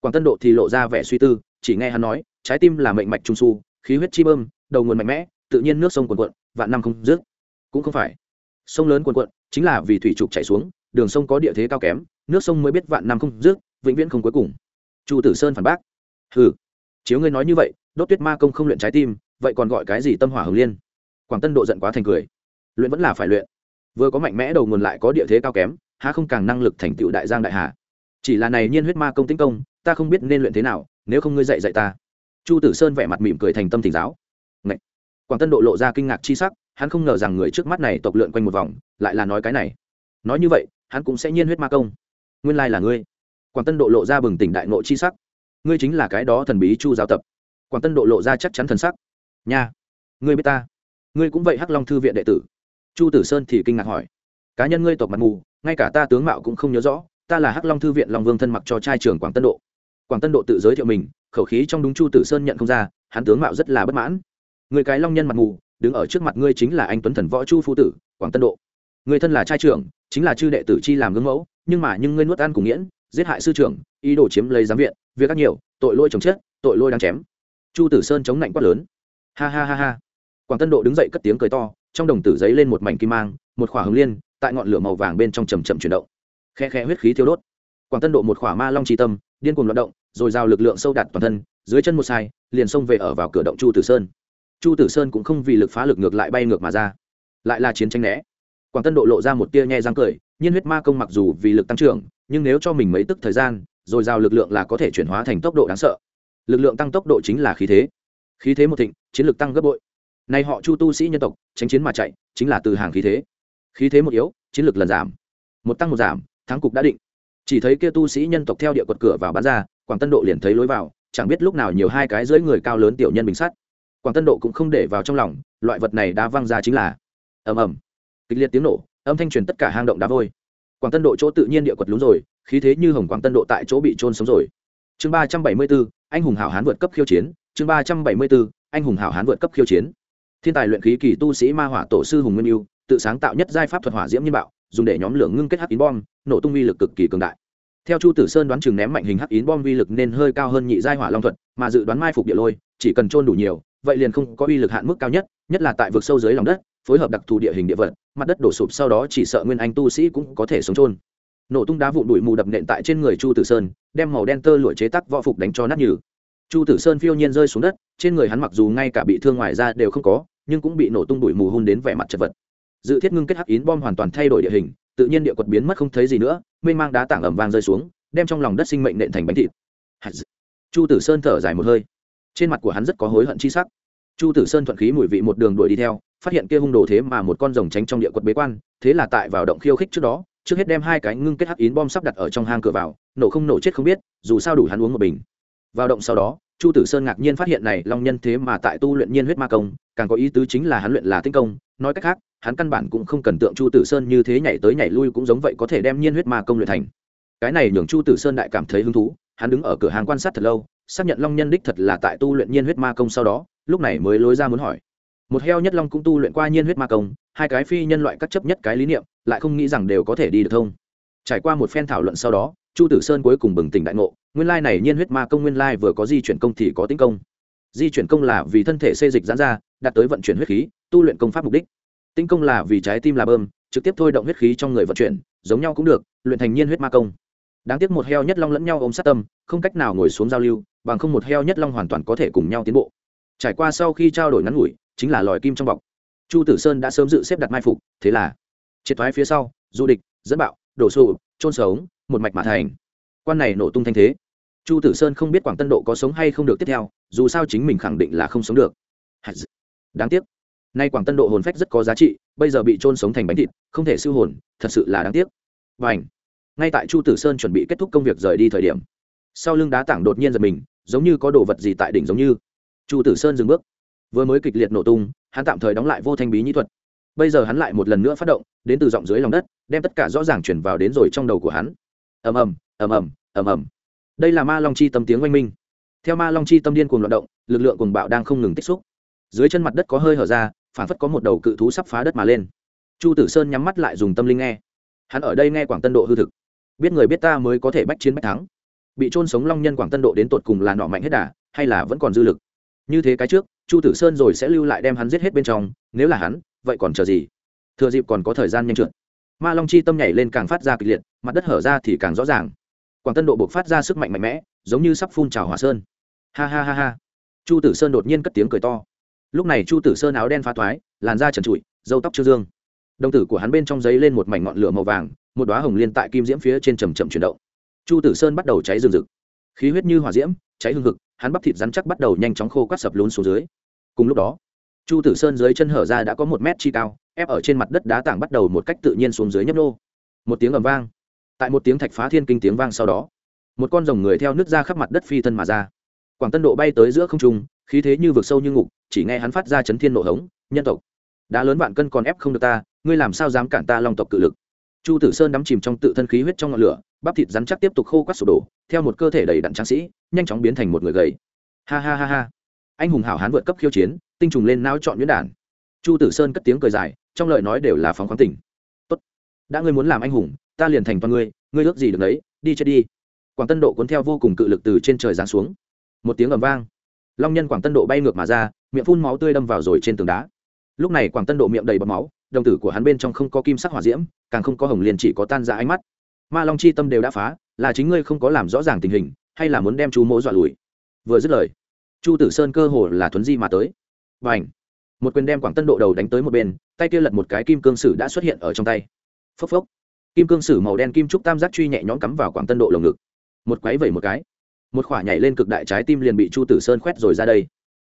quảng tân độ thì lộ ra vẻ suy tư, chỉ nghe hắn nói, trái tim là mệnh mạch trung su, khí huyết chi bơm, đầu nguồn mạnh mẽ, tự nhiên nước sông quần quận vạn năm không dứt. Cũng không phải. Sông lớn quần quận chính là vì thủy trục chảy xuống, đường sông có địa thế cao kém, nước sông mới biết vạn năm không dứt, vĩnh viễn không cuối cùng. Chu tử sơn phản bác. Ừ chiếu ngươi nói như vậy, đốt tuyết ma công không luyện trái tim vậy còn gọi cái gì tâm hỏa hồng liên? Quảng tân độ giận quá thành cười. Luyện vẫn là phải luyện. Vừa có mạnh mẽ đầu nguồn lại có địa thế cao kém, há không càng năng lực thành tựu đại giang đại hà. Chỉ là này nhiên huyết ma công tĩnh công, ta không biết nên luyện thế nào, nếu không ngươi dạy dạy ta. Chu tử sơn vẻ mặt mỉm cười thành tâm thỉnh giáo. Ngậy! quảng tân độ lộ ra kinh ngạc chi sắc, hắn không ngờ rằng người trước mắt này tộc lượn quanh một vòng, lại là nói cái này. Nói như vậy, hắn cũng sẽ nhiên huyết ma công. Nguyên lai là ngươi. Quảng tân độ lộ ra bừng tỉnh đại ngộ chi sắc. Ngươi chính là cái đó thần bí chu giáo tập. Quảng tân độ lộ ra chắc chắn thần sắc nha. Ngươi biết ta? Ngươi cũng vậy hắc long thư viện đệ tử. Chu tử sơn thì kinh ngạc hỏi. Cá nhân ngươi tộc mặt mù, ngay cả ta tướng mạo cũng không nhớ rõ, ta là hắc long thư viện long vương thân mặc cho trai trường quảng tân độ. Quảng tân độ tự giới thiệu mình, khẩu khí trong đúng chu tử sơn nhận không ra, hắn tướng mạo rất là bất mãn. Người cái long nhân mặt mù, đứng ở trước mặt ngươi chính là anh tuấn thần võ chu phu tử, quảng tân độ. Người thân là trai trưởng, chính là chư đệ tử chi làm gương mẫu, nhưng mà nhưng ngươi nuốt ăn cùng nghiễn, giết hại sư trưởng, ý đồ chiếm lấy giám viện, việc ác nhiều, tội lỗi chồng chết, tội lỗi đang chém. Chu tử sơn chống lạnh quát lớn ha ha ha ha. Quảng tân độ đứng dậy cất tiếng cười to, trong đồng tử giấy lên một mảnh kim mang, một khỏa hồng liên, tại ngọn lửa màu vàng bên trong chầm chậm chuyển động. Khe khe huyết khí thiêu đốt. Quảng tân độ một khỏa ma long tri tâm, điên cuồng loạt động, rồi giao lực lượng sâu đạt toàn thân, dưới chân một sai, liền xông về ở vào cửa động chu tử sơn. Chu tử sơn cũng không vì lực phá lực ngược lại bay ngược mà ra. Lại là chiến tranh né. Quảng tân độ lộ ra một tia nhẹ răng cười, nhiên huyết ma công mặc dù vì lực tăng trưởng, nhưng nếu cho mình mấy tức thời gian, rồi giao lực lượng là có thể chuyển hóa thành tốc độ đáng sợ. Lực lượng tăng tốc độ chính là khí thế khí thế một thịnh, chiến lược tăng gấp bội. Nay họ chu tu sĩ nhân tộc, tránh chiến mà chạy, chính là từ hàng khí thế. Khí thế một yếu, chiến lược lần giảm. Một tăng một giảm, thắng cục đã định. Chỉ thấy kia tu sĩ nhân tộc theo địa quật cửa vào bán ra, quảng tân độ liền thấy lối vào, chẳng biết lúc nào nhiều hai cái dưới người cao lớn tiểu nhân bình sắt quảng tân độ cũng không để vào trong lòng, loại vật này đã văng ra chính là, ầm ầm, kịch liệt tiếng nổ, âm thanh truyền tất cả hang động đá vôi. Quảng tân độ chỗ tự nhiên địa quật lún rồi, khí thế như hồng quảng tân độ tại chỗ bị trôn sống rồi. Chương ba trăm bảy mươi bốn, anh hùng hảo hán vượt cấp khiêu chiến chương ba trăm bảy mươi bốn, anh hùng hảo hán vượt cấp khiêu chiến. Thiên tài luyện khí kỳ tu sĩ ma hỏa tổ sư hùng nguyên yêu tự sáng tạo nhất giai pháp thuật hỏa diễm nhân bạo, dùng để nhóm lửa ngưng kết hắc in bom, nổ tung uy lực cực kỳ cường đại. Theo chu tử sơn đoán chừng ném mạnh hình hắc in bom uy lực nên hơi cao hơn nhị giai hỏa long thuật, mà dự đoán mai phục địa lôi, chỉ cần trôn đủ nhiều, vậy liền không có uy lực hạn mức cao nhất nhất là tại vực sâu dưới lòng đất, phối hợp đặc thù địa hình địa vật, mặt đất đổ sụp sau đó chỉ sợ nguyên anh tu sĩ cũng có thể sống trôn nổ tung đá vụn bụi mù đập nện tại trên người chu tử sơn, đem màu đen tơ lụa chế tắc võ phục đánh cho nát nhừ chu tử sơn phiêu nhiên rơi xuống đất, trên người hắn mặc dù ngay cả bị thương ngoài ra đều không có, nhưng cũng bị nổ tung bụi mù hun đến vẻ mặt chật vật. Dự thiết ngưng kết hắc yến bom hoàn toàn thay đổi địa hình, tự nhiên địa quật biến mất không thấy gì nữa, mênh mang đá tảng ẩm vàng rơi xuống, đem trong lòng đất sinh mệnh nện thành bánh thịt. Chu tử sơn thở dài một hơi. Trên mặt của hắn rất có hối hận chi sắc. Chu tử sơn thuận khí mùi vị một đường đuổi đi theo, phát hiện kia hung đồ thế mà một con rồng tránh trong địa quật bế quan, thế là tại vào động khiêu khích trước đó, trước hết đem hai cái ngưng kết hắc yến bom sắp đặt ở trong hang cửa vào, nổ không nổ chết không biết, dù sao đủ hắn uống một bình vào động sau đó, chu tử sơn ngạc nhiên phát hiện này long nhân thế mà tại tu luyện nhiên huyết ma công, càng có ý tứ chính là hắn luyện là tinh công, nói cách khác, hắn căn bản cũng không cần tượng chu tử sơn như thế nhảy tới nhảy lui cũng giống vậy có thể đem nhiên huyết ma công luyện thành. Cái này nhường chu tử sơn đại cảm thấy hứng thú, hắn đứng ở cửa hàng quan sát thật lâu, xác nhận long nhân đích thật là tại tu luyện nhiên huyết ma công sau đó, lúc này mới lối ra muốn hỏi. Một heo nhất long cũng tu luyện qua nhiên huyết ma công, hai cái phi nhân loại cắt chấp nhất cái lý niệm, lại không nghĩ rằng đều có thể đi được thông trải qua một phen thảo luận sau đó chu tử sơn cuối cùng bừng tỉnh đại ngộ, nguyên lai này nhiên huyết ma công nguyên lai vừa có di chuyển công thì có tính công. Di chuyển công là vì thân thể xê dịch giãn ra, đạt tới vận chuyển huyết khí, tu luyện công pháp mục đích. Tinh công là vì trái tim là bơm, trực tiếp thôi động huyết khí trong người vận chuyển, giống nhau cũng được, luyện thành nhiên huyết ma công. Đáng tiếc một heo nhất long lẫn nhau ôm sát tâm, không cách nào ngồi xuống giao lưu, bằng không một heo nhất long hoàn toàn có thể cùng nhau tiến bộ. Trải qua sau khi trao đổi ngắn ngủi, chính là lòi kim trong bọc. Chu tử sơn đã sớm dự xếp đặt mai phục, thế là triệt thoái phía sau, du địch, dẫn bạo, đổ sụ trôn sống một mạch mà thành. Quan này nổ tung thanh thế. Chu tử sơn không biết quảng tân độ có sống hay không được tiếp theo, dù sao chính mình khẳng định là không sống được. Đáng tiếc. Nay quảng tân độ hồn phách rất có giá trị, bây giờ bị trôn sống thành bánh thịt, không thể siêu hồn, thật sự là đáng tiếc. Và ảnh ngay tại chu tử sơn chuẩn bị kết thúc công việc rời đi thời điểm, sau lưng đá tảng đột nhiên giật mình, giống như có đồ vật gì tại đỉnh giống như. Chu tử sơn dừng bước. Vừa mới kịch liệt nổ tung, hắn tạm thời đóng lại vô thanh bí nhĩ thuật. Bây giờ hắn lại một lần nữa phát động, đến từ giọng dưới lòng đất, đem tất cả rõ ràng chuyển vào đến rồi trong đầu của hắn ầm ầm ầm ầm ầm ầm. Đây là ma long chi tâm tiếng oanh minh. Theo ma long chi tâm điên cuồng loạt động, lực lượng cuồng bạo đang không ngừng tích xúc. Dưới chân mặt đất có hơi hở ra, phản phất có một đầu cự thú sắp phá đất mà lên. Chu tử sơn nhắm mắt lại dùng tâm linh nghe. Hắn ở đây nghe quảng tân độ hư thực. Biết người biết ta mới có thể bách chiến bách thắng. Bị trôn sống long nhân quảng tân độ đến tột cùng là nọ mạnh hết đà, hay là vẫn còn dư lực? Như thế cái trước, chu tử sơn rồi sẽ lưu lại đem hắn giết hết bên trong, nếu là hắn, vậy còn chờ gì? Thừa dịp còn có thời gian nhanh trượt ma long chi tâm nhảy lên càng phát ra kịch liệt, mặt đất hở ra thì càng rõ ràng. Quảng tân độ buộc phát ra sức mạnh mạnh mẽ, giống như sắp phun trào hỏa sơn. Ha ha ha ha. Chu tử sơn đột nhiên cất tiếng cười to. Lúc này chu tử sơn áo đen phá thoái, làn da trần trụi dâu tóc chưa dương. Đồng tử của hắn bên trong giấy lên một mảnh ngọn lửa màu vàng, một đoá hồng liên tại kim diễm phía trên trầm trầm chuyển động. Chu tử sơn bắt đầu cháy rừng rực. Khí huyết như hỏa diễm, cháy hương hực, hắn bắp thịt rắn chắc bắt đầu nhanh chóng khô quát sập lún xuống dưới. Cùng lúc đó, chu tử sơn dưới chân hở ra đã có một mét chi cao ép ở trên mặt đất đá tảng bắt đầu một cách tự nhiên xuống dưới nhấp nô. Một tiếng ầm vang. Tại một tiếng thạch phá thiên kinh tiếng vang sau đó, một con rồng người theo nước ra khắp mặt đất phi thân mà ra. Quảng tân độ bay tới giữa không trung, khí thế như vực sâu như ngục, chỉ nghe hắn phát ra chấn thiên nộ hống, nhân tộc, đã lớn vạn cân còn ép không được ta, ngươi làm sao dám cản ta long tộc cự lực? Chu tử sơn đắm chìm trong tự thân khí huyết trong ngọn lửa, bắp thịt rắn chắc tiếp tục khô quát sụp đổ, theo một cơ thể đầy đặn tráng sĩ, nhanh chóng biến thành một người gầy. Ha ha ha ha. Anh hùng hảo hán vượt cấp khiêu chiến, tinh trùng lên não chọn nhuyễn đản. Chu tử sơn cất tiếng cười dài trong lời nói đều là phóng khoáng tình. Tốt, đã ngươi muốn làm anh hùng, ta liền thành toàn ngươi ngươi ước gì được đấy, đi chết đi. Quảng tân độ cuốn theo vô cùng cự lực từ trên trời giáng xuống. Một tiếng ầm vang. Long nhân quảng tân độ bay ngược mà ra, miệng phun máu tươi đâm vào rồi trên tường đá. Lúc này quảng tân độ miệng đầy bọt máu, đồng tử của hắn bên trong không có kim sắc hỏa diễm, càng không có hồng liền chỉ có tan ra ánh mắt. Ma long chi tâm đều đã phá, là chính ngươi không có làm rõ ràng tình hình, hay là muốn đem chú mỗ dọa lùi? Vừa dứt lời, chu tử sơn cơ hồ là thuấn di mà tới. Và ảnh một quyền đem quảng tân độ đầu đánh tới một bên, tay kia lật một cái kim cương sử đã xuất hiện ở trong tay. Phốc phốc. Kim cương sử màu đen kim trúc tam giác truy nhẹ nhõm cắm vào quảng tân độ lồng ngực. Một quái vẩy một cái. Một khỏa nhảy lên cực đại trái tim liền bị chu tử sơn khoét rồi ra đây.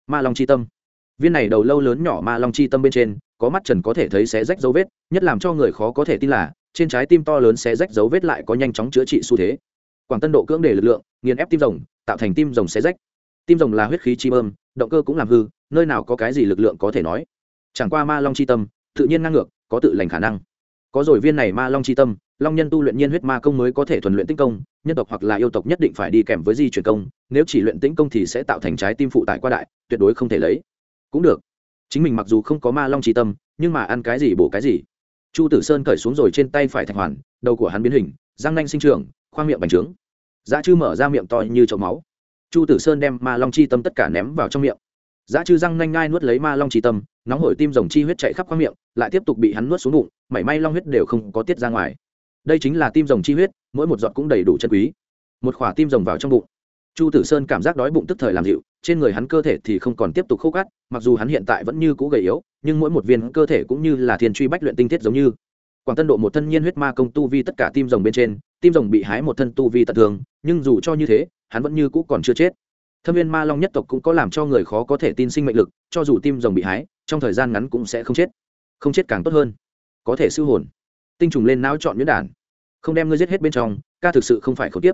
Ma long chi tâm. Viên này đầu lâu lớn nhỏ ma long chi tâm bên trên, có mắt trần có thể thấy xé rách dấu vết, nhất làm cho người khó có thể tin là, trên trái tim to lớn xé rách dấu vết lại có nhanh chóng chữa trị xu thế. Quảng tân độ cưỡng để lực lượng, nghiền ép tim rồng, tạo thành tim rồng xé rách. Tim rồng là huyết khí chi bơm, động cơ cũng làm hư nơi nào có cái gì lực lượng có thể nói? Chẳng qua ma long chi tâm, tự nhiên ngang ngược, có tự lành khả năng. Có rồi, viên này ma long chi tâm, long nhân tu luyện nhiên huyết ma công mới có thể thuần luyện tinh công, nhân tộc hoặc là yêu tộc nhất định phải đi kèm với di chuyển công, nếu chỉ luyện tĩnh công thì sẽ tạo thành trái tim phụ tải qua đại, tuyệt đối không thể lấy. Cũng được. Chính mình mặc dù không có ma long chi tâm, nhưng mà ăn cái gì bổ cái gì. Chu tử sơn cởi xuống rồi trên tay phải thạch hoàn, đầu của hắn biến hình, răng nanh sinh trưởng, khoang miệng bành trướng. Dã chư mở ra miệng to như chậu máu. Chu tử sơn đem ma long chi tâm tất cả ném vào trong miệng dã chư răng nanh ngai nuốt lấy ma long chi tâm, nóng hổi tim rồng chi huyết chạy khắp khoang miệng, lại tiếp tục bị hắn nuốt xuống bụng, mảy may long huyết đều không có tiết ra ngoài. Đây chính là tim rồng chi huyết, mỗi một giọt cũng đầy đủ chân quý. Một khỏa tim rồng vào trong bụng. Chu tử sơn cảm giác đói bụng tức thời làm dịu, trên người hắn cơ thể thì không còn tiếp tục khô cát, mặc dù hắn hiện tại vẫn như cũ gầy yếu, nhưng mỗi một viên cơ thể cũng như là thiên truy bách luyện tinh thiết giống như. Quảng tân độ một thân nhiên huyết ma công tu vi tất cả tim rồng bên trên, tim rồng bị hái một thân tu vi tận thường, nhưng dù cho như thế, hắn vẫn như cũ còn chưa chết thâm viên ma long nhất tộc cũng có làm cho người khó có thể tin sinh mệnh lực, cho dù tim rồng bị hái, trong thời gian ngắn cũng sẽ không chết. Không chết càng tốt hơn. Có thể siêu hồn. Tinh trùng lên não chọn nhuyễn đản. Không đem ngươi giết hết bên trong, ca thực sự không phải khẩu tiếp